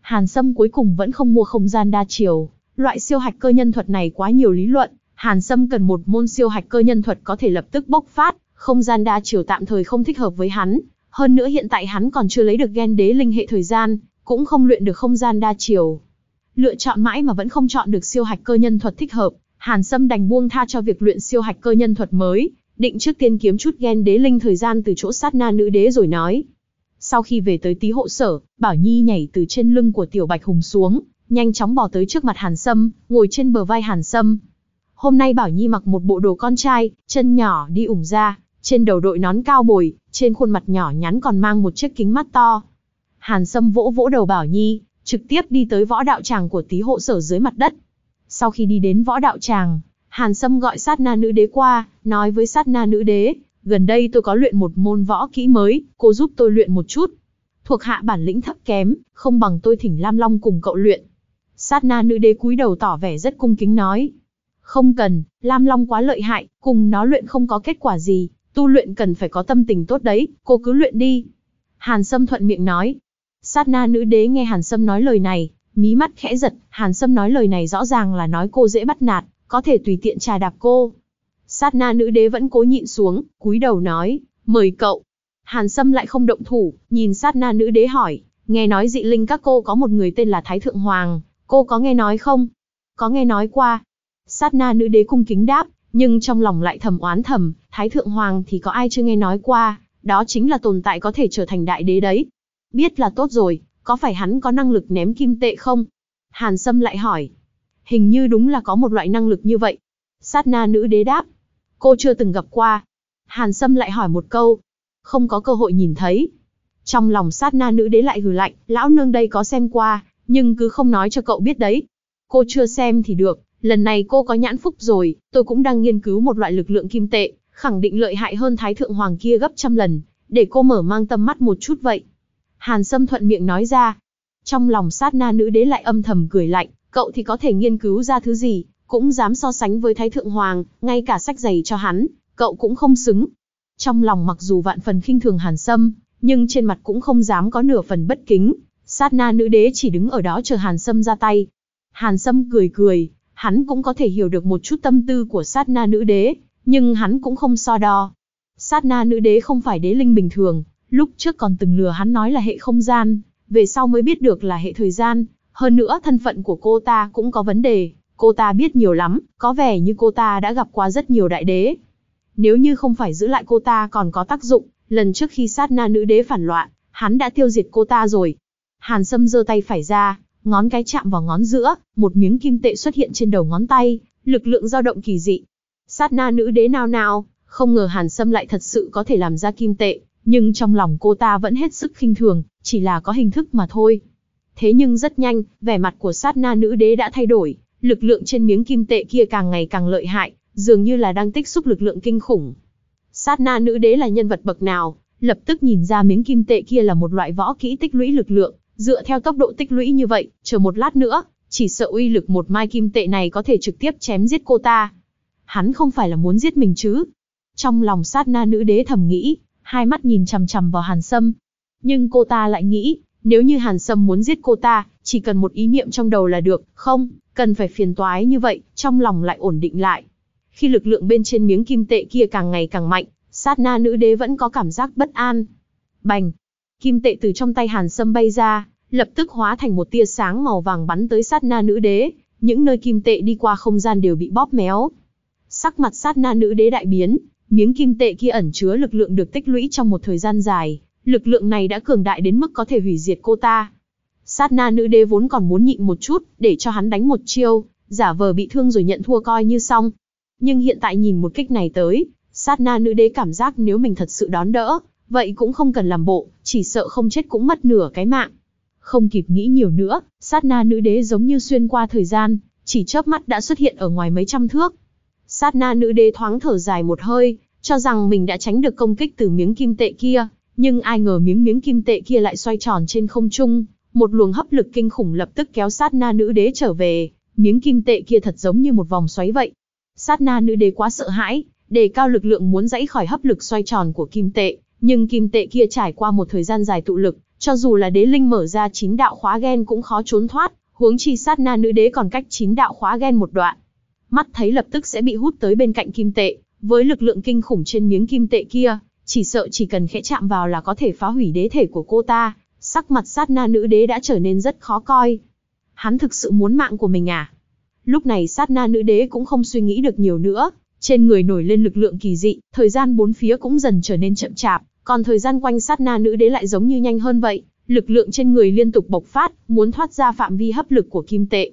Hàn Sâm cuối cùng vẫn không mua không gian đa chiều, loại siêu hạch cơ nhân thuật này quá nhiều lý luận, Hàn Sâm cần một môn siêu hạch cơ nhân thuật có thể lập tức bốc phát, không gian đa chiều tạm thời không thích hợp với hắn, hơn nữa hiện tại hắn còn chưa lấy được gen đế linh hệ thời gian, cũng không luyện được không gian đa chiều. Lựa chọn mãi mà vẫn không chọn được siêu hạch cơ nhân thuật thích hợp, Hàn Sâm đành buông tha cho việc luyện siêu hạch cơ nhân thuật mới, định trước tiên kiếm chút ghen đế linh thời gian từ chỗ sát na nữ đế rồi nói. Sau khi về tới tí hộ sở, Bảo Nhi nhảy từ trên lưng của Tiểu Bạch Hùng xuống, nhanh chóng bỏ tới trước mặt Hàn Sâm, ngồi trên bờ vai Hàn Sâm. Hôm nay Bảo Nhi mặc một bộ đồ con trai, chân nhỏ đi ủng ra, trên đầu đội nón cao bồi, trên khuôn mặt nhỏ nhắn còn mang một chiếc kính mắt to. Hàn Sâm vỗ vỗ đầu Bảo Nhi, trực tiếp đi tới võ đạo tràng của tí hộ sở dưới mặt đất. Sau khi đi đến võ đạo tràng, Hàn Sâm gọi sát na nữ đế qua, nói với sát na nữ đế, gần đây tôi có luyện một môn võ kỹ mới, cô giúp tôi luyện một chút. Thuộc hạ bản lĩnh thấp kém, không bằng tôi thỉnh Lam Long cùng cậu luyện. Sát na nữ đế cúi đầu tỏ vẻ rất cung kính nói. Không cần, Lam Long quá lợi hại, cùng nó luyện không có kết quả gì, tu luyện cần phải có tâm tình tốt đấy, cô cứ luyện đi. Hàn Sâm thuận miệng nói. Sát na nữ đế nghe Hàn Sâm nói lời này, mí mắt khẽ giật, Hàn Sâm nói lời này rõ ràng là nói cô dễ bắt nạt, có thể tùy tiện trà đạp cô. Sát na nữ đế vẫn cố nhịn xuống, cúi đầu nói, mời cậu. Hàn Sâm lại không động thủ, nhìn sát na nữ đế hỏi, nghe nói dị linh các cô có một người tên là Thái Thượng Hoàng, cô có nghe nói không? Có nghe nói qua. Sát na nữ đế cung kính đáp, nhưng trong lòng lại thầm oán thầm, Thái Thượng Hoàng thì có ai chưa nghe nói qua, đó chính là tồn tại có thể trở thành đại đế đấy. Biết là tốt rồi, có phải hắn có năng lực ném kim tệ không? Hàn Sâm lại hỏi. Hình như đúng là có một loại năng lực như vậy. Sát na nữ đế đáp. Cô chưa từng gặp qua. Hàn Sâm lại hỏi một câu. Không có cơ hội nhìn thấy. Trong lòng sát na nữ đế lại hừ lạnh, lão nương đây có xem qua, nhưng cứ không nói cho cậu biết đấy. Cô chưa xem thì được, lần này cô có nhãn phúc rồi, tôi cũng đang nghiên cứu một loại lực lượng kim tệ, khẳng định lợi hại hơn Thái Thượng Hoàng kia gấp trăm lần, để cô mở mang tâm mắt một chút vậy. Hàn Sâm thuận miệng nói ra. Trong lòng sát na nữ đế lại âm thầm cười lạnh, cậu thì có thể nghiên cứu ra thứ gì, cũng dám so sánh với Thái Thượng Hoàng, ngay cả sách giày cho hắn, cậu cũng không xứng. Trong lòng mặc dù vạn phần khinh thường Hàn Sâm, nhưng trên mặt cũng không dám có nửa phần bất kính. Sát na nữ đế chỉ đứng ở đó chờ Hàn Sâm ra tay. Hàn Sâm cười cười, hắn cũng có thể hiểu được một chút tâm tư của sát na nữ đế, nhưng hắn cũng không so đo. Sát na nữ đế không phải đế linh bình thường, lúc trước còn từng lừa hắn nói là hệ không gian, về sau mới biết được là hệ thời gian, hơn nữa thân phận của cô ta cũng có vấn đề, cô ta biết nhiều lắm, có vẻ như cô ta đã gặp qua rất nhiều đại đế. Nếu như không phải giữ lại cô ta còn có tác dụng, lần trước khi sát na nữ đế phản loạn, hắn đã tiêu diệt cô ta rồi. Hàn Sâm giơ tay phải ra, ngón cái chạm vào ngón giữa, một miếng kim tệ xuất hiện trên đầu ngón tay, lực lượng dao động kỳ dị. Sát na nữ đế nào nào, không ngờ Hàn Sâm lại thật sự có thể làm ra kim tệ, nhưng trong lòng cô ta vẫn hết sức khinh thường, chỉ là có hình thức mà thôi. Thế nhưng rất nhanh, vẻ mặt của sát na nữ đế đã thay đổi, lực lượng trên miếng kim tệ kia càng ngày càng lợi hại, dường như là đang tích xúc lực lượng kinh khủng. Sát na nữ đế là nhân vật bậc nào, lập tức nhìn ra miếng kim tệ kia là một loại võ kỹ tích lũy lực lượng, dựa theo tốc độ tích lũy như vậy, chờ một lát nữa, chỉ sợ uy lực một mai kim tệ này có thể trực tiếp chém giết cô ta. Hắn không phải là muốn giết mình chứ? Trong lòng sát na nữ đế thầm nghĩ, hai mắt nhìn chằm chằm vào Hàn Sâm. Nhưng cô ta lại nghĩ, nếu như Hàn Sâm muốn giết cô ta, chỉ cần một ý niệm trong đầu là được, không, cần phải phiền toái như vậy, trong lòng lại ổn định lại. Khi lực lượng bên trên miếng kim tệ kia càng ngày càng mạnh, sát na nữ đế vẫn có cảm giác bất an. Bành! Kim tệ từ trong tay Hàn Sâm bay ra, lập tức hóa thành một tia sáng màu vàng bắn tới sát na nữ đế, những nơi kim tệ đi qua không gian đều bị bóp méo. Sắc mặt sát na nữ đế đại biến, miếng kim tệ kia ẩn chứa lực lượng được tích lũy trong một thời gian dài, lực lượng này đã cường đại đến mức có thể hủy diệt cô ta. Sát na nữ đế vốn còn muốn nhịn một chút, để cho hắn đánh một chiêu, giả vờ bị thương rồi nhận thua coi như xong. Nhưng hiện tại nhìn một kích này tới, sát na nữ đế cảm giác nếu mình thật sự đón đỡ, vậy cũng không cần làm bộ, chỉ sợ không chết cũng mất nửa cái mạng. Không kịp nghĩ nhiều nữa, sát na nữ đế giống như xuyên qua thời gian, chỉ chớp mắt đã xuất hiện ở ngoài mấy trăm thước. Sát na nữ đế thoáng thở dài một hơi, cho rằng mình đã tránh được công kích từ miếng kim tệ kia, nhưng ai ngờ miếng miếng kim tệ kia lại xoay tròn trên không trung, một luồng hấp lực kinh khủng lập tức kéo sát na nữ đế trở về, miếng kim tệ kia thật giống như một vòng xoáy vậy. Sát na nữ đế quá sợ hãi, đề cao lực lượng muốn dãy khỏi hấp lực xoay tròn của kim tệ, nhưng kim tệ kia trải qua một thời gian dài tụ lực, cho dù là đế linh mở ra chín đạo khóa gen cũng khó trốn thoát, huống chi sát na nữ đế còn cách chín đạo khóa gen một đoạn. Mắt thấy lập tức sẽ bị hút tới bên cạnh kim tệ, với lực lượng kinh khủng trên miếng kim tệ kia, chỉ sợ chỉ cần khẽ chạm vào là có thể phá hủy đế thể của cô ta, sắc mặt sát na nữ đế đã trở nên rất khó coi. Hắn thực sự muốn mạng của mình à? Lúc này sát na nữ đế cũng không suy nghĩ được nhiều nữa, trên người nổi lên lực lượng kỳ dị, thời gian bốn phía cũng dần trở nên chậm chạp, còn thời gian quanh sát na nữ đế lại giống như nhanh hơn vậy, lực lượng trên người liên tục bộc phát, muốn thoát ra phạm vi hấp lực của kim tệ.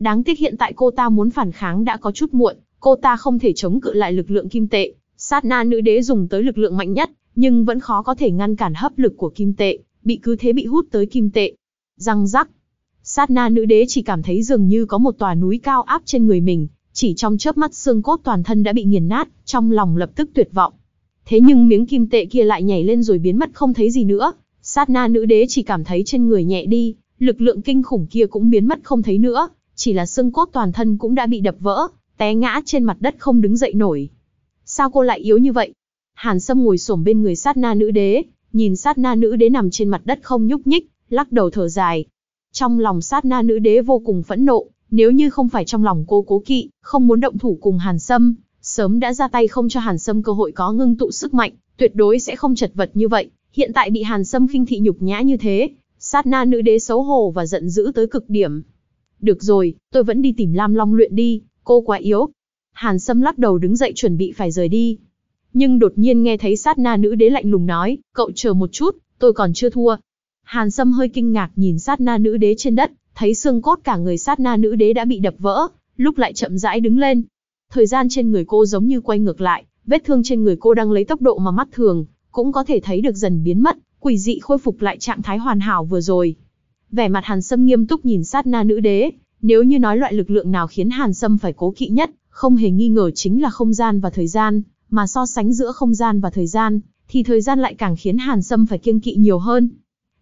Đáng tiếc hiện tại cô ta muốn phản kháng đã có chút muộn, cô ta không thể chống cự lại lực lượng kim tệ. Sát na nữ đế dùng tới lực lượng mạnh nhất, nhưng vẫn khó có thể ngăn cản hấp lực của kim tệ, bị cứ thế bị hút tới kim tệ. Răng rắc. Sát na nữ đế chỉ cảm thấy dường như có một tòa núi cao áp trên người mình, chỉ trong chớp mắt xương cốt toàn thân đã bị nghiền nát, trong lòng lập tức tuyệt vọng. Thế nhưng miếng kim tệ kia lại nhảy lên rồi biến mất không thấy gì nữa, sát na nữ đế chỉ cảm thấy trên người nhẹ đi, lực lượng kinh khủng kia cũng biến mất không thấy nữa, chỉ là xương cốt toàn thân cũng đã bị đập vỡ, té ngã trên mặt đất không đứng dậy nổi. Sao cô lại yếu như vậy? Hàn Sâm ngồi xổm bên người sát na nữ đế, nhìn sát na nữ đế nằm trên mặt đất không nhúc nhích, lắc đầu thở dài. Trong lòng sát na nữ đế vô cùng phẫn nộ, nếu như không phải trong lòng cô cố kỵ, không muốn động thủ cùng Hàn Sâm, sớm đã ra tay không cho Hàn Sâm cơ hội có ngưng tụ sức mạnh, tuyệt đối sẽ không chật vật như vậy. Hiện tại bị Hàn Sâm khinh thị nhục nhã như thế, sát na nữ đế xấu hổ và giận dữ tới cực điểm. Được rồi, tôi vẫn đi tìm Lam Long luyện đi, cô quá yếu. Hàn Sâm lắc đầu đứng dậy chuẩn bị phải rời đi. Nhưng đột nhiên nghe thấy sát na nữ đế lạnh lùng nói, cậu chờ một chút, tôi còn chưa thua. Hàn Sâm hơi kinh ngạc nhìn sát na nữ đế trên đất, thấy xương cốt cả người sát na nữ đế đã bị đập vỡ, lúc lại chậm rãi đứng lên. Thời gian trên người cô giống như quay ngược lại, vết thương trên người cô đang lấy tốc độ mà mắt thường, cũng có thể thấy được dần biến mất, quỷ dị khôi phục lại trạng thái hoàn hảo vừa rồi. Vẻ mặt Hàn Sâm nghiêm túc nhìn sát na nữ đế, nếu như nói loại lực lượng nào khiến Hàn Sâm phải cố kỵ nhất, không hề nghi ngờ chính là không gian và thời gian, mà so sánh giữa không gian và thời gian, thì thời gian lại càng khiến Hàn Sâm phải kiêng kỵ nhiều hơn.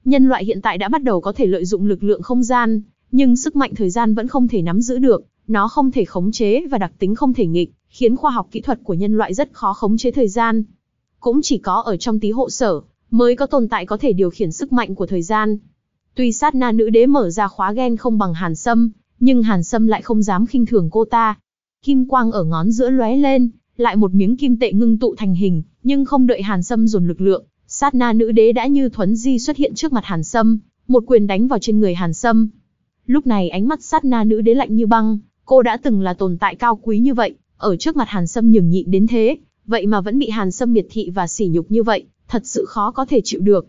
Nhân loại hiện tại đã bắt đầu có thể lợi dụng lực lượng không gian, nhưng sức mạnh thời gian vẫn không thể nắm giữ được, nó không thể khống chế và đặc tính không thể nghịch, khiến khoa học kỹ thuật của nhân loại rất khó khống chế thời gian. Cũng chỉ có ở trong tí hộ sở, mới có tồn tại có thể điều khiển sức mạnh của thời gian. Tuy sát na nữ đế mở ra khóa ghen không bằng Hàn Sâm, nhưng Hàn Sâm lại không dám khinh thường cô ta. Kim quang ở ngón giữa lóe lên, lại một miếng kim tệ ngưng tụ thành hình, nhưng không đợi Hàn Sâm dồn lực lượng, sát na nữ đế đã như thuấn di xuất hiện trước mặt Hàn Sâm, một quyền đánh vào trên người Hàn Sâm. Lúc này ánh mắt sát na nữ đế lạnh như băng, cô đã từng là tồn tại cao quý như vậy, ở trước mặt Hàn Sâm nhường nhịn đến thế, vậy mà vẫn bị Hàn Sâm miệt thị và sỉ nhục như vậy, thật sự khó có thể chịu được.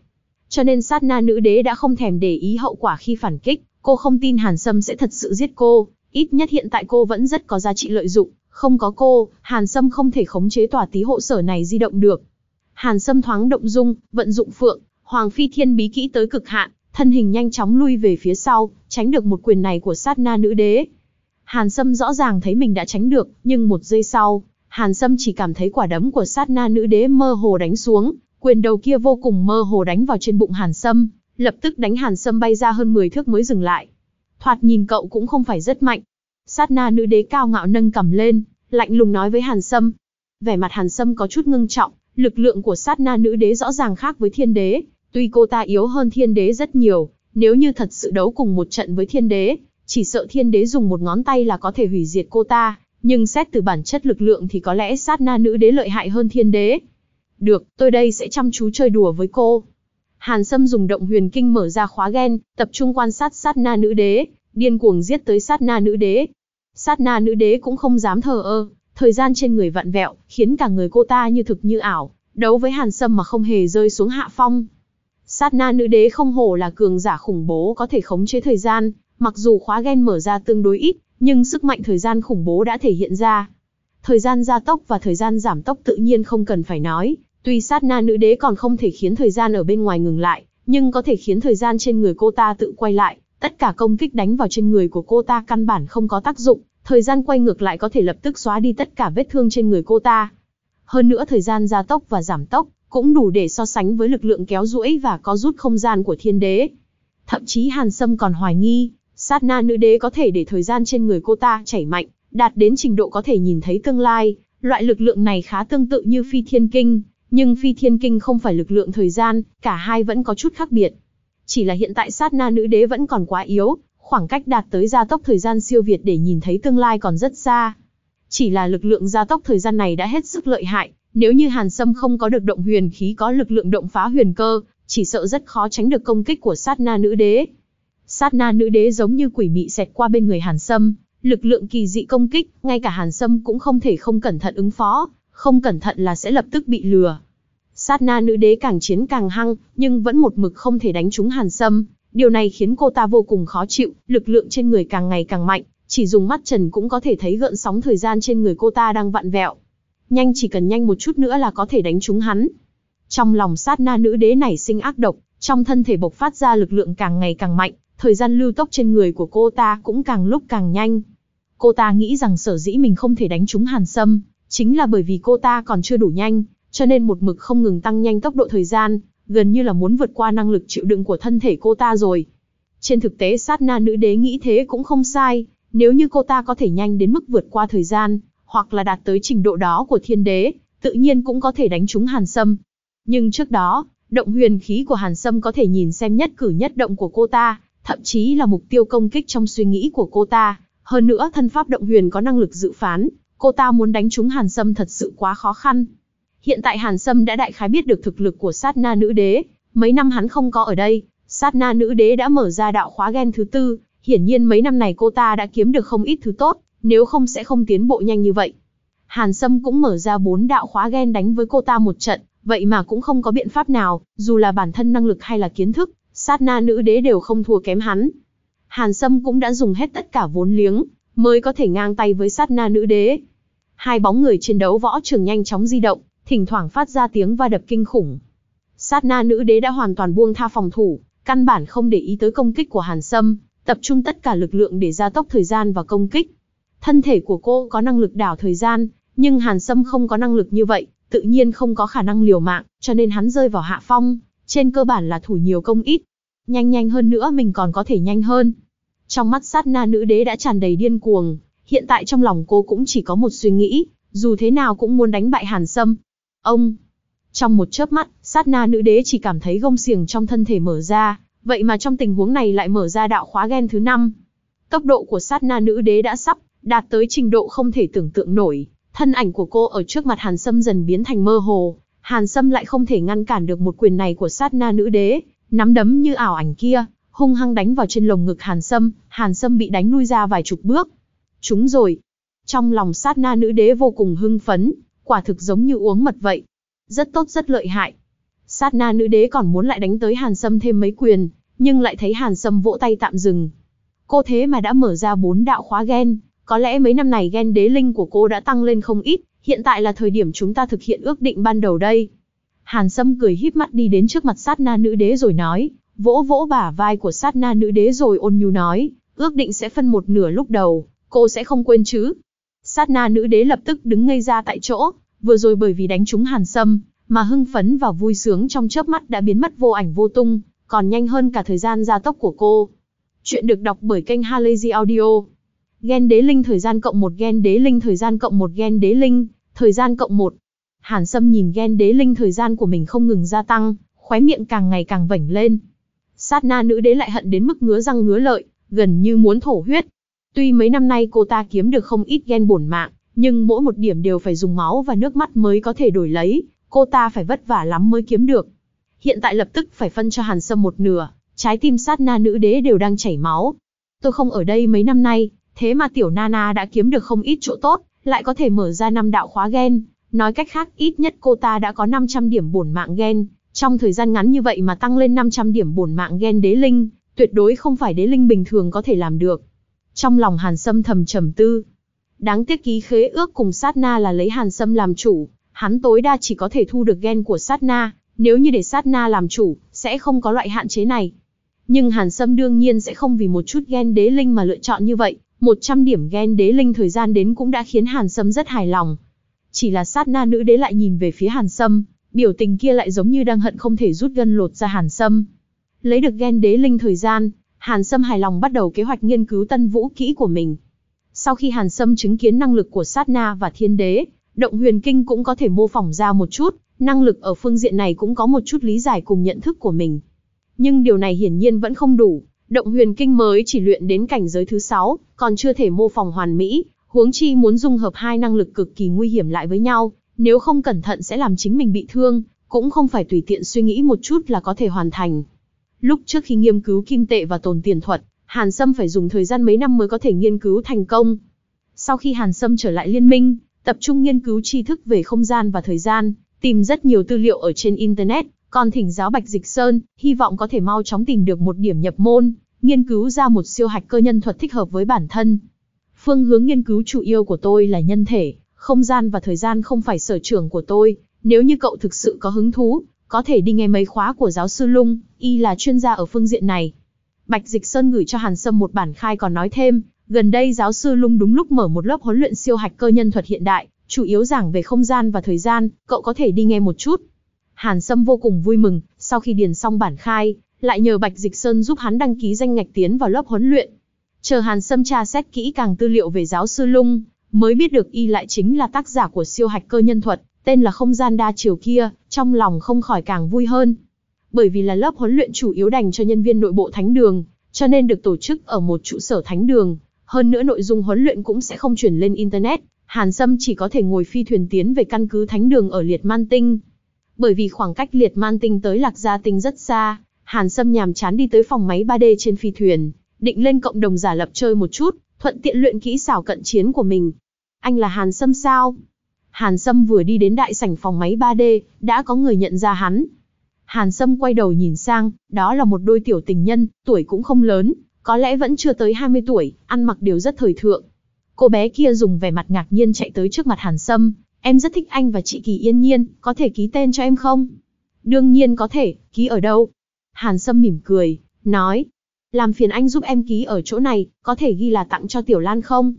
Cho nên sát na nữ đế đã không thèm để ý hậu quả khi phản kích, cô không tin Hàn Sâm sẽ thật sự giết cô, ít nhất hiện tại cô vẫn rất có giá trị lợi dụng, không có cô, Hàn Sâm không thể khống chế tòa tí hộ sở này di động được. Hàn Sâm thoáng động dung, vận dụng phượng, Hoàng Phi Thiên bí kỹ tới cực hạn, thân hình nhanh chóng lui về phía sau, tránh được một quyền này của sát na nữ đế. Hàn Sâm rõ ràng thấy mình đã tránh được, nhưng một giây sau, Hàn Sâm chỉ cảm thấy quả đấm của sát na nữ đế mơ hồ đánh xuống, quyền đầu kia vô cùng mơ hồ đánh vào trên bụng Hàn Sâm, lập tức đánh Hàn Sâm bay ra hơn 10 thước mới dừng lại. Thoạt nhìn cậu cũng không phải rất mạnh. Sát na nữ đế cao ngạo nâng cầm lên, lạnh lùng nói với Hàn Sâm. Vẻ mặt Hàn Sâm có chút ngưng trọng, lực lượng của sát na nữ đế rõ ràng khác với thiên đế, tuy cô ta yếu hơn thiên đế rất nhiều, nếu như thật sự đấu cùng một trận với thiên đế, chỉ sợ thiên đế dùng một ngón tay là có thể hủy diệt cô ta, nhưng xét từ bản chất lực lượng thì có lẽ sát na nữ đế lợi hại hơn thiên đế. Được, tôi đây sẽ chăm chú chơi đùa với cô. Hàn Sâm dùng động huyền kinh mở ra khóa gen, tập trung quan sát sát na nữ đế, điên cuồng giết tới sát na nữ đế. Sát na nữ đế cũng không dám thờ ơ, thời gian trên người vặn vẹo, khiến cả người cô ta như thực như ảo, đấu với Hàn Sâm mà không hề rơi xuống hạ phong. Sát na nữ đế không hổ là cường giả khủng bố có thể khống chế thời gian, mặc dù khóa gen mở ra tương đối ít, nhưng sức mạnh thời gian khủng bố đã thể hiện ra. Thời gian gia tốc và thời gian giảm tốc tự nhiên không cần phải nói, tuy sát na nữ đế còn không thể khiến thời gian ở bên ngoài ngừng lại, nhưng có thể khiến thời gian trên người cô ta tự quay lại, tất cả công kích đánh vào trên người của cô ta căn bản không có tác dụng, thời gian quay ngược lại có thể lập tức xóa đi tất cả vết thương trên người cô ta. Hơn nữa thời gian gia tốc và giảm tốc, cũng đủ để so sánh với lực lượng kéo duỗi và có rút không gian của thiên đế. Thậm chí Hàn Sâm còn hoài nghi, sát na nữ đế có thể để thời gian trên người cô ta chảy mạnh, đạt đến trình độ có thể nhìn thấy tương lai. Loại lực lượng này khá tương tự như phi thiên kinh, nhưng phi thiên kinh không phải lực lượng thời gian, cả hai vẫn có chút khác biệt. Chỉ là hiện tại sát na nữ đế vẫn còn quá yếu, khoảng cách đạt tới gia tốc thời gian siêu việt để nhìn thấy tương lai còn rất xa. Chỉ là lực lượng gia tốc thời gian này đã hết sức lợi hại, nếu như Hàn Sâm không có được động huyền khí có lực lượng động phá huyền cơ, chỉ sợ rất khó tránh được công kích của sát na nữ đế. Sát na nữ đế giống như quỷ mị xẹt qua bên người Hàn Sâm, lực lượng kỳ dị công kích, ngay cả Hàn Sâm cũng không thể không cẩn thận ứng phó, không cẩn thận là sẽ lập tức bị lừa. Sát na nữ đế càng chiến càng hăng, nhưng vẫn một mực không thể đánh trúng Hàn Sâm, điều này khiến cô ta vô cùng khó chịu, lực lượng trên người càng ngày càng mạnh, chỉ dùng mắt trần cũng có thể thấy gợn sóng thời gian trên người cô ta đang vặn vẹo. Nhanh chỉ cần nhanh một chút nữa là có thể đánh trúng hắn. Trong lòng sát na nữ đế nảy sinh ác độc, trong thân thể bộc phát ra lực lượng càng ngày càng mạnh, thời gian lưu tốc trên người của cô ta cũng càng lúc càng nhanh. Cô ta nghĩ rằng sở dĩ mình không thể đánh trúng Hàn Sâm, chính là bởi vì cô ta còn chưa đủ nhanh, cho nên một mực không ngừng tăng nhanh tốc độ thời gian, gần như là muốn vượt qua năng lực chịu đựng của thân thể cô ta rồi. Trên thực tế sát na nữ đế nghĩ thế cũng không sai, nếu như cô ta có thể nhanh đến mức vượt qua thời gian, hoặc là đạt tới trình độ đó của thiên đế, tự nhiên cũng có thể đánh trúng Hàn Sâm. Nhưng trước đó, động huyền khí của Hàn Sâm có thể nhìn xem nhất cử nhất động của cô ta, thậm chí là mục tiêu công kích trong suy nghĩ của cô ta. Hơn nữa thân pháp động huyền có năng lực dự phán, cô ta muốn đánh trúng Hàn Sâm thật sự quá khó khăn. Hiện tại Hàn Sâm đã đại khái biết được thực lực của sát na nữ đế, mấy năm hắn không có ở đây, sát na nữ đế đã mở ra đạo khóa gen thứ tư, hiển nhiên mấy năm này cô ta đã kiếm được không ít thứ tốt, nếu không sẽ không tiến bộ nhanh như vậy. Hàn Sâm cũng mở ra bốn đạo khóa gen đánh với cô ta một trận, vậy mà cũng không có biện pháp nào, dù là bản thân năng lực hay là kiến thức, sát na nữ đế đều không thua kém hắn. Hàn Sâm cũng đã dùng hết tất cả vốn liếng, mới có thể ngang tay với sát na nữ đế. Hai bóng người chiến đấu võ trường nhanh chóng di động, thỉnh thoảng phát ra tiếng va đập kinh khủng. Sát na nữ đế đã hoàn toàn buông tha phòng thủ, căn bản không để ý tới công kích của Hàn Sâm, tập trung tất cả lực lượng để gia tốc thời gian và công kích. Thân thể của cô có năng lực đảo thời gian, nhưng Hàn Sâm không có năng lực như vậy, tự nhiên không có khả năng liều mạng, cho nên hắn rơi vào hạ phong, trên cơ bản là thủ nhiều công ít. Nhanh nhanh hơn nữa mình còn có thể nhanh hơn. Trong mắt sát na nữ đế đã tràn đầy điên cuồng, hiện tại trong lòng cô cũng chỉ có một suy nghĩ, dù thế nào cũng muốn đánh bại Hàn Sâm. Ông! Trong một chớp mắt, sát na nữ đế chỉ cảm thấy gông xiềng trong thân thể mở ra, vậy mà trong tình huống này lại mở ra đạo khóa gen thứ năm. Tốc độ của sát na nữ đế đã sắp đạt tới trình độ không thể tưởng tượng nổi. Thân ảnh của cô ở trước mặt Hàn Sâm dần biến thành mơ hồ, Hàn Sâm lại không thể ngăn cản được một quyền này của sát na nữ đế, nắm đấm như ảo ảnh kia, hung hăng đánh vào trên lồng ngực Hàn Sâm, Hàn Sâm bị đánh lui ra vài chục bước. Chúng rồi. Trong lòng sát na nữ đế vô cùng hưng phấn, quả thực giống như uống mật vậy. Rất tốt rất lợi hại. Sát na nữ đế còn muốn lại đánh tới Hàn Sâm thêm mấy quyền, nhưng lại thấy Hàn Sâm vỗ tay tạm dừng. Cô thế mà đã mở ra bốn đạo khóa gen, có lẽ mấy năm này gen đế linh của cô đã tăng lên không ít, hiện tại là thời điểm chúng ta thực hiện ước định ban đầu đây. Hàn Sâm cười híp mắt đi đến trước mặt sát na nữ đế rồi nói, vỗ vỗ bả vai của sát na nữ đế rồi ôn nhu nói, ước định sẽ phân một nửa lúc đầu, cô sẽ không quên chứ. Sát na nữ đế lập tức đứng ngây ra tại chỗ, vừa rồi bởi vì đánh trúng Hàn Sâm, mà hưng phấn và vui sướng trong chớp mắt đã biến mất vô ảnh vô tung, còn nhanh hơn cả thời gian gia tốc của cô. Chuyện được đọc bởi kênh Halazy Audio. Gen đế linh thời gian cộng một gen đế linh thời gian cộng một gen đế linh, thời gian cộng một. Hàn Sâm nhìn gen đế linh thời gian của mình không ngừng gia tăng, khóe miệng càng ngày càng vảnh lên. Sát na nữ đế lại hận đến mức ngứa răng ngứa lợi, gần như muốn thổ huyết. Tuy mấy năm nay cô ta kiếm được không ít ghen bổn mạng, nhưng mỗi một điểm đều phải dùng máu và nước mắt mới có thể đổi lấy, cô ta phải vất vả lắm mới kiếm được. Hiện tại lập tức phải phân cho Hàn Sâm một nửa, trái tim sát na nữ đế đều đang chảy máu. Tôi không ở đây mấy năm nay, thế mà tiểu Nana đã kiếm được không ít chỗ tốt, lại có thể mở ra năm đạo khóa gen. Nói cách khác, ít nhất cô ta đã có 500 điểm bổn mạng gen. Trong thời gian ngắn như vậy mà tăng lên 500 điểm bổn mạng gen đế linh, tuyệt đối không phải đế linh bình thường có thể làm được. Trong lòng Hàn Sâm thầm trầm tư. Đáng tiếc ký khế ước cùng sát na là lấy Hàn Sâm làm chủ, hắn tối đa chỉ có thể thu được gen của sát na, nếu như để sát na làm chủ, sẽ không có loại hạn chế này. Nhưng Hàn Sâm đương nhiên sẽ không vì một chút gen đế linh mà lựa chọn như vậy, 100 điểm gen đế linh thời gian đến cũng đã khiến Hàn Sâm rất hài lòng. Chỉ là sát na nữ đế lại nhìn về phía Hàn Sâm, biểu tình kia lại giống như đang hận không thể rút gân lột ra Hàn Sâm. Lấy được gen đế linh thời gian, Hàn Sâm hài lòng bắt đầu kế hoạch nghiên cứu tân vũ kỹ của mình. Sau khi Hàn Sâm chứng kiến năng lực của sát na và thiên đế, động huyền kinh cũng có thể mô phỏng ra một chút, năng lực ở phương diện này cũng có một chút lý giải cùng nhận thức của mình. Nhưng điều này hiển nhiên vẫn không đủ, động huyền kinh mới chỉ luyện đến cảnh giới thứ 6, còn chưa thể mô phỏng hoàn mỹ, huống chi muốn dung hợp hai năng lực cực kỳ nguy hiểm lại với nhau, nếu không cẩn thận sẽ làm chính mình bị thương, cũng không phải tùy tiện suy nghĩ một chút là có thể hoàn thành. Lúc trước khi nghiên cứu kim tệ và tồn tiền thuật, Hàn Sâm phải dùng thời gian mấy năm mới có thể nghiên cứu thành công. Sau khi Hàn Sâm trở lại liên minh, tập trung nghiên cứu tri thức về không gian và thời gian, tìm rất nhiều tư liệu ở trên Internet, còn thỉnh giáo Bạch Dịch Sơn, hy vọng có thể mau chóng tìm được một điểm nhập môn, nghiên cứu ra một siêu hạch cơ nhân thuật thích hợp với bản thân. Phương hướng nghiên cứu chủ yếu của tôi là nhân thể, không gian và thời gian không phải sở trường của tôi, nếu như cậu thực sự có hứng thú, có thể đi nghe mấy khóa của giáo sư Lung, y là chuyên gia ở phương diện này. Bạch Dịch Sơn gửi cho Hàn Sâm một bản khai còn nói thêm, gần đây giáo sư Lung đúng lúc mở một lớp huấn luyện siêu hạch cơ nhân thuật hiện đại, chủ yếu giảng về không gian và thời gian, cậu có thể đi nghe một chút. Hàn Sâm vô cùng vui mừng, sau khi điền xong bản khai, lại nhờ Bạch Dịch Sơn giúp hắn đăng ký danh ngạch tiến vào lớp huấn luyện. Chờ Hàn Sâm tra xét kỹ càng tư liệu về giáo sư Lung, mới biết được y lại chính là tác giả của siêu hạch cơ nhân thuật, tên là không gian đa chiều kia, trong lòng không khỏi càng vui hơn. Bởi vì là lớp huấn luyện chủ yếu dành cho nhân viên nội bộ thánh đường, cho nên được tổ chức ở một trụ sở thánh đường, hơn nữa nội dung huấn luyện cũng sẽ không chuyển lên internet, Hàn Sâm chỉ có thể ngồi phi thuyền tiến về căn cứ thánh đường ở Liệt Man Tinh. Bởi vì khoảng cách Liệt Man Tinh tới Lạc Gia Tinh rất xa, Hàn Sâm nhàm chán đi tới phòng máy 3D trên phi thuyền, định lên cộng đồng giả lập chơi một chút, thuận tiện luyện kỹ xảo cận chiến của mình. Anh là Hàn Sâm sao? Hàn Sâm vừa đi đến đại sảnh phòng máy 3D, đã có người nhận ra hắn. Hàn Sâm quay đầu nhìn sang, đó là một đôi tiểu tình nhân, tuổi cũng không lớn, có lẽ vẫn chưa tới 20 tuổi, ăn mặc đều rất thời thượng. Cô bé kia dùng vẻ mặt ngạc nhiên chạy tới trước mặt Hàn Sâm, em rất thích anh và chị Kỳ Yên Nhiên, có thể ký tên cho em không? Đương nhiên có thể, ký ở đâu? Hàn Sâm mỉm cười, nói, làm phiền anh giúp em ký ở chỗ này, có thể ghi là tặng cho Tiểu Lan không?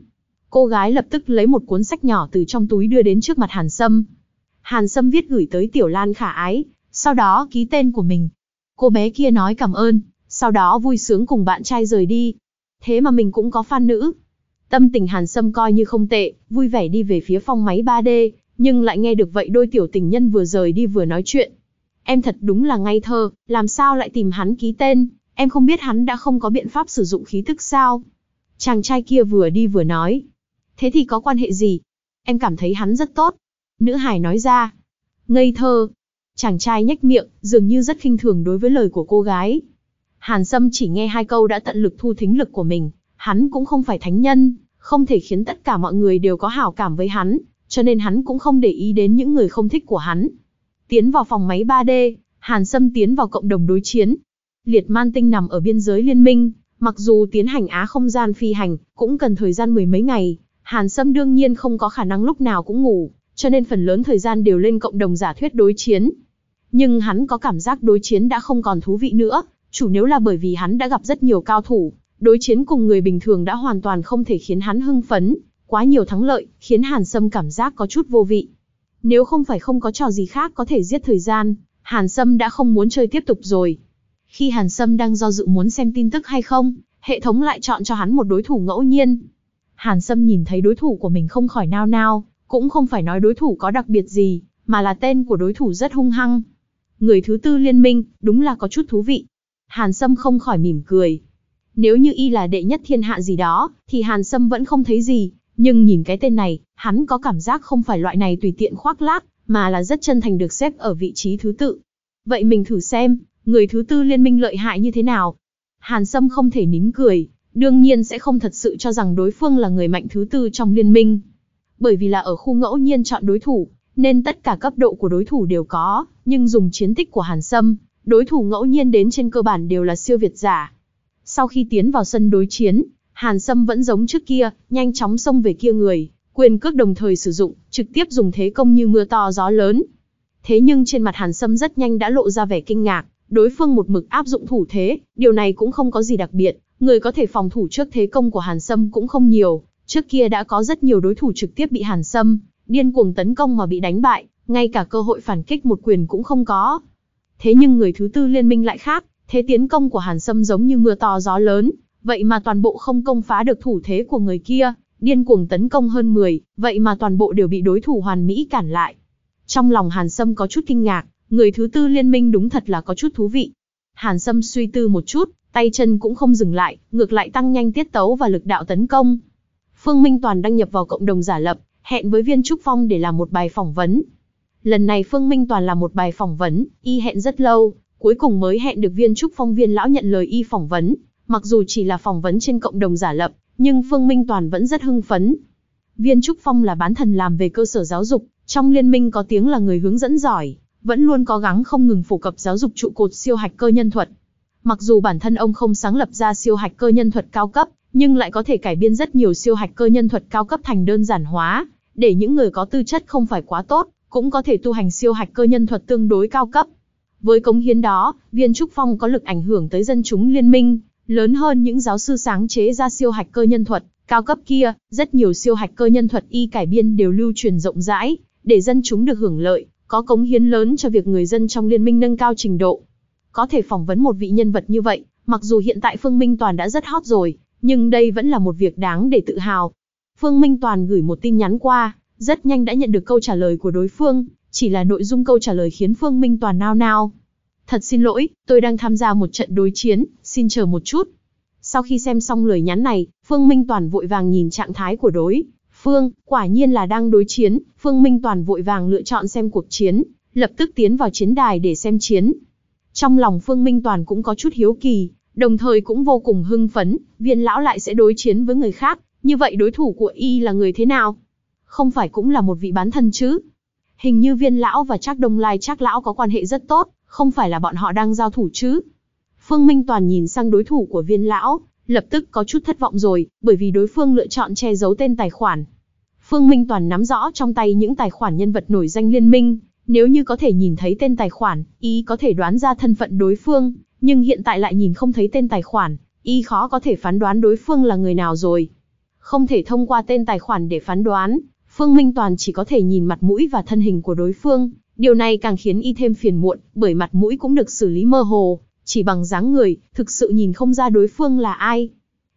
Cô gái lập tức lấy một cuốn sách nhỏ từ trong túi đưa đến trước mặt Hàn Sâm. Hàn Sâm viết gửi tới Tiểu Lan khả ái, sau đó ký tên của mình. Cô bé kia nói cảm ơn, sau đó vui sướng cùng bạn trai rời đi. Thế mà mình cũng có fan nữ. Tâm tình Hàn Sâm coi như không tệ, vui vẻ đi về phía phong máy 3D, nhưng lại nghe được vậy đôi tiểu tình nhân vừa rời đi vừa nói chuyện. Em thật đúng là ngây thơ, làm sao lại tìm hắn ký tên, em không biết hắn đã không có biện pháp sử dụng khí tức sao. Chàng trai kia vừa đi vừa nói. Thế thì có quan hệ gì? Em cảm thấy hắn rất tốt. Nữ hải nói ra. Ngây thơ. Chàng trai nhếch miệng, dường như rất khinh thường đối với lời của cô gái. Hàn Sâm chỉ nghe hai câu đã tận lực thu thính lực của mình. Hắn cũng không phải thánh nhân, không thể khiến tất cả mọi người đều có hảo cảm với hắn, cho nên hắn cũng không để ý đến những người không thích của hắn. Tiến vào phòng máy 3D, Hàn Sâm tiến vào cộng đồng đối chiến. Liệt Man Tinh nằm ở biên giới liên minh, mặc dù tiến hành á không gian phi hành, cũng cần thời gian mười mấy ngày. Hàn Sâm đương nhiên không có khả năng lúc nào cũng ngủ, cho nên phần lớn thời gian đều lên cộng đồng giả thuyết đối chiến. Nhưng hắn có cảm giác đối chiến đã không còn thú vị nữa, chủ nếu là bởi vì hắn đã gặp rất nhiều cao thủ, đối chiến cùng người bình thường đã hoàn toàn không thể khiến hắn hưng phấn, quá nhiều thắng lợi, khiến Hàn Sâm cảm giác có chút vô vị. Nếu không phải không có trò gì khác có thể giết thời gian, Hàn Sâm đã không muốn chơi tiếp tục rồi. Khi Hàn Sâm đang do dự muốn xem tin tức hay không, hệ thống lại chọn cho hắn một đối thủ ngẫu nhiên. Hàn Sâm nhìn thấy đối thủ của mình không khỏi nao nao, cũng không phải nói đối thủ có đặc biệt gì, mà là tên của đối thủ rất hung hăng. Người thứ tư liên minh, đúng là có chút thú vị. Hàn Sâm không khỏi mỉm cười. Nếu như y là đệ nhất thiên hạ gì đó, thì Hàn Sâm vẫn không thấy gì, nhưng nhìn cái tên này, hắn có cảm giác không phải loại này tùy tiện khoác lác, mà là rất chân thành được xếp ở vị trí thứ tự. Vậy mình thử xem, người thứ tư liên minh lợi hại như thế nào? Hàn Sâm không thể nín cười, đương nhiên sẽ không thật sự cho rằng đối phương là người mạnh thứ tư trong liên minh. Bởi vì là ở khu ngẫu nhiên chọn đối thủ, nên tất cả cấp độ của đối thủ đều có, nhưng dùng chiến tích của Hàn Sâm, đối thủ ngẫu nhiên đến trên cơ bản đều là siêu việt giả. Sau khi tiến vào sân đối chiến, Hàn Sâm vẫn giống trước kia, nhanh chóng xông về kia người, quyền cước đồng thời sử dụng, trực tiếp dùng thế công như mưa to gió lớn. Thế nhưng trên mặt Hàn Sâm rất nhanh đã lộ ra vẻ kinh ngạc, đối phương một mực áp dụng thủ thế, điều này cũng không có gì đặc biệt, người có thể phòng thủ trước thế công của Hàn Sâm cũng không nhiều, trước kia đã có rất nhiều đối thủ trực tiếp bị Hàn Sâm điên cuồng tấn công mà bị đánh bại, ngay cả cơ hội phản kích một quyền cũng không có. Thế nhưng người thứ tư liên minh lại khác, thế tiến công của Hàn Sâm giống như mưa to gió lớn, vậy mà toàn bộ không công phá được thủ thế của người kia, điên cuồng tấn công hơn 10, vậy mà toàn bộ đều bị đối thủ hoàn mỹ cản lại. Trong lòng Hàn Sâm có chút kinh ngạc, người thứ tư liên minh đúng thật là có chút thú vị. Hàn Sâm suy tư một chút, tay chân cũng không dừng lại, ngược lại tăng nhanh tiết tấu và lực đạo tấn công. Phương Minh Toàn đăng nhập vào cộng đồng giả lập, hẹn với Viên Trúc Phong để làm một bài phỏng vấn. Lần này Phương Minh Toàn làm một bài phỏng vấn, y hẹn rất lâu, cuối cùng mới hẹn được Viên Trúc Phong viên lão nhận lời y phỏng vấn. Mặc dù chỉ là phỏng vấn trên cộng đồng giả lập, nhưng Phương Minh Toàn vẫn rất hưng phấn. Viên Trúc Phong là bán thần làm về cơ sở giáo dục, trong liên minh có tiếng là người hướng dẫn giỏi, vẫn luôn cố gắng không ngừng phổ cập giáo dục trụ cột siêu hạch cơ nhân thuật. Mặc dù bản thân ông không sáng lập ra siêu hạch cơ nhân thuật cao cấp, nhưng lại có thể cải biên rất nhiều siêu hạch cơ nhân thuật cao cấp thành đơn giản hóa, để những người có tư chất không phải quá tốt, cũng có thể tu hành siêu hạch cơ nhân thuật tương đối cao cấp. Với cống hiến đó, Viên Trúc Phong có lực ảnh hưởng tới dân chúng liên minh, lớn hơn những giáo sư sáng chế ra siêu hạch cơ nhân thuật, cao cấp kia, rất nhiều siêu hạch cơ nhân thuật y cải biên đều lưu truyền rộng rãi, để dân chúng được hưởng lợi, có cống hiến lớn cho việc người dân trong liên minh nâng cao trình độ. Có thể phỏng vấn một vị nhân vật như vậy, mặc dù hiện tại Phương Minh Toàn đã rất hot rồi, nhưng đây vẫn là một việc đáng để tự hào. Phương Minh Toàn gửi một tin nhắn qua, rất nhanh đã nhận được câu trả lời của đối phương, chỉ là nội dung câu trả lời khiến Phương Minh Toàn nao nao. Thật xin lỗi, tôi đang tham gia một trận đối chiến, xin chờ một chút. Sau khi xem xong lời nhắn này, Phương Minh Toàn vội vàng nhìn trạng thái của đối. Phương, quả nhiên là đang đối chiến, Phương Minh Toàn vội vàng lựa chọn xem cuộc chiến, lập tức tiến vào chiến đài để xem chiến. Trong lòng Phương Minh Toàn cũng có chút hiếu kỳ, đồng thời cũng vô cùng hưng phấn, viên lão lại sẽ đối chiến với người khác, như vậy đối thủ của y là người thế nào? Không phải cũng là một vị bán thân chứ? Hình như viên lão và Trác Đông Lai Trác lão có quan hệ rất tốt, không phải là bọn họ đang giao thủ chứ? Phương Minh Toàn nhìn sang đối thủ của viên lão, lập tức có chút thất vọng rồi, bởi vì đối phương lựa chọn che giấu tên tài khoản. Phương Minh Toàn nắm rõ trong tay những tài khoản nhân vật nổi danh liên minh, nếu như có thể nhìn thấy tên tài khoản, ý có thể đoán ra thân phận đối phương, nhưng hiện tại lại nhìn không thấy tên tài khoản, y khó có thể phán đoán đối phương là người nào rồi. Không thể thông qua tên tài khoản để phán đoán, Phương Minh Toàn chỉ có thể nhìn mặt mũi và thân hình của đối phương, điều này càng khiến y thêm phiền muộn, bởi mặt mũi cũng được xử lý mơ hồ, chỉ bằng dáng người, thực sự nhìn không ra đối phương là ai.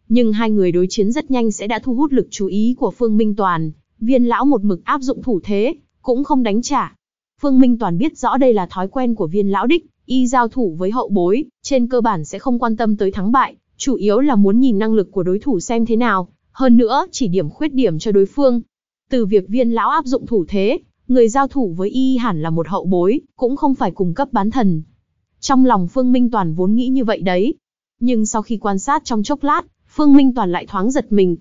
Nhưng hai người đối chiến rất nhanh sẽ đã thu hút lực chú ý của Phương Minh Toàn, viên lão một mực áp dụng thủ thế, cũng không đánh trả. Phương Minh Toàn biết rõ đây là thói quen của viên lão đích, y giao thủ với hậu bối, trên cơ bản sẽ không quan tâm tới thắng bại, chủ yếu là muốn nhìn năng lực của đối thủ xem thế nào, hơn nữa chỉ điểm khuyết điểm cho đối phương. Từ việc viên lão áp dụng thủ thế, người giao thủ với y hẳn là một hậu bối, cũng không phải cung cấp bán thần. Trong lòng Phương Minh Toàn vốn nghĩ như vậy đấy. Nhưng sau khi quan sát trong chốc lát, Phương Minh Toàn lại thoáng giật mình.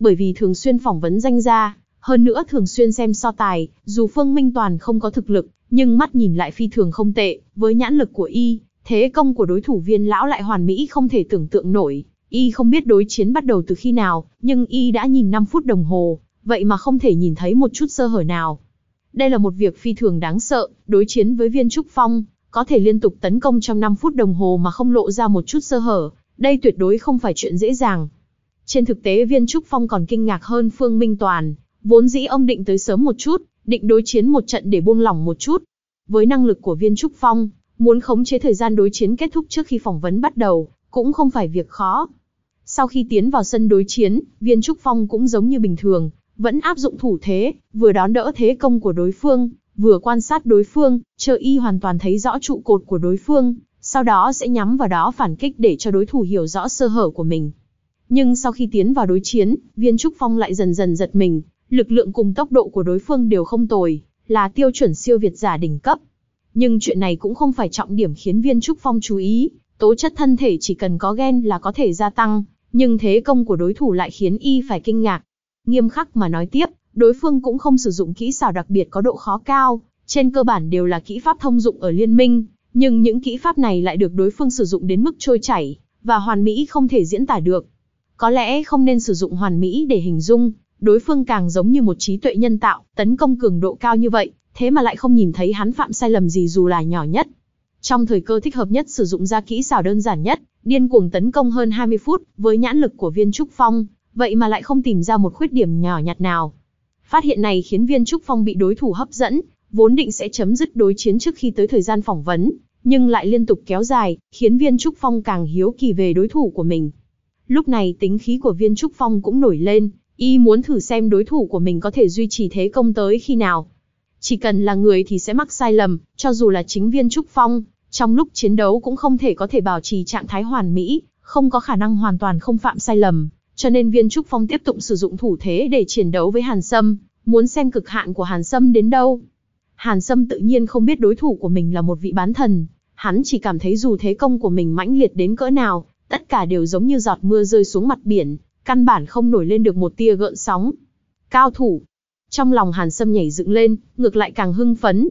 Bởi vì thường xuyên phỏng vấn danh gia, hơn nữa thường xuyên xem so tài, dù Phương Minh Toàn không có thực lực, nhưng mắt nhìn lại phi thường không tệ, với nhãn lực của y, thế công của đối thủ viên lão lại hoàn mỹ không thể tưởng tượng nổi. Y không biết đối chiến bắt đầu từ khi nào, nhưng Y đã nhìn 5 phút đồng hồ, vậy mà không thể nhìn thấy một chút sơ hở nào. Đây là một việc phi thường đáng sợ, đối chiến với viên trúc phong, có thể liên tục tấn công trong 5 phút đồng hồ mà không lộ ra một chút sơ hở, đây tuyệt đối không phải chuyện dễ dàng. Trên thực tế viên trúc phong còn kinh ngạc hơn Phương Minh Toàn, vốn dĩ ông định tới sớm một chút, định đối chiến một trận để buông lỏng một chút. Với năng lực của viên trúc phong, muốn khống chế thời gian đối chiến kết thúc trước khi phỏng vấn bắt đầu, cũng không phải việc khó. Sau khi tiến vào sân đối chiến, viên trúc phong cũng giống như bình thường, vẫn áp dụng thủ thế, vừa đón đỡ thế công của đối phương, vừa quan sát đối phương, chờ y hoàn toàn thấy rõ trụ cột của đối phương, sau đó sẽ nhắm vào đó phản kích để cho đối thủ hiểu rõ sơ hở của mình. Nhưng sau khi tiến vào đối chiến, viên trúc phong lại dần dần giật mình, lực lượng cùng tốc độ của đối phương đều không tồi, là tiêu chuẩn siêu việt giả đỉnh cấp. Nhưng chuyện này cũng không phải trọng điểm khiến viên trúc phong chú ý, tố chất thân thể chỉ cần có gen là có thể gia tăng, nhưng thế công của đối thủ lại khiến y phải kinh ngạc. Nghiêm khắc mà nói tiếp, đối phương cũng không sử dụng kỹ xảo đặc biệt có độ khó cao, trên cơ bản đều là kỹ pháp thông dụng ở liên minh, nhưng những kỹ pháp này lại được đối phương sử dụng đến mức trôi chảy, và hoàn mỹ không thể diễn tả được. Có lẽ không nên sử dụng hoàn mỹ để hình dung, đối phương càng giống như một trí tuệ nhân tạo, tấn công cường độ cao như vậy, thế mà lại không nhìn thấy hắn phạm sai lầm gì dù là nhỏ nhất. Trong thời cơ thích hợp nhất sử dụng ra kỹ xảo đơn giản nhất, điên cuồng tấn công hơn 20 phút, với nhãn lực của viên trúc phong, vậy mà lại không tìm ra một khuyết điểm nhỏ nhặt nào. Phát hiện này khiến viên trúc phong bị đối thủ hấp dẫn, vốn định sẽ chấm dứt đối chiến trước khi tới thời gian phỏng vấn, nhưng lại liên tục kéo dài, khiến viên trúc phong càng hiếu kỳ về đối thủ của mình. Lúc này tính khí của viên trúc phong cũng nổi lên, y muốn thử xem đối thủ của mình có thể duy trì thế công tới khi nào. Chỉ cần là người thì sẽ mắc sai lầm, cho dù là chính viên trúc phong, trong lúc chiến đấu cũng không thể có thể bảo trì trạng thái hoàn mỹ, không có khả năng hoàn toàn không phạm sai lầm, cho nên viên trúc phong tiếp tục sử dụng thủ thế để chiến đấu với Hàn Sâm, muốn xem cực hạn của Hàn Sâm đến đâu. Hàn Sâm tự nhiên không biết đối thủ của mình là một vị bán thần, hắn chỉ cảm thấy dù thế công của mình mãnh liệt đến cỡ nào, tất cả đều giống như giọt mưa rơi xuống mặt biển, căn bản không nổi lên được một tia gợn sóng. Cao thủ. Trong lòng Hàn Sâm nhảy dựng lên, ngược lại càng hưng phấn.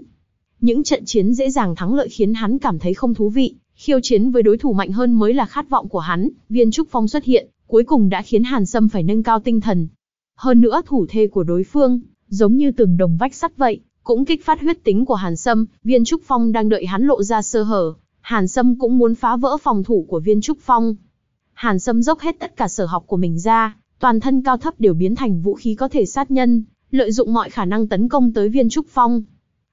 Những trận chiến dễ dàng thắng lợi khiến hắn cảm thấy không thú vị, khiêu chiến với đối thủ mạnh hơn mới là khát vọng của hắn, viên trúc phong xuất hiện, cuối cùng đã khiến Hàn Sâm phải nâng cao tinh thần. Hơn nữa thủ thê của đối phương, giống như tường đồng vách sắt vậy, cũng kích phát huyết tính của Hàn Sâm, viên trúc phong đang đợi hắn lộ ra sơ hở, Hàn Sâm cũng muốn phá vỡ phòng thủ của viên trúc phong. Hàn Sâm dốc hết tất cả sở học của mình ra, toàn thân cao thấp đều biến thành vũ khí có thể sát nhân, lợi dụng mọi khả năng tấn công tới viên trúc phong.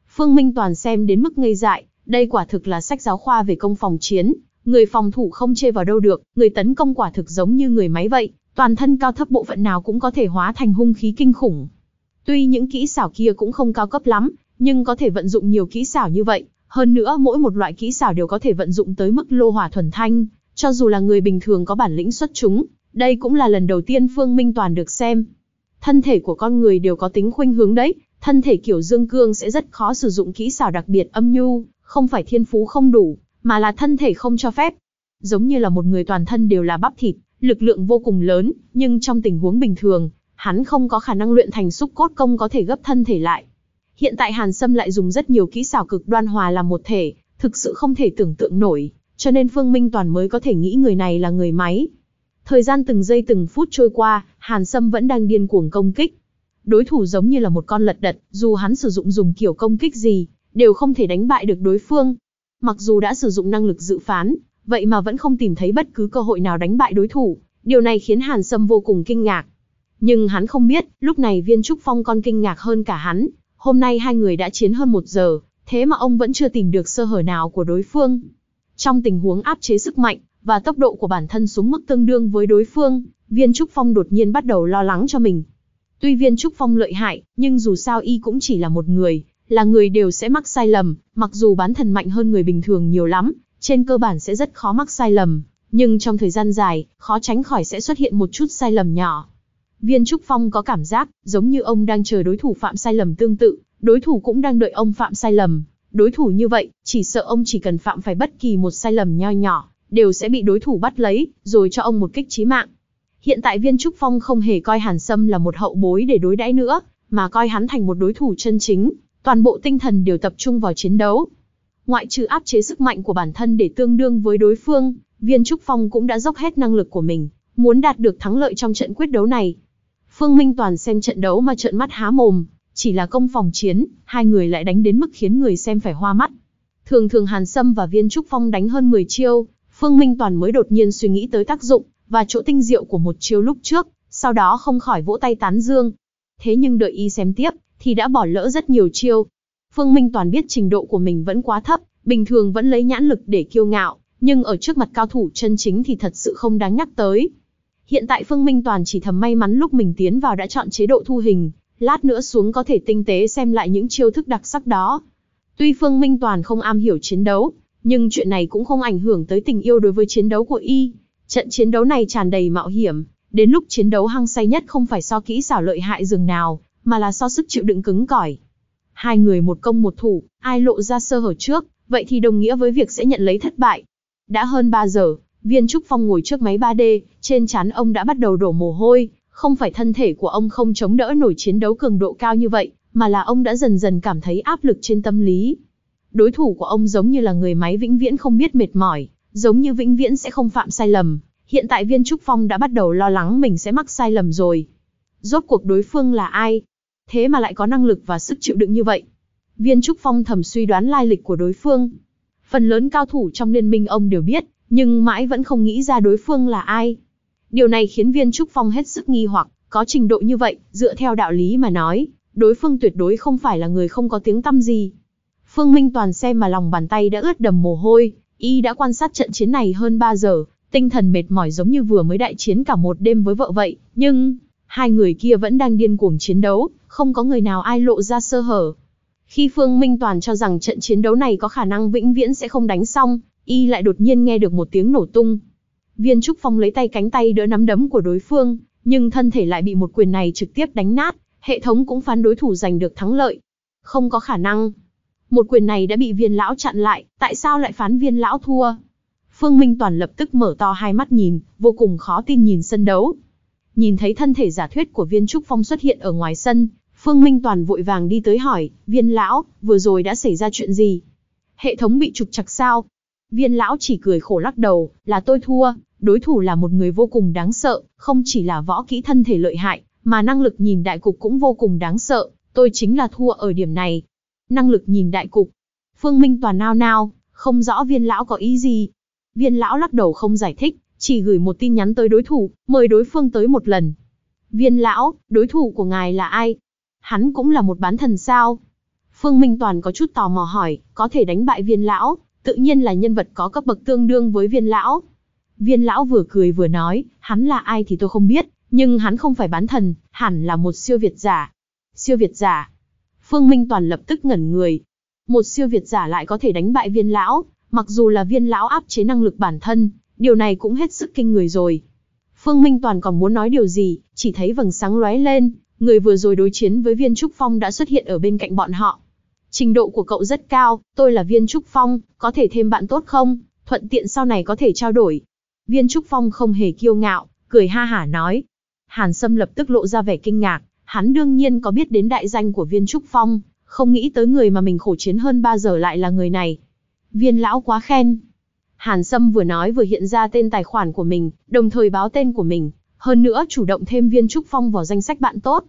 Phương Minh Toàn xem đến mức ngây dại, đây quả thực là sách giáo khoa về công phòng chiến, người phòng thủ không chê vào đâu được, người tấn công quả thực giống như người máy vậy, toàn thân cao thấp bộ phận nào cũng có thể hóa thành hung khí kinh khủng. Tuy những kỹ xảo kia cũng không cao cấp lắm, nhưng có thể vận dụng nhiều kỹ xảo như vậy, hơn nữa mỗi một loại kỹ xảo đều có thể vận dụng tới mức lô hỏa thuần thanh, cho dù là người bình thường có bản lĩnh xuất chúng, đây cũng là lần đầu tiên Phương Minh Toàn được xem. Thân thể của con người đều có tính khuynh hướng đấy, thân thể kiểu dương cương sẽ rất khó sử dụng kỹ xảo đặc biệt âm nhu, không phải thiên phú không đủ, mà là thân thể không cho phép. Giống như là một người toàn thân đều là bắp thịt, lực lượng vô cùng lớn, nhưng trong tình huống bình thường, hắn không có khả năng luyện thành xúc cốt công có thể gấp thân thể lại. Hiện tại Hàn Sâm lại dùng rất nhiều kỹ xảo cực đoan hòa làm một thể, thực sự không thể tưởng tượng nổi, cho nên Phương Minh Toàn mới có thể nghĩ người này là người máy. Thời gian từng giây từng phút trôi qua, Hàn Sâm vẫn đang điên cuồng công kích. Đối thủ giống như là một con lật đật, dù hắn sử dụng dùng kiểu công kích gì, đều không thể đánh bại được đối phương. Mặc dù đã sử dụng năng lực dự phán, vậy mà vẫn không tìm thấy bất cứ cơ hội nào đánh bại đối thủ, điều này khiến Hàn Sâm vô cùng kinh ngạc. Nhưng hắn không biết, lúc này viên trúc phong còn kinh ngạc hơn cả hắn, hôm nay hai người đã chiến hơn một giờ, thế mà ông vẫn chưa tìm được sơ hở nào của đối phương. Trong tình huống áp chế sức mạnh, và tốc độ của bản thân xuống mức tương đương với đối phương, viên trúc phong đột nhiên bắt đầu lo lắng cho mình. Tuy viên trúc phong lợi hại, nhưng dù sao y cũng chỉ là một người, là người đều sẽ mắc sai lầm, mặc dù bán thần mạnh hơn người bình thường nhiều lắm, trên cơ bản sẽ rất khó mắc sai lầm, nhưng trong thời gian dài, khó tránh khỏi sẽ xuất hiện một chút sai lầm nhỏ. Viên Trúc Phong có cảm giác, giống như ông đang chờ đối thủ phạm sai lầm tương tự, đối thủ cũng đang đợi ông phạm sai lầm. Đối thủ như vậy, chỉ sợ ông chỉ cần phạm phải bất kỳ một sai lầm nho nhỏ, đều sẽ bị đối thủ bắt lấy, rồi cho ông một kích chí mạng. Hiện tại Viên Trúc Phong không hề coi Hàn Sâm là một hậu bối để đối đãi nữa, mà coi hắn thành một đối thủ chân chính, toàn bộ tinh thần đều tập trung vào chiến đấu. Ngoại trừ áp chế sức mạnh của bản thân để tương đương với đối phương, Viên Trúc Phong cũng đã dốc hết năng lực của mình, muốn đạt được thắng lợi trong trận quyết đấu này. Phương Minh Toàn xem trận đấu mà trợn mắt há mồm, chỉ là công phòng chiến, hai người lại đánh đến mức khiến người xem phải hoa mắt. Thường thường Hàn Sâm và Viên Trúc Phong đánh hơn 10 chiêu, Phương Minh Toàn mới đột nhiên suy nghĩ tới tác dụng, và chỗ tinh diệu của một chiêu lúc trước, sau đó không khỏi vỗ tay tán dương. Thế nhưng đợi y xem tiếp, thì đã bỏ lỡ rất nhiều chiêu. Phương Minh Toàn biết trình độ của mình vẫn quá thấp, bình thường vẫn lấy nhãn lực để kiêu ngạo, nhưng ở trước mặt cao thủ chân chính thì thật sự không đáng nhắc tới. Hiện tại Phương Minh Toàn chỉ thầm may mắn lúc mình tiến vào đã chọn chế độ thu hình, lát nữa xuống có thể tinh tế xem lại những chiêu thức đặc sắc đó. Tuy Phương Minh Toàn không am hiểu chiến đấu, nhưng chuyện này cũng không ảnh hưởng tới tình yêu đối với chiến đấu của y. Trận chiến đấu này tràn đầy mạo hiểm, đến lúc chiến đấu hăng say nhất không phải so kỹ xảo lợi hại rừng nào, mà là so sức chịu đựng cứng cỏi. Hai người một công một thủ, ai lộ ra sơ hở trước, vậy thì đồng nghĩa với việc sẽ nhận lấy thất bại. Đã hơn 3 giờ, Viên Trúc Phong ngồi trước máy 3D, trên trán ông đã bắt đầu đổ mồ hôi, không phải thân thể của ông không chống đỡ nổi chiến đấu cường độ cao như vậy, mà là ông đã dần dần cảm thấy áp lực trên tâm lý. Đối thủ của ông giống như là người máy vĩnh viễn không biết mệt mỏi, giống như vĩnh viễn sẽ không phạm sai lầm, hiện tại viên trúc phong đã bắt đầu lo lắng mình sẽ mắc sai lầm rồi. Rốt cuộc đối phương là ai? Thế mà lại có năng lực và sức chịu đựng như vậy. Viên trúc phong thầm suy đoán lai lịch của đối phương. Phần lớn cao thủ trong liên minh ông đều biết, nhưng mãi vẫn không nghĩ ra đối phương là ai. Điều này khiến viên trúc phong hết sức nghi hoặc, có trình độ như vậy, dựa theo đạo lý mà nói, đối phương tuyệt đối không phải là người không có tiếng tăm gì. Phương Minh Toàn xem mà lòng bàn tay đã ướt đầm mồ hôi, y đã quan sát trận chiến này hơn 3 giờ, tinh thần mệt mỏi giống như vừa mới đại chiến cả một đêm với vợ vậy, nhưng hai người kia vẫn đang điên cuồng chiến đấu, không có người nào ai lộ ra sơ hở. Khi Phương Minh Toàn cho rằng trận chiến đấu này có khả năng vĩnh viễn sẽ không đánh xong, y lại đột nhiên nghe được một tiếng nổ tung. Viên Trúc Phong lấy tay cánh tay đỡ nắm đấm của đối phương, nhưng thân thể lại bị một quyền này trực tiếp đánh nát, hệ thống cũng phán đối thủ giành được thắng lợi. Không có khả năng. Một quyền này đã bị viên lão chặn lại, tại sao lại phán viên lão thua? Phương Minh Toàn lập tức mở to hai mắt nhìn, vô cùng khó tin nhìn sân đấu. Nhìn thấy thân thể giả thuyết của viên trúc phong xuất hiện ở ngoài sân, Phương Minh Toàn vội vàng đi tới hỏi, viên lão, vừa rồi đã xảy ra chuyện gì? Hệ thống bị trục chặt sao? Viên lão chỉ cười khổ lắc đầu, là tôi thua, đối thủ là một người vô cùng đáng sợ, không chỉ là võ kỹ thân thể lợi hại, mà năng lực nhìn đại cục cũng vô cùng đáng sợ, tôi chính là thua ở điểm này. Năng lực nhìn đại cục. Phương Minh toàn nao nao, không rõ viên lão có ý gì. Viên lão lắc đầu không giải thích, chỉ gửi một tin nhắn tới đối thủ, mời đối phương tới một lần. Viên lão, đối thủ của ngài là ai? Hắn cũng là một bán thần sao? Phương Minh Toàn có chút tò mò hỏi, có thể đánh bại viên lão, tự nhiên là nhân vật có cấp bậc tương đương với viên lão. Viên lão vừa cười vừa nói, hắn là ai thì tôi không biết, nhưng hắn không phải bán thần, hẳn là một siêu việt giả. Siêu việt giả. Phương Minh Toàn lập tức ngẩn người. Một siêu việt giả lại có thể đánh bại viên lão, mặc dù là viên lão áp chế năng lực bản thân, điều này cũng hết sức kinh người rồi. Phương Minh Toàn còn muốn nói điều gì, chỉ thấy vầng sáng lóe lên, người vừa rồi đối chiến với viên trúc phong đã xuất hiện ở bên cạnh bọn họ. Trình độ của cậu rất cao, tôi là viên trúc phong, có thể thêm bạn tốt không? Thuận tiện sau này có thể trao đổi. Viên trúc phong không hề kiêu ngạo, cười ha hả nói. Hàn Sâm lập tức lộ ra vẻ kinh ngạc, hắn đương nhiên có biết đến đại danh của viên trúc phong, không nghĩ tới người mà mình khổ chiến hơn 3 giờ lại là người này. Viên lão quá khen. Hàn Sâm vừa nói vừa hiện ra tên tài khoản của mình, đồng thời báo tên của mình, hơn nữa chủ động thêm viên trúc phong vào danh sách bạn tốt.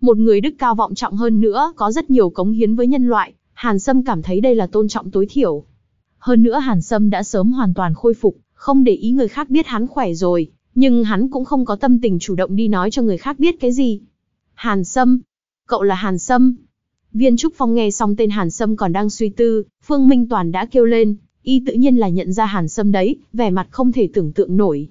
Một người đức cao vọng trọng hơn nữa, có rất nhiều cống hiến với nhân loại, Hàn Sâm cảm thấy đây là tôn trọng tối thiểu. Hơn nữa Hàn Sâm đã sớm hoàn toàn khôi phục, không để ý người khác biết hắn khỏe rồi, nhưng hắn cũng không có tâm tình chủ động đi nói cho người khác biết cái gì. Hàn Sâm, cậu là Hàn Sâm. Viên Trúc Phong nghe xong tên Hàn Sâm còn đang suy tư, Phương Minh Toàn đã kêu lên, y tự nhiên là nhận ra Hàn Sâm đấy, vẻ mặt không thể tưởng tượng nổi.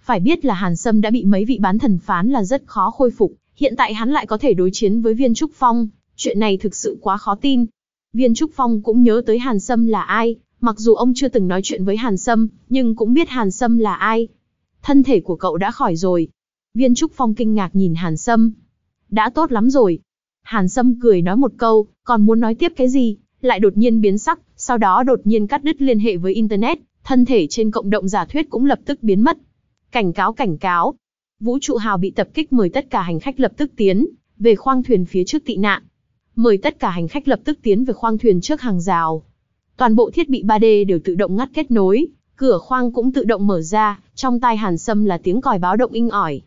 Phải biết là Hàn Sâm đã bị mấy vị bán thần phán là rất khó khôi phục, hiện tại hắn lại có thể đối chiến với Viên Trúc Phong, chuyện này thực sự quá khó tin. Viên Trúc Phong cũng nhớ tới Hàn Sâm là ai, mặc dù ông chưa từng nói chuyện với Hàn Sâm, nhưng cũng biết Hàn Sâm là ai. Thân thể của cậu đã khỏi rồi. Viên Trúc Phong kinh ngạc nhìn Hàn Sâm. Đã tốt lắm rồi. Hàn Sâm cười nói một câu, còn muốn nói tiếp cái gì, lại đột nhiên biến sắc, sau đó đột nhiên cắt đứt liên hệ với Internet, thân thể trên cộng đồng giả thuyết cũng lập tức biến mất. Cảnh cáo cảnh cáo. Vũ trụ hào bị tập kích mời tất cả hành khách lập tức tiến, về khoang thuyền phía trước tị nạn. Mời tất cả hành khách lập tức tiến về khoang thuyền trước hàng rào. Toàn bộ thiết bị 3D đều tự động ngắt kết nối, cửa khoang cũng tự động mở ra, trong tai Hàn Sâm là tiếng còi báo động inh ỏi.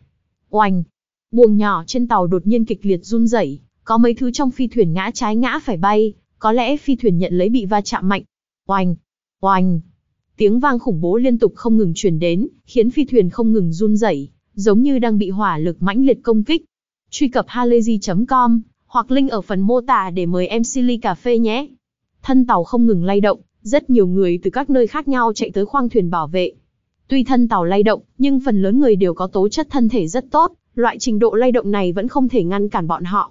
Oanh! Buồng nhỏ trên tàu đột nhiên kịch liệt run rẩy, có mấy thứ trong phi thuyền ngã trái ngã phải bay, có lẽ phi thuyền nhận lấy bị va chạm mạnh. Oanh! Oanh! Tiếng vang khủng bố liên tục không ngừng truyền đến, khiến phi thuyền không ngừng run rẩy, giống như đang bị hỏa lực mãnh liệt công kích. Truy cập halayzi.com hoặc link ở phần mô tả để mời em Silly Cà Phê nhé. Thân tàu không ngừng lay động, rất nhiều người từ các nơi khác nhau chạy tới khoang thuyền bảo vệ. Tuy thân tàu lay động, nhưng phần lớn người đều có tố chất thân thể rất tốt, loại trình độ lay động này vẫn không thể ngăn cản bọn họ.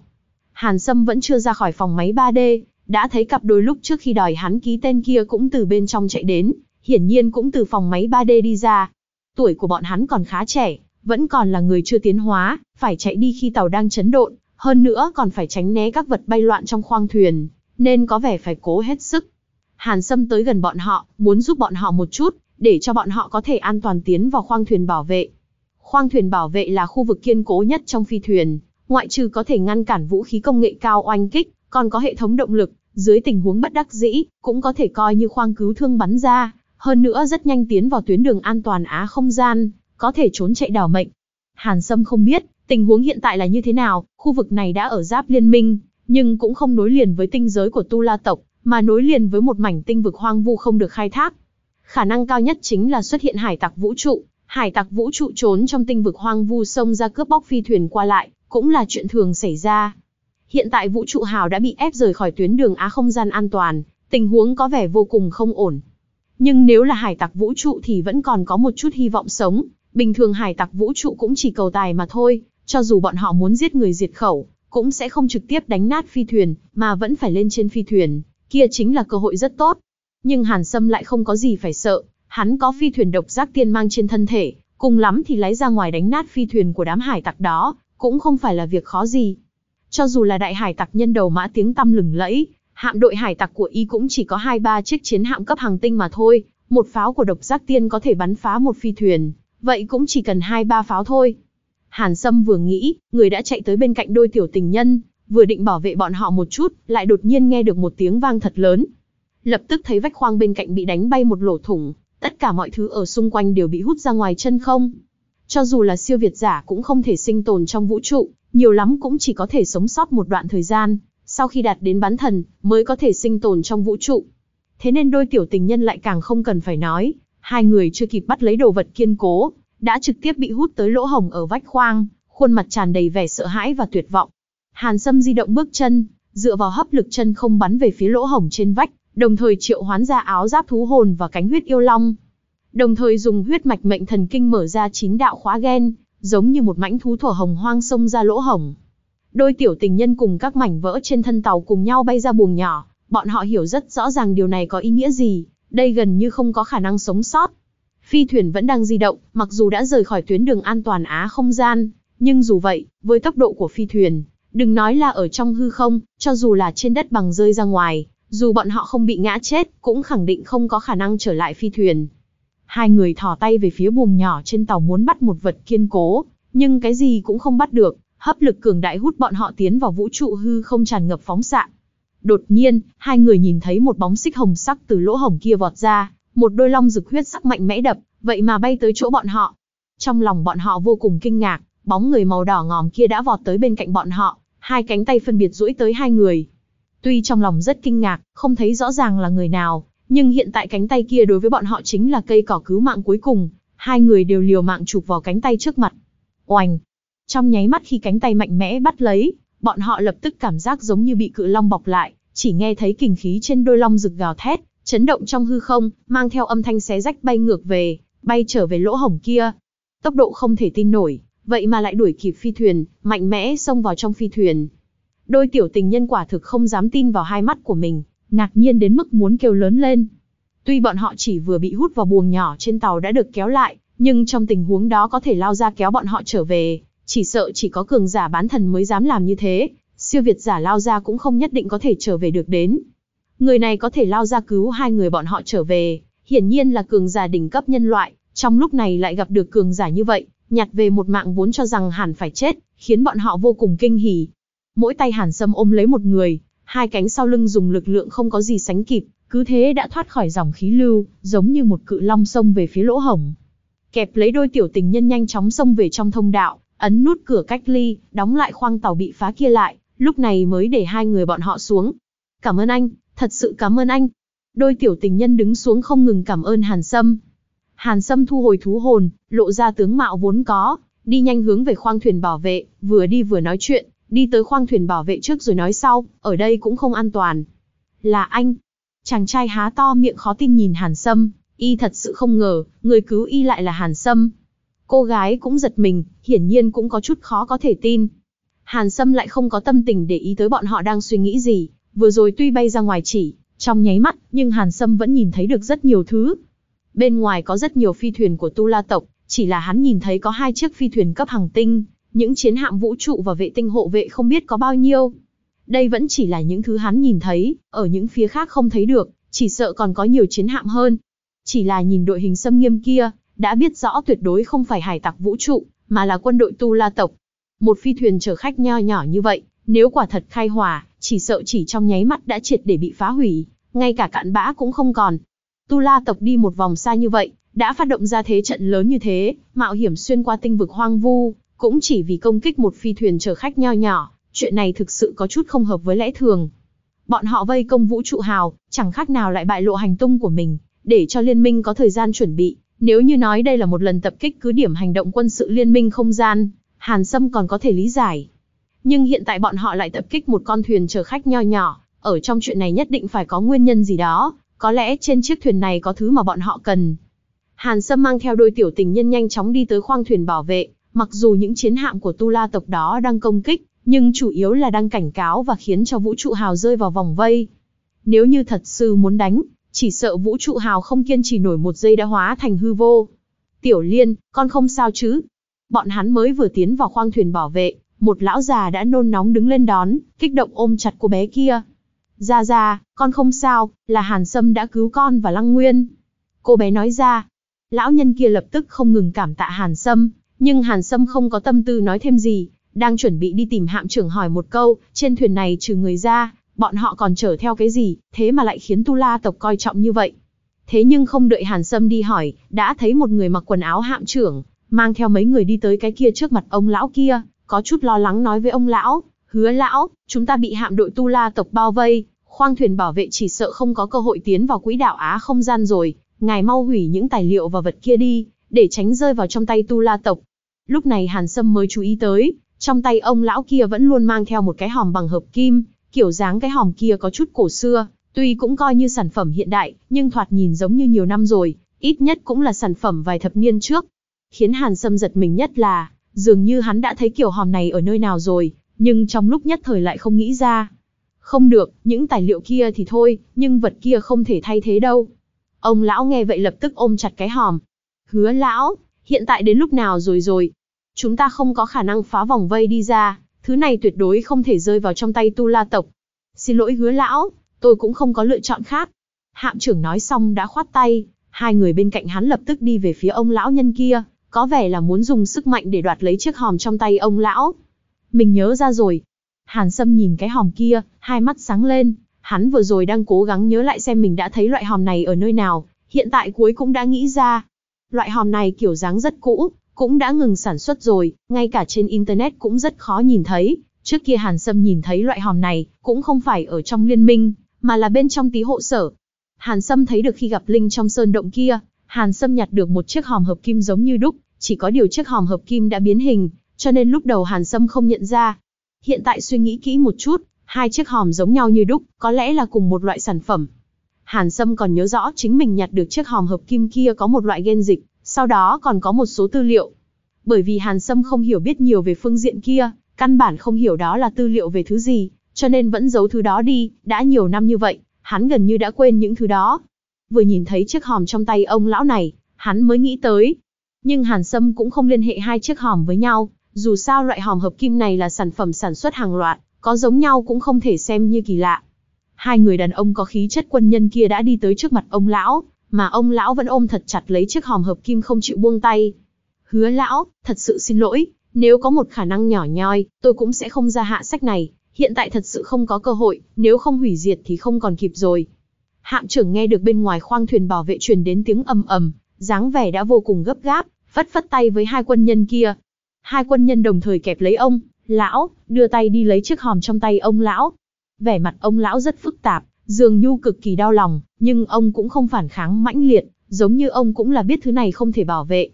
Hàn Sâm vẫn chưa ra khỏi phòng máy 3D, đã thấy cặp đôi lúc trước khi đòi hắn ký tên kia cũng từ bên trong chạy đến, hiển nhiên cũng từ phòng máy 3D đi ra. Tuổi của bọn hắn còn khá trẻ, vẫn còn là người chưa tiến hóa, phải chạy đi khi tàu đang chấn độn, hơn nữa còn phải tránh né các vật bay loạn trong khoang thuyền, nên có vẻ phải cố hết sức. Hàn Sâm tới gần bọn họ, muốn giúp bọn họ một chút, để cho bọn họ có thể an toàn tiến vào khoang thuyền bảo vệ. Khoang thuyền bảo vệ là khu vực kiên cố nhất trong phi thuyền, ngoại trừ có thể ngăn cản vũ khí công nghệ cao oanh kích, còn có hệ thống động lực, dưới tình huống bất đắc dĩ, cũng có thể coi như khoang cứu thương bắn ra, hơn nữa rất nhanh tiến vào tuyến đường an toàn á không gian, có thể trốn chạy đào mệnh. Hàn Sâm không biết, tình huống hiện tại là như thế nào, khu vực này đã ở giáp liên minh, nhưng cũng không nối liền với tinh giới của Tu La tộc, mà nối liền với một mảnh tinh vực hoang vu không được khai thác. Khả năng cao nhất chính là xuất hiện hải tặc vũ trụ, hải tặc vũ trụ trốn trong tinh vực hoang vu sông ra cướp bóc phi thuyền qua lại, cũng là chuyện thường xảy ra. Hiện tại vũ trụ hào đã bị ép rời khỏi tuyến đường Á không gian an toàn, tình huống có vẻ vô cùng không ổn. Nhưng nếu là hải tặc vũ trụ thì vẫn còn có một chút hy vọng sống, bình thường hải tặc vũ trụ cũng chỉ cầu tài mà thôi, cho dù bọn họ muốn giết người diệt khẩu, cũng sẽ không trực tiếp đánh nát phi thuyền, mà vẫn phải lên trên phi thuyền, kia chính là cơ hội rất tốt. Nhưng Hàn Sâm lại không có gì phải sợ, hắn có phi thuyền độc giác tiên mang trên thân thể, cùng lắm thì lấy ra ngoài đánh nát phi thuyền của đám hải tặc đó, cũng không phải là việc khó gì. Cho dù là đại hải tặc nhân đầu mã tiếng tăm lừng lẫy, hạm đội hải tặc của y cũng chỉ có hai ba chiếc chiến hạm cấp hàng tinh mà thôi, một pháo của độc giác tiên có thể bắn phá một phi thuyền, vậy cũng chỉ cần hai ba pháo thôi. Hàn Sâm vừa nghĩ, người đã chạy tới bên cạnh đôi tiểu tình nhân, vừa định bảo vệ bọn họ một chút, lại đột nhiên nghe được một tiếng vang thật lớn. Lập tức thấy vách khoang bên cạnh bị đánh bay một lỗ thủng, tất cả mọi thứ ở xung quanh đều bị hút ra ngoài chân không. Cho dù là siêu việt giả cũng không thể sinh tồn trong vũ trụ, nhiều lắm cũng chỉ có thể sống sót một đoạn thời gian, sau khi đạt đến bán thần, mới có thể sinh tồn trong vũ trụ. Thế nên đôi tiểu tình nhân lại càng không cần phải nói, hai người chưa kịp bắt lấy đồ vật kiên cố, đã trực tiếp bị hút tới lỗ hồng ở vách khoang, khuôn mặt tràn đầy vẻ sợ hãi và tuyệt vọng. Hàn Sâm di động bước chân, dựa vào hấp lực chân không bắn về phía lỗ hồng trên vách, đồng thời triệu hoán ra áo giáp thú hồn và cánh huyết yêu long. Đồng thời dùng huyết mạch mệnh thần kinh mở ra chín đạo khóa gen, giống như một mãnh thú thổ hồng hoang xông ra lỗ hồng. Đôi tiểu tình nhân cùng các mảnh vỡ trên thân tàu cùng nhau bay ra buồng nhỏ, bọn họ hiểu rất rõ ràng điều này có ý nghĩa gì, đây gần như không có khả năng sống sót. Phi thuyền vẫn đang di động, mặc dù đã rời khỏi tuyến đường an toàn Á không gian, nhưng dù vậy, với tốc độ của phi thuyền, đừng nói là ở trong hư không, cho dù là trên đất bằng rơi ra ngoài, dù bọn họ không bị ngã chết, cũng khẳng định không có khả năng trở lại phi thuyền. Hai người thò tay về phía buồng nhỏ trên tàu muốn bắt một vật kiên cố, nhưng cái gì cũng không bắt được, hấp lực cường đại hút bọn họ tiến vào vũ trụ hư không tràn ngập phóng xạ. Đột nhiên, hai người nhìn thấy một bóng xích hồng sắc từ lỗ hồng kia vọt ra, một đôi long rực huyết sắc mạnh mẽ đập, vậy mà bay tới chỗ bọn họ. Trong lòng bọn họ vô cùng kinh ngạc, bóng người màu đỏ ngòm kia đã vọt tới bên cạnh bọn họ, hai cánh tay phân biệt duỗi tới hai người. Tuy trong lòng rất kinh ngạc, không thấy rõ ràng là người nào, nhưng hiện tại cánh tay kia đối với bọn họ chính là cây cỏ cứu mạng cuối cùng, hai người đều liều mạng chụp vào cánh tay trước mặt. Oành! Trong nháy mắt khi cánh tay mạnh mẽ bắt lấy, bọn họ lập tức cảm giác giống như bị cự long bọc lại, chỉ nghe thấy kình khí trên đôi long rực gào thét, chấn động trong hư không, mang theo âm thanh xé rách bay ngược về, bay trở về lỗ hổng kia. Tốc độ không thể tin nổi, vậy mà lại đuổi kịp phi thuyền, mạnh mẽ xông vào trong phi thuyền. Đôi tiểu tình nhân quả thực không dám tin vào hai mắt của mình, ngạc nhiên đến mức muốn kêu lớn lên. Tuy bọn họ chỉ vừa bị hút vào buồng nhỏ trên tàu đã được kéo lại, nhưng trong tình huống đó có thể lao ra kéo bọn họ trở về, chỉ sợ chỉ có cường giả bán thần mới dám làm như thế, siêu việt giả lao ra cũng không nhất định có thể trở về được đến. Người này có thể lao ra cứu hai người bọn họ trở về, hiển nhiên là cường giả đỉnh cấp nhân loại, trong lúc này lại gặp được cường giả như vậy, nhặt về một mạng vốn cho rằng hẳn phải chết, khiến bọn họ vô cùng kinh hỉ. Mỗi tay Hàn Sâm ôm lấy một người, hai cánh sau lưng dùng lực lượng không có gì sánh kịp, cứ thế đã thoát khỏi dòng khí lưu, giống như một cự long xông về phía lỗ hổng. Kẹp lấy đôi tiểu tình nhân nhanh chóng xông về trong thông đạo, ấn nút cửa cách ly, đóng lại khoang tàu bị phá kia lại, lúc này mới để hai người bọn họ xuống. Cảm ơn anh, thật sự cảm ơn anh. Đôi tiểu tình nhân đứng xuống không ngừng cảm ơn Hàn Sâm. Hàn Sâm thu hồi thú hồn, lộ ra tướng mạo vốn có, đi nhanh hướng về khoang thuyền bảo vệ, vừa đi vừa nói chuyện, đi tới khoang thuyền bảo vệ trước rồi nói sau, ở đây cũng không an toàn. Là anh. Chàng trai há to miệng khó tin nhìn Hàn Sâm, y thật sự không ngờ, người cứu y lại là Hàn Sâm. Cô gái cũng giật mình, hiển nhiên cũng có chút khó có thể tin. Hàn Sâm lại không có tâm tình để ý tới bọn họ đang suy nghĩ gì, vừa rồi tuy bay ra ngoài chỉ, trong nháy mắt, nhưng Hàn Sâm vẫn nhìn thấy được rất nhiều thứ. Bên ngoài có rất nhiều phi thuyền của Tu La tộc, chỉ là hắn nhìn thấy có hai chiếc phi thuyền cấp hàng tinh, những chiến hạm vũ trụ và vệ tinh hộ vệ không biết có bao nhiêu. Đây vẫn chỉ là những thứ hắn nhìn thấy, ở những phía khác không thấy được, chỉ sợ còn có nhiều chiến hạm hơn. Chỉ là nhìn đội hình xâm nghiêm kia, đã biết rõ tuyệt đối không phải hải tặc vũ trụ, mà là quân đội Tu La tộc. Một phi thuyền chở khách nho nhỏ như vậy, nếu quả thật khai hỏa, chỉ sợ chỉ trong nháy mắt đã triệt để bị phá hủy, ngay cả cạn bã cũng không còn. Tu La tộc đi một vòng xa như vậy, đã phát động ra thế trận lớn như thế, mạo hiểm xuyên qua tinh vực hoang vu, cũng chỉ vì công kích một phi thuyền chở khách nho nhỏ, chuyện này thực sự có chút không hợp với lẽ thường. Bọn họ vây công vũ trụ hào, chẳng khác nào lại bại lộ hành tung của mình, để cho liên minh có thời gian chuẩn bị. Nếu như nói đây là một lần tập kích cứ điểm hành động quân sự liên minh không gian, Hàn Sâm còn có thể lý giải. Nhưng hiện tại bọn họ lại tập kích một con thuyền chở khách nho nhỏ, ở trong chuyện này nhất định phải có nguyên nhân gì đó, có lẽ trên chiếc thuyền này có thứ mà bọn họ cần. Hàn Sâm mang theo đôi tiểu tình nhân nhanh chóng đi tới khoang thuyền bảo vệ, mặc dù những chiến hạm của Tu La tộc đó đang công kích, nhưng chủ yếu là đang cảnh cáo và khiến cho vũ trụ hào rơi vào vòng vây. Nếu như thật sự muốn đánh, chỉ sợ vũ trụ hào không kiên trì nổi một giây đã hóa thành hư vô. Tiểu Liên, con không sao chứ? Bọn hắn mới vừa tiến vào khoang thuyền bảo vệ, một lão già đã nôn nóng đứng lên đón, kích động ôm chặt cô bé kia. Ra ra, con không sao, là Hàn Sâm đã cứu con và Lăng Nguyên. Cô bé nói ra. Lão nhân kia lập tức không ngừng cảm tạ Hàn Sâm, nhưng Hàn Sâm không có tâm tư nói thêm gì, đang chuẩn bị đi tìm hạm trưởng hỏi một câu, trên thuyền này trừ người ra, bọn họ còn chở theo cái gì, thế mà lại khiến Tu La tộc coi trọng như vậy. Thế nhưng không đợi Hàn Sâm đi hỏi, đã thấy một người mặc quần áo hạm trưởng, mang theo mấy người đi tới cái kia trước mặt ông lão kia, có chút lo lắng nói với ông lão, hứa lão, chúng ta bị hạm đội Tu La tộc bao vây, khoang thuyền bảo vệ chỉ sợ không có cơ hội tiến vào quỹ đạo Á không gian rồi, ngài mau hủy những tài liệu và vật kia đi, để tránh rơi vào trong tay Tu La tộc. Lúc này Hàn Sâm mới chú ý tới, trong tay ông lão kia vẫn luôn mang theo một cái hòm bằng hợp kim, kiểu dáng cái hòm kia có chút cổ xưa, tuy cũng coi như sản phẩm hiện đại, nhưng thoạt nhìn giống như nhiều năm rồi, ít nhất cũng là sản phẩm vài thập niên trước. Khiến Hàn Sâm giật mình nhất là, dường như hắn đã thấy kiểu hòm này ở nơi nào rồi, nhưng trong lúc nhất thời lại không nghĩ ra. Không được, những tài liệu kia thì thôi, nhưng vật kia không thể thay thế đâu. Ông lão nghe vậy lập tức ôm chặt cái hòm. Hứa lão, hiện tại đến lúc nào rồi rồi? Chúng ta không có khả năng phá vòng vây đi ra, thứ này tuyệt đối không thể rơi vào trong tay tu la tộc. Xin lỗi hứa lão, tôi cũng không có lựa chọn khác. Hạm trưởng nói xong đã khoát tay, hai người bên cạnh hắn lập tức đi về phía ông lão nhân kia, có vẻ là muốn dùng sức mạnh để đoạt lấy chiếc hòm trong tay ông lão. Mình nhớ ra rồi. Hàn Sâm nhìn cái hòm kia, hai mắt sáng lên, hắn vừa rồi đang cố gắng nhớ lại xem mình đã thấy loại hòm này ở nơi nào, hiện tại cuối cũng đã nghĩ ra. Loại hòm này kiểu dáng rất cũ, cũng đã ngừng sản xuất rồi, ngay cả trên Internet cũng rất khó nhìn thấy. Trước kia Hàn Sâm nhìn thấy loại hòm này, cũng không phải ở trong liên minh, mà là bên trong tí hộ sở. Hàn Sâm thấy được khi gặp Linh trong sơn động kia, Hàn Sâm nhặt được một chiếc hòm hợp kim giống như đúc, chỉ có điều chiếc hòm hợp kim đã biến hình, cho nên lúc đầu Hàn Sâm không nhận ra. Hiện tại suy nghĩ kỹ một chút, hai chiếc hòm giống nhau như đúc, có lẽ là cùng một loại sản phẩm. Hàn Sâm còn nhớ rõ chính mình nhặt được chiếc hòm hợp kim kia có một loại gen dịch, sau đó còn có một số tư liệu. Bởi vì Hàn Sâm không hiểu biết nhiều về phương diện kia, căn bản không hiểu đó là tư liệu về thứ gì, cho nên vẫn giấu thứ đó đi, đã nhiều năm như vậy, hắn gần như đã quên những thứ đó. Vừa nhìn thấy chiếc hòm trong tay ông lão này, hắn mới nghĩ tới. Nhưng Hàn Sâm cũng không liên hệ hai chiếc hòm với nhau, dù sao loại hòm hợp kim này là sản phẩm sản xuất hàng loạt, có giống nhau cũng không thể xem như kỳ lạ. Hai người đàn ông có khí chất quân nhân kia đã đi tới trước mặt ông lão, mà ông lão vẫn ôm thật chặt lấy chiếc hòm hợp kim không chịu buông tay. Hứa lão, thật sự xin lỗi, nếu có một khả năng nhỏ nhoi, tôi cũng sẽ không ra hạ sách này, hiện tại thật sự không có cơ hội, nếu không hủy diệt thì không còn kịp rồi. Hạm trưởng nghe được bên ngoài khoang thuyền bảo vệ truyền đến tiếng ầm ầm, dáng vẻ đã vô cùng gấp gáp, phất phất tay với hai quân nhân kia. Hai quân nhân đồng thời kẹp lấy ông, lão, đưa tay đi lấy chiếc hòm trong tay ông lão. Vẻ mặt ông lão rất phức tạp, dường nhu cực kỳ đau lòng, nhưng ông cũng không phản kháng mãnh liệt, giống như ông cũng là biết thứ này không thể bảo vệ.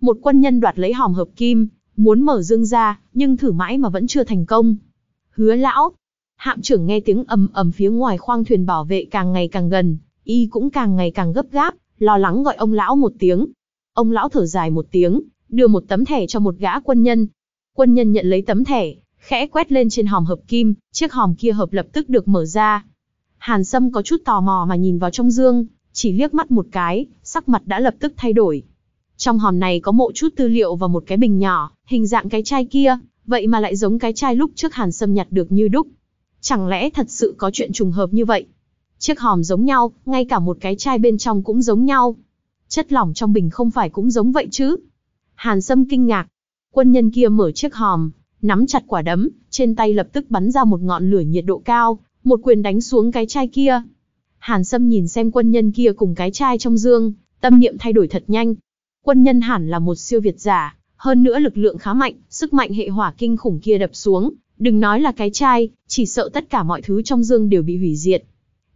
Một quân nhân đoạt lấy hòm hợp kim, muốn mở dương ra, nhưng thử mãi mà vẫn chưa thành công. Hứa lão, hạm trưởng nghe tiếng ầm ầm phía ngoài khoang thuyền bảo vệ càng ngày càng gần, y cũng càng ngày càng gấp gáp, lo lắng gọi ông lão một tiếng. Ông lão thở dài một tiếng, đưa một tấm thẻ cho một gã quân nhân. Quân nhân nhận lấy tấm thẻ, khẽ quét lên trên hòm hợp kim, chiếc hòm kia hợp lập tức được mở ra. Hàn Sâm có chút tò mò mà nhìn vào trong dương, chỉ liếc mắt một cái, sắc mặt đã lập tức thay đổi. Trong hòm này có mộ chút tư liệu và một cái bình nhỏ, hình dạng cái chai kia, vậy mà lại giống cái chai lúc trước Hàn Sâm nhặt được như đúc. Chẳng lẽ thật sự có chuyện trùng hợp như vậy? Chiếc hòm giống nhau, ngay cả một cái chai bên trong cũng giống nhau. Chất lỏng trong bình không phải cũng giống vậy chứ? Hàn Sâm kinh ngạc. Quân nhân kia mở chiếc hòm, nắm chặt quả đấm, trên tay lập tức bắn ra một ngọn lửa nhiệt độ cao, một quyền đánh xuống cái chai kia. Hàn Sâm nhìn xem quân nhân kia cùng cái chai trong dương, Tâm niệm thay đổi thật nhanh. Quân nhân hẳn là một siêu việt giả, hơn nữa lực lượng khá mạnh, sức mạnh hệ hỏa kinh khủng kia đập xuống, đừng nói là cái chai, chỉ sợ tất cả mọi thứ trong dương đều bị hủy diệt.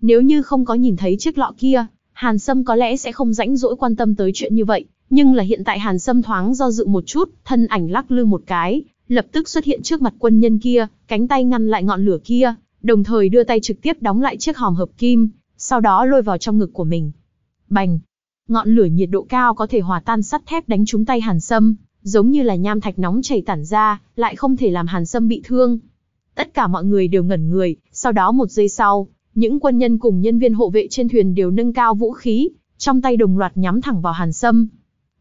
Nếu như không có nhìn thấy chiếc lọ kia, Hàn Sâm có lẽ sẽ không rãnh rỗi quan tâm tới chuyện như vậy, nhưng là hiện tại Hàn Sâm thoáng do dự một chút, thân ảnh lắc lư một cái, lập tức xuất hiện trước mặt quân nhân kia, cánh tay ngăn lại ngọn lửa kia, đồng thời đưa tay trực tiếp đóng lại chiếc hòm hợp kim, sau đó lôi vào trong ngực của mình. Bành! Ngọn lửa nhiệt độ cao có thể hòa tan sắt thép đánh trúng tay Hàn Sâm, giống như là nham thạch nóng chảy tản ra, lại không thể làm Hàn Sâm bị thương. Tất cả mọi người đều ngẩn người, sau đó một giây sau, những quân nhân cùng nhân viên hộ vệ trên thuyền đều nâng cao vũ khí, trong tay đồng loạt nhắm thẳng vào Hàn Sâm.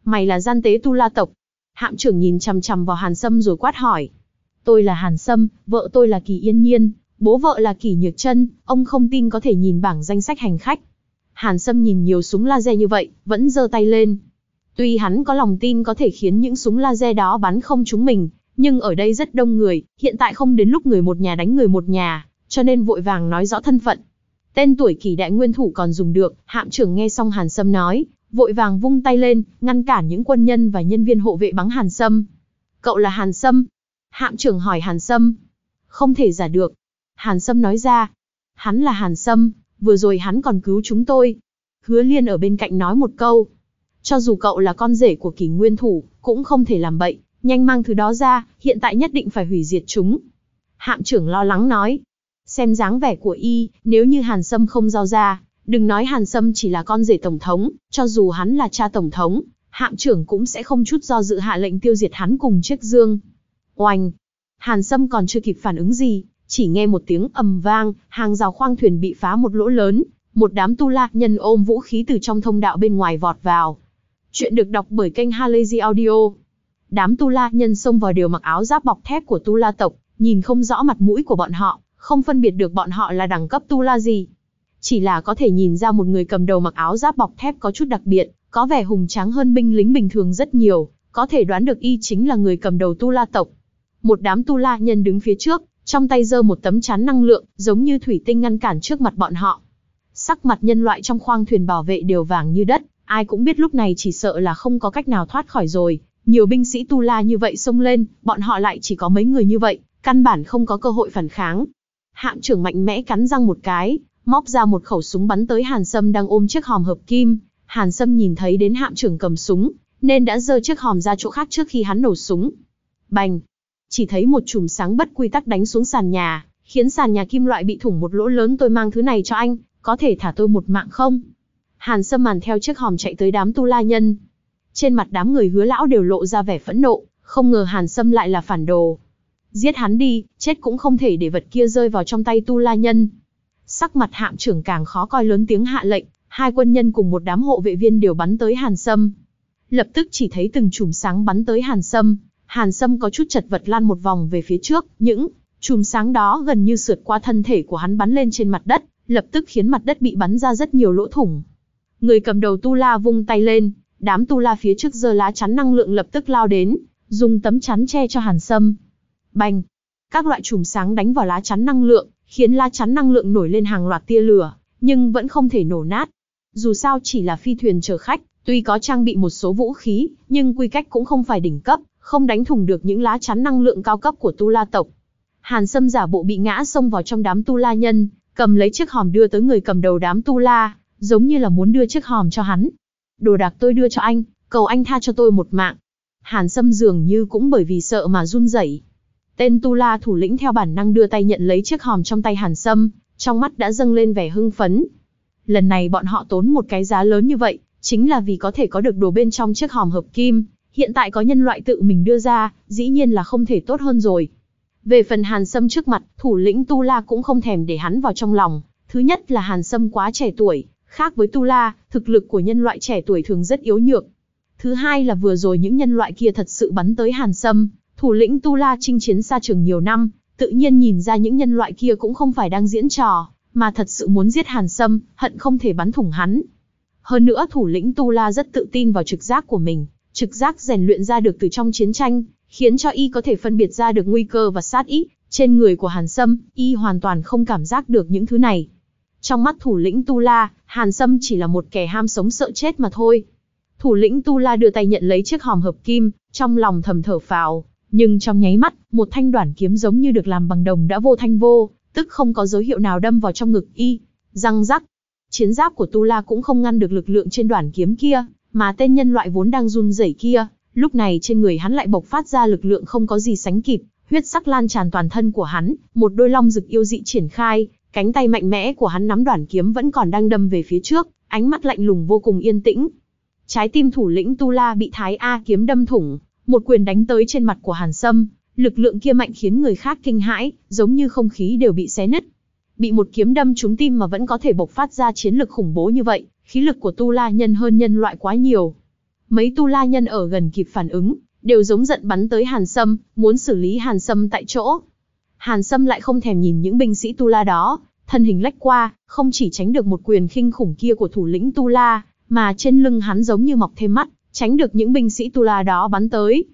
Mày là gian tế tu la tộc. Hạm trưởng nhìn chằm chằm vào Hàn Sâm rồi quát hỏi. Tôi là Hàn Sâm, vợ tôi là Kỳ Yên Nhiên, bố vợ là Kỳ Nhược Trân, ông không tin có thể nhìn bảng danh sách hành khách. Hàn Sâm nhìn nhiều súng laser như vậy, vẫn giơ tay lên. Tuy hắn có lòng tin có thể khiến những súng laser đó bắn không trúng mình, nhưng ở đây rất đông người, hiện tại không đến lúc người một nhà đánh người một nhà, cho nên vội vàng nói rõ thân phận. Tên tuổi kỳ đại nguyên thủ còn dùng được, hạm trưởng nghe xong Hàn Sâm nói, vội vàng vung tay lên, ngăn cản những quân nhân và nhân viên hộ vệ bắn Hàn Sâm. Cậu là Hàn Sâm? Hạm trưởng hỏi Hàn Sâm. Không thể giả được. Hàn Sâm nói ra. Hắn là Hàn Sâm, vừa rồi hắn còn cứu chúng tôi. Hứa Liên ở bên cạnh nói một câu. Cho dù cậu là con rể của kỳ nguyên thủ, cũng không thể làm bậy, nhanh mang thứ đó ra, hiện tại nhất định phải hủy diệt chúng. Hạm trưởng lo lắng nói. Xem dáng vẻ của y, nếu như Hàn Sâm không giao ra, đừng nói Hàn Sâm chỉ là con rể tổng thống, cho dù hắn là cha tổng thống, hạm trưởng cũng sẽ không chút do dự hạ lệnh tiêu diệt hắn cùng chiếc dương. Oanh! Hàn Sâm còn chưa kịp phản ứng gì, chỉ nghe một tiếng ầm vang, hàng rào khoang thuyền bị phá một lỗ lớn, một đám tu la nhân ôm vũ khí từ trong thông đạo bên ngoài vọt vào. Chuyện được đọc bởi kênh Halazy Audio. Đám tu la nhân xông vào đều mặc áo giáp bọc thép của tu la tộc, nhìn không rõ mặt mũi của bọn họ, không phân biệt được bọn họ là đẳng cấp tu la gì. Chỉ là có thể nhìn ra một người cầm đầu mặc áo giáp bọc thép có chút đặc biệt, có vẻ hùng tráng hơn binh lính bình thường rất nhiều, có thể đoán được y chính là người cầm đầu tu la tộc. Một đám tu la nhân đứng phía trước, trong tay giơ một tấm chắn năng lượng, giống như thủy tinh ngăn cản trước mặt bọn họ. Sắc mặt nhân loại trong khoang thuyền bảo vệ đều vàng như đất, ai cũng biết lúc này chỉ sợ là không có cách nào thoát khỏi rồi. Nhiều binh sĩ tu la như vậy xông lên, bọn họ lại chỉ có mấy người như vậy, căn bản không có cơ hội phản kháng. Hạm trưởng mạnh mẽ cắn răng một cái, móc ra một khẩu súng bắn tới Hàn Sâm đang ôm chiếc hòm hợp kim. Hàn Sâm nhìn thấy đến hạm trưởng cầm súng, nên đã giơ chiếc hòm ra chỗ khác trước khi hắn nổ súng. Bành! Chỉ thấy một chùm sáng bất quy tắc đánh xuống sàn nhà, khiến sàn nhà kim loại bị thủng một lỗ lớn tôi mang thứ này cho anh, có thể thả tôi một mạng không? Hàn Sâm màn theo chiếc hòm chạy tới đám tu la nhân. Trên mặt đám người hứa lão đều lộ ra vẻ phẫn nộ, không ngờ Hàn Sâm lại là phản đồ. Giết hắn đi, chết cũng không thể để vật kia rơi vào trong tay tu la nhân. Sắc mặt hạm trưởng càng khó coi lớn tiếng hạ lệnh, hai quân nhân cùng một đám hộ vệ viên đều bắn tới Hàn Sâm. Lập tức chỉ thấy từng chùm sáng bắn tới Hàn Sâm, Hàn Sâm có chút chật vật lan một vòng về phía trước, những chùm sáng đó gần như sượt qua thân thể của hắn bắn lên trên mặt đất, lập tức khiến mặt đất bị bắn ra rất nhiều lỗ thủng. Người cầm đầu Tu La vung tay lên, đám Tu La phía trước giơ lá chắn năng lượng lập tức lao đến, dùng tấm chắn che cho Hàn Sâm. Bành! Các loại chùm sáng đánh vào lá chắn năng lượng, khiến lá chắn năng lượng nổi lên hàng loạt tia lửa, nhưng vẫn không thể nổ nát. Dù sao chỉ là phi thuyền chở khách, tuy có trang bị một số vũ khí, nhưng quy cách cũng không phải đỉnh cấp, không đánh thủng được những lá chắn năng lượng cao cấp của Tu La tộc. Hàn Sâm giả bộ bị ngã xông vào trong đám Tu La nhân, cầm lấy chiếc hòm đưa tới người cầm đầu đám Tu La, giống như là muốn đưa chiếc hòm cho hắn. Đồ đạc tôi đưa cho anh, cầu anh tha cho tôi một mạng. Hàn Sâm dường như cũng bởi vì sợ mà run rẩy. Tên Tu La thủ lĩnh theo bản năng đưa tay nhận lấy chiếc hòm trong tay Hàn Sâm, trong mắt đã dâng lên vẻ hưng phấn. Lần này bọn họ tốn một cái giá lớn như vậy, chính là vì có thể có được đồ bên trong chiếc hòm hợp kim, Hiện tại có nhân loại tự mình đưa ra, dĩ nhiên là không thể tốt hơn rồi. Về phần Hàn Sâm trước mặt, thủ lĩnh Tu La cũng không thèm để hắn vào trong lòng. Thứ nhất là Hàn Sâm quá trẻ tuổi, khác với Tu La, thực lực của nhân loại trẻ tuổi thường rất yếu nhược. Thứ hai là vừa rồi những nhân loại kia thật sự bắn tới Hàn Sâm, thủ lĩnh Tu La chinh chiến xa trường nhiều năm, tự nhiên nhìn ra những nhân loại kia cũng không phải đang diễn trò, mà thật sự muốn giết Hàn Sâm, hận không thể bắn thủng hắn. Hơn nữa thủ lĩnh Tu La rất tự tin vào trực giác của mình, trực giác rèn luyện ra được từ trong chiến tranh, khiến cho y có thể phân biệt ra được nguy cơ và sát ý. Trên người của Hàn Sâm, y hoàn toàn không cảm giác được những thứ này. Trong mắt thủ lĩnh Tu La, Hàn Sâm chỉ là một kẻ ham sống sợ chết mà thôi. Thủ lĩnh Tu La đưa tay nhận lấy chiếc hòm hợp kim, trong lòng thầm thở phào, nhưng trong nháy mắt, một thanh đoản kiếm giống như được làm bằng đồng đã vô thanh vô, tức không có dấu hiệu nào đâm vào trong ngực y. Răng rắc. Chiến giáp của Tu La cũng không ngăn được lực lượng trên đoản kiếm kia, mà tên nhân loại vốn đang run rẩy kia, lúc này trên người hắn lại bộc phát ra lực lượng không có gì sánh kịp, huyết sắc lan tràn toàn thân của hắn, một đôi long rực yêu dị triển khai, cánh tay mạnh mẽ của hắn nắm đoản kiếm vẫn còn đang đâm về phía trước, ánh mắt lạnh lùng vô cùng yên tĩnh. Trái tim thủ lĩnh Tu La bị Thái A kiếm đâm thủng, một quyền đánh tới trên mặt của Hàn Sâm, lực lượng kia mạnh khiến người khác kinh hãi, giống như không khí đều bị xé nứt. Bị một kiếm đâm trúng tim mà vẫn có thể bộc phát ra chiến lực khủng bố như vậy, khí lực của Tu La nhân hơn nhân loại quá nhiều. Mấy Tu La nhân ở gần kịp phản ứng, đều giống giận bắn tới Hàn Sâm, muốn xử lý Hàn Sâm tại chỗ. Hàn Sâm lại không thèm nhìn những binh sĩ Tu La đó, thân hình lách qua, không chỉ tránh được một quyền khinh khủng kia của thủ lĩnh Tu La, mà trên lưng hắn giống như mọc thêm mắt, tránh được những binh sĩ Tu La đó bắn tới.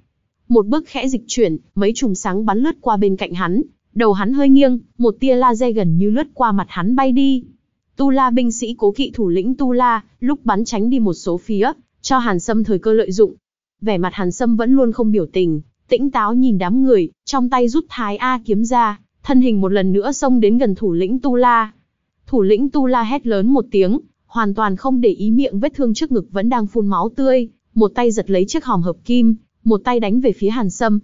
Một bước khẽ dịch chuyển, mấy chùm sáng bắn lướt qua bên cạnh hắn, đầu hắn hơi nghiêng, một tia laser gần như lướt qua mặt hắn bay đi. Tu La binh sĩ cố kỵ thủ lĩnh Tu La, lúc bắn tránh đi một số phía, cho Hàn Sâm thời cơ lợi dụng. Vẻ mặt Hàn Sâm vẫn luôn không biểu tình, tĩnh táo nhìn đám người, trong tay rút Thái A kiếm ra, thân hình một lần nữa xông đến gần thủ lĩnh Tu La. Thủ lĩnh Tu La hét lớn một tiếng, hoàn toàn không để ý miệng vết thương trước ngực vẫn đang phun máu tươi, một tay giật lấy chiếc hòm hợp kim, một tay đánh về phía Hàn Sâm.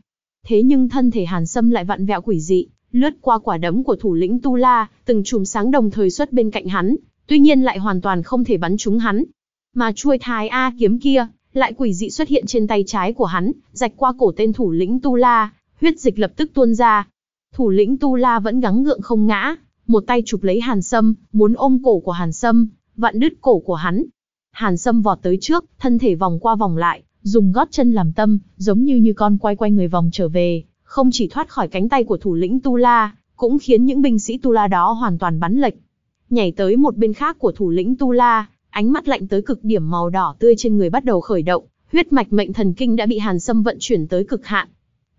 Thế nhưng thân thể Hàn Sâm lại vặn vẹo quỷ dị, lướt qua quả đấm của thủ lĩnh Tu La, từng chùm sáng đồng thời xuất bên cạnh hắn, tuy nhiên lại hoàn toàn không thể bắn trúng hắn. Mà chuôi thái A kiếm kia, lại quỷ dị xuất hiện trên tay trái của hắn, rạch qua cổ tên thủ lĩnh Tu La, huyết dịch lập tức tuôn ra. Thủ lĩnh Tu La vẫn gắng gượng không ngã, một tay chụp lấy Hàn Sâm, muốn ôm cổ của Hàn Sâm, vặn đứt cổ của hắn. Hàn Sâm vọt tới trước, thân thể vòng qua vòng lại, dùng gót chân làm tâm, giống như như con quay quay người vòng trở về, không chỉ thoát khỏi cánh tay của thủ lĩnh Tu La, cũng khiến những binh sĩ Tu La đó hoàn toàn bắn lệch. Nhảy tới một bên khác của thủ lĩnh Tu La, ánh mắt lạnh tới cực điểm màu đỏ tươi trên người bắt đầu khởi động, huyết mạch mệnh thần kinh đã bị Hàn Sâm vận chuyển tới cực hạn.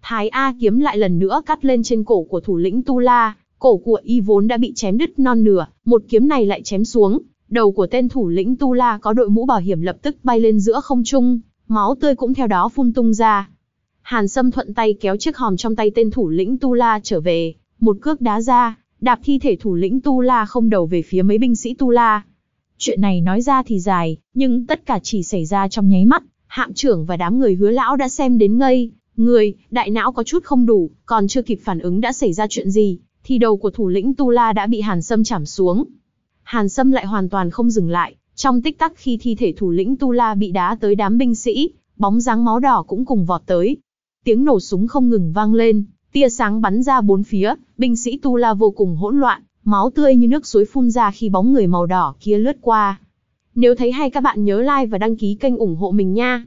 Thái A kiếm lại lần nữa cắt lên trên cổ của thủ lĩnh Tu La, cổ của y vốn đã bị chém đứt non nửa, một kiếm này lại chém xuống, đầu của tên thủ lĩnh Tu La có đội mũ bảo hiểm lập tức bay lên giữa không trung, máu tươi cũng theo đó phun tung ra. Hàn Sâm thuận tay kéo chiếc hòm trong tay tên thủ lĩnh Tu La trở về, một cước đá ra, đạp thi thể thủ lĩnh Tu La không đầu về phía mấy binh sĩ Tu La. Chuyện này nói ra thì dài, nhưng tất cả chỉ xảy ra trong nháy mắt, hạm trưởng và đám người hứa lão đã xem đến ngây, người, đại não có chút không đủ, còn chưa kịp phản ứng đã xảy ra chuyện gì, thì đầu của thủ lĩnh Tu La đã bị Hàn Sâm chảm xuống. Hàn Sâm lại hoàn toàn không dừng lại, trong tích tắc khi thi thể thủ lĩnh Tu La bị đá tới đám binh sĩ, bóng dáng máu đỏ cũng cùng vọt tới. Tiếng nổ súng không ngừng vang lên, tia sáng bắn ra bốn phía, binh sĩ Tu La vô cùng hỗn loạn, máu tươi như nước suối phun ra khi bóng người màu đỏ kia lướt qua. Nếu thấy hay các bạn nhớ like và đăng ký kênh ủng hộ mình nha.